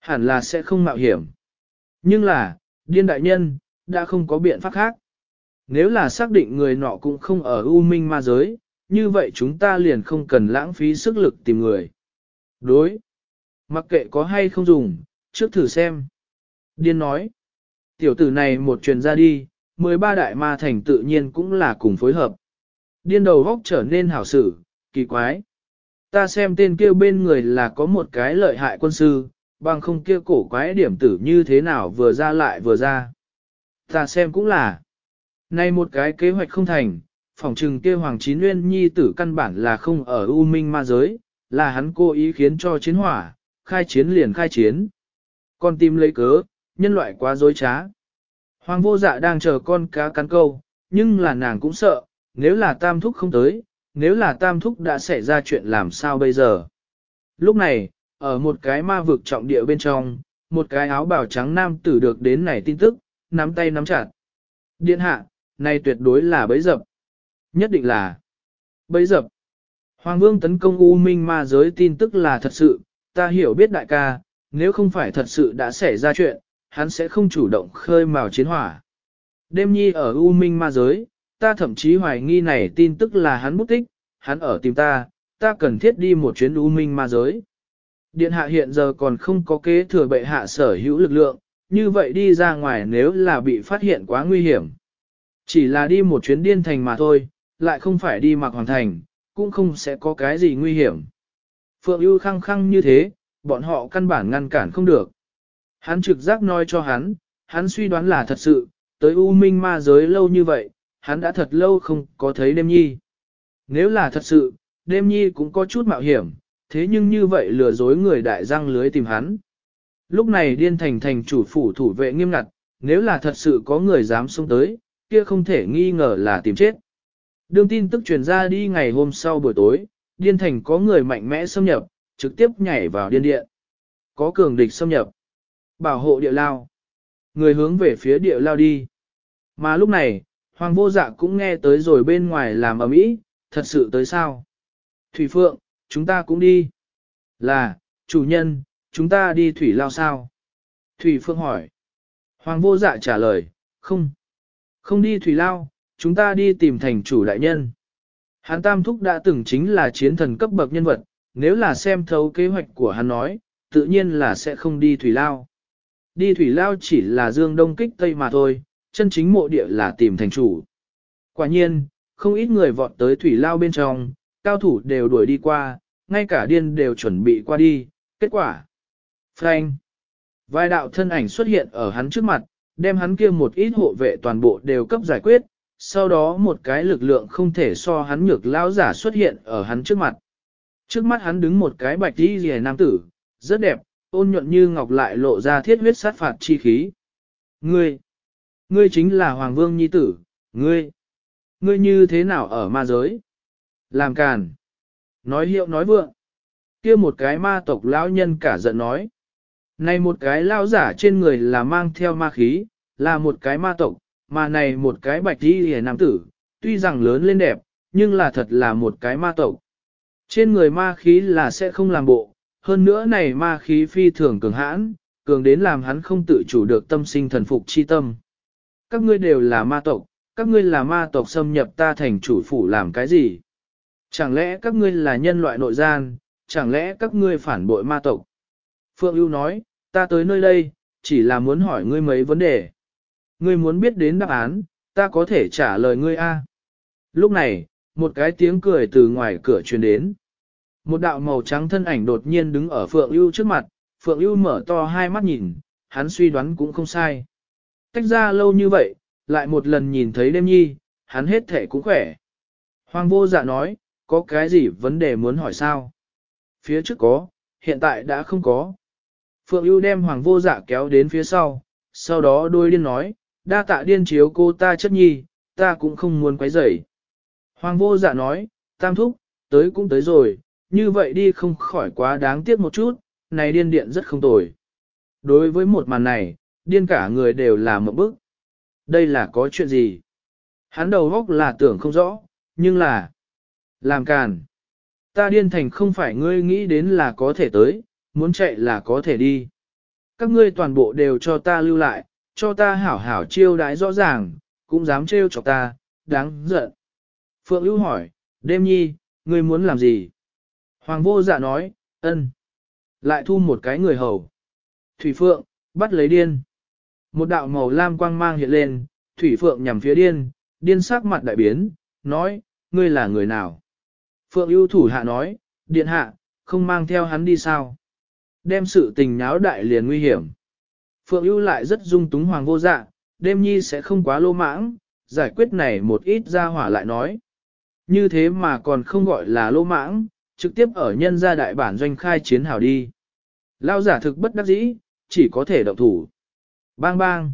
Hẳn là sẽ không mạo hiểm. Nhưng là, điên đại nhân, đã không có biện pháp khác. Nếu là xác định người nọ cũng không ở U Minh ma giới, như vậy chúng ta liền không cần lãng phí sức lực tìm người. Đối. Mặc kệ có hay không dùng, trước thử xem. Điên nói. Tiểu tử này một truyền ra đi, 13 đại ma thành tự nhiên cũng là cùng phối hợp. Điên đầu góc trở nên hảo sử, kỳ quái. Ta xem tên kia bên người là có một cái lợi hại quân sư, bằng không kia cổ quái điểm tử như thế nào vừa ra lại vừa ra. Ta xem cũng là nay một cái kế hoạch không thành, phòng trừng kia Hoàng Chín Nguyên Nhi tử căn bản là không ở U Minh ma giới, là hắn cố ý khiến cho chiến hỏa, khai chiến liền khai chiến. Con tim lấy cớ, nhân loại quá dối trá. Hoàng vô dạ đang chờ con cá cắn câu, nhưng là nàng cũng sợ, nếu là tam thúc không tới, nếu là tam thúc đã xảy ra chuyện làm sao bây giờ. Lúc này, ở một cái ma vực trọng địa bên trong, một cái áo bào trắng nam tử được đến này tin tức, nắm tay nắm chặt. Điện hạ, nay tuyệt đối là bấy dập. Nhất định là bấy dập. Hoàng vương tấn công U Minh ma giới tin tức là thật sự, ta hiểu biết đại ca, nếu không phải thật sự đã xảy ra chuyện, hắn sẽ không chủ động khơi mào chiến hỏa. Đêm nhi ở U Minh ma giới, ta thậm chí hoài nghi này tin tức là hắn bút tích, hắn ở tìm ta, ta cần thiết đi một chuyến U Minh ma giới. Điện hạ hiện giờ còn không có kế thừa bệ hạ sở hữu lực lượng, như vậy đi ra ngoài nếu là bị phát hiện quá nguy hiểm. Chỉ là đi một chuyến điên thành mà thôi, lại không phải đi mặc hoàng thành, cũng không sẽ có cái gì nguy hiểm. Phượng ưu khăng khăng như thế, bọn họ căn bản ngăn cản không được. Hắn trực giác nói cho hắn, hắn suy đoán là thật sự, tới U Minh ma giới lâu như vậy, hắn đã thật lâu không có thấy đêm nhi. Nếu là thật sự, đêm nhi cũng có chút mạo hiểm, thế nhưng như vậy lừa dối người đại răng lưới tìm hắn. Lúc này điên thành thành chủ phủ thủ vệ nghiêm ngặt, nếu là thật sự có người dám xông tới, kia không thể nghi ngờ là tìm chết. Đương tin tức truyền ra đi ngày hôm sau buổi tối, điên thành có người mạnh mẽ xâm nhập, trực tiếp nhảy vào điên điện. Có cường địch xâm nhập. Bảo hộ địa lao. Người hướng về phía địa lao đi. Mà lúc này, Hoàng vô dạ cũng nghe tới rồi bên ngoài làm ở mỹ, thật sự tới sao? Thủy Phượng, chúng ta cũng đi. Là, chủ nhân, chúng ta đi thủy lao sao? Thủy Phượng hỏi. Hoàng vô dạ trả lời, không. Không đi thủy lao, chúng ta đi tìm thành chủ đại nhân. Hán Tam Thúc đã từng chính là chiến thần cấp bậc nhân vật, nếu là xem thấu kế hoạch của hắn nói, tự nhiên là sẽ không đi thủy lao. Đi thủy lao chỉ là dương đông kích tây mà thôi, chân chính mộ địa là tìm thành chủ. Quả nhiên, không ít người vọt tới thủy lao bên trong, cao thủ đều đuổi đi qua, ngay cả điên đều chuẩn bị qua đi, kết quả. Frank. Vài đạo thân ảnh xuất hiện ở hắn trước mặt, đem hắn kia một ít hộ vệ toàn bộ đều cấp giải quyết, sau đó một cái lực lượng không thể so hắn nhược lao giả xuất hiện ở hắn trước mặt. Trước mắt hắn đứng một cái bạch đi rìa nam tử, rất đẹp, ôn nhuận như ngọc lại lộ ra thiết huyết sát phạt chi khí. Ngươi, ngươi chính là Hoàng Vương Nhi Tử, ngươi, ngươi như thế nào ở ma giới? Làm càn, nói hiệu nói vượng, kia một cái ma tộc lão nhân cả giận nói. Này một cái lao giả trên người là mang theo ma khí, là một cái ma tộc, mà này một cái bạch đi hề nam tử, tuy rằng lớn lên đẹp, nhưng là thật là một cái ma tộc. Trên người ma khí là sẽ không làm bộ, hơn nữa này ma khí phi thường cường hãn, cường đến làm hắn không tự chủ được tâm sinh thần phục chi tâm. Các ngươi đều là ma tộc, các ngươi là ma tộc xâm nhập ta thành chủ phủ làm cái gì? Chẳng lẽ các ngươi là nhân loại nội gian, chẳng lẽ các ngươi phản bội ma tộc? Phượng ưu nói, ta tới nơi đây, chỉ là muốn hỏi ngươi mấy vấn đề. Ngươi muốn biết đến đáp án, ta có thể trả lời ngươi a. Lúc này, một cái tiếng cười từ ngoài cửa truyền đến. Một đạo màu trắng thân ảnh đột nhiên đứng ở Phượng Ưu trước mặt, Phượng Ưu mở to hai mắt nhìn, hắn suy đoán cũng không sai. Tách ra lâu như vậy, lại một lần nhìn thấy đêm nhi, hắn hết thể cũng khỏe. Hoàng vô dạ nói, có cái gì vấn đề muốn hỏi sao? Phía trước có, hiện tại đã không có. Phượng ưu đem hoàng vô dạ kéo đến phía sau, sau đó đôi điên nói, đa tạ điên chiếu cô ta chất nhi, ta cũng không muốn quấy rầy. Hoàng vô dạ nói, tam thúc, tới cũng tới rồi, như vậy đi không khỏi quá đáng tiếc một chút, này điên điện rất không tồi. Đối với một màn này, điên cả người đều là một bức. Đây là có chuyện gì? Hắn đầu góc là tưởng không rõ, nhưng là... Làm càn. Ta điên thành không phải ngươi nghĩ đến là có thể tới, muốn chạy là có thể đi. Các ngươi toàn bộ đều cho ta lưu lại, cho ta hảo hảo chiêu đái rõ ràng, cũng dám trêu chọc ta, đáng giận. Phượng ưu hỏi, đêm nhi, ngươi muốn làm gì? Hoàng vô dạ nói, ân. Lại thu một cái người hầu. Thủy Phượng, bắt lấy điên. Một đạo màu lam quang mang hiện lên, Thủy Phượng nhằm phía điên, điên sắc mặt đại biến, nói, ngươi là người nào? Phượng ưu thủ hạ nói, điện hạ, không mang theo hắn đi sao? Đem sự tình náo đại liền nguy hiểm. Phượng ưu lại rất dung túng hoàng vô dạ, đêm nhi sẽ không quá lô mãng, giải quyết này một ít ra hỏa lại nói. Như thế mà còn không gọi là lô mãng, trực tiếp ở nhân gia đại bản doanh khai chiến hào đi. Lao giả thực bất đắc dĩ, chỉ có thể động thủ. Bang bang.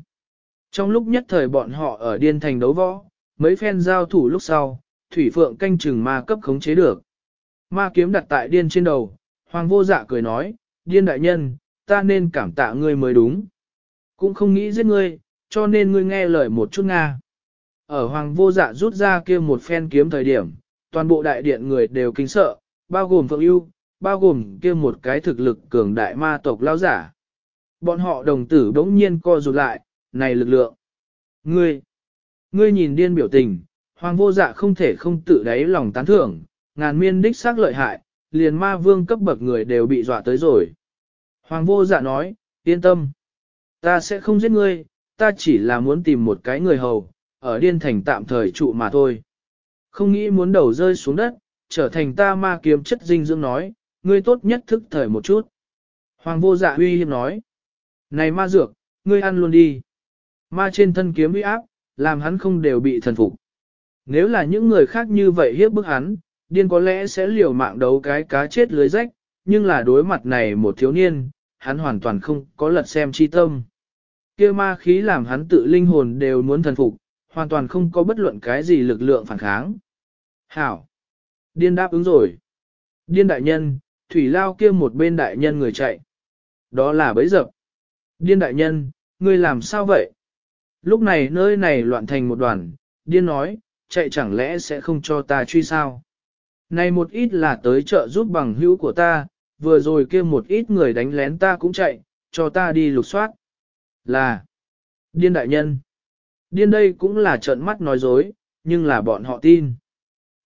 Trong lúc nhất thời bọn họ ở điên thành đấu võ, mấy phen giao thủ lúc sau, thủy phượng canh chừng ma cấp khống chế được. Ma kiếm đặt tại điên trên đầu, hoàng vô dạ cười nói, điên đại nhân, ta nên cảm tạ ngươi mới đúng. Cũng không nghĩ giết ngươi, cho nên ngươi nghe lời một chút Nga. Ở hoàng vô dạ rút ra kia một phen kiếm thời điểm, toàn bộ đại điện người đều kinh sợ, bao gồm Phượng ưu, bao gồm kia một cái thực lực cường đại ma tộc lao giả. Bọn họ đồng tử đống nhiên co rụt lại, này lực lượng. Ngươi, ngươi nhìn điên biểu tình, hoàng vô dạ không thể không tự đáy lòng tán thưởng, ngàn miên đích xác lợi hại, liền ma vương cấp bậc người đều bị dọa tới rồi. Hoàng vô dạ nói, yên tâm, ta sẽ không giết ngươi, ta chỉ là muốn tìm một cái người hầu, ở điên thành tạm thời trụ mà thôi. Không nghĩ muốn đầu rơi xuống đất, trở thành ta ma kiếm chất dinh dưỡng nói, ngươi tốt nhất thức thời một chút. Hoàng vô dạ uy hiếp nói, này ma dược, ngươi ăn luôn đi. Ma trên thân kiếm uy áp, làm hắn không đều bị thần phục. Nếu là những người khác như vậy hiếp bức hắn, điên có lẽ sẽ liều mạng đấu cái cá chết lưới rách, nhưng là đối mặt này một thiếu niên, hắn hoàn toàn không có lật xem chi tâm. kia ma khí làm hắn tự linh hồn đều muốn thần phục, hoàn toàn không có bất luận cái gì lực lượng phản kháng. Hảo! Điên đáp ứng rồi. Điên đại nhân, thủy lao kia một bên đại nhân người chạy. Đó là bấy dập. Điên đại nhân, ngươi làm sao vậy? Lúc này nơi này loạn thành một đoàn, điên nói, chạy chẳng lẽ sẽ không cho ta truy sao? Này một ít là tới chợ giúp bằng hữu của ta, vừa rồi kia một ít người đánh lén ta cũng chạy, cho ta đi lục soát. Là, điên đại nhân. Điên đây cũng là trợn mắt nói dối, nhưng là bọn họ tin.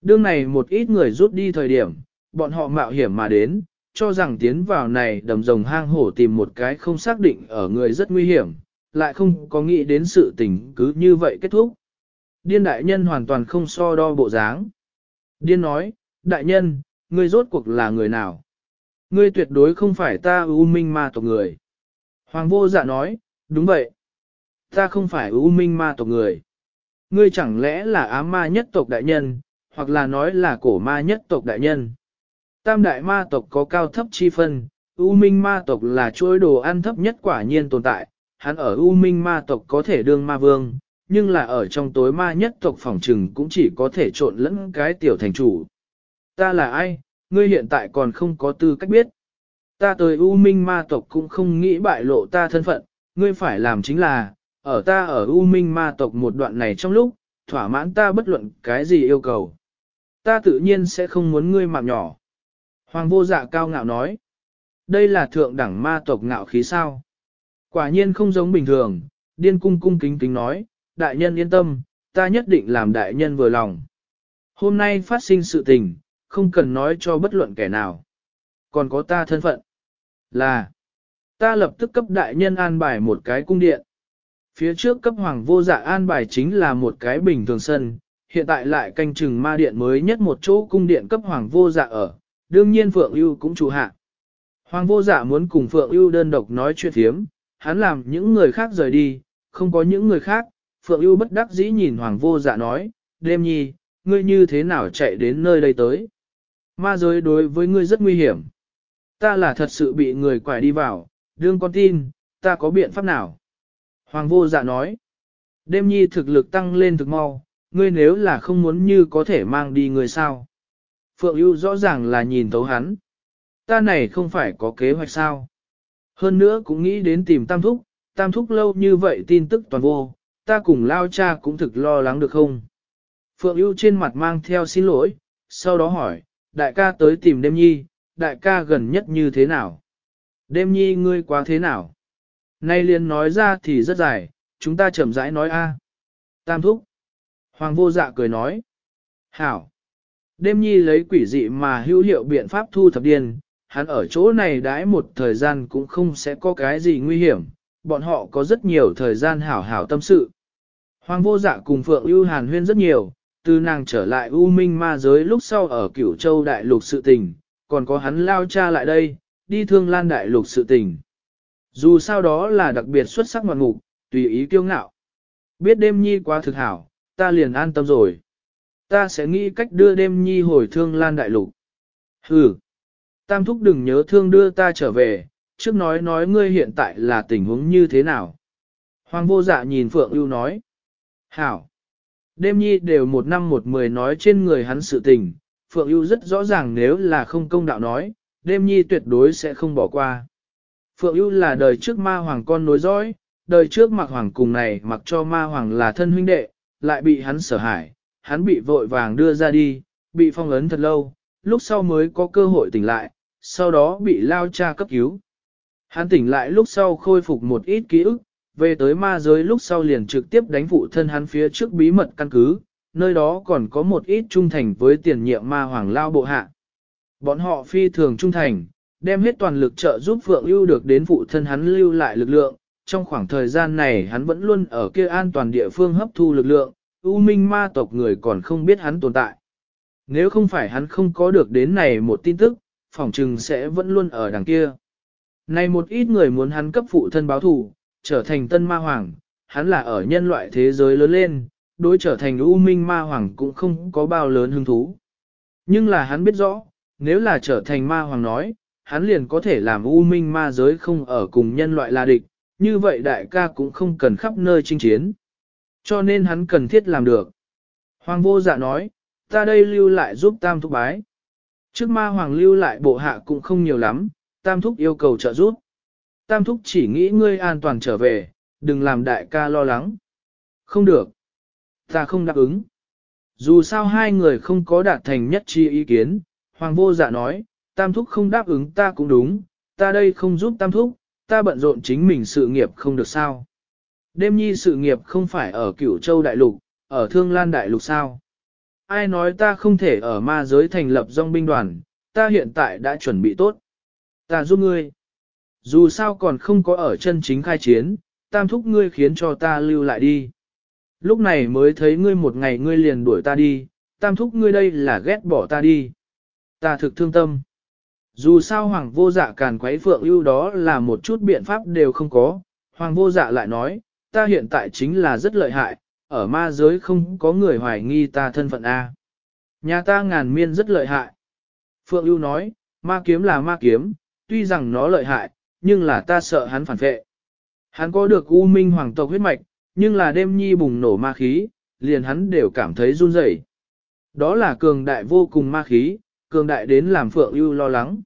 Đương này một ít người rút đi thời điểm, bọn họ mạo hiểm mà đến, cho rằng tiến vào này đầm rồng hang hổ tìm một cái không xác định ở người rất nguy hiểm, lại không có nghĩ đến sự tình cứ như vậy kết thúc. Điên đại nhân hoàn toàn không so đo bộ dáng. Điên nói, đại nhân, ngươi rốt cuộc là người nào? Ngươi tuyệt đối không phải ta U minh ma tộc người. Hoàng vô dạ nói, đúng vậy. Ta không phải U minh ma tộc người. Ngươi chẳng lẽ là ám ma nhất tộc đại nhân, hoặc là nói là cổ ma nhất tộc đại nhân. Tam đại ma tộc có cao thấp chi phân, U minh ma tộc là chuỗi đồ ăn thấp nhất quả nhiên tồn tại, hắn ở U minh ma tộc có thể đương ma vương, nhưng là ở trong tối ma nhất tộc phòng trừng cũng chỉ có thể trộn lẫn cái tiểu thành chủ. Ta là ai, ngươi hiện tại còn không có tư cách biết. Ta tới U Minh ma tộc cũng không nghĩ bại lộ ta thân phận, ngươi phải làm chính là, ở ta ở U Minh ma tộc một đoạn này trong lúc, thỏa mãn ta bất luận cái gì yêu cầu. Ta tự nhiên sẽ không muốn ngươi mạng nhỏ. Hoàng vô dạ cao ngạo nói. Đây là thượng đẳng ma tộc ngạo khí sao. Quả nhiên không giống bình thường, điên cung cung kính kính nói, đại nhân yên tâm, ta nhất định làm đại nhân vừa lòng. Hôm nay phát sinh sự tình, không cần nói cho bất luận kẻ nào. Còn có ta thân phận. Là, ta lập tức cấp đại nhân an bài một cái cung điện. Phía trước cấp hoàng vô dạ an bài chính là một cái bình thường sân, hiện tại lại canh chừng ma điện mới nhất một chỗ cung điện cấp hoàng vô dạ ở, đương nhiên Phượng ưu cũng chủ hạ. Hoàng vô dạ muốn cùng Phượng ưu đơn độc nói chuyện thiếm, hắn làm những người khác rời đi, không có những người khác, Phượng ưu bất đắc dĩ nhìn hoàng vô dạ nói, đêm nhi, ngươi như thế nào chạy đến nơi đây tới. Ma giới đối với ngươi rất nguy hiểm. Ta là thật sự bị người quải đi vào, đương con tin, ta có biện pháp nào? Hoàng vô dạ nói. Đêm nhi thực lực tăng lên thực mau, ngươi nếu là không muốn như có thể mang đi người sao? Phượng ưu rõ ràng là nhìn tấu hắn. Ta này không phải có kế hoạch sao? Hơn nữa cũng nghĩ đến tìm tam thúc, tam thúc lâu như vậy tin tức toàn vô, ta cùng lao cha cũng thực lo lắng được không? Phượng ưu trên mặt mang theo xin lỗi, sau đó hỏi, đại ca tới tìm đêm nhi, đại ca gần nhất như thế nào? Đêm nhi ngươi quá thế nào? Nay liền nói ra thì rất dài, chúng ta chậm rãi nói a. Tam thúc. Hoàng vô dạ cười nói. Hảo. Đêm nhi lấy quỷ dị mà hữu hiệu biện pháp thu thập điên, hắn ở chỗ này đãi một thời gian cũng không sẽ có cái gì nguy hiểm, bọn họ có rất nhiều thời gian hảo hảo tâm sự. Hoàng vô dạ cùng Phượng ưu hàn huyên rất nhiều, từ nàng trở lại U Minh ma giới lúc sau ở cửu châu đại lục sự tình, còn có hắn lao cha lại đây, đi thương lan đại lục sự tình. Dù sao đó là đặc biệt xuất sắc ngoạn mục, tùy ý kiêu ngạo. Biết đêm nhi quá thực hảo, ta liền an tâm rồi. Ta sẽ nghĩ cách đưa đêm nhi hồi thương lan đại lục. Hừ, tam thúc đừng nhớ thương đưa ta trở về, trước nói nói ngươi hiện tại là tình huống như thế nào. Hoàng vô dạ nhìn Phượng ưu nói. Hảo. Đêm nhi đều một năm một mười nói trên người hắn sự tình, Phượng ưu rất rõ ràng nếu là không công đạo nói, đêm nhi tuyệt đối sẽ không bỏ qua. Phượng ưu là đời trước ma hoàng con nối dõi, đời trước mặc hoàng cùng này mặc cho ma hoàng là thân huynh đệ, lại bị hắn sở hại, hắn bị vội vàng đưa ra đi, bị phong ấn thật lâu, lúc sau mới có cơ hội tỉnh lại, sau đó bị lao cha cấp cứu. Hắn tỉnh lại lúc sau khôi phục một ít ký ức, về tới ma giới lúc sau liền trực tiếp đánh phụ thân hắn phía trước bí mật căn cứ, nơi đó còn có một ít trung thành với tiền nhiệm ma hoàng lao bộ hạ. Bọn họ phi thường trung thành, đem hết toàn lực trợ giúp Phượng ưu được đến phụ thân hắn lưu lại lực lượng, trong khoảng thời gian này hắn vẫn luôn ở kia an toàn địa phương hấp thu lực lượng, U Minh ma tộc người còn không biết hắn tồn tại. Nếu không phải hắn không có được đến này một tin tức, phỏng trừng sẽ vẫn luôn ở đằng kia. Này một ít người muốn hắn cấp phụ thân báo thù, trở thành tân ma hoàng, hắn là ở nhân loại thế giới lớn lên, đối trở thành U Minh ma hoàng cũng không có bao lớn hứng thú. Nhưng là hắn biết rõ, nếu là trở thành ma hoàng nói, hắn liền có thể làm U Minh ma giới không ở cùng nhân loại là địch, như vậy đại ca cũng không cần khắp nơi chinh chiến. Cho nên hắn cần thiết làm được. Hoàng vô dạ nói, ta đây lưu lại giúp tam thúc bái. Trước ma hoàng lưu lại bộ hạ cũng không nhiều lắm, tam thúc yêu cầu trợ giúp. Tam thúc chỉ nghĩ ngươi an toàn trở về, đừng làm đại ca lo lắng. Không được. Ta không đáp ứng. Dù sao hai người không có đạt thành nhất chi ý kiến, hoàng vô dạ nói, tam thúc không đáp ứng ta cũng đúng, ta đây không giúp tam thúc, ta bận rộn chính mình sự nghiệp không được sao. Đêm nhi sự nghiệp không phải ở cửu châu đại lục, ở thương lan đại lục sao. Ai nói ta không thể ở ma giới thành lập dòng binh đoàn, ta hiện tại đã chuẩn bị tốt. Ta giúp ngươi. Dù sao còn không có ở chân chính khai chiến, tam thúc ngươi khiến cho ta lưu lại đi. Lúc này mới thấy ngươi một ngày ngươi liền đuổi ta đi, tam thúc ngươi đây là ghét bỏ ta đi. Ta thực thương tâm. Dù sao hoàng vô dạ càn quấy phượng ưu đó là một chút biện pháp đều không có, hoàng vô dạ lại nói, ta hiện tại chính là rất lợi hại, ở ma giới không có người hoài nghi ta thân phận A. Nhà ta ngàn miên rất lợi hại. Phượng ưu nói, ma kiếm là ma kiếm, tuy rằng nó lợi hại, nhưng là ta sợ hắn phản vệ. Hắn có được u minh hoàng tộc huyết mạch, nhưng là đêm nhi bùng nổ ma khí, liền hắn đều cảm thấy run rẩy. Đó là cường đại vô cùng ma khí, cường đại đến làm Phượng ưu lo lắng.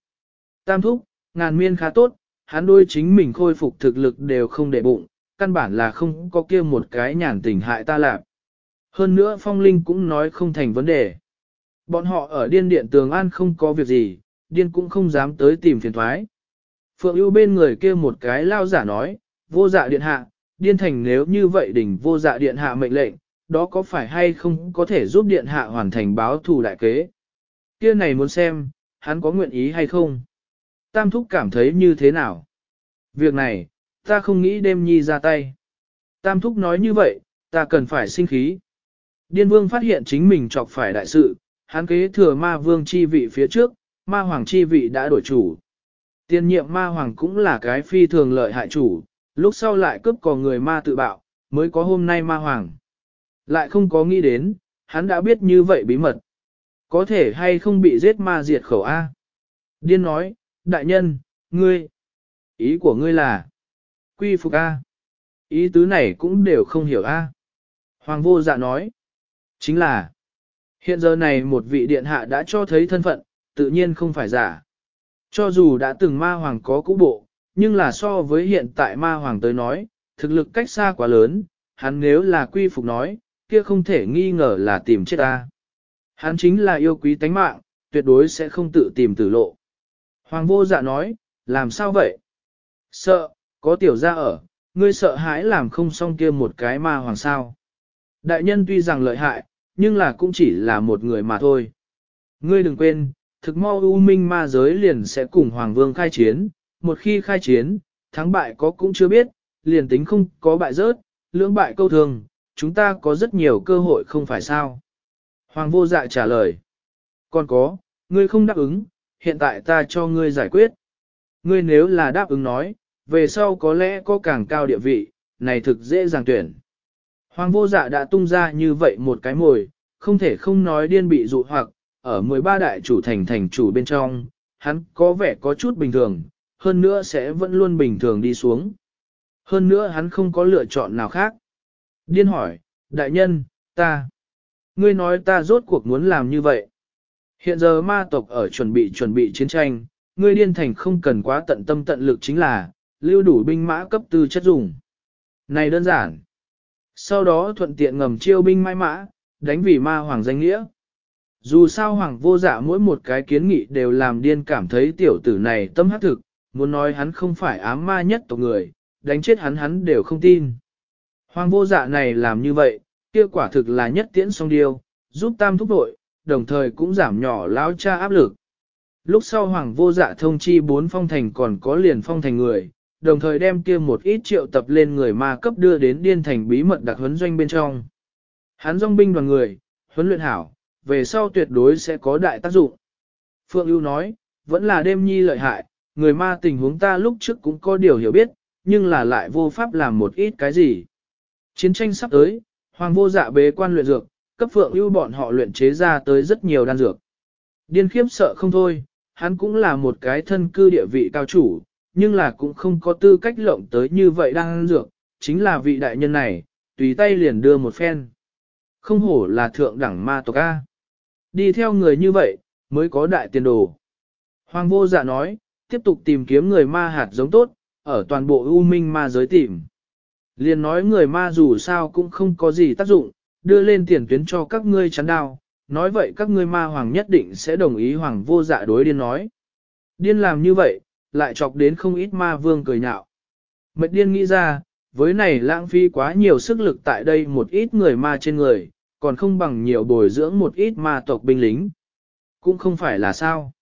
Tam thúc, ngàn miên khá tốt, hắn đôi chính mình khôi phục thực lực đều không để bụng, căn bản là không có kia một cái nhàn tình hại ta lạc. Hơn nữa phong linh cũng nói không thành vấn đề. Bọn họ ở điên điện tường an không có việc gì, điên cũng không dám tới tìm phiền thoái. Phượng ưu bên người kia một cái lao giả nói, vô dạ điện hạ, điên thành nếu như vậy đỉnh vô dạ điện hạ mệnh lệnh, đó có phải hay không có thể giúp điện hạ hoàn thành báo thù đại kế. Kia này muốn xem, hắn có nguyện ý hay không. Tam thúc cảm thấy như thế nào? Việc này, ta không nghĩ đêm nhi ra tay. Tam thúc nói như vậy, ta cần phải sinh khí. Điên vương phát hiện chính mình chọc phải đại sự, hắn kế thừa ma vương chi vị phía trước, ma hoàng chi vị đã đổi chủ. Tiên nhiệm ma hoàng cũng là cái phi thường lợi hại chủ, lúc sau lại cướp cò người ma tự bạo, mới có hôm nay ma hoàng. Lại không có nghĩ đến, hắn đã biết như vậy bí mật. Có thể hay không bị giết ma diệt khẩu A. Điên nói, đại nhân, ngươi, ý của ngươi là, quy phục A. Ý tứ này cũng đều không hiểu A. Hoàng vô dạ nói, chính là, hiện giờ này một vị điện hạ đã cho thấy thân phận, tự nhiên không phải giả. Cho dù đã từng ma hoàng có cũ bộ, nhưng là so với hiện tại ma hoàng tới nói, thực lực cách xa quá lớn, hắn nếu là quy phục nói, kia không thể nghi ngờ là tìm chết ta. Hắn chính là yêu quý tánh mạng, tuyệt đối sẽ không tự tìm tử lộ. Hoàng vô dạ nói, làm sao vậy? Sợ, có tiểu gia ở, ngươi sợ hãi làm không xong kia một cái ma hoàng sao. Đại nhân tuy rằng lợi hại, nhưng là cũng chỉ là một người mà thôi. Ngươi đừng quên, thực mau u minh ma giới liền sẽ cùng Hoàng Vương khai chiến, một khi khai chiến, thắng bại có cũng chưa biết, liền tính không có bại rớt, lưỡng bại câu thường, chúng ta có rất nhiều cơ hội không phải sao. Hoàng vô dạ trả lời. Còn có, ngươi không đáp ứng, hiện tại ta cho ngươi giải quyết. Ngươi nếu là đáp ứng nói, về sau có lẽ có càng cao địa vị, này thực dễ dàng tuyển. Hoàng vô dạ đã tung ra như vậy một cái mồi, không thể không nói điên bị dụ hoặc, ở 13 đại chủ thành thành chủ bên trong, hắn có vẻ có chút bình thường, hơn nữa sẽ vẫn luôn bình thường đi xuống. Hơn nữa hắn không có lựa chọn nào khác. Điên hỏi, đại nhân, ta, ngươi nói ta rốt cuộc muốn làm như vậy. Hiện giờ ma tộc ở chuẩn bị chuẩn bị chiến tranh, ngươi điên thành không cần quá tận tâm tận lực chính là, lưu đủ binh mã cấp tư chất dùng. Này đơn giản. sau đó thuận tiện ngầm chiêu binh mai mã, đánh vì ma hoàng danh nghĩa. Dù sao hoàng vô dạ mỗi một cái kiến nghị đều làm điên cảm thấy tiểu tử này tâm hắc thực, muốn nói hắn không phải ám ma nhất tộc người, đánh chết hắn hắn đều không tin. Hoàng vô dạ này làm như vậy, kia quả thực là nhất tiễn song điêu, giúp tam thúc đội, đồng thời cũng giảm nhỏ lão cha áp lực. Lúc sau hoàng vô dạ thông chi bốn phong thành còn có liền phong thành người, đồng thời đem kia một ít triệu tập lên người ma cấp đưa đến điên thành bí mật đặc huấn doanh bên trong. Hắn dòng binh đoàn người, huấn luyện hảo, về sau tuyệt đối sẽ có đại tác dụng. Phượng ưu nói, vẫn là đêm nhi lợi hại, người ma tình huống ta lúc trước cũng có điều hiểu biết, nhưng là lại vô pháp làm một ít cái gì. Chiến tranh sắp tới, hoàng vô dạ bế quan luyện dược, cấp Phượng ưu bọn họ luyện chế ra tới rất nhiều đan dược. Điên khiếp sợ không thôi, hắn cũng là một cái thân cư địa vị cao chủ, nhưng là cũng không có tư cách lộng tới như vậy đan dược, chính là vị đại nhân này, tùy tay liền đưa một phen. Không hổ là thượng đẳng ma tộc A. Đi theo người như vậy, mới có đại tiền đồ. Hoàng vô dạ nói, tiếp tục tìm kiếm người ma hạt giống tốt, ở toàn bộ U Minh ma giới tìm. Liền nói người ma dù sao cũng không có gì tác dụng, đưa lên tiền tuyến cho các ngươi chắn đao, nói vậy các ngươi ma hoàng nhất định sẽ đồng ý hoàng vô dạ đối điên nói. Điên làm như vậy, lại chọc đến không ít ma vương cười nhạo. Mệt điên nghĩ ra, với này lãng phí quá nhiều sức lực tại đây một ít người ma trên người, còn không bằng nhiều bồi dưỡng một ít ma tộc binh lính. Cũng không phải là sao.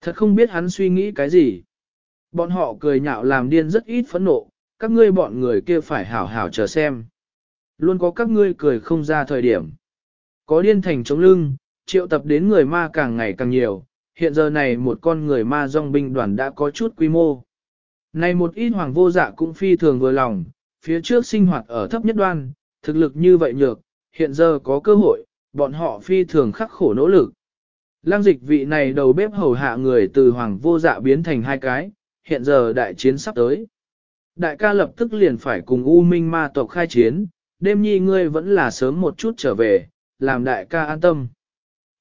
Thật không biết hắn suy nghĩ cái gì. Bọn họ cười nhạo làm điên rất ít phẫn nộ, các ngươi bọn người kia phải hảo hảo chờ xem. Luôn có các ngươi cười không ra thời điểm. Có điên thành chống lưng, triệu tập đến người ma càng ngày càng nhiều, hiện giờ này một con người ma dòng binh đoàn đã có chút quy mô. Này một ít hoàng vô dạ cũng phi thường vừa lòng, phía trước sinh hoạt ở thấp nhất đoan, thực lực như vậy nhược, hiện giờ có cơ hội, bọn họ phi thường khắc khổ nỗ lực. Lăng dịch vị này đầu bếp hầu hạ người từ hoàng vô dạ biến thành hai cái, hiện giờ đại chiến sắp tới. Đại ca lập tức liền phải cùng U Minh ma tộc khai chiến, đêm nhi ngươi vẫn là sớm một chút trở về, làm đại ca an tâm.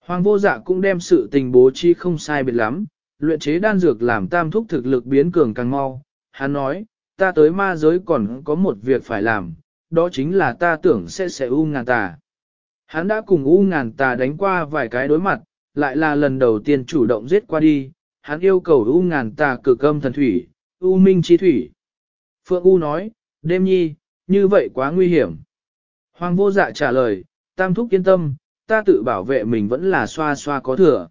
Hoàng vô dạ cũng đem sự tình bố trí không sai biệt lắm, luyện chế đan dược làm tam thúc thực lực biến cường càng mau. Hắn nói, ta tới ma giới còn có một việc phải làm, đó chính là ta tưởng sẽ sẽ u ngàn tà. Hắn đã cùng u ngàn tà đánh qua vài cái đối mặt, lại là lần đầu tiên chủ động giết qua đi, hắn yêu cầu u ngàn tà cực âm thần thủy, u minh chi thủy. Phượng U nói, đêm nhi, như vậy quá nguy hiểm. Hoàng vô dạ trả lời, tam thúc yên tâm, ta tự bảo vệ mình vẫn là xoa xoa có thừa.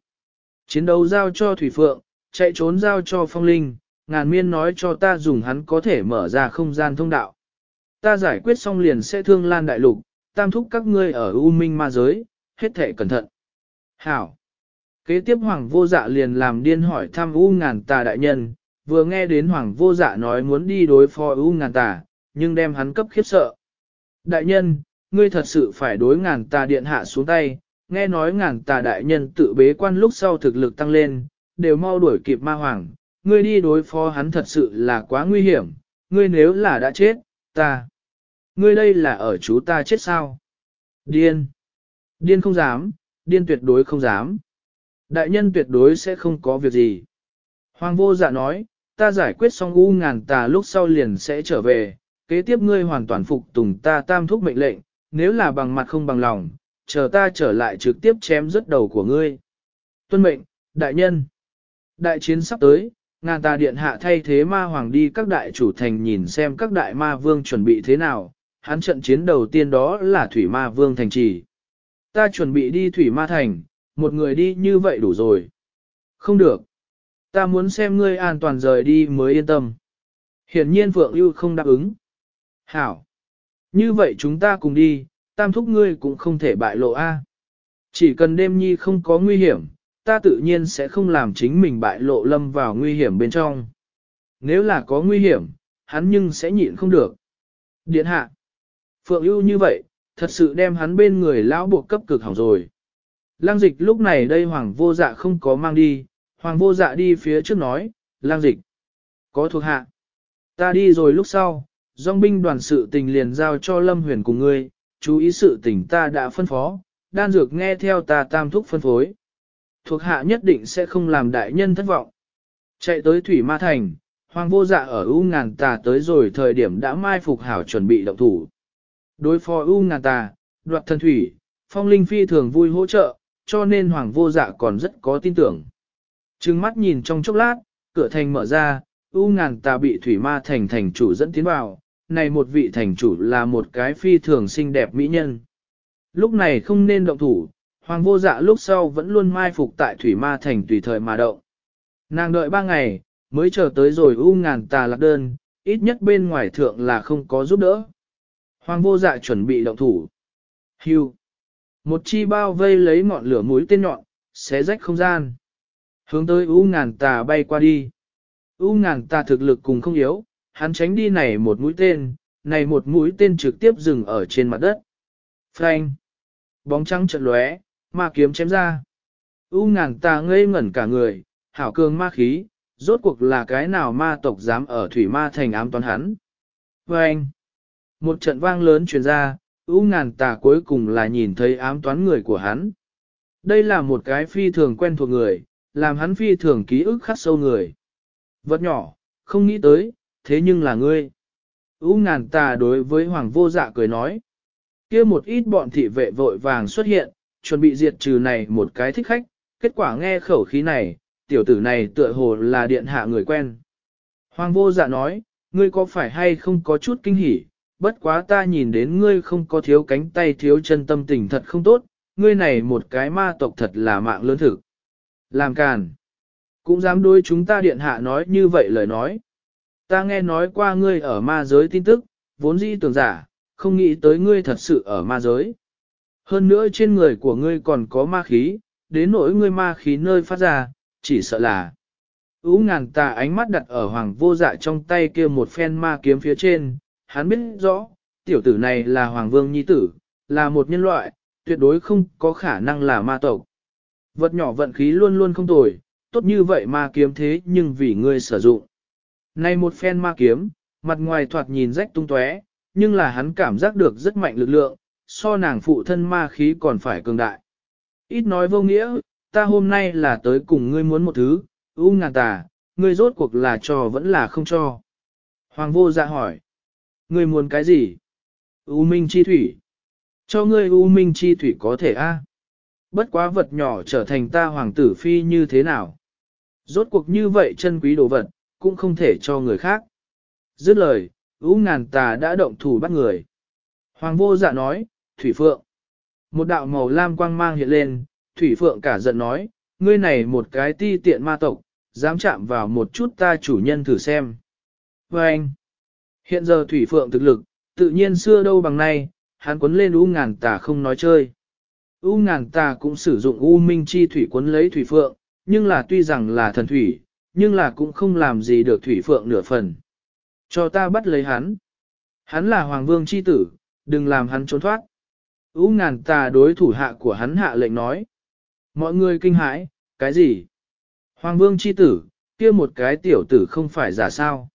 Chiến đấu giao cho Thủy Phượng, chạy trốn giao cho Phong Linh, ngàn miên nói cho ta dùng hắn có thể mở ra không gian thông đạo. Ta giải quyết xong liền sẽ thương lan đại lục, tam thúc các ngươi ở U Minh ma giới, hết thể cẩn thận. Hảo! Kế tiếp Hoàng vô dạ liền làm điên hỏi thăm U ngàn tà đại nhân, vừa nghe đến Hoàng vô dạ nói muốn đi đối phó U ngàn tà, nhưng đem hắn cấp khiếp sợ. Đại nhân, ngươi thật sự phải đối ngàn tà điện hạ xuống tay, nghe nói ngàn tà đại nhân tự bế quan lúc sau thực lực tăng lên, đều mau đuổi kịp ma hoàng, ngươi đi đối phó hắn thật sự là quá nguy hiểm, ngươi nếu là đã chết, ta. Ngươi đây là ở chú ta chết sao? Điên. Điên không dám, điên tuyệt đối không dám. Đại nhân tuyệt đối sẽ không có việc gì. Hoàng vô dạ nói, ta giải quyết xong u ngàn tà lúc sau liền sẽ trở về, kế tiếp ngươi hoàn toàn phục tùng ta tam thúc mệnh lệnh, nếu là bằng mặt không bằng lòng, chờ ta trở lại trực tiếp chém rứt đầu của ngươi. Tuân mệnh, đại nhân. Đại chiến sắp tới, ngàn tà điện hạ thay thế ma hoàng đi các đại chủ thành nhìn xem các đại ma vương chuẩn bị thế nào, hắn trận chiến đầu tiên đó là thủy ma vương thành trì. Ta chuẩn bị đi thủy ma thành, một người đi như vậy đủ rồi. Không được. Ta muốn xem ngươi an toàn rời đi mới yên tâm. Hiển nhiên Phượng ưu không đáp ứng. Hảo. Như vậy chúng ta cùng đi, tam thúc ngươi cũng không thể bại lộ a. Chỉ cần đêm nhi không có nguy hiểm, ta tự nhiên sẽ không làm chính mình bại lộ lâm vào nguy hiểm bên trong. Nếu là có nguy hiểm, hắn nhưng sẽ nhịn không được. Điện hạ. Phượng ưu như vậy, thật sự đem hắn bên người lão buộc cấp cực hỏng rồi. Lang dịch lúc này đây hoàng vô dạ không có mang đi, hoàng vô dạ đi phía trước nói, lang dịch. Có thuộc hạ. Ta đi rồi lúc sau, dòng binh đoàn sự tình liền giao cho Lâm Huyền cùng ngươi, chú ý sự tình ta đã phân phó, đan dược nghe theo ta tam thúc phân phối. Thuộc hạ nhất định sẽ không làm đại nhân thất vọng. Chạy tới Thủy Ma Thành, Hoàng vô dạ ở U ngàn tà tới rồi thời điểm đã mai phục hảo chuẩn bị động thủ. Đối phó U ngàn tà, đoạt thần thủy, phong linh phi thường vui hỗ trợ, cho nên hoàng vô dạ còn rất có tin tưởng. Trừng mắt nhìn trong chốc lát, cửa thành mở ra, U ngàn tà bị thủy ma thành thành chủ dẫn tiến vào, này một vị thành chủ là một cái phi thường xinh đẹp mỹ nhân. Lúc này không nên động thủ, hoàng vô dạ lúc sau vẫn luôn mai phục tại thủy ma thành tùy thời mà động. Nàng đợi ba ngày, mới chờ tới rồi U ngàn tà lạc đơn, ít nhất bên ngoài thượng là không có giúp đỡ. Hoàng vô dạ chuẩn bị động thủ. Hưu. Một chi bao vây lấy ngọn lửa mũi tên nhọn, xé rách không gian. Hướng tới U ngàn tà bay qua đi. U ngàn tà thực lực cùng không yếu, hắn tránh đi này một mũi tên, này một mũi tên trực tiếp dừng ở trên mặt đất. Phanh. Bóng trắng trận lóe, ma kiếm chém ra. U ngàn Ta ngây ngẩn cả người, hảo cường ma khí, rốt cuộc là cái nào ma tộc dám ở thủy ma thành ám toán hắn. Phanh. Một trận vang lớn truyền ra, U ngàn tà cuối cùng là nhìn thấy ám toán người của hắn. Đây là một cái phi thường quen thuộc người, làm hắn phi thường ký ức khắc sâu người. Vật nhỏ, không nghĩ tới, thế nhưng là ngươi. U ngàn tà đối với hoàng vô dạ cười nói. kia một ít bọn thị vệ vội vàng xuất hiện, chuẩn bị diệt trừ này một cái thích khách, kết quả nghe khẩu khí này, tiểu tử này tựa hồ là điện hạ người quen. Hoàng vô dạ nói, ngươi có phải hay không có chút kinh hỉ, bất quá ta nhìn đến ngươi không có thiếu cánh tay thiếu chân tâm tình thật không tốt, ngươi này một cái ma tộc thật là mạng lớn thực. Làm càn. Cũng dám đối chúng ta điện hạ nói như vậy lời nói. Ta nghe nói qua ngươi ở ma giới tin tức, vốn dĩ tưởng giả, không nghĩ tới ngươi thật sự ở ma giới. Hơn nữa trên người của ngươi còn có ma khí, đến nỗi ngươi ma khí nơi phát ra, chỉ sợ là. Ú ngàn tà ánh mắt đặt ở hoàng vô dạ trong tay kia một phen ma kiếm phía trên, hắn biết rõ, tiểu tử này là Hoàng Vương Nhi Tử, là một nhân loại, tuyệt đối không có khả năng là ma tộc. Vật nhỏ vận khí luôn luôn không tồi, tốt như vậy ma kiếm thế nhưng vì ngươi sử dụng. Này một phen ma kiếm, mặt ngoài thoạt nhìn rách tung tóe, nhưng là hắn cảm giác được rất mạnh lực lượng, so nàng phụ thân ma khí còn phải cường đại. Ít nói vô nghĩa, ta hôm nay là tới cùng ngươi muốn một thứ, u ngàn tà, ngươi rốt cuộc là cho vẫn là không cho. Hoàng vô dạ hỏi. Ngươi muốn cái gì? U minh chi thủy. Cho ngươi U minh chi thủy có thể a. Bất quá vật nhỏ trở thành ta hoàng tử phi như thế nào? Rốt cuộc như vậy chân quý đồ vật, cũng không thể cho người khác. Dứt lời, U ngàn tà đã động thủ bắt người. Hoàng vô dạ nói, Thủy Phượng. Một đạo màu lam quang mang hiện lên, Thủy Phượng cả giận nói, ngươi này một cái ti tiện ma tộc, dám chạm vào một chút ta chủ nhân thử xem. Và anh, Hiện giờ thủy phượng thực lực, tự nhiên xưa đâu bằng nay, hắn quấn lên u ngàn tà không nói chơi. U ngàn tà cũng sử dụng u minh chi thủy quấn lấy thủy phượng, nhưng là tuy rằng là thần thủy, nhưng là cũng không làm gì được thủy phượng nửa phần. Cho ta bắt lấy hắn. Hắn là hoàng vương chi tử, đừng làm hắn trốn thoát. U ngàn tà đối thủ hạ của hắn hạ lệnh nói. Mọi người kinh hãi, cái gì? Hoàng vương chi tử, kia một cái tiểu tử không phải giả sao?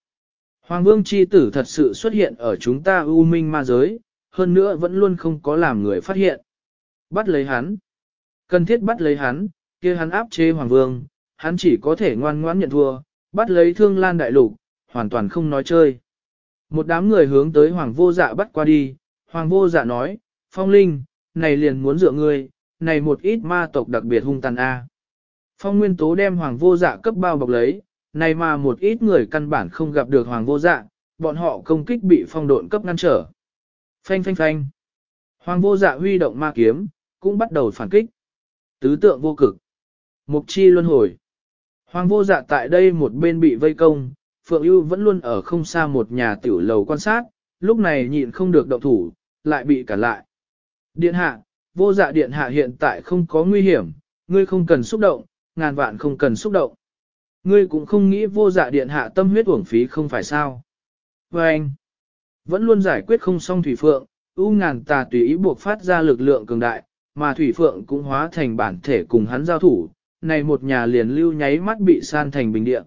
Hoàng vương chi tử thật sự xuất hiện ở chúng ta u minh ma giới, hơn nữa vẫn luôn không có làm người phát hiện. Bắt lấy hắn. Cần thiết bắt lấy hắn, kia hắn áp chế hoàng vương, hắn chỉ có thể ngoan ngoãn nhận thua, bắt lấy thương lan đại lục, hoàn toàn không nói chơi. Một đám người hướng tới hoàng vô dạ bắt qua đi, hoàng vô dạ nói, phong linh, này liền muốn dựa ngươi, này một ít ma tộc đặc biệt hung tàn A. Phong nguyên tố đem hoàng vô dạ cấp bao bọc lấy, này mà một ít người căn bản không gặp được hoàng vô dạ, bọn họ công kích bị phong độn cấp ngăn trở. Phanh phanh phanh. Hoàng vô dạ huy động ma kiếm, cũng bắt đầu phản kích. Tứ tượng vô cực. Mục chi luân hồi. Hoàng vô dạ tại đây một bên bị vây công, Phượng ưu vẫn luôn ở không xa một nhà tiểu lầu quan sát, lúc này nhịn không được động thủ, lại bị cản lại. Điện hạ, vô dạ điện hạ hiện tại không có nguy hiểm, ngươi không cần xúc động, ngàn vạn không cần xúc động. Ngươi cũng không nghĩ vô dạ điện hạ tâm huyết uổng phí không phải sao. Và anh, vẫn luôn giải quyết không xong Thủy Phượng, ưu ngàn tà tùy ý buộc phát ra lực lượng cường đại, mà Thủy Phượng cũng hóa thành bản thể cùng hắn giao thủ, này một nhà liền lưu nháy mắt bị san thành bình địa.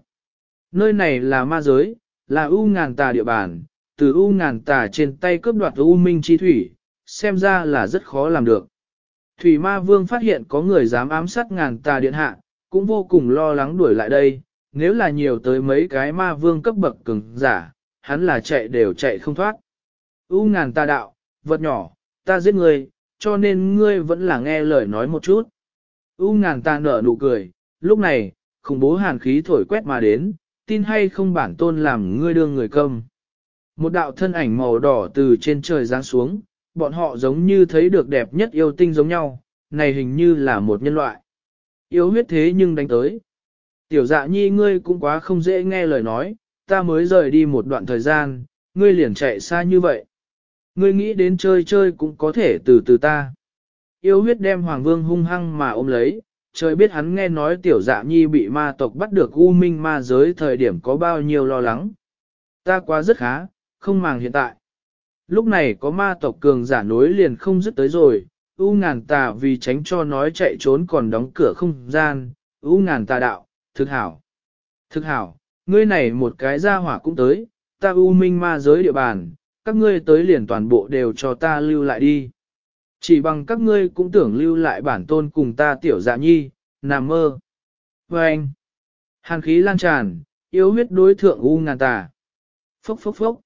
Nơi này là ma giới, là ưu ngàn tà địa bàn, từ ưu ngàn tà trên tay cướp đoạt ưu minh chi thủy, xem ra là rất khó làm được. Thủy ma vương phát hiện có người dám ám sát ngàn tà điện hạ, cũng vô cùng lo lắng đuổi lại đây, nếu là nhiều tới mấy cái ma vương cấp bậc cường giả, hắn là chạy đều chạy không thoát. U ngàn tà đạo, vật nhỏ, ta giết ngươi, cho nên ngươi vẫn là nghe lời nói một chút. U ngàn ta nở nụ cười, lúc này, khủng bố hàn khí thổi quét mà đến, tin hay không bản tôn làm ngươi đương người công. Một đạo thân ảnh màu đỏ từ trên trời giáng xuống, bọn họ giống như thấy được đẹp nhất yêu tinh giống nhau, này hình như là một nhân loại. Yêu huyết thế nhưng đánh tới. Tiểu dạ nhi ngươi cũng quá không dễ nghe lời nói, ta mới rời đi một đoạn thời gian, ngươi liền chạy xa như vậy. Ngươi nghĩ đến chơi chơi cũng có thể từ từ ta. Yêu huyết đem Hoàng Vương hung hăng mà ôm lấy, trời biết hắn nghe nói tiểu dạ nhi bị ma tộc bắt được u minh ma giới thời điểm có bao nhiêu lo lắng. Ta quá rất khá, không màng hiện tại. Lúc này có ma tộc cường giả nối liền không dứt tới rồi, u ngàn tà vì tránh cho nói chạy trốn còn đóng cửa không gian, u ngàn tà đạo, thực hảo. Thực hảo, ngươi này một cái ra hỏa cũng tới, ta u minh ma giới địa bàn, các ngươi tới liền toàn bộ đều cho ta lưu lại đi. Chỉ bằng các ngươi cũng tưởng lưu lại bản tôn cùng ta tiểu dạ nhi, nằm mơ. Và anh, hàn khí lan tràn, yếu huyết đối thượng u ngàn tà. Phốc phốc phốc.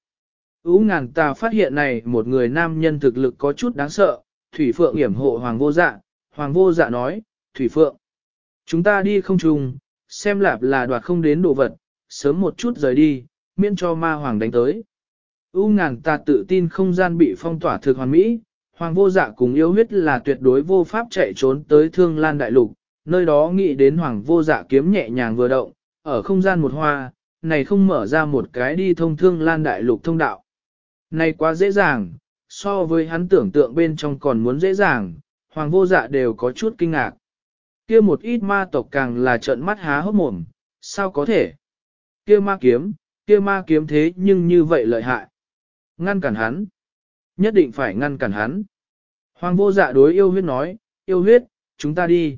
Ú ngàn ta phát hiện này một người nam nhân thực lực có chút đáng sợ, Thủy Phượng hiểm hộ Hoàng vô dạ, Hoàng vô dạ nói, Thủy Phượng, chúng ta đi không trùng, xem lạp là đoạt không đến đồ vật, sớm một chút rời đi, miễn cho ma hoàng đánh tới. Ú ngàn ta tự tin không gian bị phong tỏa thực hoàn mỹ, hoàng vô dạ cùng yêu huyết là tuyệt đối vô pháp chạy trốn tới thương lan đại lục, nơi đó nghĩ đến hoàng vô dạ kiếm nhẹ nhàng vừa động, ở không gian một hoa, này không mở ra một cái đi thông thương lan đại lục thông đạo. Này quá dễ dàng, so với hắn tưởng tượng bên trong còn muốn dễ dàng, hoàng vô dạ đều có chút kinh ngạc. Kia một ít ma tộc càng là trợn mắt há hốc mồm, sao có thể? Kia ma kiếm, kia ma kiếm thế nhưng như vậy lợi hại. Ngăn cản hắn. Nhất định phải ngăn cản hắn. Hoàng vô dạ đối yêu huyết nói, yêu huyết, chúng ta đi.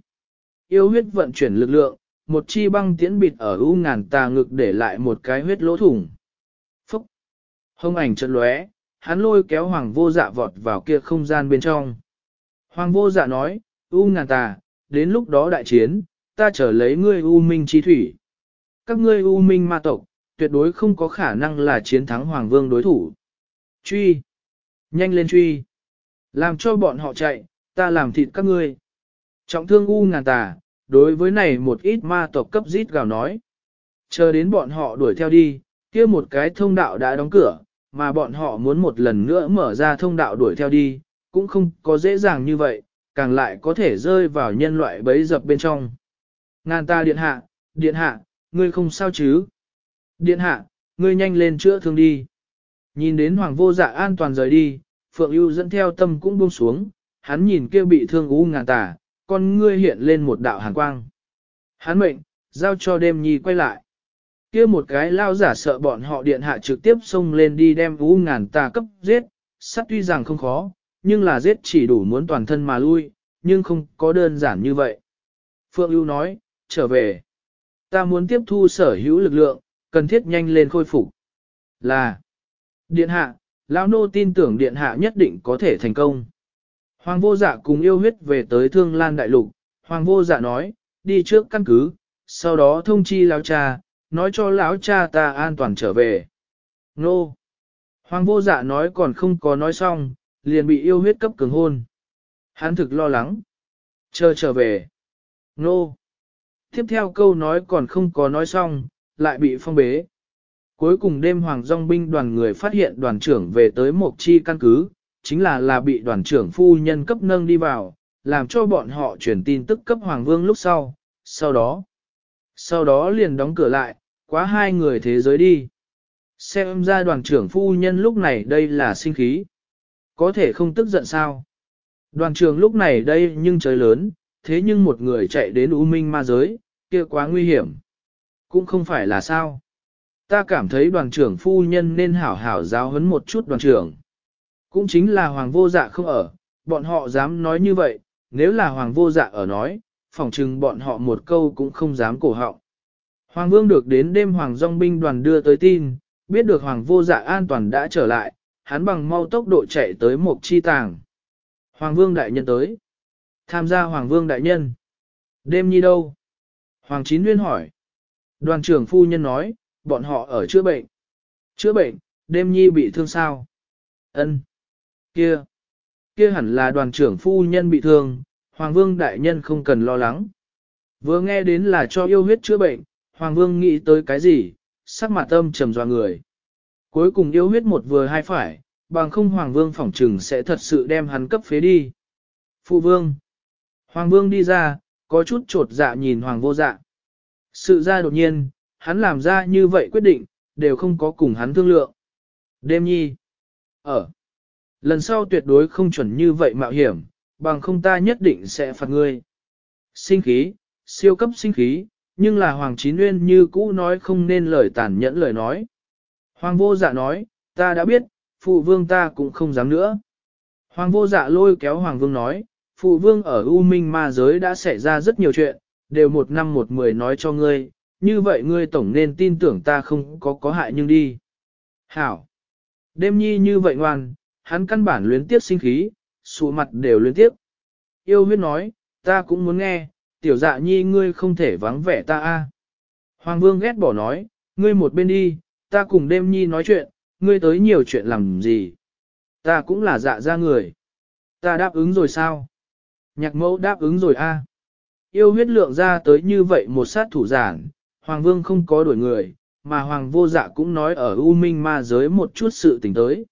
Yêu huyết vận chuyển lực lượng, một chi băng tiễn bịt ở u ngàn tà ngực để lại một cái huyết lỗ thủng. Hông ảnh chợt lóe, hắn lôi kéo hoàng vô dạ vọt vào kia không gian bên trong. Hoàng vô dạ nói, u ngàn tà, đến lúc đó đại chiến, ta trở lấy ngươi u minh chi thủy. Các ngươi u minh ma tộc, tuyệt đối không có khả năng là chiến thắng hoàng vương đối thủ. Truy! Nhanh lên truy! Làm cho bọn họ chạy, ta làm thịt các ngươi. Trọng thương u ngàn tà, đối với này một ít ma tộc cấp rít gào nói. Chờ đến bọn họ đuổi theo đi, kia một cái thông đạo đã đóng cửa, mà bọn họ muốn một lần nữa mở ra thông đạo đuổi theo đi, cũng không có dễ dàng như vậy, càng lại có thể rơi vào nhân loại bấy dập bên trong. Ngàn ta điện hạ, điện hạ, ngươi không sao chứ? Điện hạ, ngươi nhanh lên chữa thương đi. Nhìn đến hoàng vô dạ an toàn rời đi, Phượng ưu dẫn theo tâm cũng buông xuống, hắn nhìn kia bị thương u ngàn tà, con ngươi hiện lên một đạo hàn quang. Hắn mệnh, giao cho đêm nhi quay lại kia một cái lao giả sợ bọn họ điện hạ trực tiếp xông lên đi đem u ngàn tà cấp giết, sắt tuy rằng không khó, nhưng là giết chỉ đủ muốn toàn thân mà lui, nhưng không có đơn giản như vậy. Phượng ưu nói, trở về. Ta muốn tiếp thu sở hữu lực lượng, cần thiết nhanh lên khôi phục. Là, điện hạ, lão nô tin tưởng điện hạ nhất định có thể thành công. Hoàng vô dạ cùng yêu huyết về tới thương lan đại lục, hoàng vô dạ nói, đi trước căn cứ, sau đó thông chi lão cha, nói cho lão cha ta an toàn trở về. Nô! Hoàng vô dạ nói còn không có nói xong, liền bị yêu huyết cấp cường hôn. Hắn thực lo lắng. Chờ trở về. Nô! Tiếp theo câu nói còn không có nói xong, lại bị phong bế. Cuối cùng đêm hoàng dòng binh đoàn người phát hiện đoàn trưởng về tới một chi căn cứ, chính là là bị đoàn trưởng phu nhân cấp nâng đi vào, làm cho bọn họ truyền tin tức cấp hoàng vương lúc sau, sau đó. Sau đó liền đóng cửa lại, quá hai người thế giới đi. Xem ra đoàn trưởng phu nhân lúc này đây là sinh khí. Có thể không tức giận sao? Đoàn trưởng lúc này đây nhưng trời lớn, thế nhưng một người chạy đến U Minh ma giới, kia quá nguy hiểm. Cũng không phải là sao. Ta cảm thấy đoàn trưởng phu nhân nên hảo hảo giáo huấn một chút đoàn trưởng. Cũng chính là hoàng vô dạ không ở, bọn họ dám nói như vậy, nếu là hoàng vô dạ ở nói, phỏng chừng bọn họ một câu cũng không dám cổ họng. Hoàng vương được đến đêm hoàng dòng binh đoàn đưa tới tin, biết được hoàng vô dạ an toàn đã trở lại, hắn bằng mau tốc độ chạy tới một chi tàng. Hoàng vương đại nhân tới. Tham gia hoàng vương đại nhân. Đêm nhi đâu? Hoàng chín nguyên hỏi. Đoàn trưởng phu nhân nói, bọn họ ở chữa bệnh. Chữa bệnh, đêm nhi bị thương sao? Ân. Kia, kia hẳn là đoàn trưởng phu nhân bị thương, Hoàng Vương đại nhân không cần lo lắng. Vừa nghe đến là cho yêu huyết chữa bệnh, Hoàng Vương nghĩ tới cái gì, sắc mặt âm trầm dọa người. Cuối cùng yêu huyết một vừa hai phải, bằng không Hoàng Vương phỏng trừng sẽ thật sự đem hắn cấp phế đi. Phụ Vương Hoàng Vương đi ra, có chút trột dạ nhìn Hoàng vô dạ. Sự ra đột nhiên, hắn làm ra như vậy quyết định, đều không có cùng hắn thương lượng. Đêm nhi. Ở. Lần sau tuyệt đối không chuẩn như vậy mạo hiểm, bằng không ta nhất định sẽ phạt ngươi. Sinh khí, siêu cấp sinh khí, nhưng là Hoàng Chín Nguyên như cũ nói không nên lời tàn nhẫn lời nói. Hoàng vô dạ nói, ta đã biết, phụ vương ta cũng không dám nữa. Hoàng vô dạ lôi kéo Hoàng vương nói, phụ vương ở U Minh ma giới đã xảy ra rất nhiều chuyện, đều một năm một mười nói cho ngươi, như vậy ngươi tổng nên tin tưởng ta không có có hại nhưng đi. Hảo! Đêm nhi như vậy ngoan, hắn căn bản luyến tiếp sinh khí, sụ mặt đều luyến tiếp. Yêu huyết nói, ta cũng muốn nghe, tiểu dạ nhi ngươi không thể vắng vẻ ta a. Hoàng vương ghét bỏ nói, ngươi một bên đi, ta cùng đêm nhi nói chuyện, ngươi tới nhiều chuyện làm gì. Ta cũng là dạ ra người. Ta đáp ứng rồi sao? Nhạc mẫu đáp ứng rồi a. Yêu huyết lượng ra tới như vậy một sát thủ giản, Hoàng vương không có đuổi người, mà Hoàng vô dạ cũng nói ở U Minh ma giới một chút sự tình tới.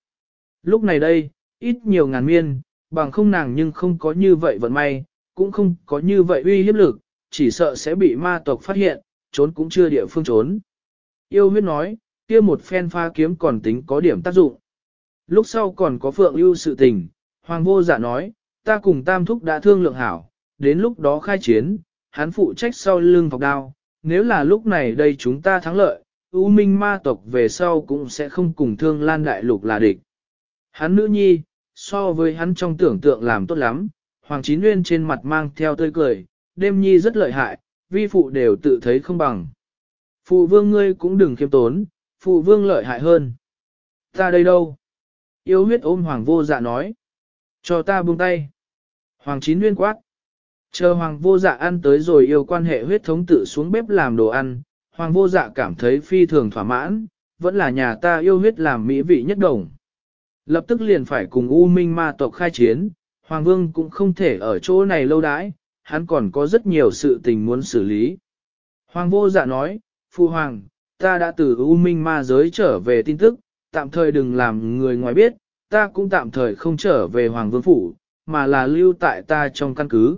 Lúc này đây, ít nhiều ngàn miên, bằng không nàng nhưng không có như vậy vận may, cũng không có như vậy uy hiếp lực, chỉ sợ sẽ bị ma tộc phát hiện, trốn cũng chưa địa phương trốn. Yêu huyết nói, kia một phen pha kiếm còn tính có điểm tác dụng. Lúc sau còn có phượng ưu sự tình, hoàng vô dạ nói, ta cùng tam thúc đã thương lượng hảo, đến lúc đó khai chiến, hắn phụ trách sau lưng thọc đao, nếu là lúc này đây chúng ta thắng lợi, U Minh ma tộc về sau cũng sẽ không cùng thương lan đại lục là địch. Hắn nữ nhi, so với hắn trong tưởng tượng làm tốt lắm, Hoàng Chín Nguyên trên mặt mang theo tươi cười, đêm nhi rất lợi hại, vi phụ đều tự thấy không bằng. Phụ vương ngươi cũng đừng khiêm tốn, phụ vương lợi hại hơn. Ta đây đâu? Yêu huyết ôm Hoàng vô dạ nói. Cho ta buông tay. Hoàng Chín Nguyên quát. Chờ Hoàng vô dạ ăn tới rồi yêu quan hệ huyết thống tự xuống bếp làm đồ ăn, Hoàng vô dạ cảm thấy phi thường thỏa mãn, vẫn là nhà ta yêu huyết làm mỹ vị nhất đồng. Lập tức liền phải cùng U Minh ma tộc khai chiến, Hoàng Vương cũng không thể ở chỗ này lâu đãi, hắn còn có rất nhiều sự tình muốn xử lý. Hoàng vô dạ nói, Phu Hoàng, ta đã từ U Minh ma giới trở về tin tức, tạm thời đừng làm người ngoài biết, ta cũng tạm thời không trở về Hoàng Vương Phủ, mà là lưu tại ta trong căn cứ.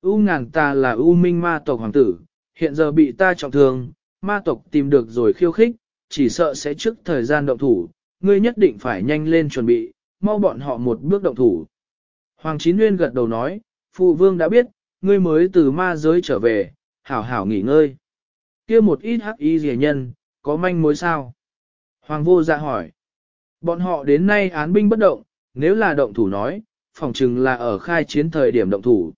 U ngàn ta là U Minh ma tộc hoàng tử, hiện giờ bị ta trọng thương, ma tộc tìm được rồi khiêu khích, chỉ sợ sẽ trước thời gian động thủ, ngươi nhất định phải nhanh lên chuẩn bị, mau bọn họ một bước động thủ. Hoàng Chín Nguyên gật đầu nói, phụ vương đã biết, ngươi mới từ ma giới trở về, hảo hảo nghỉ ngơi. kia một ít hắc y rẻ nhân, có manh mối sao? Hoàng vô dạ hỏi. Bọn họ đến nay án binh bất động, nếu là động thủ nói, phòng chừng là ở khai chiến thời điểm động thủ.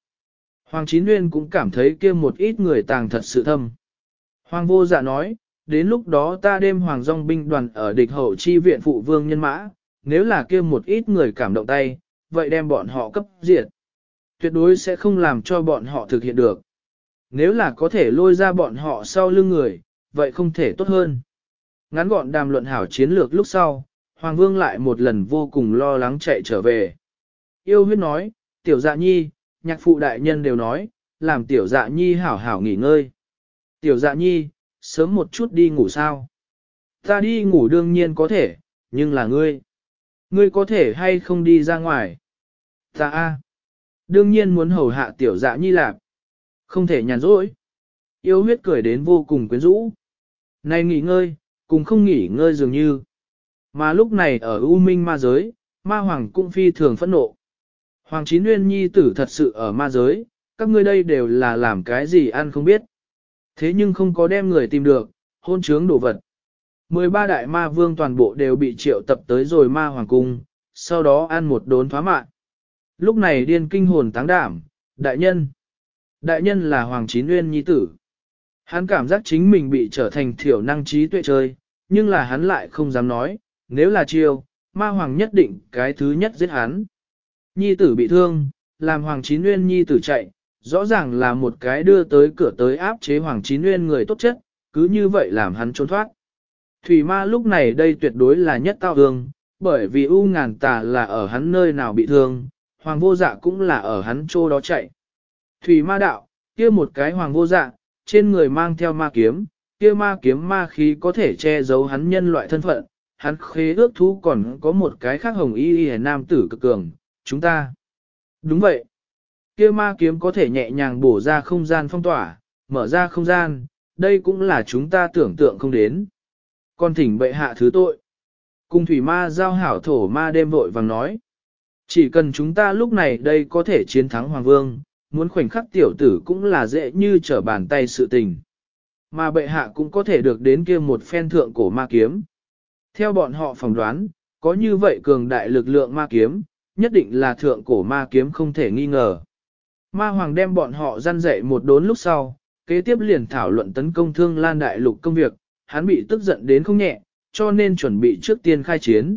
Hoàng Chín Nguyên cũng cảm thấy kia một ít người tàng thật sự thâm. Hoàng vô dạ nói, đến lúc đó ta đêm hoàng dòng binh đoàn ở địch hậu chi viện phụ vương nhân mã, nếu là kia một ít người cảm động tay, vậy đem bọn họ cấp diệt. Tuyệt đối sẽ không làm cho bọn họ thực hiện được. Nếu là có thể lôi ra bọn họ sau lưng người, vậy không thể tốt hơn. Ngắn gọn đàm luận hảo chiến lược lúc sau, Hoàng Vương lại một lần vô cùng lo lắng chạy trở về. Yêu huyết nói, tiểu dạ nhi, nhạc phụ đại nhân đều nói, làm tiểu dạ nhi hảo hảo nghỉ ngơi. Tiểu dạ nhi, sớm một chút đi ngủ sao? Ta đi ngủ đương nhiên có thể, nhưng là ngươi. Ngươi có thể hay không đi ra ngoài? Ta a, Đương nhiên muốn hầu hạ tiểu dạ nhi lạp. Không thể nhàn rỗi. Yêu huyết cười đến vô cùng quyến rũ. Này nghỉ ngơi, cùng không nghỉ ngơi dường như. Mà lúc này ở U Minh ma giới, ma hoàng cũng phi thường phẫn nộ. Hoàng Chín Nguyên Nhi tử thật sự ở ma giới, các ngươi đây đều là làm cái gì ăn không biết. Thế nhưng không có đem người tìm được, hôn trướng đồ vật. 13 đại ma vương toàn bộ đều bị triệu tập tới rồi ma hoàng cung, sau đó ăn một đốn thoá mạng. Lúc này điên kinh hồn táng đảm, đại nhân. Đại nhân là Hoàng Chín Nguyên Nhi tử. Hắn cảm giác chính mình bị trở thành thiểu năng trí tuệ chơi, nhưng là hắn lại không dám nói, nếu là chiêu, ma hoàng nhất định cái thứ nhất giết hắn. Nhi tử bị thương, làm Hoàng Chín Nguyên Nhi tử chạy, rõ ràng là một cái đưa tới cửa tới áp chế Hoàng Chín Nguyên người tốt chất, cứ như vậy làm hắn trốn thoát. Thủy ma lúc này đây tuyệt đối là nhất tao hương, bởi vì U ngàn tà là ở hắn nơi nào bị thương, hoàng vô dạ cũng là ở hắn chỗ đó chạy. Thủy ma đạo, kia một cái hoàng vô dạ, trên người mang theo ma kiếm, kia ma kiếm ma khí có thể che giấu hắn nhân loại thân phận, hắn khế ước thú còn có một cái khác hồng y y nam tử cực cường, chúng ta. Đúng vậy. Kia ma kiếm có thể nhẹ nhàng bổ ra không gian phong tỏa, mở ra không gian, đây cũng là chúng ta tưởng tượng không đến. Con thỉnh bệ hạ thứ tội. Cung thủy ma giao hảo thổ ma đêm vội vàng nói. Chỉ cần chúng ta lúc này đây có thể chiến thắng Hoàng Vương, muốn khoảnh khắc tiểu tử cũng là dễ như trở bàn tay sự tình. Mà bệ hạ cũng có thể được đến kia một phen thượng cổ ma kiếm. Theo bọn họ phỏng đoán, có như vậy cường đại lực lượng ma kiếm, nhất định là thượng cổ ma kiếm không thể nghi ngờ. Ma hoàng đem bọn họ gian dậy một đốn lúc sau, kế tiếp liền thảo luận tấn công thương lan đại lục công việc, hắn bị tức giận đến không nhẹ, cho nên chuẩn bị trước tiên khai chiến.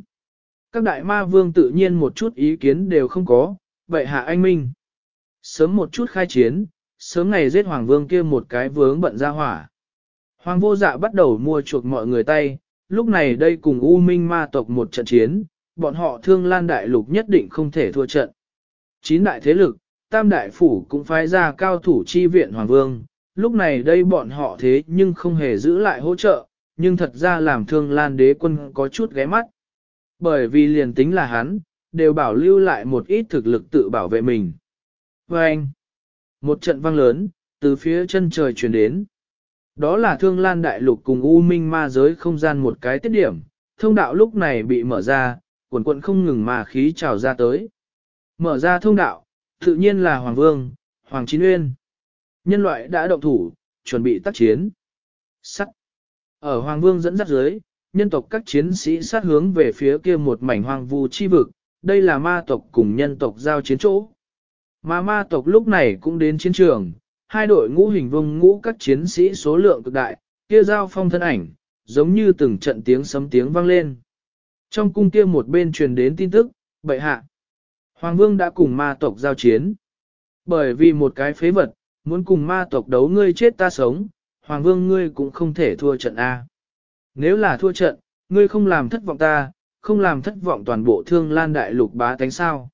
Các đại ma vương tự nhiên một chút ý kiến đều không có, vậy hạ anh minh. Sớm một chút khai chiến, sớm ngày giết hoàng vương kia một cái vướng bận ra hỏa. Hoàng vô dạ bắt đầu mua chuộc mọi người tay, lúc này đây cùng U Minh ma tộc một trận chiến, bọn họ thương lan đại lục nhất định không thể thua trận. Chín đại thế lực, tam đại phủ cũng phái ra cao thủ chi viện Hoàng Vương, lúc này đây bọn họ thế nhưng không hề giữ lại hỗ trợ, nhưng thật ra làm thương lan đế quân có chút ghé mắt. Bởi vì liền tính là hắn, đều bảo lưu lại một ít thực lực tự bảo vệ mình. Và anh, một trận vang lớn, từ phía chân trời truyền đến. Đó là thương lan đại lục cùng U Minh ma giới không gian một cái tiết điểm, thông đạo lúc này bị mở ra, quần quận không ngừng mà khí trào ra tới. Mở ra thông đạo, tự nhiên là Hoàng Vương, Hoàng Chín Uyên. Nhân loại đã động thủ, chuẩn bị tác chiến. Sắt. Ở Hoàng Vương dẫn dắt dưới, nhân tộc các chiến sĩ sát hướng về phía kia một mảnh hoang vu chi vực, đây là ma tộc cùng nhân tộc giao chiến chỗ. Mà ma tộc lúc này cũng đến chiến trường, hai đội ngũ hình vông ngũ các chiến sĩ số lượng cực đại, kia giao phong thân ảnh, giống như từng trận tiếng sấm tiếng vang lên. Trong cung kia một bên truyền đến tin tức, bệ hạ. Hoàng vương đã cùng ma tộc giao chiến. Bởi vì một cái phế vật, muốn cùng ma tộc đấu ngươi chết ta sống, Hoàng vương ngươi cũng không thể thua trận A. Nếu là thua trận, ngươi không làm thất vọng ta, không làm thất vọng toàn bộ thương lan đại lục bá tánh sao.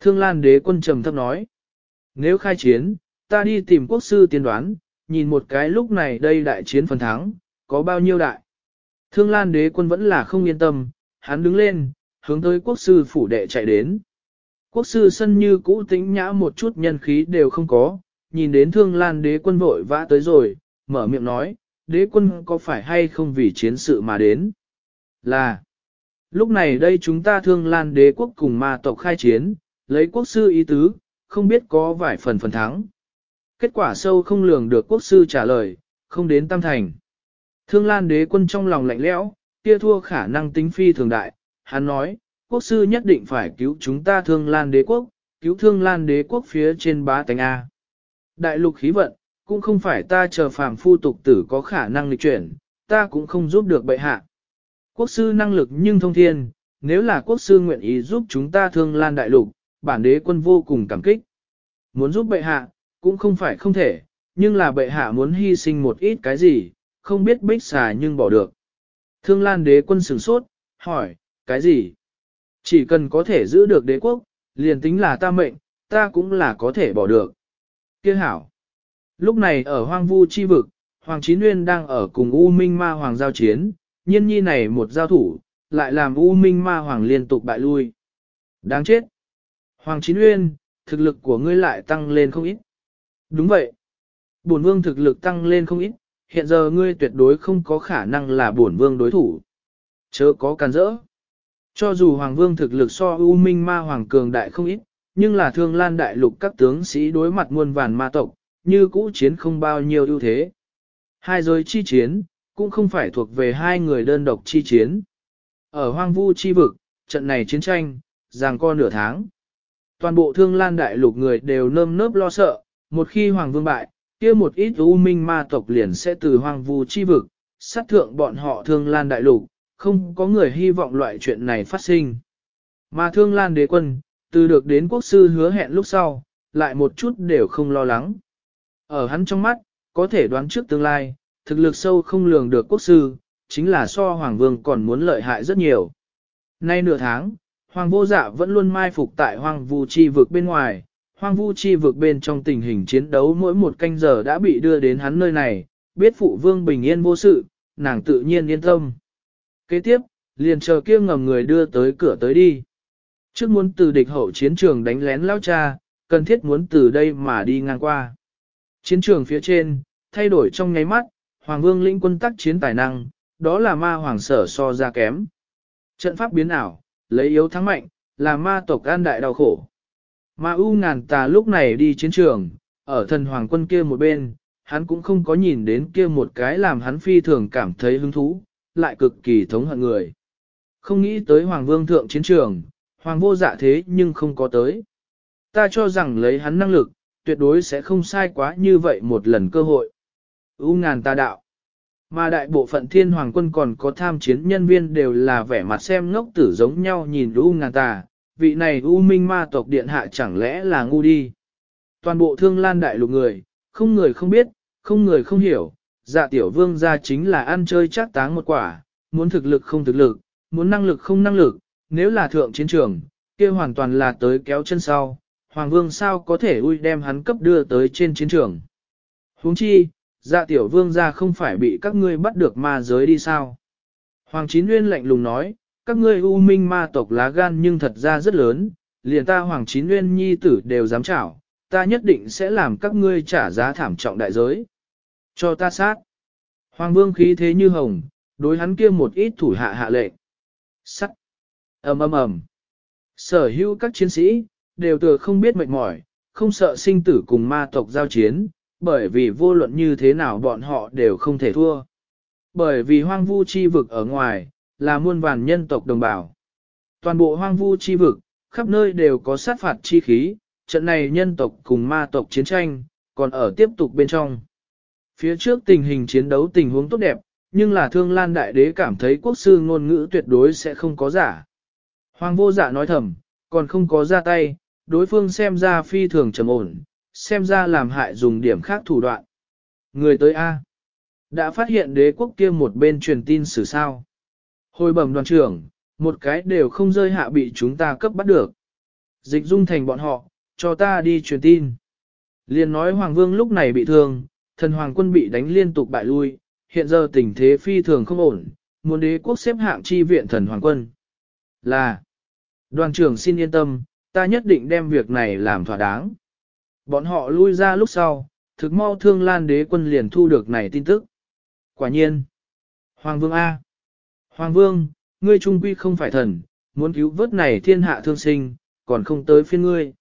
Thương lan đế quân trầm thấp nói. Nếu khai chiến, ta đi tìm quốc sư tiên đoán, nhìn một cái lúc này đây đại chiến phần thắng, có bao nhiêu đại. Thương lan đế quân vẫn là không yên tâm, hắn đứng lên, hướng tới quốc sư phủ đệ chạy đến. Quốc sư sân như cũ tĩnh nhã một chút nhân khí đều không có, nhìn đến thương lan đế quân vội vã tới rồi, mở miệng nói, đế quân có phải hay không vì chiến sự mà đến? Là, lúc này đây chúng ta thương lan đế quốc cùng ma tộc khai chiến, lấy quốc sư ý tứ, không biết có vài phần phần thắng. Kết quả sâu không lường được quốc sư trả lời, không đến tam thành. Thương lan đế quân trong lòng lạnh lẽo, kia thua khả năng tính phi thường đại, hắn nói, quốc sư nhất định phải cứu chúng ta thương lan đế quốc, cứu thương lan đế quốc phía trên bá tánh A. Đại lục khí vận, cũng không phải ta chờ phàm phu tục tử có khả năng lịch chuyển, ta cũng không giúp được bệ hạ. Quốc sư năng lực nhưng thông thiên, nếu là quốc sư nguyện ý giúp chúng ta thương lan đại lục, bản đế quân vô cùng cảm kích. Muốn giúp bệ hạ, cũng không phải không thể, nhưng là bệ hạ muốn hy sinh một ít cái gì, không biết bích xà nhưng bỏ được. Thương lan đế quân sửng sốt, hỏi, cái gì? Chỉ cần có thể giữ được đế quốc, liền tính là ta mệnh, ta cũng là có thể bỏ được. Kia hảo. Lúc này ở hoang vu chi vực, Hoàng Chín Nguyên đang ở cùng U Minh Ma Hoàng giao chiến, nhiên nhi này một giao thủ, lại làm U Minh Ma Hoàng liên tục bại lui. Đáng chết. Hoàng Chín Nguyên, thực lực của ngươi lại tăng lên không ít. Đúng vậy. Bổn vương thực lực tăng lên không ít, hiện giờ ngươi tuyệt đối không có khả năng là bổn vương đối thủ. Chớ có can rỡ. Cho dù Hoàng Vương thực lực so U Minh Ma Hoàng cường đại không ít, nhưng là thương lan đại lục các tướng sĩ đối mặt muôn vàn ma tộc, như cũ chiến không bao nhiêu ưu thế. Hai giới chi chiến, cũng không phải thuộc về hai người đơn độc chi chiến. Ở hoang vu chi vực, trận này chiến tranh, giằng co nửa tháng. Toàn bộ thương lan đại lục người đều nơm nớp lo sợ, một khi Hoàng Vương bại, kia một ít U Minh ma tộc liền sẽ từ hoang vu chi vực, sát thượng bọn họ thương lan đại lục, không có người hy vọng loại chuyện này phát sinh. Mà thương lan đế quân, từ được đến quốc sư hứa hẹn lúc sau, lại một chút đều không lo lắng. Ở hắn trong mắt, có thể đoán trước tương lai, thực lực sâu không lường được quốc sư, chính là so Hoàng Vương còn muốn lợi hại rất nhiều. Nay nửa tháng, Hoàng vô dạ vẫn luôn mai phục tại hoàng vu chi vực bên ngoài, hoàng vu chi vực bên trong tình hình chiến đấu mỗi một canh giờ đã bị đưa đến hắn nơi này, biết phụ vương bình yên vô sự, nàng tự nhiên yên tâm. Kế tiếp, liền chờ kia ngầm người đưa tới cửa tới đi. Trước muốn từ địch hậu chiến trường đánh lén lao cha, cần thiết muốn từ đây mà đi ngang qua. Chiến trường phía trên, thay đổi trong nháy mắt, Hoàng Vương lĩnh quân tác chiến tài năng, đó là ma hoàng sở so ra kém. Trận pháp biến ảo, lấy yếu thắng mạnh, là ma tộc an đại đau khổ. Ma U ngàn tà lúc này đi chiến trường, ở thần hoàng quân kia một bên, hắn cũng không có nhìn đến kia một cái làm hắn phi thường cảm thấy hứng thú, lại cực kỳ thống hận người. Không nghĩ tới hoàng vương thượng chiến trường, hoàng vô dạ thế nhưng không có tới. Ta cho rằng lấy hắn năng lực, tuyệt đối sẽ không sai quá như vậy một lần cơ hội. U ngàn Ta đạo. Mà đại bộ phận thiên hoàng quân còn có tham chiến nhân viên đều là vẻ mặt xem ngốc tử giống nhau nhìn U ngàn Ta vị này U minh ma tộc điện hạ chẳng lẽ là ngu đi. Toàn bộ thương lan đại lục người, không người không biết, không người không hiểu, dạ tiểu vương gia chính là ăn chơi chắc táng một quả, muốn thực lực không thực lực, muốn năng lực không năng lực, nếu là thượng chiến trường, kia hoàn toàn là tới kéo chân sau, hoàng vương sao có thể ui đem hắn cấp đưa tới trên chiến trường. huống chi, dạ tiểu vương gia không phải bị các ngươi bắt được ma giới đi sao. Hoàng chín nguyên lạnh lùng nói, các ngươi u minh ma tộc lá gan nhưng thật ra rất lớn, liền ta hoàng chín nguyên nhi tử đều dám chảo, ta nhất định sẽ làm các ngươi trả giá thảm trọng đại giới. Cho ta sát. Hoàng vương khí thế như hồng, đối hắn kia một ít thủ hạ hạ lệnh. Sắt. ầm ầm ầm. Sở hữu các chiến sĩ, đều tựa không biết mệt mỏi, không sợ sinh tử cùng ma tộc giao chiến, bởi vì vô luận như thế nào bọn họ đều không thể thua. Bởi vì hoang vu chi vực ở ngoài, là muôn vàn nhân tộc đồng bào. Toàn bộ hoang vu chi vực, khắp nơi đều có sát phạt chi khí, trận này nhân tộc cùng ma tộc chiến tranh, còn ở tiếp tục bên trong. Phía trước tình hình chiến đấu tình huống tốt đẹp, nhưng là thương lan đại đế cảm thấy quốc sư ngôn ngữ tuyệt đối sẽ không có giả. Hoàng vô dạ nói thầm, còn không có ra tay, đối phương xem ra phi thường trầm ổn, xem ra làm hại dùng điểm khác thủ đoạn. Người tới A. Đã phát hiện đế quốc kia một bên truyền tin xử sao. Hồi bẩm đoàn trưởng, một cái đều không rơi hạ bị chúng ta cấp bắt được. Dịch dung thành bọn họ, cho ta đi truyền tin. Liên nói Hoàng Vương lúc này bị thương, thần Hoàng quân bị đánh liên tục bại lui, hiện giờ tình thế phi thường không ổn, muốn đế quốc xếp hạng chi viện thần Hoàng quân. Là, đoàn trưởng xin yên tâm, ta nhất định đem việc này làm thỏa đáng. Bọn họ lui ra lúc sau, thực mau thương lan đế quân liền thu được này tin tức. Quả nhiên, Hoàng Vương A. Hoàng Vương, ngươi trung quy không phải thần, muốn cứu vớt này thiên hạ thương sinh, còn không tới phiên ngươi.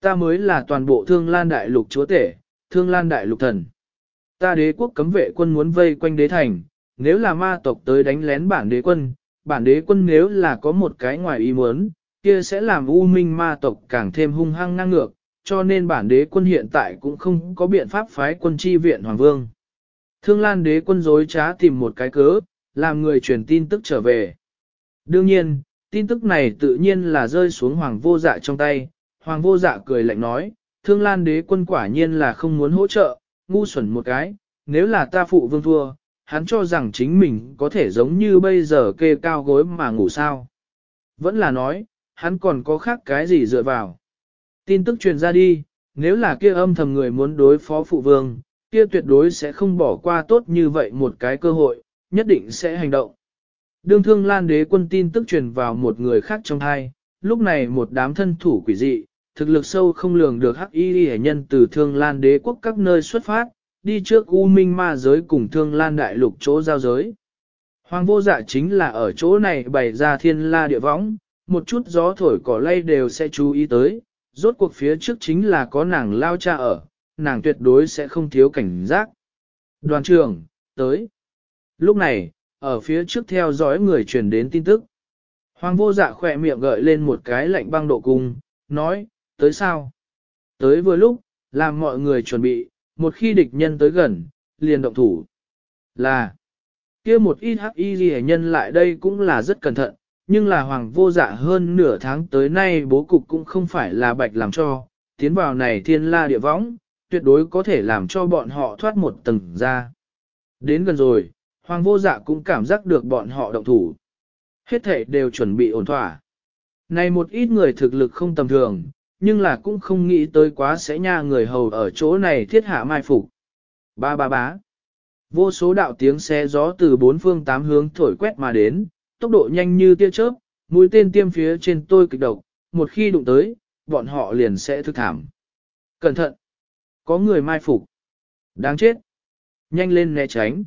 Ta mới là toàn bộ thương lan đại lục chúa tể, thương lan đại lục thần. Ta đế quốc cấm vệ quân muốn vây quanh đế thành, nếu là ma tộc tới đánh lén bản đế quân, bản đế quân nếu là có một cái ngoài ý muốn, kia sẽ làm u minh ma tộc càng thêm hung hăng ngang ngược, cho nên bản đế quân hiện tại cũng không có biện pháp phái quân chi viện Hoàng Vương. Thương Lan đế quân dối trá tìm một cái cớ, làm người truyền tin tức trở về. Đương nhiên, tin tức này tự nhiên là rơi xuống Hoàng vô dạ trong tay, Hoàng vô dạ cười lạnh nói, Thương Lan đế quân quả nhiên là không muốn hỗ trợ, ngu xuẩn một cái, nếu là ta phụ vương thua, hắn cho rằng chính mình có thể giống như bây giờ kê cao gối mà ngủ sao. Vẫn là nói, hắn còn có khác cái gì dựa vào. Tin tức truyền ra đi, nếu là kia âm thầm người muốn đối phó phụ vương, kia tuyệt đối sẽ không bỏ qua tốt như vậy một cái cơ hội, nhất định sẽ hành động. Đương thương lan đế quân tin tức truyền vào một người khác trong hai, lúc này một đám thân thủ quỷ dị, thực lực sâu không lường được hắc y hệ nhân từ thương lan đế quốc các nơi xuất phát, đi trước U Minh ma giới cùng thương lan đại lục chỗ giao giới. Hoàng vô dạ chính là ở chỗ này bày ra thiên la địa võng, một chút gió thổi cỏ lay đều sẽ chú ý tới, rốt cuộc phía trước chính là có nàng lao cha ở, nàng tuyệt đối sẽ không thiếu cảnh giác. Đoàn trưởng, tới. Lúc này, ở phía trước theo dõi người truyền đến tin tức. Hoàng vô dạ khỏe miệng gợi lên một cái lạnh băng độ cung, nói, tới sao? Tới vừa lúc, làm mọi người chuẩn bị, một khi địch nhân tới gần, liền động thủ. Là, kia một ít hắc y ghi nhân lại đây cũng là rất cẩn thận, nhưng là hoàng vô dạ hơn nửa tháng tới nay bố cục cũng không phải là bạch làm cho, tiến vào này thiên la địa võng, tuyệt đối có thể làm cho bọn họ thoát một tầng ra. Đến gần rồi, hoàng vô dạ cũng cảm giác được bọn họ động thủ. Hết thể đều chuẩn bị ổn thỏa. Này một ít người thực lực không tầm thường, nhưng là cũng không nghĩ tới quá sẽ nha người hầu ở chỗ này thiết hạ mai phục. Ba ba bá. Vô số đạo tiếng xe gió từ bốn phương tám hướng thổi quét mà đến, tốc độ nhanh như tia chớp, mũi tên tiêm phía trên tôi kịch độc, một khi đụng tới, bọn họ liền sẽ thức thảm. Cẩn thận! Có người mai phục. Đáng chết! Nhanh lên né tránh.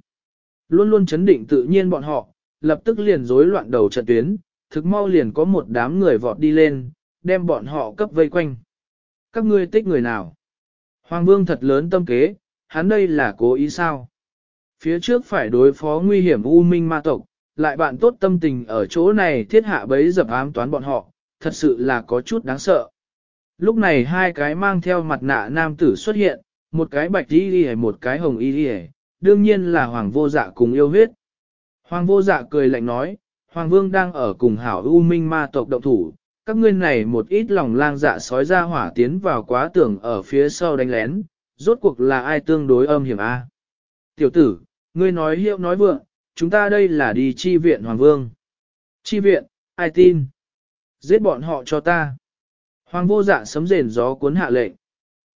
Luôn luôn chấn định tự nhiên bọn họ, lập tức liền rối loạn đầu trận tuyến, thực mau liền có một đám người vọt đi lên, đem bọn họ cấp vây quanh. Các ngươi tích người nào? Hoàng vương thật lớn tâm kế, hắn đây là cố ý sao? Phía trước phải đối phó nguy hiểm u minh ma tộc, lại bạn tốt tâm tình ở chỗ này thiết hạ bấy dập ám toán bọn họ, thật sự là có chút đáng sợ. Lúc này hai cái mang theo mặt nạ nam tử xuất hiện, một cái bạch y đi một cái hồng y đi đương nhiên là hoàng vô dạ cùng yêu huyết. Hoàng vô dạ cười lạnh nói, Hoàng vương đang ở cùng hảo u minh ma tộc động thủ, các ngươi này một ít lòng lang dạ sói ra hỏa tiến vào quá tưởng ở phía sau đánh lén, rốt cuộc là ai tương đối âm hiểm a? Tiểu tử, ngươi nói hiệu nói vượng, chúng ta đây là đi chi viện Hoàng vương. Chi viện, ai tin? Giết bọn họ cho ta. Hoàng vô dạ sấm rền gió cuốn hạ lệnh.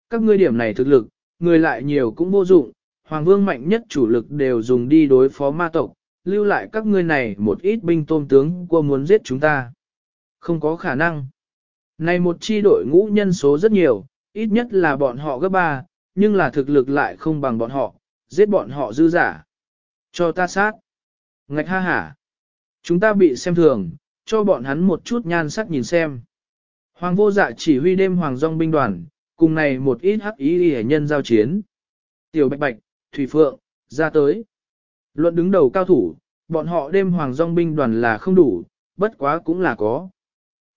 Các ngươi điểm này thực lực, người lại nhiều cũng vô dụng, Hoàng vương mạnh nhất chủ lực đều dùng đi đối phó ma tộc, lưu lại các ngươi này một ít binh tôm tướng qua muốn giết chúng ta. Không có khả năng. Này một chi đội ngũ nhân số rất nhiều, ít nhất là bọn họ gấp ba, nhưng là thực lực lại không bằng bọn họ, giết bọn họ dư giả. Cho ta sát. Ngạch ha hả. Chúng ta bị xem thường, cho bọn hắn một chút nhan sắc nhìn xem. Hoàng vô dạ chỉ huy đêm hoàng dòng binh đoàn, cùng này một ít hắc ý hệ nhân giao chiến. Tiểu bạch bạch, thủy phượng, ra tới. Luận đứng đầu cao thủ, bọn họ đêm hoàng dòng binh đoàn là không đủ, bất quá cũng là có.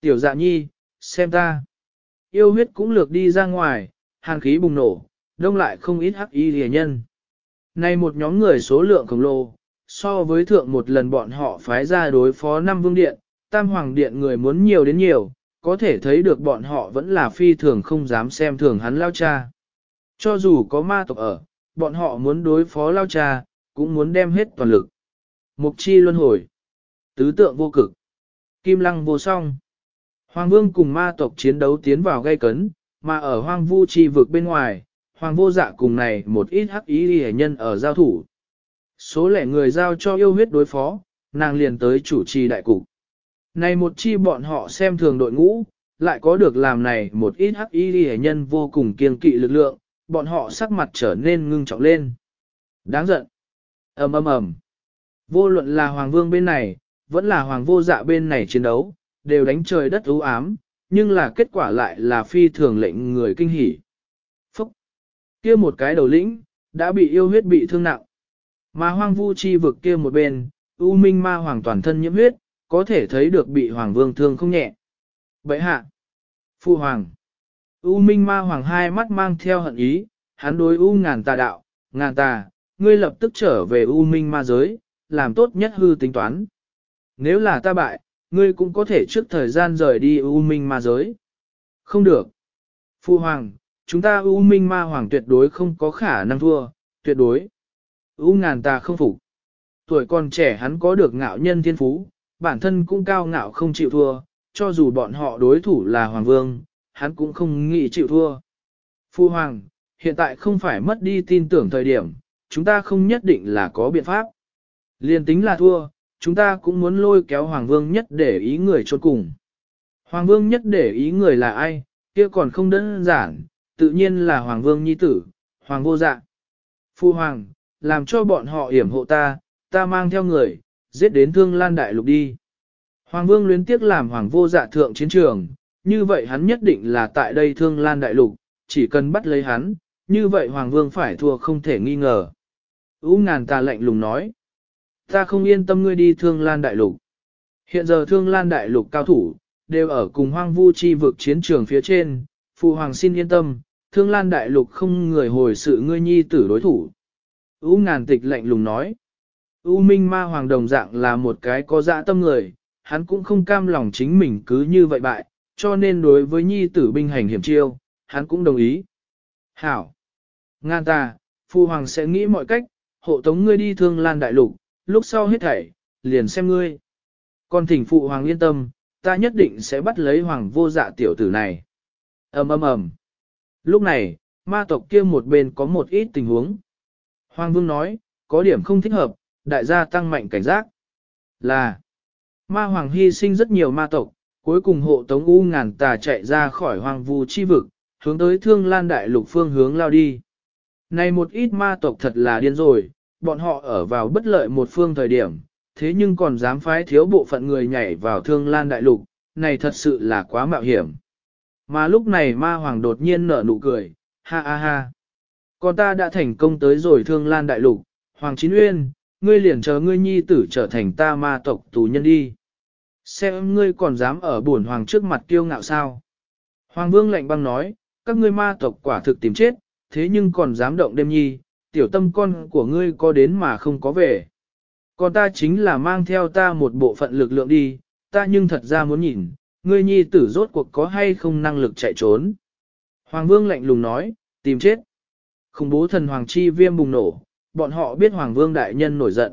Tiểu dạ nhi, xem ta. Yêu huyết cũng lược đi ra ngoài, hàn khí bùng nổ, đông lại không ít hắc y rìa nhân. Này một nhóm người số lượng khổng lồ, so với thượng một lần bọn họ phái ra đối phó năm vương điện, tam hoàng điện người muốn nhiều đến nhiều, có thể thấy được bọn họ vẫn là phi thường không dám xem thường hắn lao cha. Cho dù có ma tộc ở, bọn họ muốn đối phó lao cha, cũng muốn đem hết toàn lực. Mục chi luân hồi. Tứ tượng vô cực. Kim lăng vô song. Hoàng vương cùng ma tộc chiến đấu tiến vào gây cấn, mà ở hoang vu chi vực bên ngoài, hoàng vô dạ cùng này một ít hắc ý hề nhân ở giao thủ. Số lẻ người giao cho yêu huyết đối phó, nàng liền tới chủ trì đại cục. Này một chi bọn họ xem thường đội ngũ, lại có được làm này một ít hắc y hệ nhân vô cùng kiên kỵ lực lượng, bọn họ sắc mặt trở nên ngưng trọng lên. Đáng giận ầm ầm ầm. Vô luận là Hoàng Vương bên này, vẫn là Hoàng Vô Dạ bên này chiến đấu, đều đánh trời đất u ám, nhưng là kết quả lại là phi thường lệnh người kinh hỉ. Phúc! Kia một cái đầu lĩnh, đã bị yêu huyết bị thương nặng. Mà hoang vu chi vực kia một bên, U Minh Ma Hoàng toàn thân nhiễm huyết, có thể thấy được bị Hoàng Vương thương không nhẹ. Vậy hạ! Phu Hoàng! U Minh Ma Hoàng hai mắt mang theo hận ý, hắn đối U ngàn tà đạo, ngàn tà, ngươi lập tức trở về U Minh ma giới, làm tốt nhất hư tính toán. Nếu là ta bại, ngươi cũng có thể trước thời gian rời đi U Minh ma giới. Không được. Phu Hoàng, chúng ta U Minh ma hoàng tuyệt đối không có khả năng thua, tuyệt đối. U ngàn ta không phục. Tuổi còn trẻ hắn có được ngạo nhân thiên phú, bản thân cũng cao ngạo không chịu thua, cho dù bọn họ đối thủ là Hoàng Vương, hắn cũng không nghĩ chịu thua. Phu Hoàng, hiện tại không phải mất đi tin tưởng thời điểm, chúng ta không nhất định là có biện pháp. Liên tính là thua, chúng ta cũng muốn lôi kéo Hoàng Vương nhất để ý người chốt cùng. Hoàng Vương nhất để ý người là ai, kia còn không đơn giản, tự nhiên là Hoàng Vương Nhi Tử, Hoàng Vô Dạ. Phu Hoàng, làm cho bọn họ hiểm hộ ta, ta mang theo người, giết đến thương lan đại lục đi. Hoàng Vương luyến tiếc làm Hoàng Vô Dạ thượng chiến trường, như vậy hắn nhất định là tại đây thương lan đại lục, chỉ cần bắt lấy hắn, như vậy Hoàng Vương phải thua không thể nghi ngờ. U ngàn ta lạnh lùng nói. Ta không yên tâm ngươi đi thương lan đại lục. Hiện giờ thương lan đại lục cao thủ, đều ở cùng hoang vu chi vực chiến trường phía trên. Phụ hoàng xin yên tâm, thương lan đại lục không người hồi sự ngươi nhi tử đối thủ. U ngàn tịch lạnh lùng nói. U minh ma hoàng đồng dạng là một cái có dạ tâm người, hắn cũng không cam lòng chính mình cứ như vậy bại, cho nên đối với nhi tử binh hành hiểm chiêu, hắn cũng đồng ý. Hảo! Ngan ta, Phu Hoàng sẽ nghĩ mọi cách, hộ tống ngươi đi thương lan đại lục, lúc sau hết thảy, liền xem ngươi. Còn thỉnh phụ hoàng yên tâm, ta nhất định sẽ bắt lấy hoàng vô dạ tiểu tử này. ầm ầm ầm. Lúc này, ma tộc kia một bên có một ít tình huống. Hoàng vương nói, có điểm không thích hợp, đại gia tăng mạnh cảnh giác. Là, ma hoàng hy sinh rất nhiều ma tộc, cuối cùng hộ tống u ngàn tà chạy ra khỏi hoàng vu chi vực, hướng tới thương lan đại lục phương hướng lao đi. Này một ít ma tộc thật là điên rồi, bọn họ ở vào bất lợi một phương thời điểm, thế nhưng còn dám phái thiếu bộ phận người nhảy vào thương lan đại lục, này thật sự là quá mạo hiểm. Mà lúc này ma hoàng đột nhiên nở nụ cười, ha ha ha. Còn ta đã thành công tới rồi thương lan đại lục, Hoàng Chín Uyên, ngươi liền chờ ngươi nhi tử trở thành ta ma tộc tù nhân đi. Xem ngươi còn dám ở buồn hoàng trước mặt kiêu ngạo sao. Hoàng vương lạnh băng nói, các ngươi ma tộc quả thực tìm chết, thế nhưng còn dám động đêm nhi, tiểu tâm con của ngươi có đến mà không có về. Còn ta chính là mang theo ta một bộ phận lực lượng đi, ta nhưng thật ra muốn nhìn, ngươi nhi tử rốt cuộc có hay không năng lực chạy trốn. Hoàng vương lạnh lùng nói, tìm chết. Khủng bố thần hoàng chi viêm bùng nổ, bọn họ biết hoàng vương đại nhân nổi giận.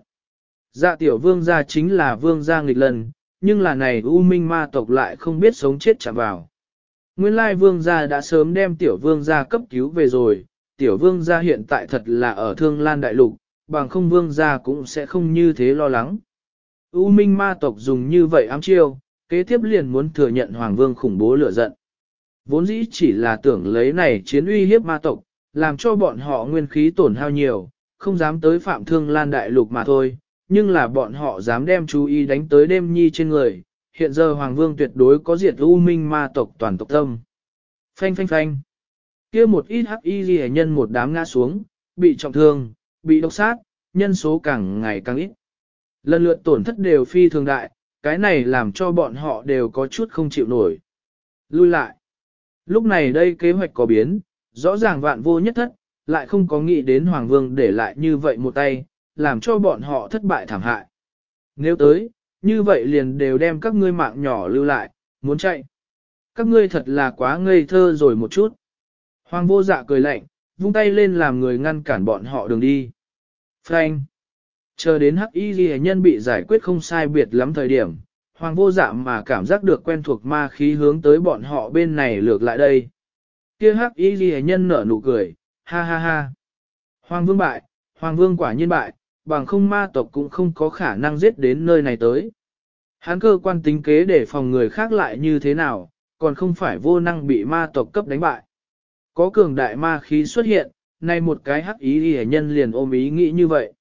Dạ tiểu vương gia chính là vương gia nghịch lần, nhưng là này U Minh ma tộc lại không biết sống chết chạm vào. Nguyên lai vương gia đã sớm đem tiểu vương gia cấp cứu về rồi, tiểu vương gia hiện tại thật là ở thương lan đại lục, bằng không vương gia cũng sẽ không như thế lo lắng. U Minh ma tộc dùng như vậy ám chiêu, kế tiếp liền muốn thừa nhận hoàng vương khủng bố lửa giận. Vốn dĩ chỉ là tưởng lấy này chiến uy hiếp ma tộc, làm cho bọn họ nguyên khí tổn hao nhiều, không dám tới phạm thương lan đại lục mà thôi, nhưng là bọn họ dám đem chú ý đánh tới đêm nhi trên người, hiện giờ Hoàng Vương tuyệt đối có diệt u minh ma tộc toàn tộc tâm. Phanh phanh phanh. kia một ít hắc y ghi nhân một đám ngã xuống, bị trọng thương, bị độc sát, nhân số càng ngày càng ít. Lần lượt tổn thất đều phi thường đại, cái này làm cho bọn họ đều có chút không chịu nổi. Lui lại. Lúc này đây kế hoạch có biến, rõ ràng vạn vô nhất thất, lại không có nghĩ đến Hoàng Vương để lại như vậy một tay, làm cho bọn họ thất bại thảm hại. Nếu tới, như vậy liền đều đem các ngươi mạng nhỏ lưu lại, muốn chạy. Các ngươi thật là quá ngây thơ rồi một chút. Hoàng vô dạ cười lạnh, vung tay lên làm người ngăn cản bọn họ đường đi. Frank. Chờ đến hắc y ghi nhân bị giải quyết không sai biệt lắm thời điểm, hoàng vô dạ mà cảm giác được quen thuộc ma khí hướng tới bọn họ bên này lược lại đây. Kia hắc y ghi nhân nở nụ cười, ha ha ha. Hoàng vương bại, hoàng vương quả nhiên bại, bằng không ma tộc cũng không có khả năng giết đến nơi này tới. Hắn cơ quan tính kế để phòng người khác lại như thế nào, còn không phải vô năng bị ma tộc cấp đánh bại. Có cường đại ma khí xuất hiện, nay một cái hắc ý ghi nhân liền ôm ý nghĩ như vậy.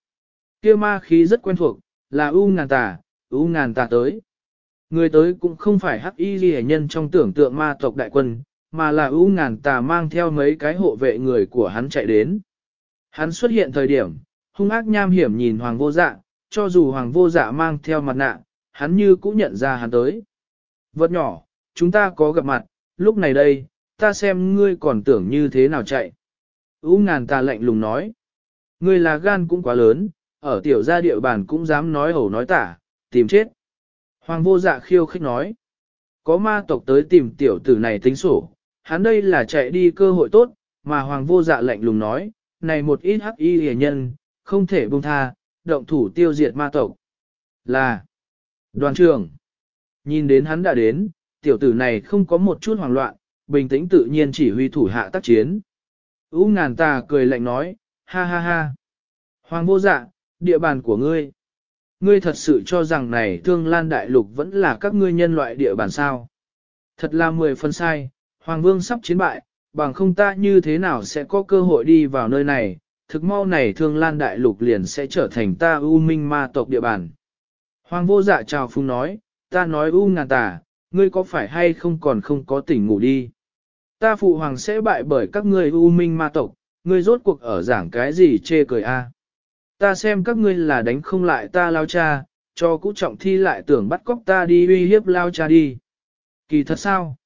kia ma khí rất quen thuộc, là U ngàn tà, U ngàn tà tới. Người tới cũng không phải hắc y ghi nhân trong tưởng tượng ma tộc đại quân, mà là U ngàn tà mang theo mấy cái hộ vệ người của hắn chạy đến. Hắn xuất hiện thời điểm, hung ác nham hiểm nhìn hoàng vô dạ, cho dù hoàng vô dạ mang theo mặt nạ, hắn như cũng nhận ra hắn tới. Vật nhỏ, chúng ta có gặp mặt, lúc này đây, ta xem ngươi còn tưởng như thế nào chạy. U ngàn tà lạnh lùng nói. Ngươi là gan cũng quá lớn, ở tiểu gia địa bàn cũng dám nói hổ nói tả, tìm chết. Hoàng vô dạ khiêu khích nói. Có ma tộc tới tìm tiểu tử này tính sổ, hắn đây là chạy đi cơ hội tốt, mà hoàng vô dạ lạnh lùng nói, này một ít hắc y hề nhân, không thể buông tha, động thủ tiêu diệt ma tộc. Là đoàn trưởng. Nhìn đến hắn đã đến, tiểu tử này không có một chút hoảng loạn, bình tĩnh tự nhiên chỉ huy thủ hạ tác chiến. Ú ngàn tà cười lạnh nói, ha ha ha. Hoàng vô dạ, địa bàn của ngươi. Ngươi thật sự cho rằng này thương lan đại lục vẫn là các ngươi nhân loại địa bàn sao. Thật là mười phân sai, Hoàng vương sắp chiến bại, bằng không ta như thế nào sẽ có cơ hội đi vào nơi này, thực mau này thương lan đại lục liền sẽ trở thành ta u minh ma tộc địa bàn. Hoàng vô dạ chào phung nói, ta nói u ngàn tà, ngươi có phải hay không còn không có tỉnh ngủ đi. Ta phụ hoàng sẽ bại bởi các ngươi u minh ma tộc, ngươi rốt cuộc ở giảng cái gì chê cười a? Ta xem các ngươi là đánh không lại ta lao cha, cho cũ trọng thi lại tưởng bắt cóc ta đi uy hiếp lao cha đi. Kỳ thật sao?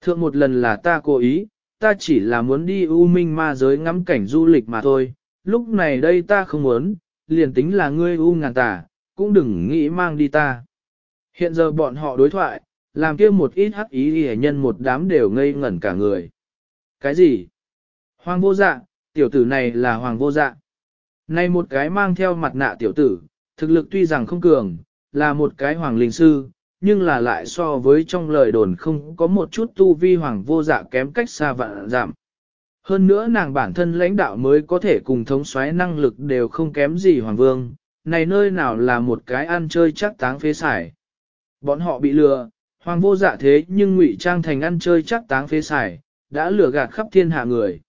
Thượng một lần là ta cố ý, ta chỉ là muốn đi u minh ma giới ngắm cảnh du lịch mà thôi, lúc này đây ta không muốn, liền tính là ngươi u ngàn tà, cũng đừng nghĩ mang đi ta. Hiện giờ bọn họ đối thoại, làm kia một ít hắc ý hề nhân một đám đều ngây ngẩn cả người. Cái gì? Hoàng vô dạ, tiểu tử này là hoàng vô dạ. Này một cái mang theo mặt nạ tiểu tử, thực lực tuy rằng không cường, là một cái hoàng linh sư, nhưng là lại so với trong lời đồn không có một chút tu vi hoàng vô dạ kém cách xa vạn giảm. Hơn nữa nàng bản thân lãnh đạo mới có thể cùng thống soái năng lực đều không kém gì hoàng vương, này nơi nào là một cái ăn chơi chắc táng phế xài. Bọn họ bị lừa, hoàng vô dạ thế nhưng ngụy trang thành ăn chơi chắc táng phế xài, đã lừa gạt khắp thiên hạ người.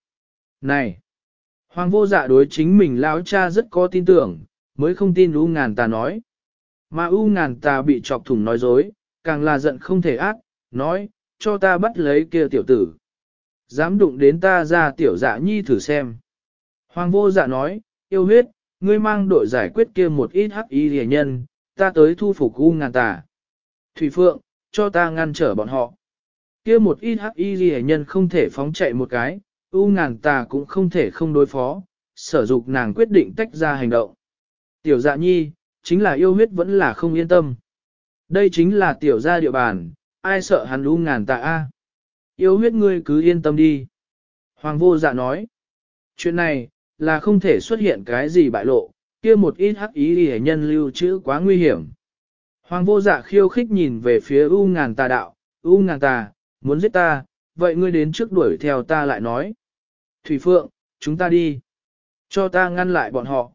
Này! Hoàng vô dạ đối chính mình lão cha rất có tin tưởng, mới không tin lũ ngàn ta nói. Mà U ngàn ta bị chọc thủng nói dối, càng là giận không thể ác, nói, cho ta bắt lấy kia tiểu tử. Dám đụng đến ta ra tiểu dạ nhi thử xem. Hoàng vô dạ nói, yêu huyết, ngươi mang đội giải quyết kia một ít hắc y rẻ nhân, ta tới thu phục U ngàn tà. Thủy Phượng, cho ta ngăn trở bọn họ. Kia một ít hắc y rẻ nhân không thể phóng chạy một cái, U ngàn tà cũng không thể không đối phó, sở dục nàng quyết định tách ra hành động. Tiểu dạ nhi, chính là yêu huyết vẫn là không yên tâm. Đây chính là tiểu gia địa bàn, ai sợ hắn lũ ngàn tạ a? Yêu huyết ngươi cứ yên tâm đi. Hoàng vô dạ nói, chuyện này, là không thể xuất hiện cái gì bại lộ, kia một ít hắc ý hề nhân lưu trữ quá nguy hiểm. Hoàng vô dạ khiêu khích nhìn về phía U ngàn tà đạo, U ngàn tà, muốn giết ta, vậy ngươi đến trước đuổi theo ta lại nói. Thủy Phượng, chúng ta đi. Cho ta ngăn lại bọn họ.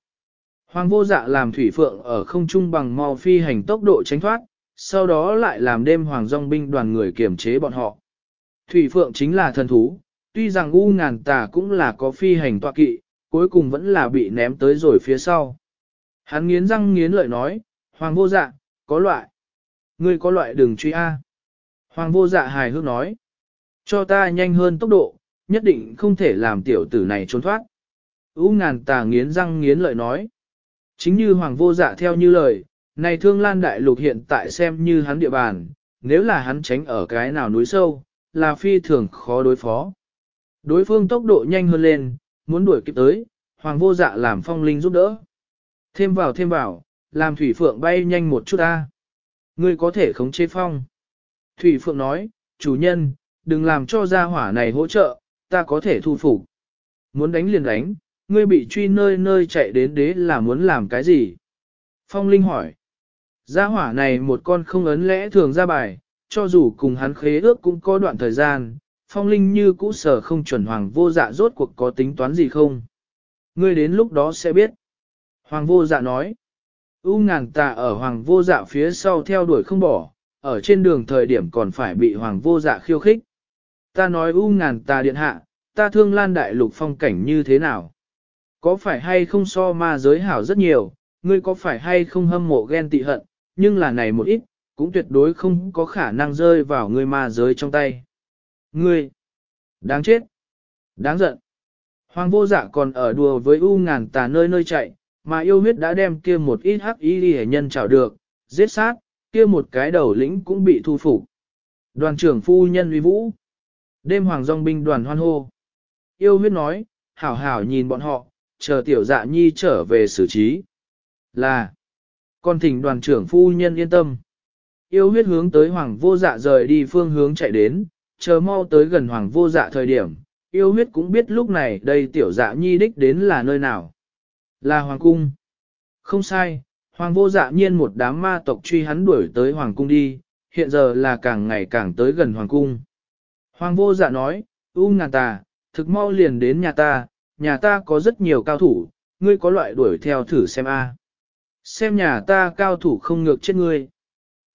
Hoàng vô dạ làm Thủy Phượng ở không trung bằng mau phi hành tốc độ tránh thoát, sau đó lại làm đêm Hoàng Dòng binh đoàn người kiểm chế bọn họ. Thủy Phượng chính là thần thú, tuy rằng U ngàn tà cũng là có phi hành tọa kỵ, cuối cùng vẫn là bị ném tới rồi phía sau. Hắn nghiến răng nghiến lợi nói, Hoàng vô dạ, có loại. Ngươi có loại đừng truy A. Hoàng vô dạ hài hước nói. Cho ta nhanh hơn tốc độ, nhất định không thể làm tiểu tử này trốn thoát. U ngàn tà nghiến răng nghiến lợi nói. Chính như hoàng vô dạ theo như lời, này thương lan đại lục hiện tại xem như hắn địa bàn, nếu là hắn tránh ở cái nào núi sâu, là phi thường khó đối phó. Đối phương tốc độ nhanh hơn lên, muốn đuổi kịp tới, hoàng vô dạ làm phong linh giúp đỡ. Thêm vào thêm vào, làm thủy phượng bay nhanh một chút ta. Ngươi có thể khống chế phong. Thủy phượng nói, chủ nhân, đừng làm cho gia hỏa này hỗ trợ, ta có thể thu phục. Muốn đánh liền đánh, ngươi bị truy nơi nơi chạy đến đế là muốn làm cái gì? Phong Linh hỏi. Gia hỏa này một con không ấn lẽ thường ra bài, cho dù cùng hắn khế ước cũng có đoạn thời gian, Phong Linh như cũ sở không chuẩn hoàng vô dạ rốt cuộc có tính toán gì không? Ngươi đến lúc đó sẽ biết. Hoàng vô dạ nói. U ngàn tà ở hoàng vô dạ phía sau theo đuổi không bỏ, ở trên đường thời điểm còn phải bị hoàng vô dạ khiêu khích. Ta nói u ngàn tà điện hạ, ta thương lan đại lục phong cảnh như thế nào? Có phải hay không so ma giới hảo rất nhiều, ngươi có phải hay không hâm mộ ghen tị hận, nhưng là này một ít, cũng tuyệt đối không có khả năng rơi vào ngươi ma giới trong tay. Ngươi, đáng chết, đáng giận. Hoàng vô dạ còn ở đùa với u ngàn tà nơi nơi chạy, mà yêu huyết đã đem kia một ít hắc y đi nhân chảo được, giết sát, kia một cái đầu lĩnh cũng bị thu phục. Đoàn trưởng phu nhân uy vũ. Đêm hoàng dòng binh đoàn hoan hô. Yêu huyết nói, hảo hảo nhìn bọn họ, chờ tiểu dạ nhi trở về xử trí. Là, con thỉnh đoàn trưởng phu nhân yên tâm. Yêu huyết hướng tới hoàng vô dạ rời đi phương hướng chạy đến, chờ mau tới gần hoàng vô dạ thời điểm. Yêu huyết cũng biết lúc này đây tiểu dạ nhi đích đến là nơi nào. Là hoàng cung. Không sai, hoàng vô dạ nhiên một đám ma tộc truy hắn đuổi tới hoàng cung đi, hiện giờ là càng ngày càng tới gần hoàng cung. Hoàng vô dạ nói, U ngàn tà, thực mau liền đến nhà ta, nhà ta có rất nhiều cao thủ, ngươi có loại đuổi theo thử xem a. Xem nhà ta cao thủ không ngược chết ngươi.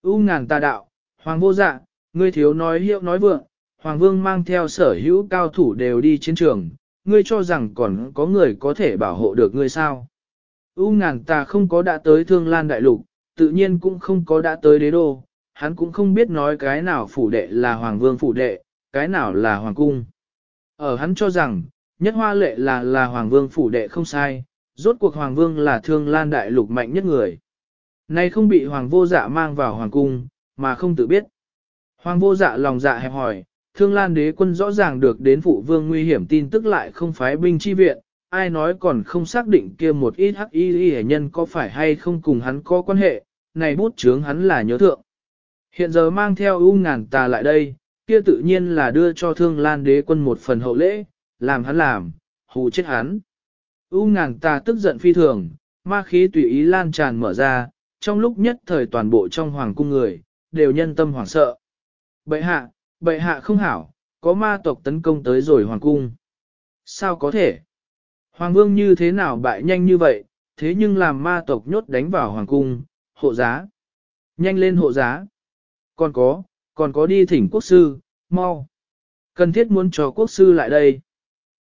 U ngàn ta đạo, hoàng vô dạ, ngươi thiếu nói hiệu nói vượng, hoàng vương mang theo sở hữu cao thủ đều đi chiến trường, ngươi cho rằng còn có người có thể bảo hộ được ngươi sao. U ngàn ta không có đã tới thương lan đại lục, tự nhiên cũng không có đã tới đế đô, hắn cũng không biết nói cái nào phủ đệ là hoàng vương phủ đệ, cái nào là hoàng cung. Ở hắn cho rằng, nhất hoa lệ là là hoàng vương phủ đệ không sai, rốt cuộc hoàng vương là thương lan đại lục mạnh nhất người. Nay không bị hoàng vô dạ mang vào hoàng cung, mà không tự biết. Hoàng vô dạ lòng dạ hẹp hỏi, thương lan đế quân rõ ràng được đến phụ vương nguy hiểm tin tức lại không phái binh chi viện, ai nói còn không xác định kia một ít hắc y y nhân có phải hay không cùng hắn có quan hệ, này bút chướng hắn là nhớ thượng. Hiện giờ mang theo u ngàn tà lại đây, kia tự nhiên là đưa cho thương lan đế quân một phần hậu lễ, làm hắn làm, hù chết hắn. U ngàn ta tức giận phi thường, ma khí tùy ý lan tràn mở ra, trong lúc nhất thời toàn bộ trong hoàng cung người, đều nhân tâm hoảng sợ. Bệ hạ, bệ hạ không hảo, có ma tộc tấn công tới rồi hoàng cung. Sao có thể? Hoàng vương như thế nào bại nhanh như vậy, thế nhưng làm ma tộc nhốt đánh vào hoàng cung, hộ giá. Nhanh lên hộ giá. Còn có, còn có đi thỉnh quốc sư, mau. Cần thiết muốn cho quốc sư lại đây.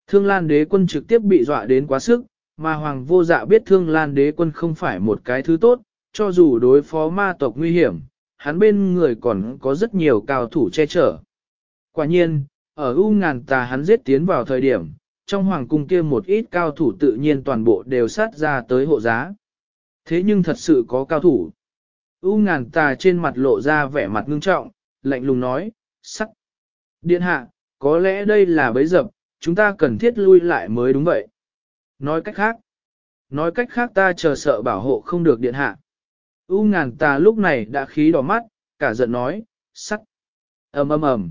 Thương Lan đế quân trực tiếp bị dọa đến quá sức, mà Hoàng vô dạ biết Thương Lan đế quân không phải một cái thứ tốt, cho dù đối phó ma tộc nguy hiểm, hắn bên người còn có rất nhiều cao thủ che chở. Quả nhiên, ở U ngàn tà hắn giết tiến vào thời điểm, trong hoàng cung kia một ít cao thủ tự nhiên toàn bộ đều sát ra tới hộ giá. Thế nhưng thật sự có cao thủ. U ngàn tà trên mặt lộ ra vẻ mặt ngưng trọng, lạnh lùng nói, sắc. Điện hạ, có lẽ đây là bấy dập, chúng ta cần thiết lui lại mới đúng vậy. Nói cách khác, nói cách khác ta chờ sợ bảo hộ không được điện hạ. U ngàn ta lúc này đã khí đỏ mắt, cả giận nói, sắc. ầm ầm ầm.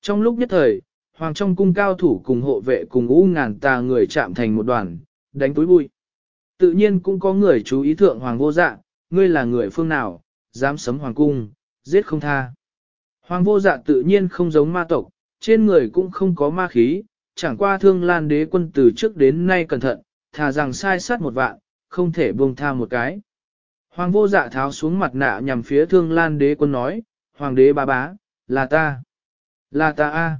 Trong lúc nhất thời, hoàng trong cung cao thủ cùng hộ vệ cùng U ngàn ta người chạm thành một đoàn, đánh túi bụi. Tự nhiên cũng có người chú ý thượng hoàng vô dạ, ngươi là người phương nào, dám sấm hoàng cung, giết không tha. Hoàng vô dạ tự nhiên không giống ma tộc, trên người cũng không có ma khí, chẳng qua thương lan đế quân từ trước đến nay cẩn thận, thà rằng sai sát một vạn, không thể buông tha một cái. Hoàng vô dạ tháo xuống mặt nạ nhằm phía thương lan đế quân nói, Hoàng đế bá bá, là ta, là ta a,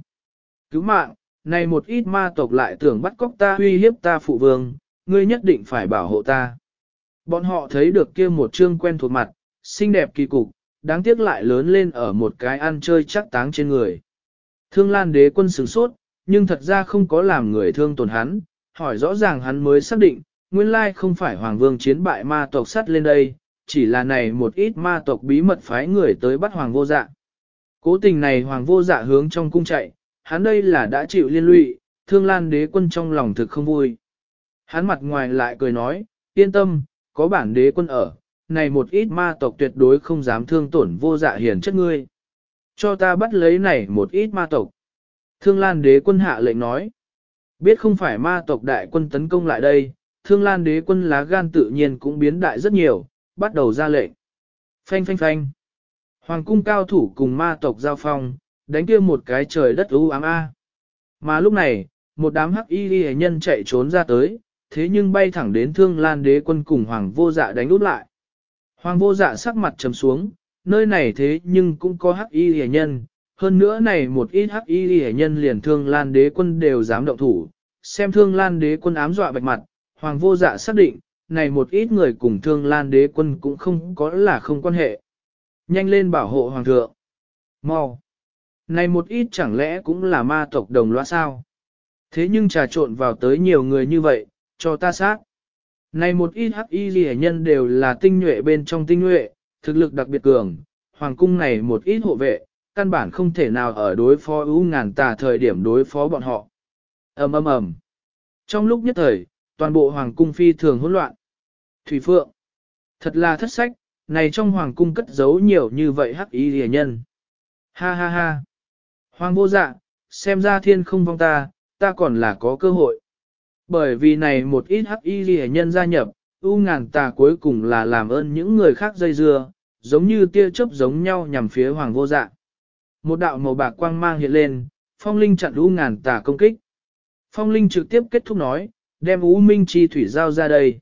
Cứu mạng, này một ít ma tộc lại tưởng bắt cóc ta uy hiếp ta phụ vương, ngươi nhất định phải bảo hộ ta. Bọn họ thấy được kia một trương quen thuộc mặt, xinh đẹp kỳ cục, đáng tiếc lại lớn lên ở một cái ăn chơi chắc táng trên người. Thương Lan đế quân sửng sốt, nhưng thật ra không có làm người thương tổn hắn, hỏi rõ ràng hắn mới xác định, nguyên lai không phải Hoàng Vương chiến bại ma tộc sắt lên đây, chỉ là này một ít ma tộc bí mật phái người tới bắt Hoàng vô dạ. Cố tình này Hoàng vô dạ hướng trong cung chạy, hắn đây là đã chịu liên lụy, thương lan đế quân trong lòng thực không vui. Hắn mặt ngoài lại cười nói, yên tâm, có bản đế quân ở, này một ít ma tộc tuyệt đối không dám thương tổn vô dạ hiền chất ngươi. Cho ta bắt lấy này một ít ma tộc. Thương Lan đế quân hạ lệnh nói. Biết không phải ma tộc đại quân tấn công lại đây, Thương Lan đế quân lá gan tự nhiên cũng biến đại rất nhiều, bắt đầu ra lệnh. Phanh phanh phanh. Hoàng cung cao thủ cùng ma tộc giao phong, đánh kia một cái trời đất u ám a. Mà lúc này, một đám hắc y ghi nhân chạy trốn ra tới, thế nhưng bay thẳng đến thương lan đế quân cùng hoàng vô dạ đánh út lại. Hoàng vô dạ sắc mặt trầm xuống, nơi này thế nhưng cũng có hắc y ghi nhân, hơn nữa này một ít hắc y hệ nhân liền thương lan đế quân đều dám động thủ, xem thương lan đế quân ám dọa bạch mặt, hoàng vô dạ xác định, này một ít người cùng thương lan đế quân cũng không có là không quan hệ. Nhanh lên bảo hộ hoàng thượng. Mau. Này một ít chẳng lẽ cũng là ma tộc đồng loa sao? Thế nhưng trà trộn vào tới nhiều người như vậy, cho ta sát. Này một ít hắc y hệ nhân đều là tinh nhuệ bên trong tinh nhuệ, thực lực đặc biệt cường, hoàng cung này một ít hộ vệ, căn bản không thể nào ở đối phó ưu ngàn tà thời điểm đối phó bọn họ. ầm ầm ầm. Trong lúc nhất thời, toàn bộ hoàng cung phi thường hỗn loạn. Thủy Phượng, thật là thất sách, này trong hoàng cung cất giấu nhiều như vậy hắc y rìa nhân. Ha ha ha. Hoàng vô dạ, xem ra thiên không vong ta, ta còn là có cơ hội. Bởi vì này một ít hắc y rìa nhân gia nhập, u ngàn tà cuối cùng là làm ơn những người khác dây dưa, giống như tia chớp giống nhau nhằm phía hoàng vô dạ. Một đạo màu bạc quang mang hiện lên, phong linh chặn u ngàn tà công kích. Phong linh trực tiếp kết thúc nói, đem u minh chi thủy giao ra đây.